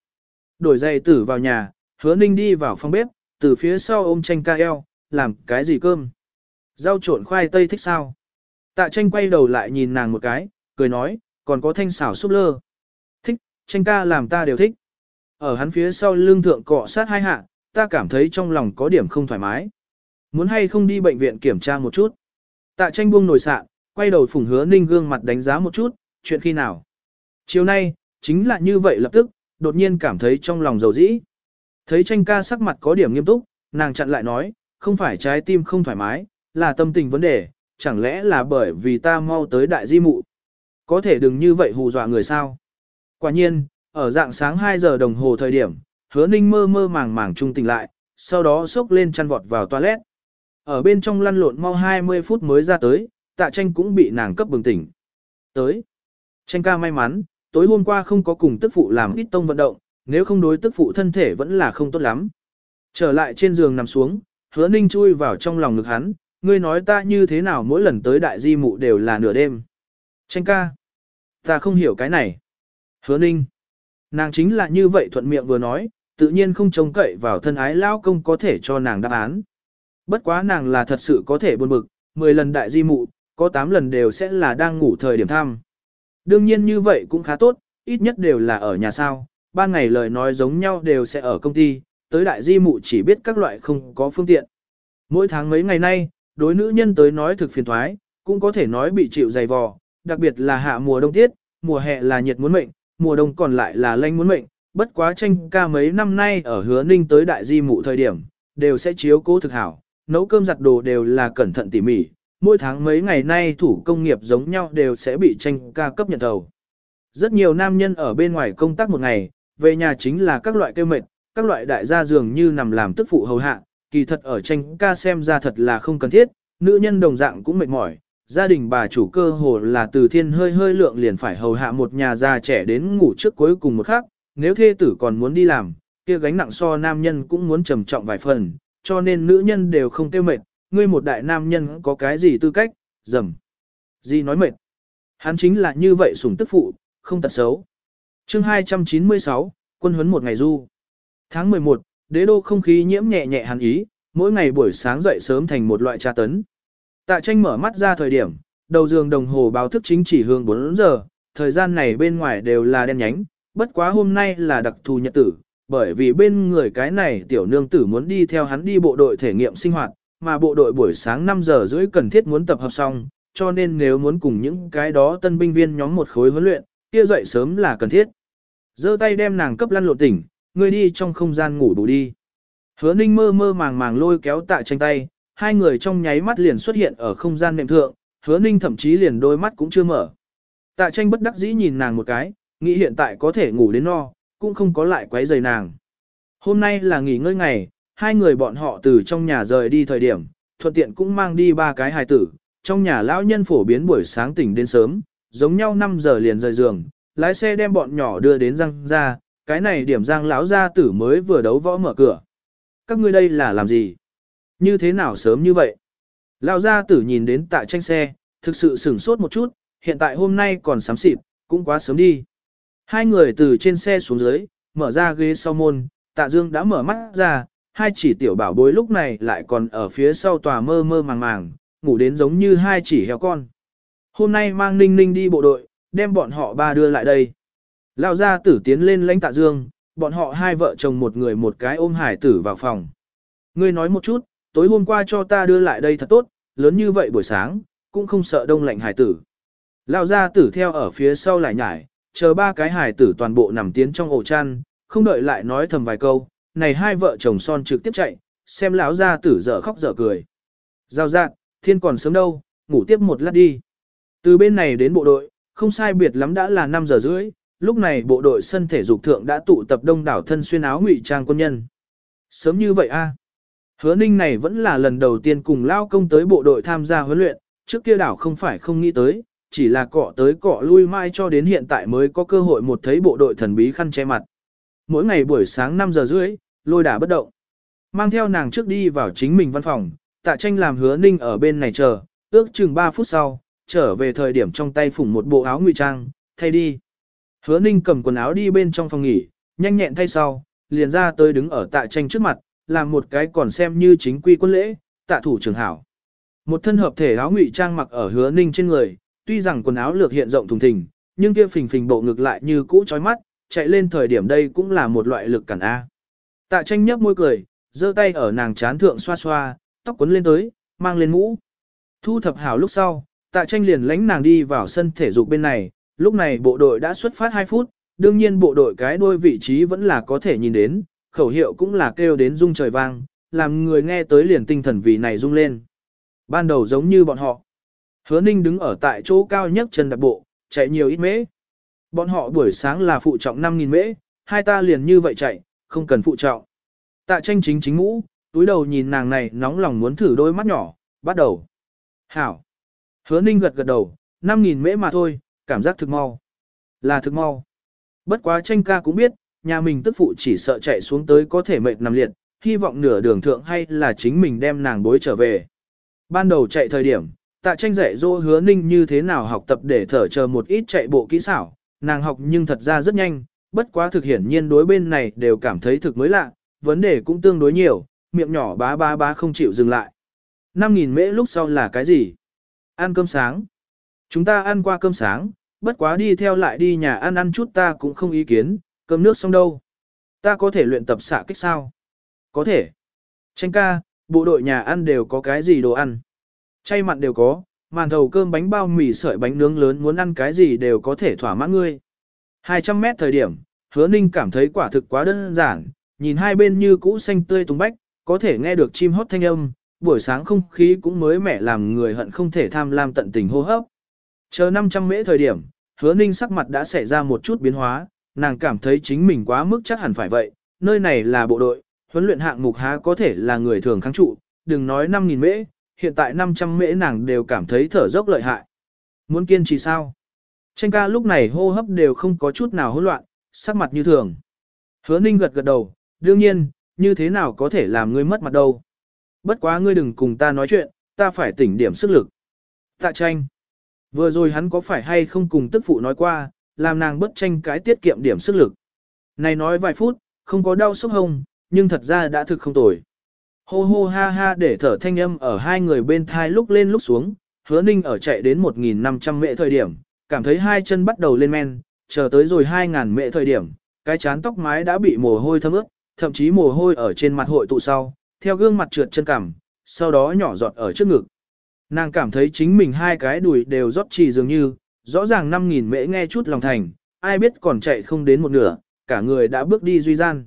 Đổi giày tử vào nhà, hứa ninh đi vào phòng bếp, từ phía sau ôm tranh ca eo, làm cái gì cơm. Rau trộn khoai tây thích sao? Tạ tranh quay đầu lại nhìn nàng một cái, cười nói, còn có thanh xảo súp lơ. Thích, tranh ca làm ta đều thích. Ở hắn phía sau lưng thượng cọ sát hai hạ, ta cảm thấy trong lòng có điểm không thoải mái. Muốn hay không đi bệnh viện kiểm tra một chút. Tạ tranh buông nồi sạn, quay đầu phủng hứa ninh gương mặt đánh giá một chút, chuyện khi nào. Chiều nay, chính là như vậy lập tức, đột nhiên cảm thấy trong lòng dầu dĩ. Thấy tranh ca sắc mặt có điểm nghiêm túc, nàng chặn lại nói, không phải trái tim không thoải mái, là tâm tình vấn đề, chẳng lẽ là bởi vì ta mau tới đại di mụ. Có thể đừng như vậy hù dọa người sao. Quả nhiên, ở dạng sáng 2 giờ đồng hồ thời điểm, hứa ninh mơ mơ màng màng trung tỉnh lại, sau đó xốc lên chăn vọt vào toilet. Ở bên trong lăn lộn mau 20 phút mới ra tới, tạ tranh cũng bị nàng cấp bừng tỉnh. Tới. Tranh ca may mắn, tối hôm qua không có cùng tức phụ làm ít tông vận động, nếu không đối tức phụ thân thể vẫn là không tốt lắm. Trở lại trên giường nằm xuống, hứa ninh chui vào trong lòng ngực hắn, ngươi nói ta như thế nào mỗi lần tới đại di mụ đều là nửa đêm. Tranh ca. Ta không hiểu cái này. Hứa ninh. Nàng chính là như vậy thuận miệng vừa nói, tự nhiên không trông cậy vào thân ái lao công có thể cho nàng đáp án. Bất quá nàng là thật sự có thể buồn bực, 10 lần đại di mụ, có 8 lần đều sẽ là đang ngủ thời điểm thăm. Đương nhiên như vậy cũng khá tốt, ít nhất đều là ở nhà sao, ban ngày lời nói giống nhau đều sẽ ở công ty, tới đại di mụ chỉ biết các loại không có phương tiện. Mỗi tháng mấy ngày nay, đối nữ nhân tới nói thực phiền thoái, cũng có thể nói bị chịu dày vò, đặc biệt là hạ mùa đông tiết, mùa hè là nhiệt muốn mệnh, mùa đông còn lại là lanh muốn mệnh, bất quá tranh ca mấy năm nay ở hứa ninh tới đại di mụ thời điểm, đều sẽ chiếu cố thực hảo, nấu cơm giặt đồ đều là cẩn thận tỉ mỉ, mỗi tháng mấy ngày nay thủ công nghiệp giống nhau đều sẽ bị tranh ca cấp nhận thầu. Rất nhiều nam nhân ở bên ngoài công tác một ngày, về nhà chính là các loại kêu mệt, các loại đại gia dường như nằm làm tức phụ hầu hạ, kỳ thật ở tranh ca xem ra thật là không cần thiết, nữ nhân đồng dạng cũng mệt mỏi, gia đình bà chủ cơ hồ là từ thiên hơi hơi lượng liền phải hầu hạ một nhà già trẻ đến ngủ trước cuối cùng một khắc, nếu thê tử còn muốn đi làm, kia gánh nặng so nam nhân cũng muốn trầm trọng vài phần, cho nên nữ nhân đều không tiêu mệt, ngươi một đại nam nhân có cái gì tư cách, dầm. Gì nói mệt. Hắn chính là như vậy sủng tức phụ, không tật xấu. chương 296, quân huấn một ngày du. Tháng 11, đế đô không khí nhiễm nhẹ nhẹ hàn ý, mỗi ngày buổi sáng dậy sớm thành một loại tra tấn. Tạ tranh mở mắt ra thời điểm, đầu giường đồng hồ báo thức chính chỉ hướng 4 giờ, thời gian này bên ngoài đều là đen nhánh, bất quá hôm nay là đặc thù nhật tử, bởi vì bên người cái này tiểu nương tử muốn đi theo hắn đi bộ đội thể nghiệm sinh hoạt, mà bộ đội buổi sáng 5 giờ rưỡi cần thiết muốn tập hợp xong, cho nên nếu muốn cùng những cái đó tân binh viên nhóm một khối huấn luyện, kia dậy sớm là cần thiết. giơ tay đem nàng cấp lăn lộn tỉnh, Ngươi đi trong không gian ngủ đủ đi. Hứa ninh mơ mơ màng màng lôi kéo tạ tranh tay, hai người trong nháy mắt liền xuất hiện ở không gian nệm thượng, hứa ninh thậm chí liền đôi mắt cũng chưa mở. Tạ tranh bất đắc dĩ nhìn nàng một cái, nghĩ hiện tại có thể ngủ đến no, cũng không có lại quấy rầy nàng. Hôm nay là nghỉ ngơi ngày, hai người bọn họ từ trong nhà rời đi thời điểm, thuận tiện cũng mang đi ba cái hài tử, trong nhà lão nhân phổ biến buổi sáng tỉnh đến sớm, giống nhau 5 giờ liền rời giường, lái xe đem bọn nhỏ đưa đến răng ra, cái này điểm giang lão gia tử mới vừa đấu võ mở cửa. Các ngươi đây là làm gì? Như thế nào sớm như vậy? Lão gia tử nhìn đến tạ tranh xe, thực sự sửng sốt một chút, hiện tại hôm nay còn sám xịt, cũng quá sớm đi. Hai người từ trên xe xuống dưới, mở ra ghế sau môn, tạ dương đã mở mắt ra, hai chỉ tiểu bảo bối lúc này lại còn ở phía sau tòa mơ mơ màng màng, ngủ đến giống như hai chỉ heo con. Hôm nay mang ninh ninh đi bộ đội, đem bọn họ ba đưa lại đây. Lão gia tử tiến lên lãnh tạ dương, bọn họ hai vợ chồng một người một cái ôm hải tử vào phòng. Ngươi nói một chút, tối hôm qua cho ta đưa lại đây thật tốt, lớn như vậy buổi sáng, cũng không sợ đông lạnh hải tử. Lão gia tử theo ở phía sau lại nhải, chờ ba cái hải tử toàn bộ nằm tiến trong ổ chăn, không đợi lại nói thầm vài câu, này hai vợ chồng son trực tiếp chạy, xem lão gia tử dở khóc dở cười. Giao dạng, thiên còn sớm đâu, ngủ tiếp một lát đi. Từ bên này đến bộ đội, không sai biệt lắm đã là 5 giờ rưỡi, lúc này bộ đội sân thể dục thượng đã tụ tập đông đảo thân xuyên áo ngụy trang quân nhân. Sớm như vậy a à? Hứa ninh này vẫn là lần đầu tiên cùng lao công tới bộ đội tham gia huấn luyện, trước kia đảo không phải không nghĩ tới, chỉ là cọ tới cọ lui mai cho đến hiện tại mới có cơ hội một thấy bộ đội thần bí khăn che mặt. Mỗi ngày buổi sáng 5 giờ rưỡi, lôi đả bất động. Mang theo nàng trước đi vào chính mình văn phòng, tạ tranh làm hứa ninh ở bên này chờ, ước chừng 3 phút sau, trở về thời điểm trong tay phủng một bộ áo ngụy trang, thay đi. Hứa ninh cầm quần áo đi bên trong phòng nghỉ, nhanh nhẹn thay sau, liền ra tới đứng ở tạ tranh trước mặt, làm một cái còn xem như chính quy quân lễ, tạ thủ trường hảo. Một thân hợp thể áo ngụy trang mặc ở hứa ninh trên người, tuy rằng quần áo lược hiện rộng thùng thình, nhưng kia phình phình bộ ngực lại như cũ chói mắt, chạy lên thời điểm đây cũng là một loại lực cản A. Tạ tranh nhấp môi cười, giơ tay ở nàng chán thượng xoa xoa, tóc quấn lên tới, mang lên mũ. Thu thập hảo lúc sau, tạ tranh liền lánh nàng đi vào sân thể dục bên này, lúc này bộ đội đã xuất phát 2 phút, đương nhiên bộ đội cái đuôi vị trí vẫn là có thể nhìn đến, khẩu hiệu cũng là kêu đến rung trời vang, làm người nghe tới liền tinh thần vì này rung lên. Ban đầu giống như bọn họ. Hứa ninh đứng ở tại chỗ cao nhất chân đạp bộ, chạy nhiều ít mễ. Bọn họ buổi sáng là phụ trọng 5.000 mễ, hai ta liền như vậy chạy, không cần phụ trọng. Tạ tranh chính chính ngũ, túi đầu nhìn nàng này nóng lòng muốn thử đôi mắt nhỏ, bắt đầu. Hảo. Hứa ninh gật gật đầu, 5.000 mễ mà thôi, cảm giác thực mau. Là thực mau. Bất quá tranh ca cũng biết, nhà mình tức phụ chỉ sợ chạy xuống tới có thể mệt nằm liệt, hy vọng nửa đường thượng hay là chính mình đem nàng bối trở về. Ban đầu chạy thời điểm, tạ tranh dạy dỗ hứa ninh như thế nào học tập để thở chờ một ít chạy bộ kỹ xảo, nàng học nhưng thật ra rất nhanh, bất quá thực hiển nhiên đối bên này đều cảm thấy thực mới lạ, vấn đề cũng tương đối nhiều, miệng nhỏ bá bá bá không chịu dừng lại. 5.000 mễ lúc sau là cái gì? Ăn cơm sáng. Chúng ta ăn qua cơm sáng, bất quá đi theo lại đi nhà ăn ăn chút ta cũng không ý kiến, cơm nước xong đâu. Ta có thể luyện tập xạ kích sao? Có thể. Tranh ca, bộ đội nhà ăn đều có cái gì đồ ăn? Chay mặn đều có, màn thầu cơm bánh bao mì sợi bánh nướng lớn muốn ăn cái gì đều có thể thỏa mãn ngươi. 200 mét thời điểm, hứa ninh cảm thấy quả thực quá đơn giản, nhìn hai bên như cũ xanh tươi tung bách, có thể nghe được chim hót thanh âm, buổi sáng không khí cũng mới mẻ làm người hận không thể tham lam tận tình hô hấp. Chờ 500 mễ thời điểm, hứa ninh sắc mặt đã xảy ra một chút biến hóa, nàng cảm thấy chính mình quá mức chắc hẳn phải vậy, nơi này là bộ đội, huấn luyện hạng mục há có thể là người thường kháng trụ, đừng nói 5.000 mễ, hiện tại 500 mễ nàng đều cảm thấy thở dốc lợi hại. Muốn kiên trì sao? Tranh ca lúc này hô hấp đều không có chút nào hỗn loạn, sắc mặt như thường. Hứa ninh gật gật đầu, đương nhiên, như thế nào có thể làm ngươi mất mặt đâu. Bất quá ngươi đừng cùng ta nói chuyện, ta phải tỉnh điểm sức lực. Tạ tranh. Vừa rồi hắn có phải hay không cùng tức phụ nói qua, làm nàng bất tranh cái tiết kiệm điểm sức lực. Này nói vài phút, không có đau sốc hông, nhưng thật ra đã thực không tồi. Hô hô ha ha để thở thanh âm ở hai người bên thai lúc lên lúc xuống, hứa ninh ở chạy đến 1.500 mệ thời điểm, cảm thấy hai chân bắt đầu lên men, chờ tới rồi 2.000 mệ thời điểm, cái chán tóc mái đã bị mồ hôi thấm ướt, thậm chí mồ hôi ở trên mặt hội tụ sau, theo gương mặt trượt chân cằm, sau đó nhỏ giọt ở trước ngực. Nàng cảm thấy chính mình hai cái đùi đều rót trì dường như, rõ ràng 5.000 mễ nghe chút lòng thành, ai biết còn chạy không đến một nửa, cả người đã bước đi duy gian.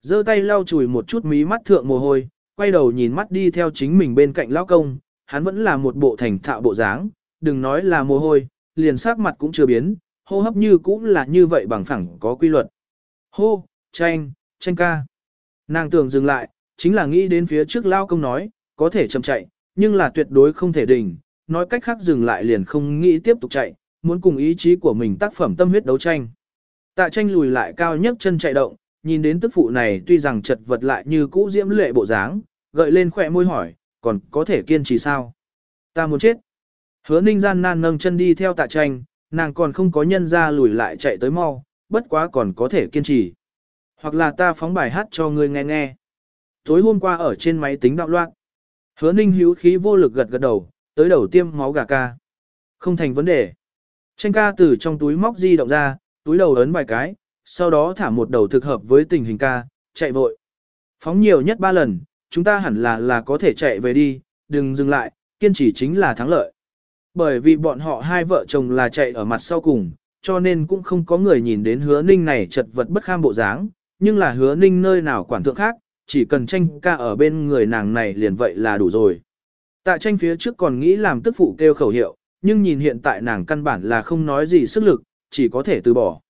giơ tay lau chùi một chút mí mắt thượng mồ hôi, quay đầu nhìn mắt đi theo chính mình bên cạnh lão công, hắn vẫn là một bộ thành thạo bộ dáng, đừng nói là mồ hôi, liền sắc mặt cũng chưa biến, hô hấp như cũng là như vậy bằng phẳng có quy luật. Hô, tranh, tranh ca. Nàng tưởng dừng lại, chính là nghĩ đến phía trước lao công nói, có thể chậm chạy, nhưng là tuyệt đối không thể đình, nói cách khác dừng lại liền không nghĩ tiếp tục chạy, muốn cùng ý chí của mình tác phẩm tâm huyết đấu tranh. Tạ tranh lùi lại cao nhất chân chạy động, nhìn đến tức phụ này tuy rằng chật vật lại như cũ diễm lệ bộ dáng, gợi lên khỏe môi hỏi, còn có thể kiên trì sao? Ta muốn chết. Hứa ninh gian nan nâng chân đi theo tạ tranh, nàng còn không có nhân ra lùi lại chạy tới mau, bất quá còn có thể kiên trì. Hoặc là ta phóng bài hát cho ngươi nghe nghe. Tối hôm qua ở trên máy tính đạo loạn. Hứa ninh hữu khí vô lực gật gật đầu, tới đầu tiêm máu gà ca. Không thành vấn đề. Tranh ca từ trong túi móc di động ra, túi đầu ấn vài cái, sau đó thả một đầu thực hợp với tình hình ca, chạy vội. Phóng nhiều nhất ba lần, chúng ta hẳn là là có thể chạy về đi, đừng dừng lại, kiên trì chính là thắng lợi. Bởi vì bọn họ hai vợ chồng là chạy ở mặt sau cùng, cho nên cũng không có người nhìn đến hứa ninh này chật vật bất kham bộ dáng, nhưng là hứa ninh nơi nào quản thượng khác, chỉ cần tranh ca ở bên người nàng này liền vậy là đủ rồi. Tạ tranh phía trước còn nghĩ làm tức phụ kêu khẩu hiệu, nhưng nhìn hiện tại nàng căn bản là không nói gì sức lực, chỉ có thể từ bỏ.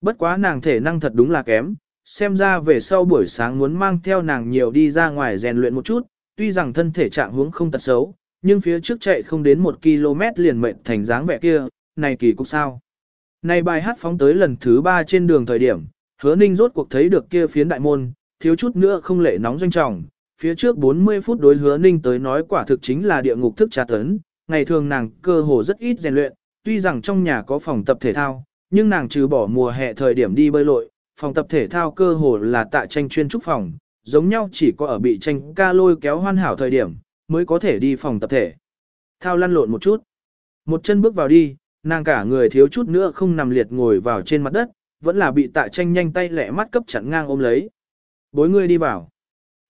Bất quá nàng thể năng thật đúng là kém, xem ra về sau buổi sáng muốn mang theo nàng nhiều đi ra ngoài rèn luyện một chút, tuy rằng thân thể trạng huống không tật xấu, nhưng phía trước chạy không đến một km liền mệnh thành dáng vẻ kia, này kỳ cục sao. Này bài hát phóng tới lần thứ ba trên đường thời điểm, hứa ninh rốt cuộc thấy được kia phiến đại môn, thiếu chút nữa không lệ nóng doanh trọng, phía trước 40 phút đối hứa ninh tới nói quả thực chính là địa ngục thức trà tấn, ngày thường nàng cơ hồ rất ít rèn luyện, tuy rằng trong nhà có phòng tập thể thao, nhưng nàng trừ bỏ mùa hè thời điểm đi bơi lội, phòng tập thể thao cơ hồ là tại tranh chuyên trúc phòng, giống nhau chỉ có ở bị tranh ca lôi kéo hoàn hảo thời điểm, mới có thể đi phòng tập thể. Thao lăn lộn một chút. Một chân bước vào đi, nàng cả người thiếu chút nữa không nằm liệt ngồi vào trên mặt đất, vẫn là bị tạ tranh nhanh tay lẹ mắt cấp chặn ngang ôm lấy. Bối ngươi đi vào.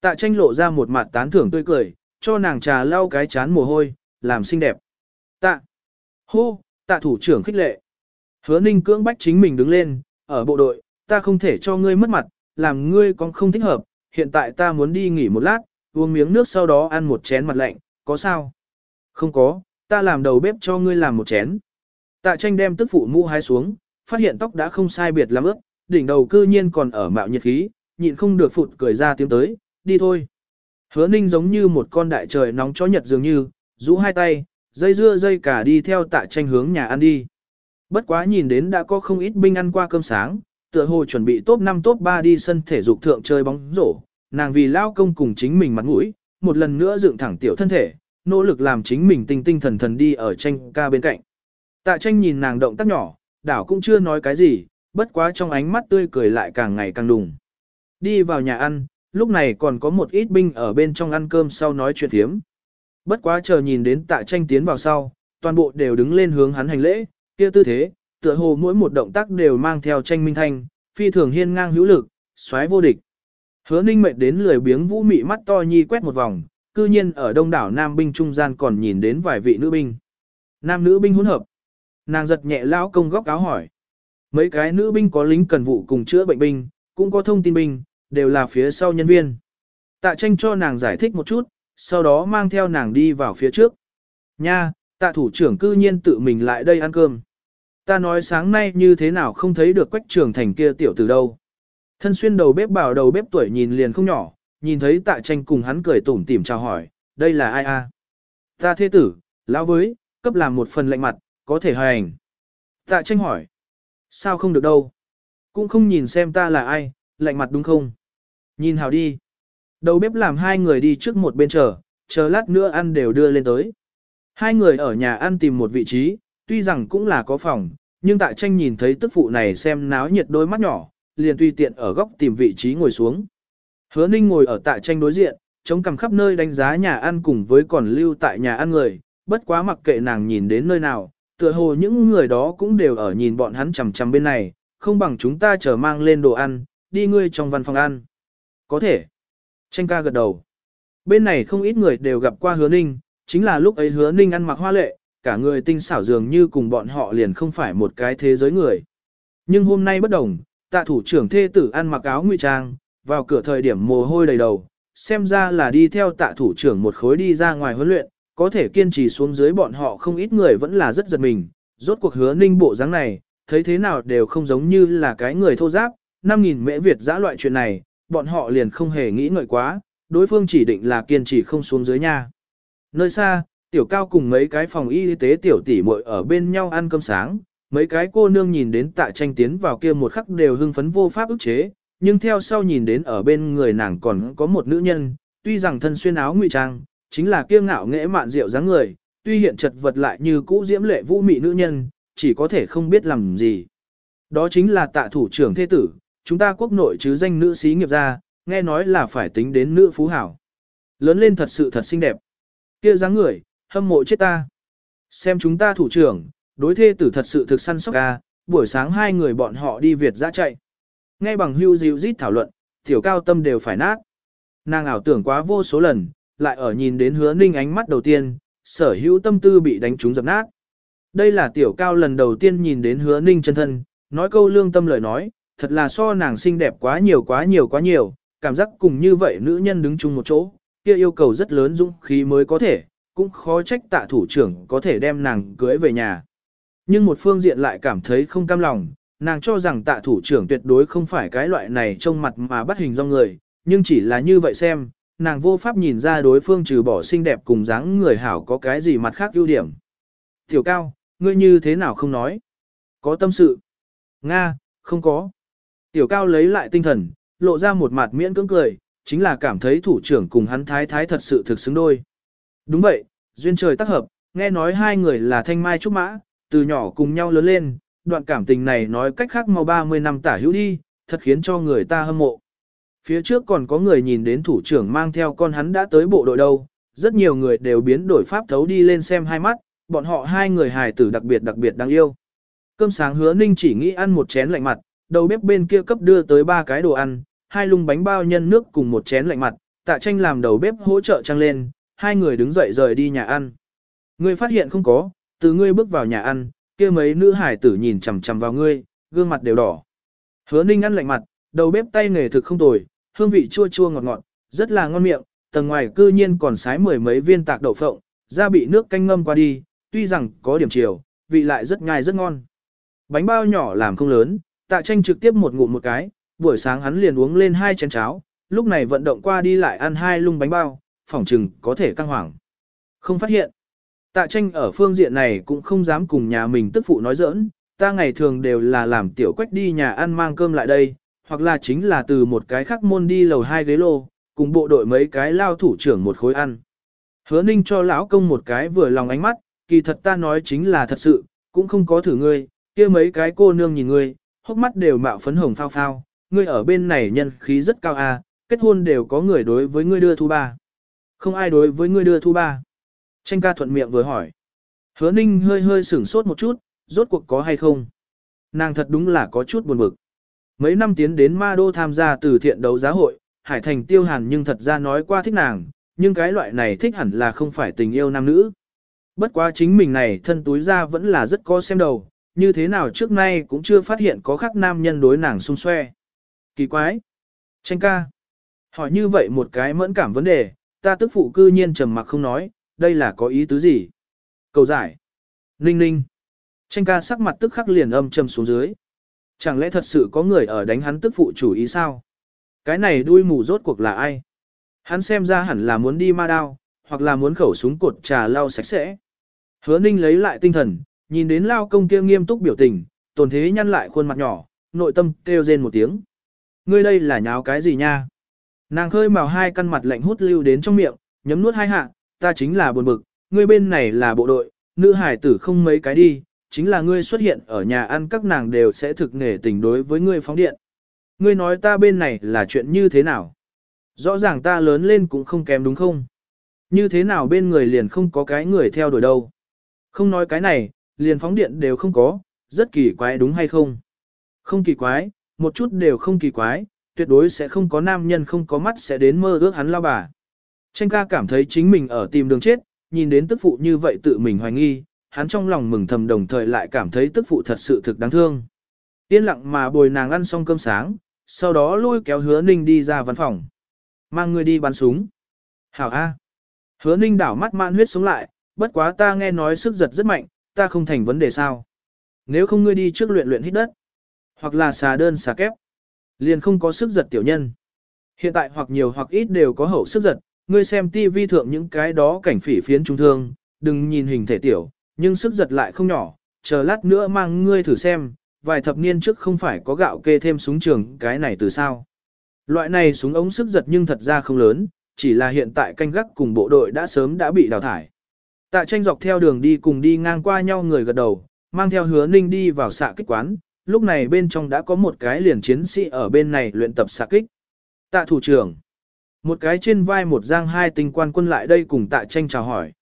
Tạ tranh lộ ra một mặt tán thưởng tươi cười, cho nàng trà lau cái chán mồ hôi, làm xinh đẹp. Tạ. Hô, tạ thủ trưởng khích lệ. Hứa ninh cưỡng bách chính mình đứng lên, ở bộ đội, ta không thể cho ngươi mất mặt, làm ngươi còn không thích hợp, hiện tại ta muốn đi nghỉ một lát, uống miếng nước sau đó ăn một chén mặt lạnh, có sao? Không có, ta làm đầu bếp cho ngươi làm một chén. Tạ tranh đem tức phụ mũ hái xuống, phát hiện tóc đã không sai biệt lắm ướt, đỉnh đầu cư nhiên còn ở mạo nhiệt khí, nhịn không được phụt cười ra tiếng tới, đi thôi. Hứa ninh giống như một con đại trời nóng chó nhật dường như, rũ hai tay, dây dưa dây cả đi theo tạ tranh hướng nhà ăn đi. Bất quá nhìn đến đã có không ít binh ăn qua cơm sáng, tựa hồ chuẩn bị top 5 top 3 đi sân thể dục thượng chơi bóng rổ, nàng vì lao công cùng chính mình mặt mũi, một lần nữa dựng thẳng tiểu thân thể, nỗ lực làm chính mình tinh tinh thần thần đi ở tranh ca bên cạnh. Tạ tranh nhìn nàng động tác nhỏ, đảo cũng chưa nói cái gì, bất quá trong ánh mắt tươi cười lại càng ngày càng đùng. Đi vào nhà ăn, lúc này còn có một ít binh ở bên trong ăn cơm sau nói chuyện thiếm. Bất quá chờ nhìn đến tạ tranh tiến vào sau, toàn bộ đều đứng lên hướng hắn hành lễ, kia tư thế, tựa hồ mỗi một động tác đều mang theo tranh minh thanh, phi thường hiên ngang hữu lực, xoáy vô địch. Hứa ninh mệt đến lười biếng vũ mị mắt to nhi quét một vòng, cư nhiên ở đông đảo nam binh trung gian còn nhìn đến vài vị nữ binh. Nam nữ binh hỗn hợp. Nàng giật nhẹ lão công góc áo hỏi. Mấy cái nữ binh có lính cần vụ cùng chữa bệnh binh, cũng có thông tin binh, đều là phía sau nhân viên. Tạ tranh cho nàng giải thích một chút, sau đó mang theo nàng đi vào phía trước. Nha, tạ thủ trưởng cư nhiên tự mình lại đây ăn cơm. Ta nói sáng nay như thế nào không thấy được quách trường thành kia tiểu từ đâu. Thân xuyên đầu bếp bảo đầu bếp tuổi nhìn liền không nhỏ, nhìn thấy tạ tranh cùng hắn cười tủm tỉm chào hỏi, đây là ai a? Ta thế tử, lão với, cấp làm một phần lạnh mặt, có thể hành. Tạ tranh hỏi, sao không được đâu? Cũng không nhìn xem ta là ai, lạnh mặt đúng không? Nhìn hào đi. Đầu bếp làm hai người đi trước một bên chờ, chờ lát nữa ăn đều đưa lên tới. Hai người ở nhà ăn tìm một vị trí, tuy rằng cũng là có phòng, nhưng tại tranh nhìn thấy tức phụ này xem náo nhiệt đôi mắt nhỏ, liền tùy tiện ở góc tìm vị trí ngồi xuống. Hứa ninh ngồi ở tại tranh đối diện, chống cằm khắp nơi đánh giá nhà ăn cùng với còn lưu tại nhà ăn người, bất quá mặc kệ nàng nhìn đến nơi nào, tựa hồ những người đó cũng đều ở nhìn bọn hắn chằm chằm bên này, không bằng chúng ta chờ mang lên đồ ăn, đi ngươi trong văn phòng ăn. Có thể. Tranh ca gật đầu. Bên này không ít người đều gặp qua hứa ninh, chính là lúc ấy hứa ninh ăn mặc hoa lệ, cả người tinh xảo dường như cùng bọn họ liền không phải một cái thế giới người. Nhưng hôm nay bất đồng, tạ thủ trưởng thê tử ăn mặc áo nguy trang, vào cửa thời điểm mồ hôi đầy đầu, xem ra là đi theo tạ thủ trưởng một khối đi ra ngoài huấn luyện, có thể kiên trì xuống dưới bọn họ không ít người vẫn là rất giật mình, rốt cuộc hứa ninh bộ dáng này, thấy thế nào đều không giống như là cái người thô giáp, 5.000 mễ Việt giã loại chuyện này, bọn họ liền không hề nghĩ ngợi quá, đối phương chỉ định là kiên trì không xuống dưới nha. Nơi xa, tiểu cao cùng mấy cái phòng y tế tiểu tỷ muội ở bên nhau ăn cơm sáng, mấy cái cô nương nhìn đến tạ tranh tiến vào kia một khắc đều hưng phấn vô pháp ức chế, nhưng theo sau nhìn đến ở bên người nàng còn có một nữ nhân, tuy rằng thân xuyên áo ngụy trang, chính là kiêu ngạo nghệ mạn rượu dáng người, tuy hiện chật vật lại như cũ diễm lệ vũ mị nữ nhân, chỉ có thể không biết làm gì. Đó chính là tạ thủ trưởng thế tử, chúng ta quốc nội chứ danh nữ sĩ nghiệp gia, nghe nói là phải tính đến nữ phú hảo. Lớn lên thật sự thật xinh đẹp. Kia dáng người, hâm mộ chết ta. Xem chúng ta thủ trưởng, đối thê tử thật sự thực săn sóc ca, buổi sáng hai người bọn họ đi Việt ra chạy. Nghe bằng hưu dịu rít thảo luận, tiểu cao tâm đều phải nát. Nàng ảo tưởng quá vô số lần, lại ở nhìn đến hứa ninh ánh mắt đầu tiên, sở hữu tâm tư bị đánh trúng dập nát. Đây là tiểu cao lần đầu tiên nhìn đến hứa ninh chân thân, nói câu lương tâm lời nói, thật là so nàng xinh đẹp quá nhiều quá nhiều quá nhiều, cảm giác cùng như vậy nữ nhân đứng chung một chỗ, kia yêu cầu rất lớn dũng khí mới có thể, cũng khó trách tạ thủ trưởng có thể đem nàng cưới về nhà. Nhưng một phương diện lại cảm thấy không cam lòng, nàng cho rằng tạ thủ trưởng tuyệt đối không phải cái loại này trông mặt mà bắt hình do người, nhưng chỉ là như vậy xem, nàng vô pháp nhìn ra đối phương trừ bỏ xinh đẹp cùng dáng người hảo có cái gì mặt khác ưu điểm. Tiểu cao, ngươi như thế nào không nói? Có tâm sự? Nga, không có. Tiểu cao lấy lại tinh thần, lộ ra một mặt miễn cưỡng cười, chính là cảm thấy thủ trưởng cùng hắn thái thái thật sự thực xứng đôi. Đúng vậy, duyên trời tác hợp, nghe nói hai người là thanh mai trúc mã, từ nhỏ cùng nhau lớn lên, đoạn cảm tình này nói cách khác mau 30 năm tả hữu đi, thật khiến cho người ta hâm mộ. Phía trước còn có người nhìn đến thủ trưởng mang theo con hắn đã tới bộ đội đâu, rất nhiều người đều biến đổi pháp thấu đi lên xem hai mắt, bọn họ hai người hài tử đặc biệt đặc biệt đáng yêu. Cơm sáng hứa ninh chỉ nghĩ ăn một chén lạnh mặt, đầu bếp bên kia cấp đưa tới ba cái đồ ăn, hai lung bánh bao nhân nước cùng một chén lạnh mặt, tạ tranh làm đầu bếp hỗ trợ trăng lên, hai người đứng dậy rời đi nhà ăn. Ngươi phát hiện không có, từ ngươi bước vào nhà ăn, kia mấy nữ hải tử nhìn chằm chằm vào ngươi, gương mặt đều đỏ. Hứa ninh ăn lạnh mặt, đầu bếp tay nghề thực không tồi, hương vị chua chua ngọt ngọt, rất là ngon miệng, tầng ngoài cư nhiên còn sái mười mấy viên tạc đậu phộng, da bị nước canh ngâm qua đi, tuy rằng có điểm chiều, vị lại rất ngai rất ngon. Bánh bao nhỏ làm không lớn, tạ tranh trực tiếp một ngụm một cái, buổi sáng hắn liền uống lên hai chén cháo, lúc này vận động qua đi lại ăn hai lung bánh bao, phỏng chừng có thể căng hoảng. Không phát hiện. Tạ tranh ở phương diện này cũng không dám cùng nhà mình tức phụ nói giỡn, ta ngày thường đều là làm tiểu quách đi nhà ăn mang cơm lại đây, hoặc là chính là từ một cái khác môn đi lầu hai ghế lô, cùng bộ đội mấy cái lao thủ trưởng một khối ăn. Hứa ninh cho lão công một cái vừa lòng ánh mắt, kỳ thật ta nói chính là thật sự, cũng không có thử ngươi, kia mấy cái cô nương nhìn ngươi, hốc mắt đều mạo phấn hồng phao phao, ngươi ở bên này nhân khí rất cao à, kết hôn đều có người đối với ngươi đưa thu ba. Không ai đối với ngươi đưa thu ba. Tranh ca thuận miệng vừa hỏi. Hứa ninh hơi hơi sửng sốt một chút, rốt cuộc có hay không. Nàng thật đúng là có chút buồn bực. Mấy năm tiến đến Ma Đô tham gia từ thiện đấu giá hội, Hải Thành tiêu hàn nhưng thật ra nói qua thích nàng, nhưng cái loại này thích hẳn là không phải tình yêu nam nữ. Bất quá chính mình này thân túi ra vẫn là rất có xem đầu, như thế nào trước nay cũng chưa phát hiện có khắc nam nhân đối nàng xung xoe. Kỳ quái. Tranh ca. Hỏi như vậy một cái mẫn cảm vấn đề, ta tức phụ cư nhiên trầm mặc không nói, đây là có ý tứ gì? Cầu giải. Ninh ninh. Tranh ca sắc mặt tức khắc liền âm trầm xuống dưới. Chẳng lẽ thật sự có người ở đánh hắn tức phụ chủ ý sao? Cái này đuôi mù rốt cuộc là ai? Hắn xem ra hẳn là muốn đi ma đao, hoặc là muốn khẩu súng cột trà lau sạch sẽ. Hứa ninh lấy lại tinh thần, nhìn đến lao công kia nghiêm túc biểu tình, tồn thế nhăn lại khuôn mặt nhỏ, nội tâm kêu rên một tiếng. Ngươi đây là nháo cái gì nha? Nàng khơi màu hai căn mặt lạnh hút lưu đến trong miệng, nhấm nuốt hai hạ, ta chính là buồn bực, ngươi bên này là bộ đội, nữ hải tử không mấy cái đi, chính là ngươi xuất hiện ở nhà ăn các nàng đều sẽ thực nể tình đối với ngươi phóng điện. Ngươi nói ta bên này là chuyện như thế nào? Rõ ràng ta lớn lên cũng không kém đúng không? Như thế nào bên người liền không có cái người theo đuổi đâu? Không nói cái này, liền phóng điện đều không có, rất kỳ quái đúng hay không? Không kỳ quái, một chút đều không kỳ quái, tuyệt đối sẽ không có nam nhân không có mắt sẽ đến mơ ước hắn lao bà. Tranh ca cảm thấy chính mình ở tìm đường chết, nhìn đến tức phụ như vậy tự mình hoài nghi, hắn trong lòng mừng thầm đồng thời lại cảm thấy tức phụ thật sự thực đáng thương. Yên lặng mà bồi nàng ăn xong cơm sáng, sau đó lôi kéo hứa ninh đi ra văn phòng. Mang người đi bắn súng. Hảo A. Hứa ninh đảo mắt man huyết sống lại, bất quá ta nghe nói sức giật rất mạnh, ta không thành vấn đề sao. Nếu không ngươi đi trước luyện luyện hít đất, hoặc là xà đơn xà kép, liền không có sức giật tiểu nhân. Hiện tại hoặc nhiều hoặc ít đều có hậu sức giật, ngươi xem tivi thượng những cái đó cảnh phỉ phiến trung thương, đừng nhìn hình thể tiểu, nhưng sức giật lại không nhỏ, chờ lát nữa mang ngươi thử xem, vài thập niên trước không phải có gạo kê thêm súng trường cái này từ sao. Loại này súng ống sức giật nhưng thật ra không lớn, chỉ là hiện tại canh gác cùng bộ đội đã sớm đã bị đào thải. Tạ tranh dọc theo đường đi cùng đi ngang qua nhau người gật đầu, mang theo hứa ninh đi vào xạ kích quán, lúc này bên trong đã có một cái liền chiến sĩ ở bên này luyện tập xạ kích. Tạ thủ trưởng, một cái trên vai một giang hai tinh quan quân lại đây cùng tạ tranh chào hỏi.